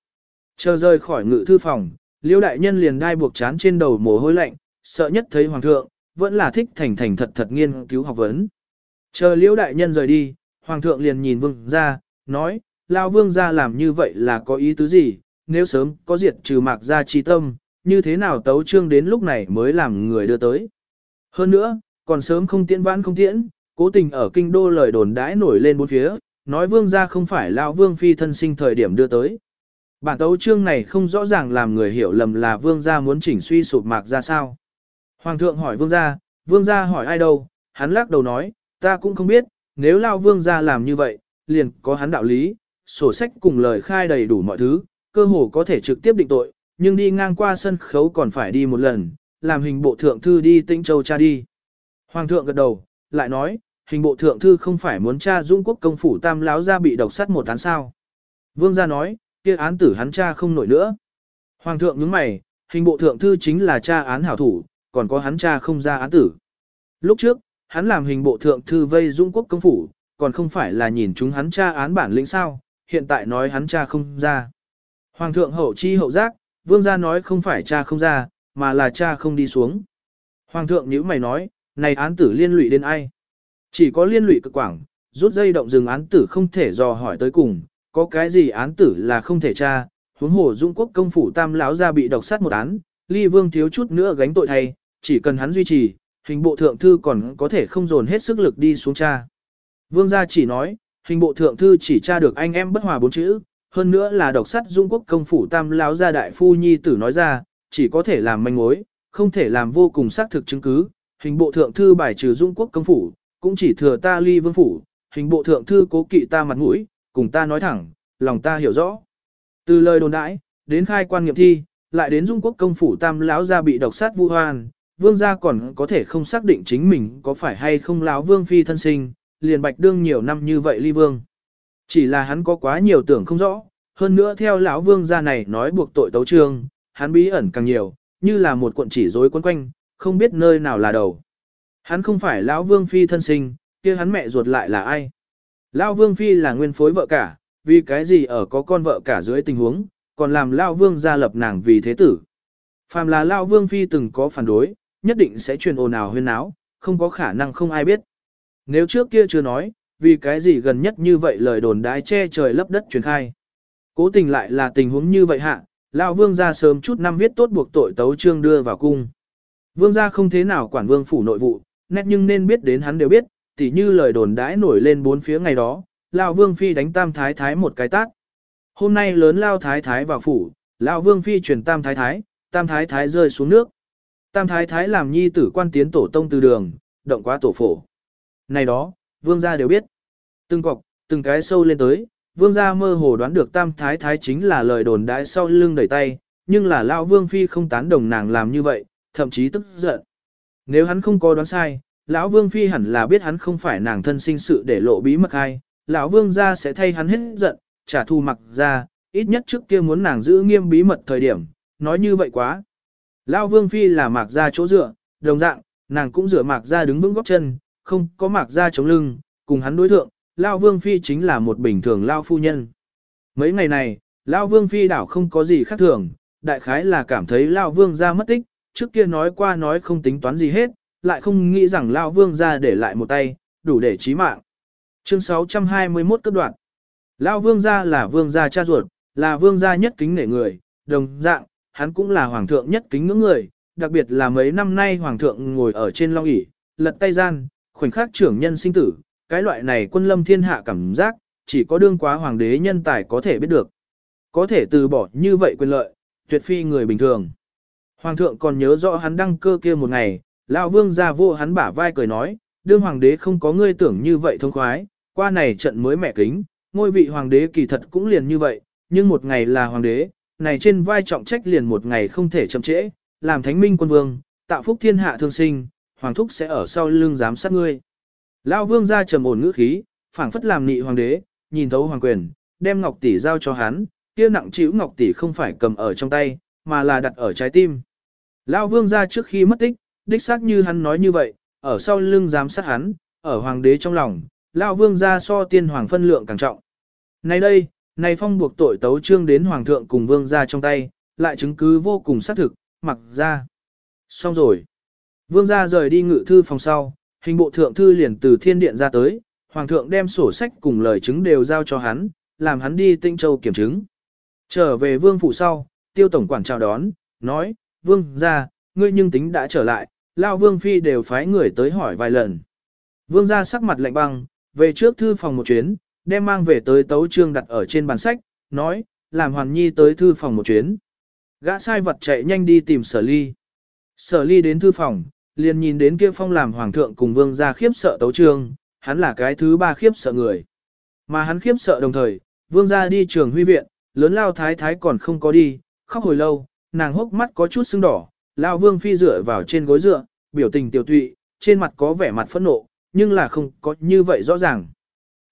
Chờ rời khỏi ngự thư phòng, liêu đại nhân liền đai buộc chán trên đầu mồ hôi lạnh, sợ nhất thấy hoàng thượng, vẫn là thích thành thành thật thật nghiên cứu học vấn. Chờ liêu đại nhân rời đi, hoàng thượng liền nhìn vương ra, nói, Lao Vương gia làm như vậy là có ý tứ gì, nếu sớm có diệt trừ mạc gia chi tâm, như thế nào tấu trương đến lúc này mới làm người đưa tới. Hơn nữa, còn sớm không tiễn vãn không tiễn, cố tình ở kinh đô lời đồn đãi nổi lên bốn phía, nói vương gia không phải lão vương phi thân sinh thời điểm đưa tới. Bản tấu chương này không rõ ràng làm người hiểu lầm là vương gia muốn chỉnh suy sụp mạc ra sao. Hoàng thượng hỏi vương gia, vương gia hỏi ai đâu, hắn lắc đầu nói, ta cũng không biết, nếu lao vương gia làm như vậy, liền có hắn đạo lý, sổ sách cùng lời khai đầy đủ mọi thứ, cơ hồ có thể trực tiếp định tội, nhưng đi ngang qua sân khấu còn phải đi một lần, làm hình bộ thượng thư đi tĩnh châu cha đi. Hoàng thượng gật đầu, lại nói, hình bộ thượng thư không phải muốn cha dung quốc công phủ tam láo ra bị độc sắt một án sao. Vương gia nói, kia án tử hắn cha không nổi nữa. Hoàng thượng nhướng mày, hình bộ thượng thư chính là cha án hảo thủ, còn có hắn cha không ra án tử. Lúc trước, hắn làm hình bộ thượng thư vây dung quốc công phủ, còn không phải là nhìn chúng hắn cha án bản lĩnh sao, hiện tại nói hắn cha không ra. Hoàng thượng hậu chi hậu giác, vương gia nói không phải cha không ra, mà là cha không đi xuống. Hoàng thượng nhíu mày nói, này án tử liên lụy đến ai? Chỉ có liên lụy cực quảng, rút dây động dừng án tử không thể dò hỏi tới cùng, có cái gì án tử là không thể tra, huống hồ Dung Quốc công phủ Tam lão gia bị độc sát một án, Ly Vương thiếu chút nữa gánh tội thay, chỉ cần hắn duy trì, hình bộ thượng thư còn có thể không dồn hết sức lực đi xuống tra. Vương gia chỉ nói, hình bộ thượng thư chỉ tra được anh em bất hòa bốn chữ, hơn nữa là độc sát Dung Quốc công phủ Tam lão gia đại phu nhi tử nói ra, chỉ có thể làm manh mối, không thể làm vô cùng xác thực chứng cứ. Hình bộ thượng thư bài trừ Dung Quốc công phủ, cũng chỉ thừa ta ly vương phủ, hình bộ thượng thư cố kỵ ta mặt mũi, cùng ta nói thẳng, lòng ta hiểu rõ. Từ lời đồn đãi, đến khai quan nghiệm thi, lại đến dung quốc công phủ tam lão gia bị độc sát vu hoan, vương gia còn có thể không xác định chính mình có phải hay không lão vương phi thân sinh, liền bạch đương nhiều năm như vậy ly vương. Chỉ là hắn có quá nhiều tưởng không rõ, hơn nữa theo lão vương gia này nói buộc tội tấu trương, hắn bí ẩn càng nhiều, như là một cuộn chỉ rối quấn quanh, không biết nơi nào là đầu. Hắn không phải lão vương phi thân sinh, kia hắn mẹ ruột lại là ai? Lão vương phi là nguyên phối vợ cả, vì cái gì ở có con vợ cả dưới tình huống, còn làm lão vương gia lập nàng vì thế tử. Phàm là lão vương phi từng có phản đối, nhất định sẽ truyền ồn ào huyên náo, không có khả năng không ai biết. Nếu trước kia chưa nói, vì cái gì gần nhất như vậy lời đồn đái che trời lấp đất truyền khai. Cố tình lại là tình huống như vậy hạ, lão vương gia sớm chút năm viết tốt buộc tội tấu trương đưa vào cung. Vương gia không thế nào quản vương phủ nội vụ, nét nhưng nên biết đến hắn đều biết, tỉ như lời đồn đãi nổi lên bốn phía ngày đó, Lão Vương Phi đánh Tam Thái Thái một cái tát. Hôm nay lớn Lao Thái Thái vào phủ, Lão Vương Phi truyền Tam Thái Thái, Tam Thái Thái rơi xuống nước. Tam Thái Thái làm nhi tử quan tiến tổ tông từ đường, động quá tổ phổ. Này đó, Vương gia đều biết. Từng cọc, từng cái sâu lên tới, Vương gia mơ hồ đoán được Tam Thái Thái chính là lời đồn đãi sau lưng đẩy tay, nhưng là Lão Vương Phi không tán đồng nàng làm như vậy, thậm chí tức giận. Nếu hắn không có đoán sai, lão Vương phi hẳn là biết hắn không phải nàng thân sinh sự để lộ bí mật hay, lão Vương gia sẽ thay hắn hết giận, trả thù mặc ra, ít nhất trước kia muốn nàng giữ nghiêm bí mật thời điểm, nói như vậy quá. Lão Vương phi là mạc gia chỗ dựa, đồng dạng, nàng cũng dựa mạc gia đứng vững góc chân, không có mạc ra chống lưng, cùng hắn đối thượng, lão Vương phi chính là một bình thường lão phu nhân. Mấy ngày này, lão Vương phi đảo không có gì khác thường, đại khái là cảm thấy lão Vương gia mất tích, trước kia nói qua nói không tính toán gì hết, lại không nghĩ rằng Lão Vương ra để lại một tay, đủ để chí mạng. Chương 621 cấp đoạn. Lão Vương gia là Vương gia cha ruột, là Vương gia nhất kính nể người, đồng dạng, hắn cũng là Hoàng thượng nhất kính ngưỡng người, đặc biệt là mấy năm nay Hoàng thượng ngồi ở trên long ỷ lật tay gian, khoảnh khắc trưởng nhân sinh tử, cái loại này quân lâm thiên hạ cảm giác, chỉ có đương quá Hoàng đế nhân tài có thể biết được. Có thể từ bỏ như vậy quyền lợi, tuyệt phi người bình thường. Hoàng thượng còn nhớ rõ hắn đăng cơ kia một ngày, lão vương ra vô hắn bả vai cười nói, đương hoàng đế không có ngươi tưởng như vậy thông khoái, qua này trận mới mẹ kính, ngôi vị hoàng đế kỳ thật cũng liền như vậy, nhưng một ngày là hoàng đế, này trên vai trọng trách liền một ngày không thể chậm trễ, làm thánh minh quân vương, tạo phúc thiên hạ thương sinh, hoàng thúc sẽ ở sau lưng giám sát ngươi. Lão vương gia trầm ổn ngữ khí, phảng phất làm nị hoàng đế, nhìn thấu hoàng quyền, đem ngọc tỷ giao cho hắn, kia nặng chịu ngọc tỷ không phải cầm ở trong tay, mà là đặt ở trái tim. Lão vương gia trước khi mất tích, đích xác như hắn nói như vậy, ở sau lưng giám sát hắn, ở hoàng đế trong lòng, Lão vương gia so tiên hoàng phân lượng càng trọng. Nay đây, này phong buộc tội tấu trương đến hoàng thượng cùng vương gia trong tay, lại chứng cứ vô cùng xác thực, mặc ra. Xong rồi. Vương gia rời đi ngự thư phòng sau, hình bộ thượng thư liền từ thiên điện ra tới, hoàng thượng đem sổ sách cùng lời chứng đều giao cho hắn, làm hắn đi Tinh Châu kiểm chứng. Trở về vương phủ sau, tiêu tổng quản chào đón, nói, vương gia, ngươi nhưng tính đã trở lại, lao vương phi đều phái người tới hỏi vài lần. Vương gia sắc mặt lạnh băng, về trước thư phòng một chuyến, đem mang về tới tấu trương đặt ở trên bàn sách, nói, làm hoàn nhi tới thư phòng một chuyến. Gã sai vật chạy nhanh đi tìm sở ly. Sở ly đến thư phòng, liền nhìn đến kia phong làm hoàng thượng cùng vương gia khiếp sợ tấu trương, hắn là cái thứ ba khiếp sợ người. Mà hắn khiếp sợ đồng thời, vương gia đi trường huy viện, lớn lao thái thái còn không có đi, khóc hồi lâu, nàng hốc mắt có chút sưng đỏ, lao vương phi dựa vào trên gối dựa, biểu tình tiểu tụy, trên mặt có vẻ mặt phẫn nộ, nhưng là không có như vậy rõ ràng.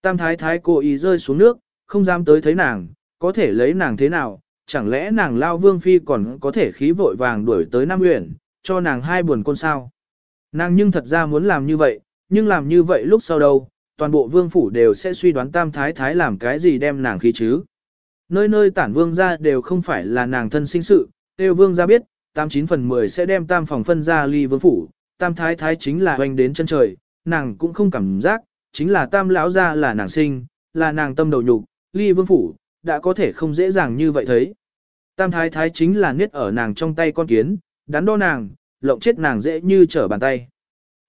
Tam thái thái cố ý rơi xuống nước, không dám tới thấy nàng, có thể lấy nàng thế nào, chẳng lẽ nàng lao vương phi còn có thể khí vội vàng đuổi tới Nam Uyển, cho nàng hai buồn con sao. Nàng nhưng thật ra muốn làm như vậy, nhưng làm như vậy lúc sau đâu, toàn bộ vương phủ đều sẽ suy đoán tam thái thái làm cái gì đem nàng khí chứ. Nơi nơi tản vương ra đều không phải là nàng thân sinh sự, tiêu vương ra biết, 89 phần 10 sẽ đem tam phòng phân ra ly vương phủ, tam thái thái chính là hoành đến chân trời, nàng cũng không cảm giác, chính là tam lão ra là nàng sinh, là nàng tâm đầu nhục, ly vương phủ, đã có thể không dễ dàng như vậy thấy. Tam thái thái chính là niết ở nàng trong tay con kiến, đắn đo nàng, lộng chết nàng dễ như trở bàn tay.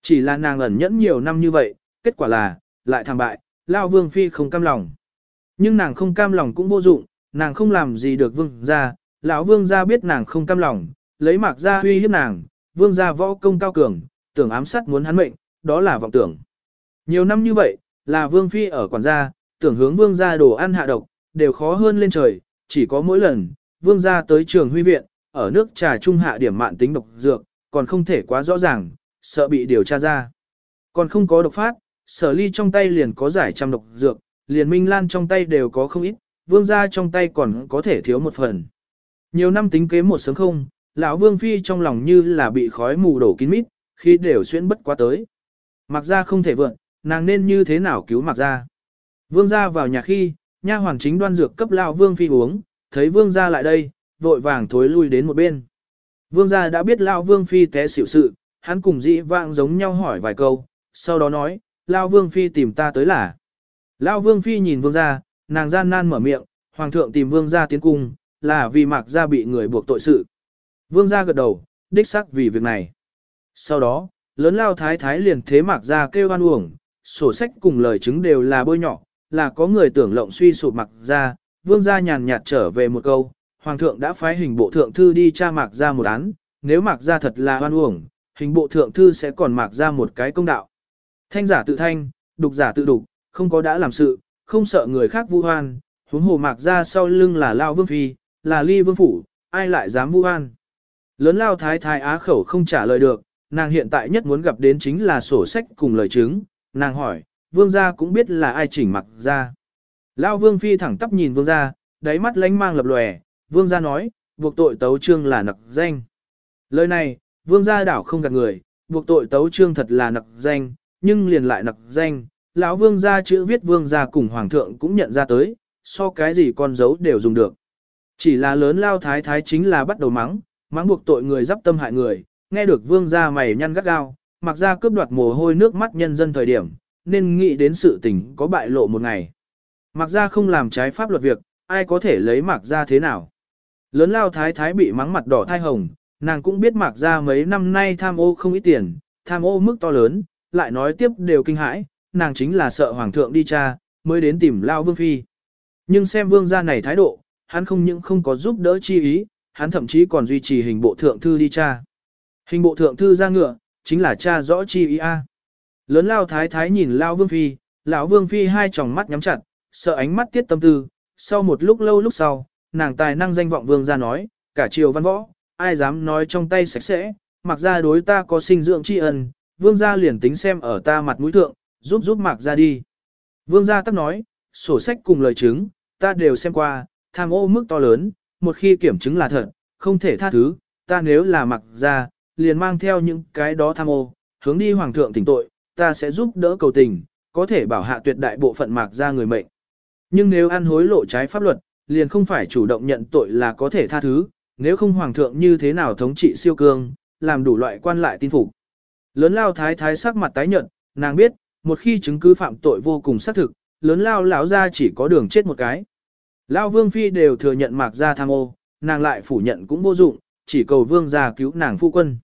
Chỉ là nàng ẩn nhẫn nhiều năm như vậy, kết quả là, lại thảm bại, lao vương phi không cam lòng. Nhưng nàng không cam lòng cũng vô dụng, nàng không làm gì được vương gia, lão vương gia biết nàng không cam lòng, lấy mạc gia huy hiếp nàng, vương gia võ công cao cường, tưởng ám sát muốn hắn mệnh, đó là vọng tưởng. Nhiều năm như vậy, là vương phi ở quản gia, tưởng hướng vương gia đồ ăn hạ độc, đều khó hơn lên trời, chỉ có mỗi lần, vương gia tới trường huy viện, ở nước trà trung hạ điểm mạn tính độc dược, còn không thể quá rõ ràng, sợ bị điều tra ra. Còn không có độc phát, sở ly trong tay liền có giải trăm độc dược, liền minh lan trong tay đều có không ít, vương gia trong tay còn có thể thiếu một phần. Nhiều năm tính kế một sớm không, lão vương phi trong lòng như là bị khói mù đổ kín mít, khi đều xuyên bất quá tới. Mặc ra không thể vượn, nàng nên như thế nào cứu mặc ra. Vương gia vào nhà khi, nha hoàng chính đoan dược cấp lão vương phi uống, thấy vương gia lại đây, vội vàng thối lui đến một bên. Vương gia đã biết lão vương phi té xỉu sự, hắn cùng dĩ vãng giống nhau hỏi vài câu, sau đó nói, lão vương phi tìm ta tới là. Lão vương phi nhìn vương gia, nàng gian nan mở miệng, hoàng thượng tìm vương gia tiến cung, là vì mạc gia bị người buộc tội sự. Vương gia gật đầu, đích xác vì việc này. Sau đó, lớn lao thái thái liền thế mạc gia kêu oan uổng, sổ sách cùng lời chứng đều là bôi nhỏ, là có người tưởng lộng suy sụp mạc gia, vương gia nhàn nhạt trở về một câu, hoàng thượng đã phái hình bộ thượng thư đi tra mạc gia một án, nếu mạc gia thật là hoan uổng, hình bộ thượng thư sẽ còn mạc gia một cái công đạo. Thanh giả tự thanh, đục giả tự đục, không có đã làm sự, không sợ người khác vu hoan, huống hồ mạc gia sau lưng là lao vương phi, là ly vương phủ, ai lại dám vu hoan. Lớn lao thái thái á khẩu không trả lời được, nàng hiện tại nhất muốn gặp đến chính là sổ sách cùng lời chứng, nàng hỏi, vương gia cũng biết là ai chỉnh mặc ra. Lao vương phi thẳng tắp nhìn vương gia, đáy mắt lánh mang lập lòe, vương gia nói, buộc tội tấu trương là nặc danh. Lời này, vương gia đảo không gạt người, buộc tội tấu trương thật là nặc danh, nhưng liền lại nặc danh, lão vương gia chữ viết vương gia cùng hoàng thượng cũng nhận ra tới, so cái gì con dấu đều dùng được. Chỉ là lớn lao thái thái chính là bắt đầu mắng, mắng buộc tội người dắp tâm hại người, nghe được vương gia mày nhăn gắt gao, mặc ra cướp đoạt mồ hôi nước mắt nhân dân thời điểm, nên nghĩ đến sự tình có bại lộ một ngày. Mặc ra không làm trái pháp luật việc, ai có thể lấy mặc ra thế nào. Lớn lao thái thái bị mắng mặt đỏ thai hồng, nàng cũng biết mạc ra mấy năm nay tham ô không ít tiền, tham ô mức to lớn, lại nói tiếp đều kinh hãi, nàng chính là sợ hoàng thượng đi cha, mới đến tìm lao vương phi. Nhưng xem vương gia này thái độ, hắn không những không có giúp đỡ chi ý, hắn thậm chí còn duy trì hình bộ thượng thư đi cha. Hình bộ thượng thư ra ngựa, chính là cha rõ chi ý a. Lớn lao thái thái nhìn lao vương phi, lão vương phi hai tròng mắt nhắm chặt, sợ ánh mắt tiết tâm tư, sau một lúc lâu lúc sau, nàng tài năng danh vọng vương ra nói, cả triều văn võ, ai dám nói trong tay sạch sẽ, mặc ra đối ta có sinh dưỡng tri ân, vương gia liền tính xem ở ta mặt mũi thượng, giúp giúp mặc ra đi. Vương gia tắc nói, sổ sách cùng lời chứng, ta đều xem qua, tham ô mức to lớn, một khi kiểm chứng là thật, không thể tha thứ, ta nếu là mặc ra, liền mang theo những cái đó tham ô, hướng đi hoàng thượng tỉnh tội, ta sẽ giúp đỡ cầu tình, có thể bảo hạ tuyệt đại bộ phận mạc ra người mệnh. Nhưng nếu ăn hối lộ trái pháp luật, liền không phải chủ động nhận tội là có thể tha thứ, nếu không hoàng thượng như thế nào thống trị siêu cương, làm đủ loại quan lại tin phục. Lớn lao thái thái sắc mặt tái nhợt, nàng biết, một khi chứng cứ phạm tội vô cùng xác thực, lớn lao lão ra chỉ có đường chết một cái. Lao vương phi đều thừa nhận mạc gia tham ô, nàng lại phủ nhận cũng vô dụng, chỉ cầu vương gia cứu nàng phu quân.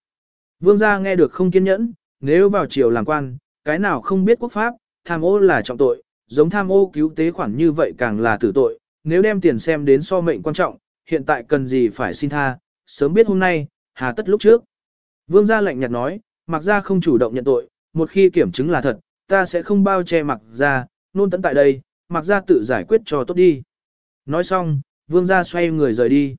Vương gia nghe được không kiên nhẫn, nếu vào triều làm quan, cái nào không biết quốc pháp, tham ô là trọng tội, giống tham ô cứu tế khoản như vậy càng là tử tội, nếu đem tiền xem đến so mệnh quan trọng, hiện tại cần gì phải xin tha, sớm biết hôm nay, hà tất lúc trước. Vương gia lạnh nhạt nói, mặc gia không chủ động nhận tội, một khi kiểm chứng là thật, ta sẽ không bao che mặc gia nôn tấn tại đây, mặc gia tự giải quyết cho tốt đi. Nói xong, vương gia xoay người rời đi.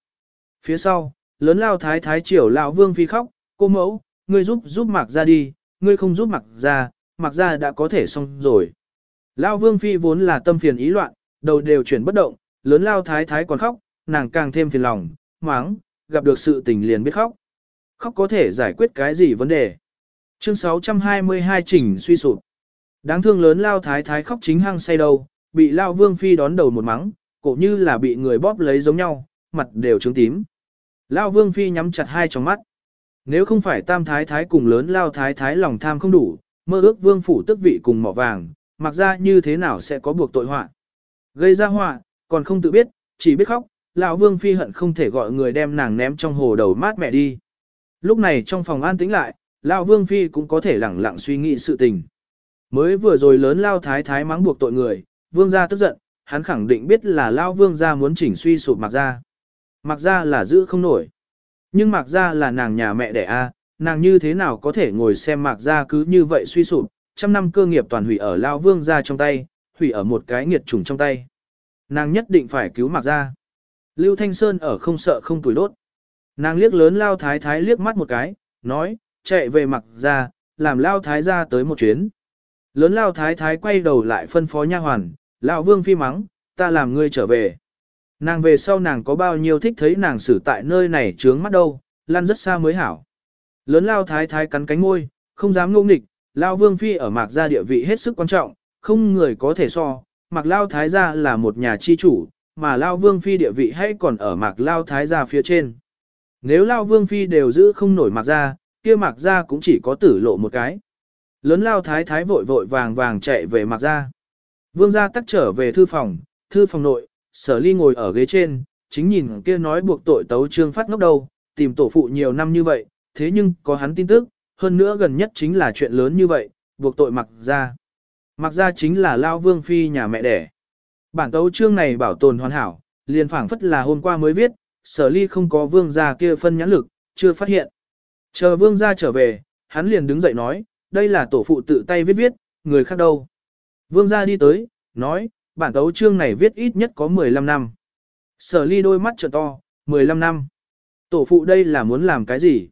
Phía sau, lớn lao thái thái triều lão vương phi khóc, cô mẫu, ngươi giúp giúp mặc gia đi, ngươi không giúp mặc gia mặc gia đã có thể xong rồi. lão vương phi vốn là tâm phiền ý loạn, đầu đều chuyển bất động, lớn lao thái thái còn khóc, nàng càng thêm phiền lòng, máng, gặp được sự tình liền biết khóc. Khóc có thể giải quyết cái gì vấn đề. Chương 622 chỉnh suy sụp. Đáng thương lớn lao thái thái khóc chính hăng say đầu, bị lao vương phi đón đầu một mắng, cổ như là bị người bóp lấy giống nhau, mặt đều trướng tím. Lao vương phi nhắm chặt hai tròng mắt. Nếu không phải tam thái thái cùng lớn lao thái thái lòng tham không đủ, mơ ước vương phủ tức vị cùng mỏ vàng, mặc ra như thế nào sẽ có buộc tội họa. Gây ra họa, còn không tự biết, chỉ biết khóc, lão vương phi hận không thể gọi người đem nàng ném trong hồ đầu mát mẹ đi. Lúc này trong phòng an tĩnh lại, lão vương phi cũng có thể lẳng lặng suy nghĩ sự tình. Mới vừa rồi lớn lao thái thái mắng buộc tội người, vương gia tức giận, hắn khẳng định biết là Lão vương gia muốn chỉnh suy sụp mặc ra. Mặc ra là giữ không nổi. Nhưng mặc ra là nàng nhà mẹ đẻ a, nàng như thế nào có thể ngồi xem mặc ra cứ như vậy suy sụp, trăm năm cơ nghiệp toàn hủy ở Lão vương gia trong tay, hủy ở một cái nghiệt trùng trong tay. Nàng nhất định phải cứu mặc ra. Lưu Thanh Sơn ở không sợ không tuổi đốt. Nàng liếc lớn lao thái thái liếc mắt một cái, nói, chạy về mặc ra, làm lao thái ra tới một chuyến. Lớn lao thái thái quay đầu lại phân phó nha hoàn, lão vương phi mắng, ta làm ngươi trở về. Nàng về sau nàng có bao nhiêu thích thấy nàng xử tại nơi này trướng mắt đâu, lăn rất xa mới hảo. Lớn lao thái thái cắn cánh môi, không dám ngông nghịch, lao vương phi ở mạc gia địa vị hết sức quan trọng, không người có thể so, mạc lao thái gia là một nhà chi chủ, mà lao vương phi địa vị hay còn ở mạc lao thái gia phía trên. Nếu lao vương phi đều giữ không nổi mạc gia, kia mạc gia cũng chỉ có tử lộ một cái. Lớn lao thái thái vội vội vàng vàng chạy về mạc gia. Vương gia tắt trở về thư phòng, thư phòng nội, sở ly ngồi ở ghế trên, chính nhìn kia nói buộc tội tấu trương phát ngốc đầu, tìm tổ phụ nhiều năm như vậy, thế nhưng có hắn tin tức, hơn nữa gần nhất chính là chuyện lớn như vậy, buộc tội Mạc Gia. Mặc ra chính là Lao Vương Phi nhà mẹ đẻ. Bản tấu chương này bảo tồn hoàn hảo, liền phảng phất là hôm qua mới viết, sở ly không có vương gia kia phân nhãn lực, chưa phát hiện. Chờ vương gia trở về, hắn liền đứng dậy nói, đây là tổ phụ tự tay viết viết, người khác đâu. Vương gia đi tới, nói, bản tấu chương này viết ít nhất có 15 năm. Sở ly đôi mắt trợ to, 15 năm. Tổ phụ đây là muốn làm cái gì?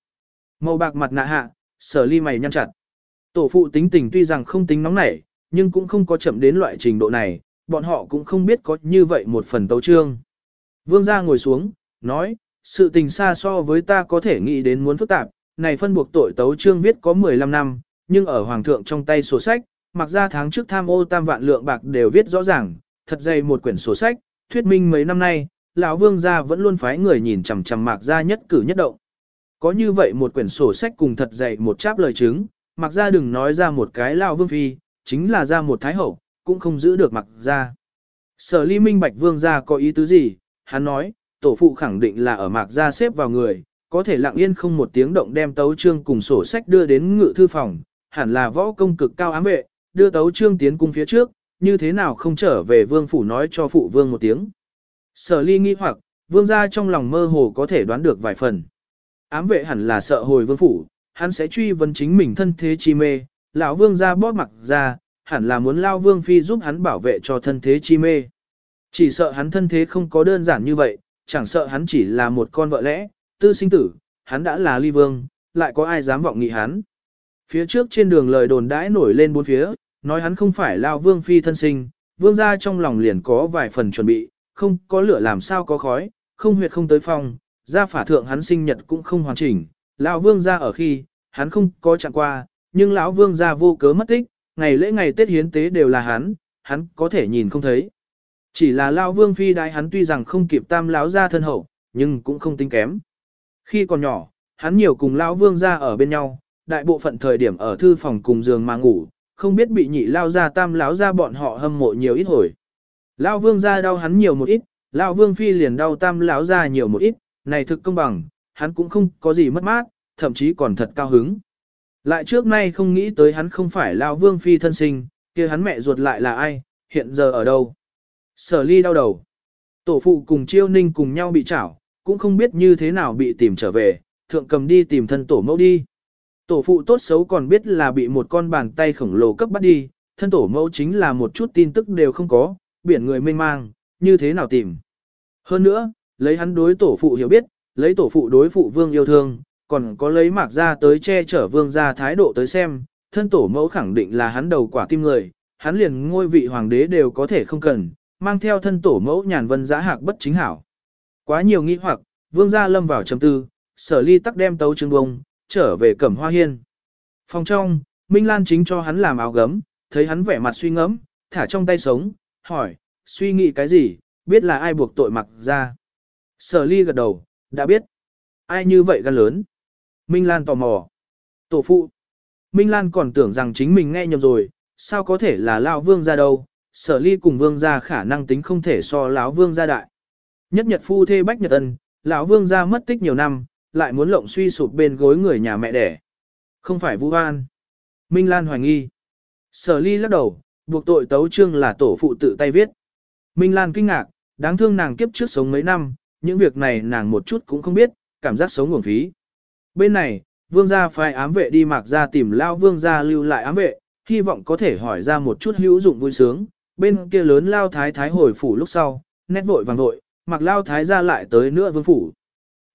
Màu bạc mặt nạ hạ, sở ly mày nhăn chặt. Tổ phụ tính tình tuy rằng không tính nóng nảy, nhưng cũng không có chậm đến loại trình độ này, bọn họ cũng không biết có như vậy một phần tấu trương. Vương gia ngồi xuống, nói, sự tình xa so với ta có thể nghĩ đến muốn phức tạp, này phân buộc tội tấu trương viết có 15 năm, nhưng ở hoàng thượng trong tay sổ sách, mặc ra tháng trước tham ô tam vạn lượng bạc đều viết rõ ràng, thật dày một quyển sổ sách, thuyết minh mấy năm nay, lão vương gia vẫn luôn phái người nhìn chằm chằm mạc ra nhất cử nhất động. Có như vậy một quyển sổ sách cùng thật dày một cháp lời chứng, mặc ra đừng nói ra một cái lão vương phi, chính là ra một thái hậu, cũng không giữ được mặc ra. Sở ly minh bạch vương gia có ý tứ gì, hắn nói, tổ phụ khẳng định là ở mạc gia xếp vào người, có thể lặng yên không một tiếng động đem tấu trương cùng sổ sách đưa đến ngự thư phòng, hẳn là võ công cực cao ám vệ, đưa tấu trương tiến cung phía trước, như thế nào không trở về vương phủ nói cho phụ vương một tiếng. Sở ly nghi hoặc, vương gia trong lòng mơ hồ có thể đoán được vài phần. Ám vệ hẳn là sợ hồi vương phủ, hắn sẽ truy vấn chính mình thân thế chi mê, lão vương gia bóp mặt ra, hẳn là muốn lao vương phi giúp hắn bảo vệ cho thân thế chi mê. Chỉ sợ hắn thân thế không có đơn giản như vậy, chẳng sợ hắn chỉ là một con vợ lẽ, tư sinh tử, hắn đã là ly vương, lại có ai dám vọng nghị hắn. Phía trước trên đường lời đồn đãi nổi lên bốn phía, nói hắn không phải lao vương phi thân sinh, vương gia trong lòng liền có vài phần chuẩn bị, không có lửa làm sao có khói, không huyệt không tới phong, gia phả thượng hắn sinh nhật cũng không hoàn chỉnh, lão vương gia ở khi, hắn không có chặn qua, nhưng lão vương gia vô cớ mất tích, ngày lễ ngày Tết hiến tế đều là hắn, hắn có thể nhìn không thấy. Chỉ là lão vương phi đại hắn tuy rằng không kịp tam lão gia thân hậu, nhưng cũng không tính kém. Khi còn nhỏ, hắn nhiều cùng lão vương gia ở bên nhau, đại bộ phận thời điểm ở thư phòng cùng giường mà ngủ, không biết bị nhị lao gia tam lão gia bọn họ hâm mộ nhiều ít hồi. lão vương gia đau hắn nhiều một ít, lão vương phi liền đau tam lão gia nhiều một ít, này thực công bằng, hắn cũng không có gì mất mát, thậm chí còn thật cao hứng. Lại trước nay không nghĩ tới hắn không phải lao vương phi thân sinh, kia hắn mẹ ruột lại là ai, hiện giờ ở đâu. Sở ly đau đầu. Tổ phụ cùng chiêu ninh cùng nhau bị chảo, cũng không biết như thế nào bị tìm trở về, thượng cầm đi tìm thân tổ mẫu đi. Tổ phụ tốt xấu còn biết là bị một con bàn tay khổng lồ cấp bắt đi, thân tổ mẫu chính là một chút tin tức đều không có, biển người mênh mang, như thế nào tìm. Hơn nữa, lấy hắn đối tổ phụ hiểu biết, lấy tổ phụ đối phụ vương yêu thương, còn có lấy mạc ra tới che chở vương ra thái độ tới xem, thân tổ mẫu khẳng định là hắn đầu quả tim người, hắn liền ngôi vị hoàng đế đều có thể không cần, mang theo thân tổ mẫu nhàn vân giã hạc bất chính hảo. Quá nhiều nghi hoặc, vương gia lâm vào trầm tư, sở ly tắc đem tấu trương bông, trở về cẩm hoa hiên. Phòng trong, Minh Lan chính cho hắn làm áo gấm, thấy hắn vẻ mặt suy ngẫm, thả trong tay sống, hỏi, suy nghĩ cái gì, biết là ai buộc tội mặc ra. Sở ly gật đầu, đã biết. Ai như vậy gan lớn. Minh Lan tò mò. Tổ phụ. Minh Lan còn tưởng rằng chính mình nghe nhầm rồi, sao có thể là Lao Vương ra đâu, sở ly cùng Vương ra khả năng tính không thể so lão Vương ra đại. Nhất nhật phu thê bách nhật ân, lão Vương ra mất tích nhiều năm, lại muốn lộng suy sụp bên gối người nhà mẹ đẻ. Không phải Vũ An. Minh Lan hoài nghi. Sở ly lắc đầu, buộc tội tấu trương là tổ phụ tự tay viết. Minh Lan kinh ngạc, đáng thương nàng kiếp trước sống mấy năm, những việc này nàng một chút cũng không biết, cảm giác sống nguồn phí. Bên này, vương gia phái ám vệ đi mạc ra tìm lao vương gia lưu lại ám vệ, hy vọng có thể hỏi ra một chút hữu dụng vui sướng. Bên kia lớn lao thái thái hồi phủ lúc sau, nét vội vàng vội, mặc lao thái gia lại tới nữa vương phủ.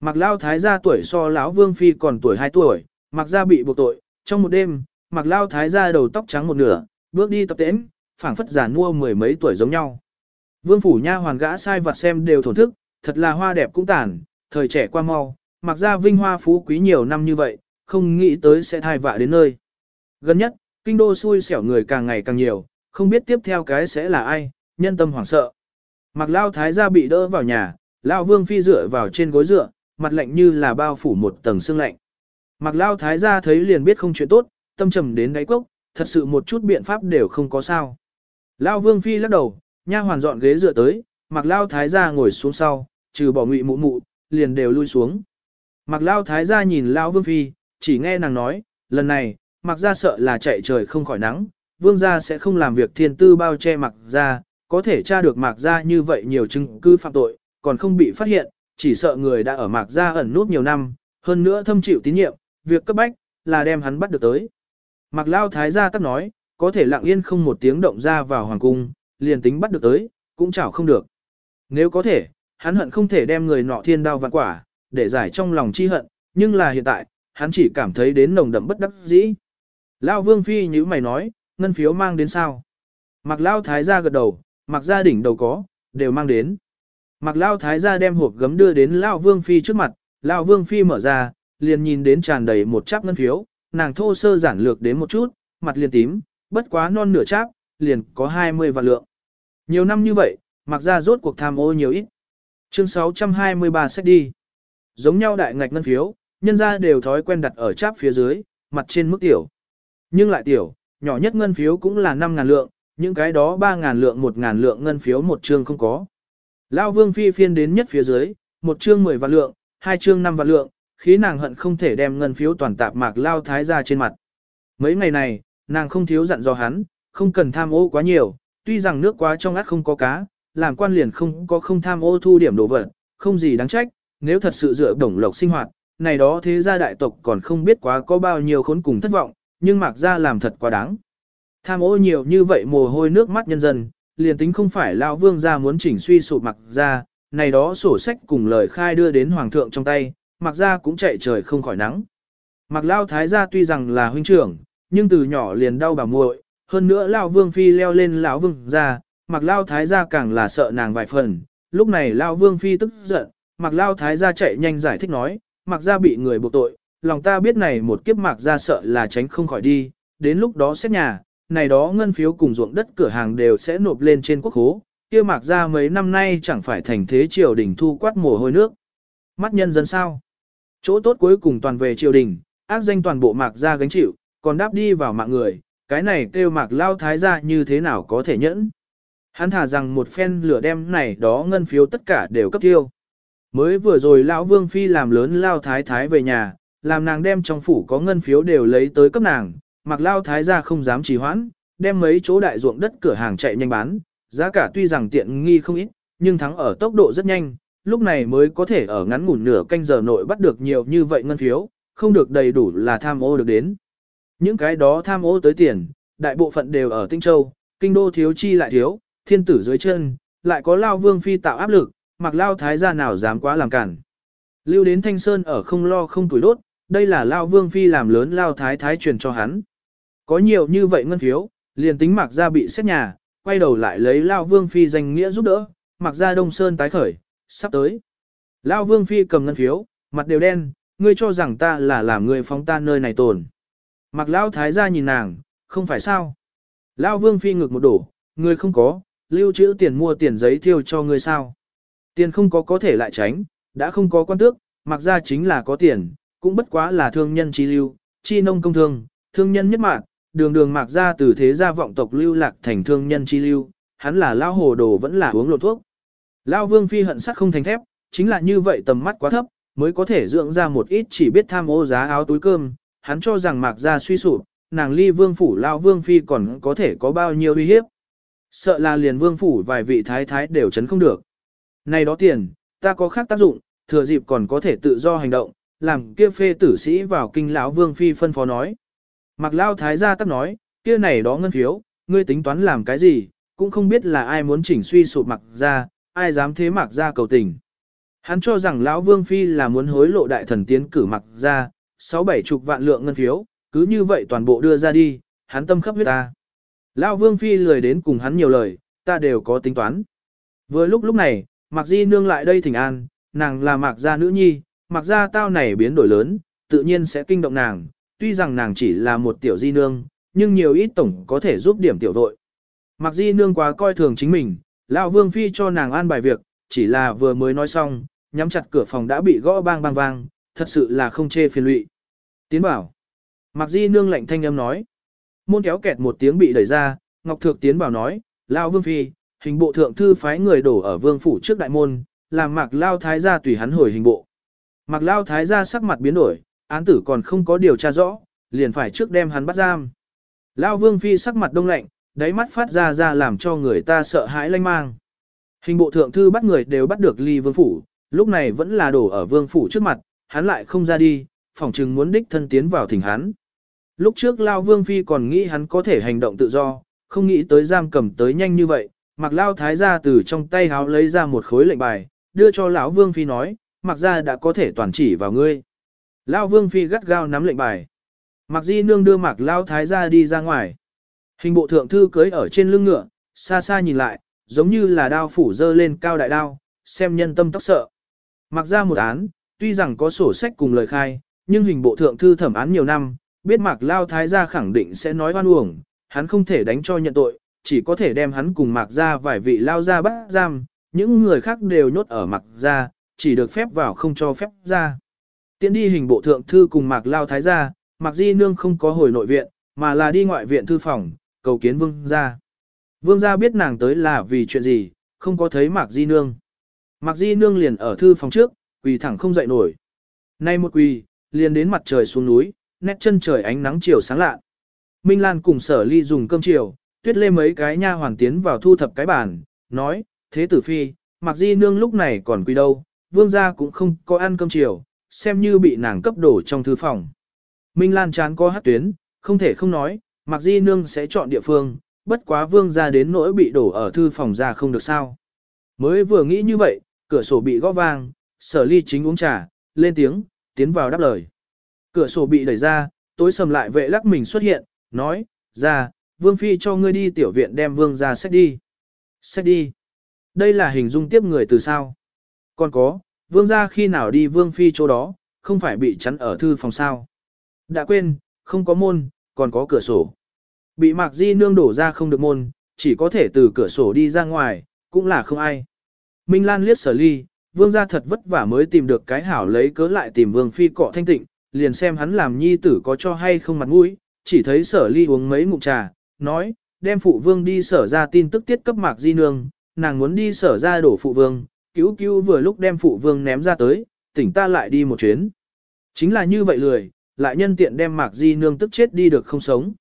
Mặc lao thái gia tuổi so lão vương phi còn tuổi 2 tuổi, mặc gia bị buộc tội, trong một đêm, mặc lao thái gia đầu tóc trắng một nửa, bước đi tập tễnh, phảng phất giản mua mười mấy tuổi giống nhau. Vương phủ nha hoàn gã sai vặt xem đều thổn thức, thật là hoa đẹp cũng tàn, thời trẻ qua mau, mặc ra vinh hoa phú quý nhiều năm như vậy, không nghĩ tới sẽ thai vạ đến nơi. Gần nhất, kinh đô xui xẻo người càng ngày càng nhiều, không biết tiếp theo cái sẽ là ai, nhân tâm hoảng sợ. Mặc lao thái gia bị đỡ vào nhà, lao vương phi dựa vào trên gối dựa, mặt lạnh như là bao phủ một tầng xương lạnh. Mặc lao thái gia thấy liền biết không chuyện tốt, tâm trầm đến đáy cốc, thật sự một chút biện pháp đều không có sao. Lao vương phi lắc đầu, nha hoàn dọn ghế dựa tới, mặc lao thái gia ngồi xuống sau, trừ bỏ ngụy mụ mụ, liền đều lui xuống. Mặc lao thái gia nhìn lao vương phi, chỉ nghe nàng nói, lần này, mặc ra sợ là chạy trời không khỏi nắng, vương gia sẽ không làm việc thiên tư bao che mặc ra, có thể tra được mặc ra như vậy nhiều chứng cứ phạm tội, còn không bị phát hiện, chỉ sợ người đã ở Mạc gia ẩn nút nhiều năm, hơn nữa thâm chịu tín nhiệm, việc cấp bách, là đem hắn bắt được tới. Mạc lao thái gia tắc nói, có thể lặng yên không một tiếng động ra vào hoàng cung, liền tính bắt được tới, cũng chảo không được. Nếu có thể, hắn hận không thể đem người nọ thiên đao vạn quả, để giải trong lòng chi hận, nhưng là hiện tại, hắn chỉ cảm thấy đến nồng đậm bất đắc dĩ. Lao Vương Phi như mày nói, ngân phiếu mang đến sao? Mặc Lao Thái gia gật đầu, mặc gia đỉnh đầu có, đều mang đến. Mặc Lao Thái gia đem hộp gấm đưa đến Lao Vương Phi trước mặt, Lao Vương Phi mở ra, liền nhìn đến tràn đầy một cháp ngân phiếu, nàng thô sơ giản lược đến một chút, mặt liền tím, bất quá non nửa cháp, liền có 20 vạn lượng. Nhiều năm như vậy, mặc ra rốt cuộc tham ô nhiều ít. Chương 623 sách đi. Giống nhau đại ngạch ngân phiếu, nhân ra đều thói quen đặt ở cháp phía dưới, mặt trên mức tiểu. Nhưng lại tiểu, nhỏ nhất ngân phiếu cũng là 5.000 lượng, những cái đó 3.000 lượng 1.000 lượng ngân phiếu một chương không có. Lao vương phi phiên đến nhất phía dưới, một chương 10 vạn lượng, hai chương 5 vạn lượng, khí nàng hận không thể đem ngân phiếu toàn tạp mạc lao thái ra trên mặt. Mấy ngày này, nàng không thiếu dặn dò hắn, không cần tham ô quá nhiều, tuy rằng nước quá trong át không có cá, làm quan liền không có không tham ô thu điểm đồ vật, không gì đáng trách, nếu thật sự dựa đồng lộc sinh hoạt, này đó thế gia đại tộc còn không biết quá có bao nhiêu khốn cùng thất vọng, nhưng mạc gia làm thật quá đáng. Tham ô nhiều như vậy mồ hôi nước mắt nhân dân, liền tính không phải lão vương gia muốn chỉnh suy sụp mặc gia, này đó sổ sách cùng lời khai đưa đến hoàng thượng trong tay, mặc gia cũng chạy trời không khỏi nắng. Mặc lao thái gia tuy rằng là huynh trưởng, nhưng từ nhỏ liền đau bà muội, hơn nữa lão vương phi leo lên lão vương gia, mặc lao thái gia càng là sợ nàng vài phần. Lúc này lão vương phi tức giận, Mạc lao thái gia chạy nhanh giải thích nói, Mạc gia bị người buộc tội, lòng ta biết này một kiếp Mạc gia sợ là tránh không khỏi đi, đến lúc đó xét nhà, này đó ngân phiếu cùng ruộng đất cửa hàng đều sẽ nộp lên trên quốc hố, kia Mạc gia mấy năm nay chẳng phải thành thế triều đình thu quát mồ hôi nước. Mắt nhân dân sao? Chỗ tốt cuối cùng toàn về triều đình, ác danh toàn bộ mạc gia gánh chịu, còn đáp đi vào mạng người, cái này kêu mạc lao thái gia như thế nào có thể nhẫn. Hắn thả rằng một phen lửa đem này đó ngân phiếu tất cả đều cấp tiêu. Mới vừa rồi lão vương phi làm lớn lao thái thái về nhà, làm nàng đem trong phủ có ngân phiếu đều lấy tới cấp nàng, mặc lao thái gia không dám trì hoãn, đem mấy chỗ đại ruộng đất cửa hàng chạy nhanh bán, giá cả tuy rằng tiện nghi không ít, nhưng thắng ở tốc độ rất nhanh, lúc này mới có thể ở ngắn ngủn nửa canh giờ nội bắt được nhiều như vậy ngân phiếu, không được đầy đủ là tham ô được đến. Những cái đó tham ô tới tiền, đại bộ phận đều ở Tinh Châu, kinh đô thiếu chi lại thiếu, thiên tử dưới chân, lại có lao vương phi tạo áp lực, mặc lao thái gia nào dám quá làm cản. Lưu đến Thanh Sơn ở không lo không tuổi đốt, đây là lao vương phi làm lớn lao thái thái truyền cho hắn. Có nhiều như vậy ngân phiếu, liền tính mặc ra bị xét nhà, quay đầu lại lấy lao vương phi danh nghĩa giúp đỡ, mặc ra đông sơn tái khởi, sắp tới. Lao vương phi cầm ngân phiếu, mặt đều đen, ngươi cho rằng ta là làm người phóng ta nơi này tồn. Mặc lao thái gia nhìn nàng, không phải sao. Lao vương phi ngực một đổ, ngươi không có, lưu trữ tiền mua tiền giấy thiêu cho ngươi sao. Tiền không có có thể lại tránh, đã không có quan tước, mặc ra chính là có tiền, cũng bất quá là thương nhân chi lưu, chi nông công thương, thương nhân nhất mạc, đường đường mặc ra từ thế gia vọng tộc lưu lạc thành thương nhân chi lưu, hắn là lao hồ đồ vẫn là uống lộ thuốc. Lao vương phi hận sắt không thành thép, chính là như vậy tầm mắt quá thấp, mới có thể dưỡng ra một ít chỉ biết tham ô giá áo túi cơm, hắn cho rằng mạc ra suy sụp, nàng ly vương phủ lao vương phi còn có thể có bao nhiêu uy hiếp. Sợ là liền vương phủ vài vị thái thái đều chấn không được. Này đó tiền, ta có khác tác dụng, thừa dịp còn có thể tự do hành động, làm kia phê tử sĩ vào kinh lão vương phi phân phó nói. Mặc lao thái gia tắc nói, kia này đó ngân phiếu, ngươi tính toán làm cái gì, cũng không biết là ai muốn chỉnh suy sụp mặc ra, ai dám thế mặc ra cầu tình. Hắn cho rằng lão vương phi là muốn hối lộ đại thần tiến cử mặc ra, sáu bảy chục vạn lượng ngân phiếu, cứ như vậy toàn bộ đưa ra đi, hắn tâm khắp huyết ta. Lão vương phi lười đến cùng hắn nhiều lời, ta đều có tính toán. Vừa lúc lúc này, Mạc Di nương lại đây thỉnh an, nàng là Mạc gia nữ nhi, Mạc gia tao này biến đổi lớn, tự nhiên sẽ kinh động nàng, tuy rằng nàng chỉ là một tiểu di nương, nhưng nhiều ít tổng có thể giúp điểm tiểu vội. Mạc Di nương quá coi thường chính mình, lão Vương phi cho nàng an bài việc, chỉ là vừa mới nói xong, nhắm chặt cửa phòng đã bị gõ bang bang vang, thật sự là không chê phiền lụy. Tiến bảo. Mạc Di nương lạnh thanh âm nói. Môn kéo kẹt một tiếng bị đẩy ra, Ngọc Thược tiến bảo nói, lão Vương phi, hình bộ thượng thư phái người đổ ở vương phủ trước đại môn, làm Mạc Lao Thái gia tùy hắn hồi hình bộ. Mạc Lao Thái gia sắc mặt biến đổi, án tử còn không có điều tra rõ, liền phải trước đem hắn bắt giam. Lao Vương Phi sắc mặt đông lạnh, đáy mắt phát ra ra làm cho người ta sợ hãi lanh mang. Hình bộ thượng thư bắt người đều bắt được ly vương phủ, lúc này vẫn là đổ ở vương phủ trước mặt, hắn lại không ra đi, phỏng chừng muốn đích thân tiến vào thỉnh hắn. Lúc trước Lao Vương Phi còn nghĩ hắn có thể hành động tự do, không nghĩ tới giam cầm tới nhanh như vậy, Mặc lao thái gia từ trong tay háo lấy ra một khối lệnh bài, đưa cho lão vương phi nói, mặc gia đã có thể toàn chỉ vào ngươi. Lão vương phi gắt gao nắm lệnh bài. Mặc di nương đưa mặc lao thái gia đi ra ngoài. Hình bộ thượng thư cưới ở trên lưng ngựa, xa xa nhìn lại, giống như là đao phủ dơ lên cao đại đao, xem nhân tâm tóc sợ. Mặc ra một án, tuy rằng có sổ sách cùng lời khai, nhưng hình bộ thượng thư thẩm án nhiều năm, biết mặc lao thái gia khẳng định sẽ nói oan uổng, hắn không thể đánh cho nhận tội, chỉ có thể đem hắn cùng mạc ra vài vị lao ra bắt giam, những người khác đều nhốt ở mạc ra, chỉ được phép vào không cho phép ra. Tiến đi hình bộ thượng thư cùng mạc lao thái gia, mạc di nương không có hồi nội viện, mà là đi ngoại viện thư phòng, cầu kiến vương gia. Vương gia biết nàng tới là vì chuyện gì, không có thấy mạc di nương. Mạc di nương liền ở thư phòng trước, quỳ thẳng không dậy nổi. Nay một quỳ, liền đến mặt trời xuống núi, nét chân trời ánh nắng chiều sáng lạ. Minh Lan cùng sở ly dùng cơm chiều, tuyết lê mấy cái nha hoàn tiến vào thu thập cái bàn, nói, thế tử phi, mặc di nương lúc này còn quy đâu, vương gia cũng không có ăn cơm chiều, xem như bị nàng cấp đổ trong thư phòng. Minh Lan chán có hát tuyến, không thể không nói, mặc di nương sẽ chọn địa phương, bất quá vương gia đến nỗi bị đổ ở thư phòng ra không được sao. Mới vừa nghĩ như vậy, cửa sổ bị gõ vang, sở ly chính uống trà, lên tiếng, tiến vào đáp lời. Cửa sổ bị đẩy ra, tối sầm lại vệ lắc mình xuất hiện, nói, ra, vương phi cho ngươi đi tiểu viện đem vương ra sách đi. Sách đi. Đây là hình dung tiếp người từ sao. Còn có, vương ra khi nào đi vương phi chỗ đó, không phải bị chắn ở thư phòng sao. Đã quên, không có môn, còn có cửa sổ. Bị mạc di nương đổ ra không được môn, chỉ có thể từ cửa sổ đi ra ngoài, cũng là không ai. Minh Lan liếc sở ly, vương gia thật vất vả mới tìm được cái hảo lấy cớ lại tìm vương phi cọ thanh tịnh, liền xem hắn làm nhi tử có cho hay không mặt mũi, chỉ thấy sở ly uống mấy ngụm trà, nói, đem phụ vương đi sở ra tin tức tiết cấp mạc di nương, nàng muốn đi sở ra đổ phụ vương, cứu cứu vừa lúc đem phụ vương ném ra tới, tỉnh ta lại đi một chuyến. Chính là như vậy lười, lại nhân tiện đem mạc di nương tức chết đi được không sống.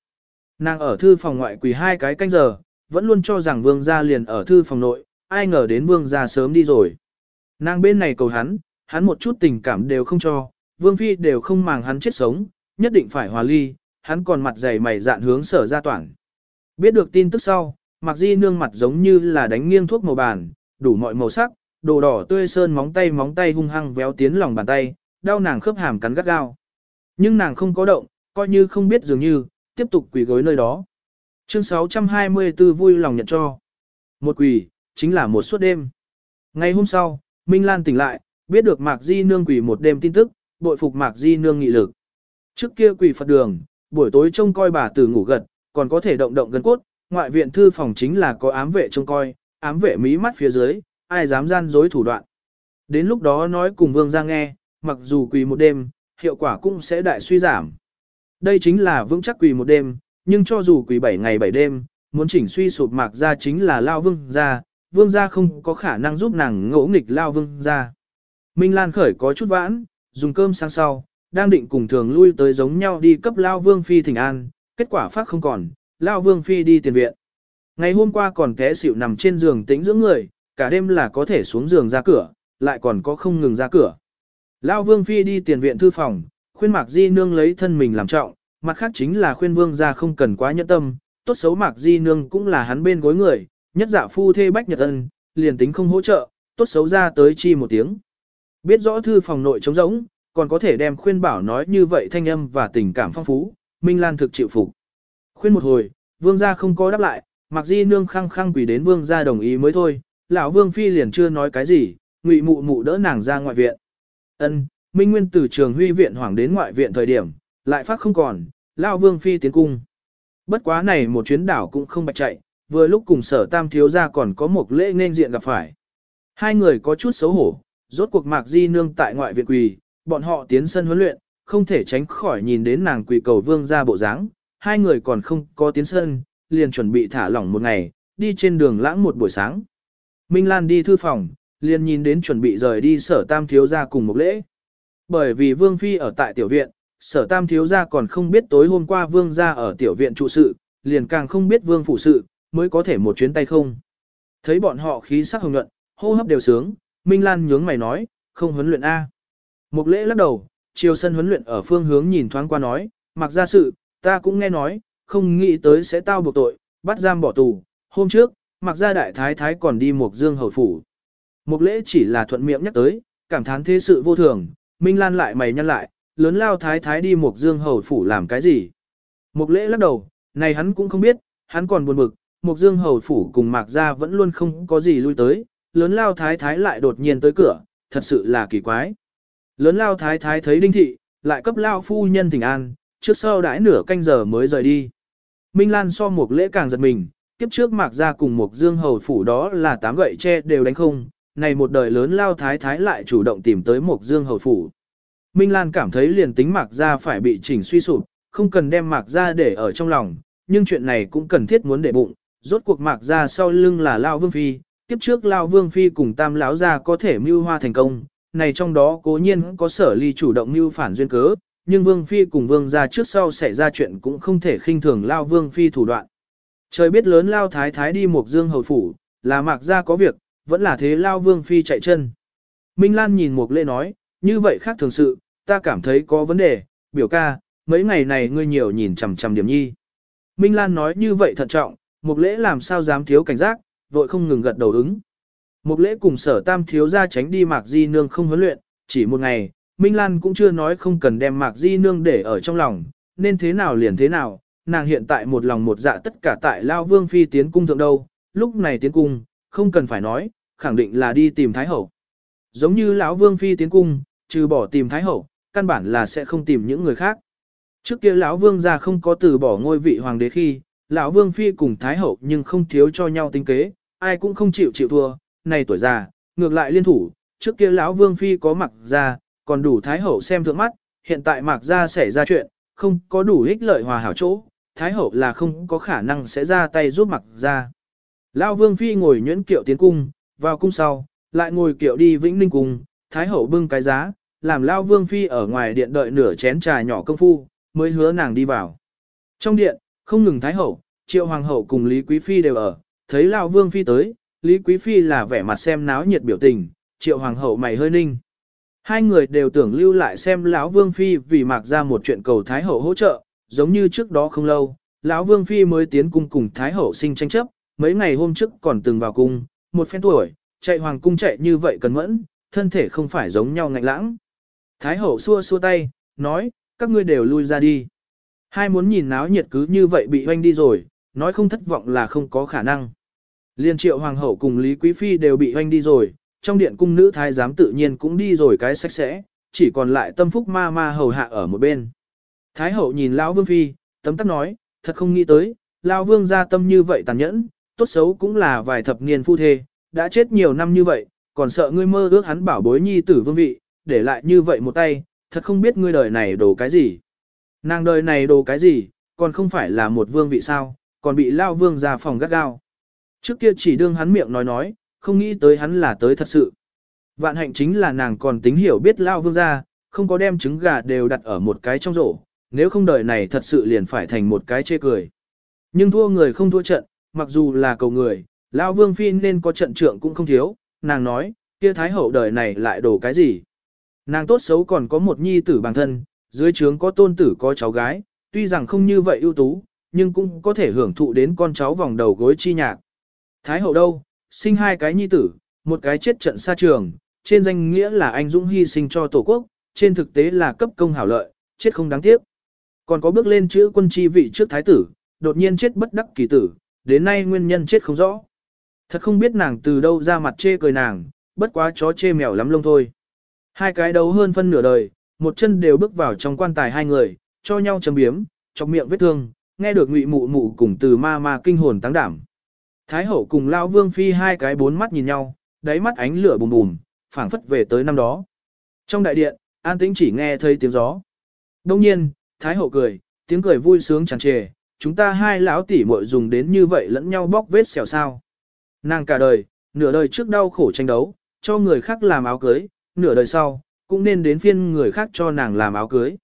Nàng ở thư phòng ngoại quỳ hai cái canh giờ, vẫn luôn cho rằng vương gia liền ở thư phòng nội, ai ngờ đến vương gia sớm đi rồi. Nàng bên này cầu hắn, hắn một chút tình cảm đều không cho, vương phi đều không màng hắn chết sống, nhất định phải hòa ly, hắn còn mặt dày mày dạn hướng sở ra toàn. Biết được tin tức sau, mặc di nương mặt giống như là đánh nghiêng thuốc màu bàn, đủ mọi màu sắc, đồ đỏ tươi sơn móng tay móng tay hung hăng véo tiến lòng bàn tay, đau nàng khớp hàm cắn gắt gao. Nhưng nàng không có động, coi như không biết dường như, tiếp tục quỳ gối nơi đó. Chương 624 vui lòng nhận cho. Một quỳ, chính là một suốt đêm. Ngày hôm sau, Minh Lan tỉnh lại, biết được Mạc Di Nương quỳ một đêm tin tức, bội phục Mạc Di Nương nghị lực. Trước kia quỳ Phật đường, buổi tối trông coi bà tử ngủ gật, còn có thể động động gần cốt, ngoại viện thư phòng chính là có ám vệ trông coi, ám vệ mí mắt phía dưới, ai dám gian dối thủ đoạn. Đến lúc đó nói cùng vương ra nghe, mặc dù quỳ một đêm, hiệu quả cũng sẽ đại suy giảm. Đây chính là vững chắc quỳ một đêm, nhưng cho dù quỳ 7 ngày 7 đêm, muốn chỉnh suy sụp mạc ra chính là lao vương ra, vương gia không có khả năng giúp nàng ngỗ nghịch lao vương gia. Minh Lan khởi có chút vãn, dùng cơm sáng sau, đang định cùng thường lui tới giống nhau đi cấp lao vương phi thỉnh an, kết quả phát không còn, lao vương phi đi tiền viện. Ngày hôm qua còn té xỉu nằm trên giường tĩnh dưỡng người, cả đêm là có thể xuống giường ra cửa, lại còn có không ngừng ra cửa. Lao vương phi đi tiền viện thư phòng, khuyên mạc di nương lấy thân mình làm trọng, mặt khác chính là khuyên vương gia không cần quá nhẫn tâm, tốt xấu mạc di nương cũng là hắn bên gối người, nhất dạ phu thê bách nhật ân, liền tính không hỗ trợ, tốt xấu ra tới chi một tiếng. Biết rõ thư phòng nội trống rỗng, còn có thể đem khuyên bảo nói như vậy thanh âm và tình cảm phong phú, Minh Lan thực chịu phục. Khuyên một hồi, vương gia không có đáp lại, mặc di nương khăng khăng quỷ đến vương gia đồng ý mới thôi, lão vương phi liền chưa nói cái gì, ngụy mụ mụ đỡ nàng ra ngoại viện. Ân, Minh Nguyên từ trường huy viện hoàng đến ngoại viện thời điểm, lại phát không còn, lão vương phi tiến cung. Bất quá này một chuyến đảo cũng không bạch chạy, vừa lúc cùng sở tam thiếu gia còn có một lễ nên diện gặp phải. Hai người có chút xấu hổ, rốt cuộc mạc di nương tại ngoại viện quỳ, bọn họ tiến sân huấn luyện, không thể tránh khỏi nhìn đến nàng quỳ cầu vương ra bộ dáng. hai người còn không có tiến sân, liền chuẩn bị thả lỏng một ngày, đi trên đường lãng một buổi sáng. Minh Lan đi thư phòng, liền nhìn đến chuẩn bị rời đi sở tam thiếu gia cùng một lễ. Bởi vì vương phi ở tại tiểu viện, sở tam thiếu gia còn không biết tối hôm qua vương gia ở tiểu viện trụ sự, liền càng không biết vương phủ sự, mới có thể một chuyến tay không. Thấy bọn họ khí sắc hồng nhuận, hô hấp đều sướng, Minh Lan nhướng mày nói, không huấn luyện A. Một lễ lắc đầu, chiều sân huấn luyện ở phương hướng nhìn thoáng qua nói, mặc ra sự, ta cũng nghe nói, không nghĩ tới sẽ tao buộc tội, bắt giam bỏ tù. Hôm trước, mặc ra đại thái thái còn đi một dương hầu phủ. Một lễ chỉ là thuận miệng nhắc tới, cảm thán thế sự vô thường, Minh Lan lại mày nhăn lại, lớn lao thái thái đi một dương hầu phủ làm cái gì. Một lễ lắc đầu, này hắn cũng không biết, hắn còn buồn bực, một Dương hầu phủ cùng Mạc Gia vẫn luôn không có gì lui tới, lớn lao thái thái lại đột nhiên tới cửa, thật sự là kỳ quái. Lớn lao thái thái thấy đinh thị, lại cấp lao phu nhân thỉnh an, trước sau đãi nửa canh giờ mới rời đi. Minh Lan so một lễ càng giật mình, kiếp trước Mạc Gia cùng một Dương hầu phủ đó là tám gậy tre đều đánh không, này một đời lớn lao thái thái lại chủ động tìm tới một Dương hầu phủ. Minh Lan cảm thấy liền tính Mạc Gia phải bị chỉnh suy sụp, không cần đem Mạc Gia để ở trong lòng, nhưng chuyện này cũng cần thiết muốn để bụng, rốt cuộc mạc ra sau lưng là Lao Vương Phi, tiếp trước Lao Vương Phi cùng tam lão gia có thể mưu hoa thành công, này trong đó cố nhiên có sở ly chủ động mưu phản duyên cớ, nhưng Vương Phi cùng Vương gia trước sau xảy ra chuyện cũng không thể khinh thường Lao Vương Phi thủ đoạn. Trời biết lớn Lao Thái Thái đi một dương hầu phủ, là mạc ra có việc, vẫn là thế Lao Vương Phi chạy chân. Minh Lan nhìn một lễ nói, như vậy khác thường sự, ta cảm thấy có vấn đề, biểu ca, mấy ngày này ngươi nhiều nhìn chằm chằm điểm nhi. Minh Lan nói như vậy thận trọng, Mục lễ làm sao dám thiếu cảnh giác, vội không ngừng gật đầu ứng. Mục lễ cùng sở tam thiếu ra tránh đi mạc di nương không huấn luyện, chỉ một ngày, Minh Lan cũng chưa nói không cần đem mạc di nương để ở trong lòng, nên thế nào liền thế nào, nàng hiện tại một lòng một dạ tất cả tại Lao Vương Phi tiến cung thượng đâu, lúc này tiến cung, không cần phải nói, khẳng định là đi tìm Thái Hậu. Giống như lão Vương Phi tiến cung, trừ bỏ tìm Thái Hậu, căn bản là sẽ không tìm những người khác. Trước kia lão Vương gia không có từ bỏ ngôi vị hoàng đế khi, lão vương phi cùng thái hậu nhưng không thiếu cho nhau tính kế, ai cũng không chịu chịu thua, này tuổi già, ngược lại liên thủ, trước kia lão vương phi có mặc ra, còn đủ thái hậu xem thượng mắt, hiện tại mặc ra xảy ra chuyện, không có đủ ích lợi hòa hảo chỗ, Thái Hậu là không có khả năng sẽ ra tay giúp mặc ra. Lão Vương Phi ngồi nhuyễn kiệu tiến cung, vào cung sau, lại ngồi kiệu đi Vĩnh Ninh Cung, Thái Hậu bưng cái giá, làm lão Vương Phi ở ngoài điện đợi nửa chén trà nhỏ công phu, mới hứa nàng đi vào. Trong điện, không ngừng Thái Hậu, Triệu Hoàng Hậu cùng Lý Quý Phi đều ở, thấy lão Vương Phi tới, Lý Quý Phi là vẻ mặt xem náo nhiệt biểu tình, Triệu Hoàng Hậu mày hơi ninh. Hai người đều tưởng lưu lại xem lão Vương Phi vì mặc ra một chuyện cầu Thái Hậu hỗ trợ, giống như trước đó không lâu, lão Vương Phi mới tiến cung cùng Thái Hậu sinh tranh chấp, mấy ngày hôm trước còn từng vào cung, một phen tuổi, chạy hoàng cung chạy như vậy cần mẫn, thân thể không phải giống nhau ngạnh lãng. Thái Hậu xua xua tay, nói, các ngươi đều lui ra đi. Hai muốn nhìn náo nhiệt cứ như vậy bị hoanh đi rồi, nói không thất vọng là không có khả năng. Liên triệu hoàng hậu cùng Lý Quý Phi đều bị hoanh đi rồi, trong điện cung nữ thái giám tự nhiên cũng đi rồi cái sạch sẽ, chỉ còn lại tâm phúc ma ma hầu hạ ở một bên. Thái hậu nhìn lão vương phi, tấm tắc nói, thật không nghĩ tới, lão vương gia tâm như vậy tàn nhẫn, tốt xấu cũng là vài thập niên phu thê, đã chết nhiều năm như vậy, còn sợ ngươi mơ ước hắn bảo bối nhi tử vương vị, để lại như vậy một tay, thật không biết ngươi đời này đồ cái gì. Nàng đời này đồ cái gì, còn không phải là một vương vị sao, còn bị lao vương ra phòng gắt gao. Trước kia chỉ đương hắn miệng nói nói, không nghĩ tới hắn là tới thật sự. Vạn hạnh chính là nàng còn tính hiểu biết lao vương ra, không có đem trứng gà đều đặt ở một cái trong rổ, nếu không đời này thật sự liền phải thành một cái chê cười. Nhưng thua người không thua trận, mặc dù là cầu người, lao vương phi nên có trận trượng cũng không thiếu, nàng nói, kia thái hậu đời này lại đổ cái gì. Nàng tốt xấu còn có một nhi tử bằng thân, dưới trướng có tôn tử có cháu gái, tuy rằng không như vậy ưu tú, nhưng cũng có thể hưởng thụ đến con cháu vòng đầu gối chi nhạc. Thái hậu đâu, sinh hai cái nhi tử, một cái chết trận xa trường, trên danh nghĩa là anh dũng hy sinh cho tổ quốc, trên thực tế là cấp công hảo lợi, chết không đáng tiếc. Còn có bước lên chữ quân chi vị trước thái tử, đột nhiên chết bất đắc kỳ tử, đến nay nguyên nhân chết không rõ. Thật không biết nàng từ đâu ra mặt chê cười nàng, bất quá chó chê mèo lắm lông thôi. Hai cái đấu hơn phân nửa đời, một chân đều bước vào trong quan tài hai người, cho nhau chấm biếm, trong miệng vết thương, nghe được ngụy mụ mụ cùng từ ma ma kinh hồn tăng đảm. Thái hậu cùng Lao Vương Phi hai cái bốn mắt nhìn nhau, đáy mắt ánh lửa bùm bùm, phảng phất về tới năm đó. Trong đại điện, an tĩnh chỉ nghe thấy tiếng gió. Đông nhiên, Thái hậu cười, tiếng cười vui sướng tràn trề, chúng ta hai lão tỷ muội dùng đến như vậy lẫn nhau bóc vết xẻo sao. Nàng cả đời, nửa đời trước đau khổ tranh đấu, cho người khác làm áo cưới, nửa đời sau, cũng nên đến phiên người khác cho nàng làm áo cưới.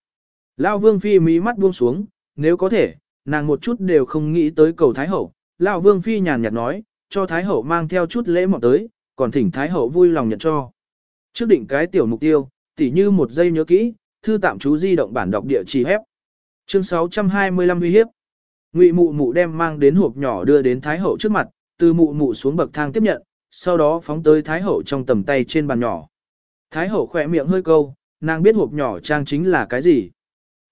Lao Vương Phi mí mắt buông xuống, nếu có thể, nàng một chút đều không nghĩ tới cầu Thái Hậu. Lão Vương Phi nhàn nhạt nói, cho Thái Hậu mang theo chút lễ mọn tới, còn thỉnh Thái Hậu vui lòng nhận cho. Trước định cái tiểu mục tiêu, tỉ như một giây nhớ kỹ, thư tạm chú di động bản đọc địa chỉ hép. Chương 625 uy hiếp. Ngụy mụ mụ đem mang đến hộp nhỏ đưa đến Thái Hậu trước mặt, từ mụ mụ xuống bậc thang tiếp nhận, sau đó phóng tới Thái Hậu trong tầm tay trên bàn nhỏ. Thái Hậu khỏe miệng hơi câu, nàng biết hộp nhỏ trang chính là cái gì.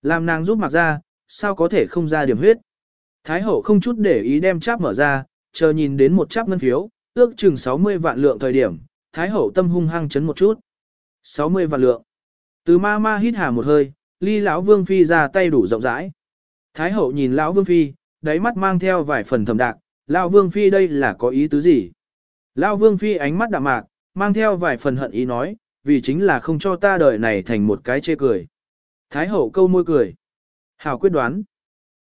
Làm nàng giúp mặc ra, sao có thể không ra điểm huyết. Thái Hậu không chút để ý đem cháp mở ra, chờ nhìn đến một cháp ngân phiếu, ước chừng 60 vạn lượng thời điểm, Thái Hậu tâm hung hăng chấn một chút. 60 vạn lượng. Từ ma ma hít hà một hơi, ly lão Vương Phi ra tay đủ rộng rãi. Thái Hậu nhìn lão Vương Phi, đáy mắt mang theo vài phần thầm đạc, lão Vương Phi đây là có ý tứ gì? Lão Vương Phi ánh mắt đạm mạc, mang theo vài phần hận ý nói, vì chính là không cho ta đời này thành một cái chê cười. Thái hậu câu môi cười. Hảo quyết đoán.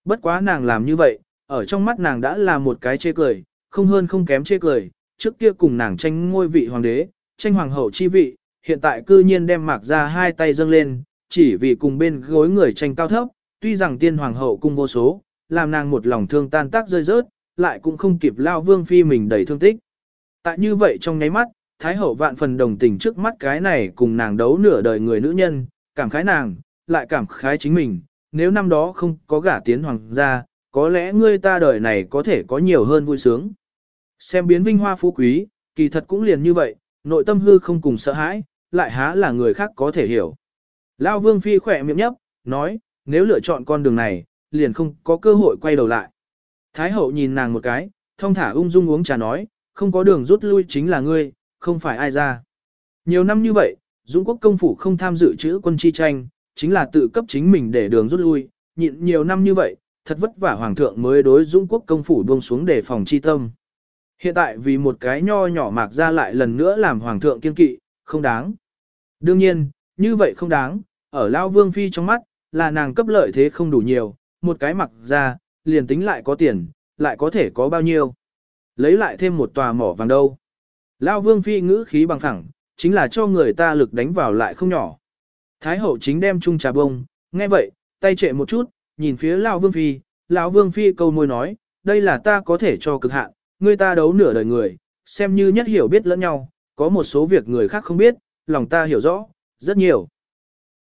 Bất quá nàng làm như vậy, ở trong mắt nàng đã là một cái chê cười, không hơn không kém chê cười, trước kia cùng nàng tranh ngôi vị hoàng đế, tranh hoàng hậu chi vị, hiện tại cư nhiên đem mạc ra hai tay dâng lên, chỉ vì cùng bên gối người tranh cao thấp, tuy rằng tiên hoàng hậu cung vô số, làm nàng một lòng thương tan tác rơi rớt, lại cũng không kịp lao vương phi mình đầy thương tích. Tại như vậy trong nháy mắt, Thái hậu vạn phần đồng tình trước mắt cái này cùng nàng đấu nửa đời người nữ nhân, cảm khái nàng, lại cảm khái chính mình, nếu năm đó không có gả tiến hoàng gia, có lẽ ngươi ta đời này có thể có nhiều hơn vui sướng. Xem biến vinh hoa phú quý, kỳ thật cũng liền như vậy, nội tâm hư không cùng sợ hãi, lại há là người khác có thể hiểu. Lao vương phi khỏe miệng nhấp, nói, nếu lựa chọn con đường này, liền không có cơ hội quay đầu lại. Thái hậu nhìn nàng một cái, thông thả ung dung uống trà nói, không có đường rút lui chính là ngươi, không phải ai ra. Nhiều năm như vậy, Dũng quốc công phủ không tham dự chữ quân chi tranh, chính là tự cấp chính mình để đường rút lui, nhịn nhiều năm như vậy, thật vất vả hoàng thượng mới đối Dũng quốc công phủ buông xuống để phòng chi tâm. Hiện tại vì một cái nho nhỏ mạc ra lại lần nữa làm hoàng thượng kiên kỵ, không đáng. Đương nhiên, như vậy không đáng, ở Lao Vương Phi trong mắt, là nàng cấp lợi thế không đủ nhiều, một cái mặc ra, liền tính lại có tiền, lại có thể có bao nhiêu. Lấy lại thêm một tòa mỏ vàng đâu. Lao vương phi ngữ khí bằng thẳng, chính là cho người ta lực đánh vào lại không nhỏ. Thái hậu chính đem chung trà bông, nghe vậy, tay trệ một chút, nhìn phía Lão vương phi, lão vương phi câu môi nói, đây là ta có thể cho cực hạn, người ta đấu nửa đời người, xem như nhất hiểu biết lẫn nhau, có một số việc người khác không biết, lòng ta hiểu rõ, rất nhiều.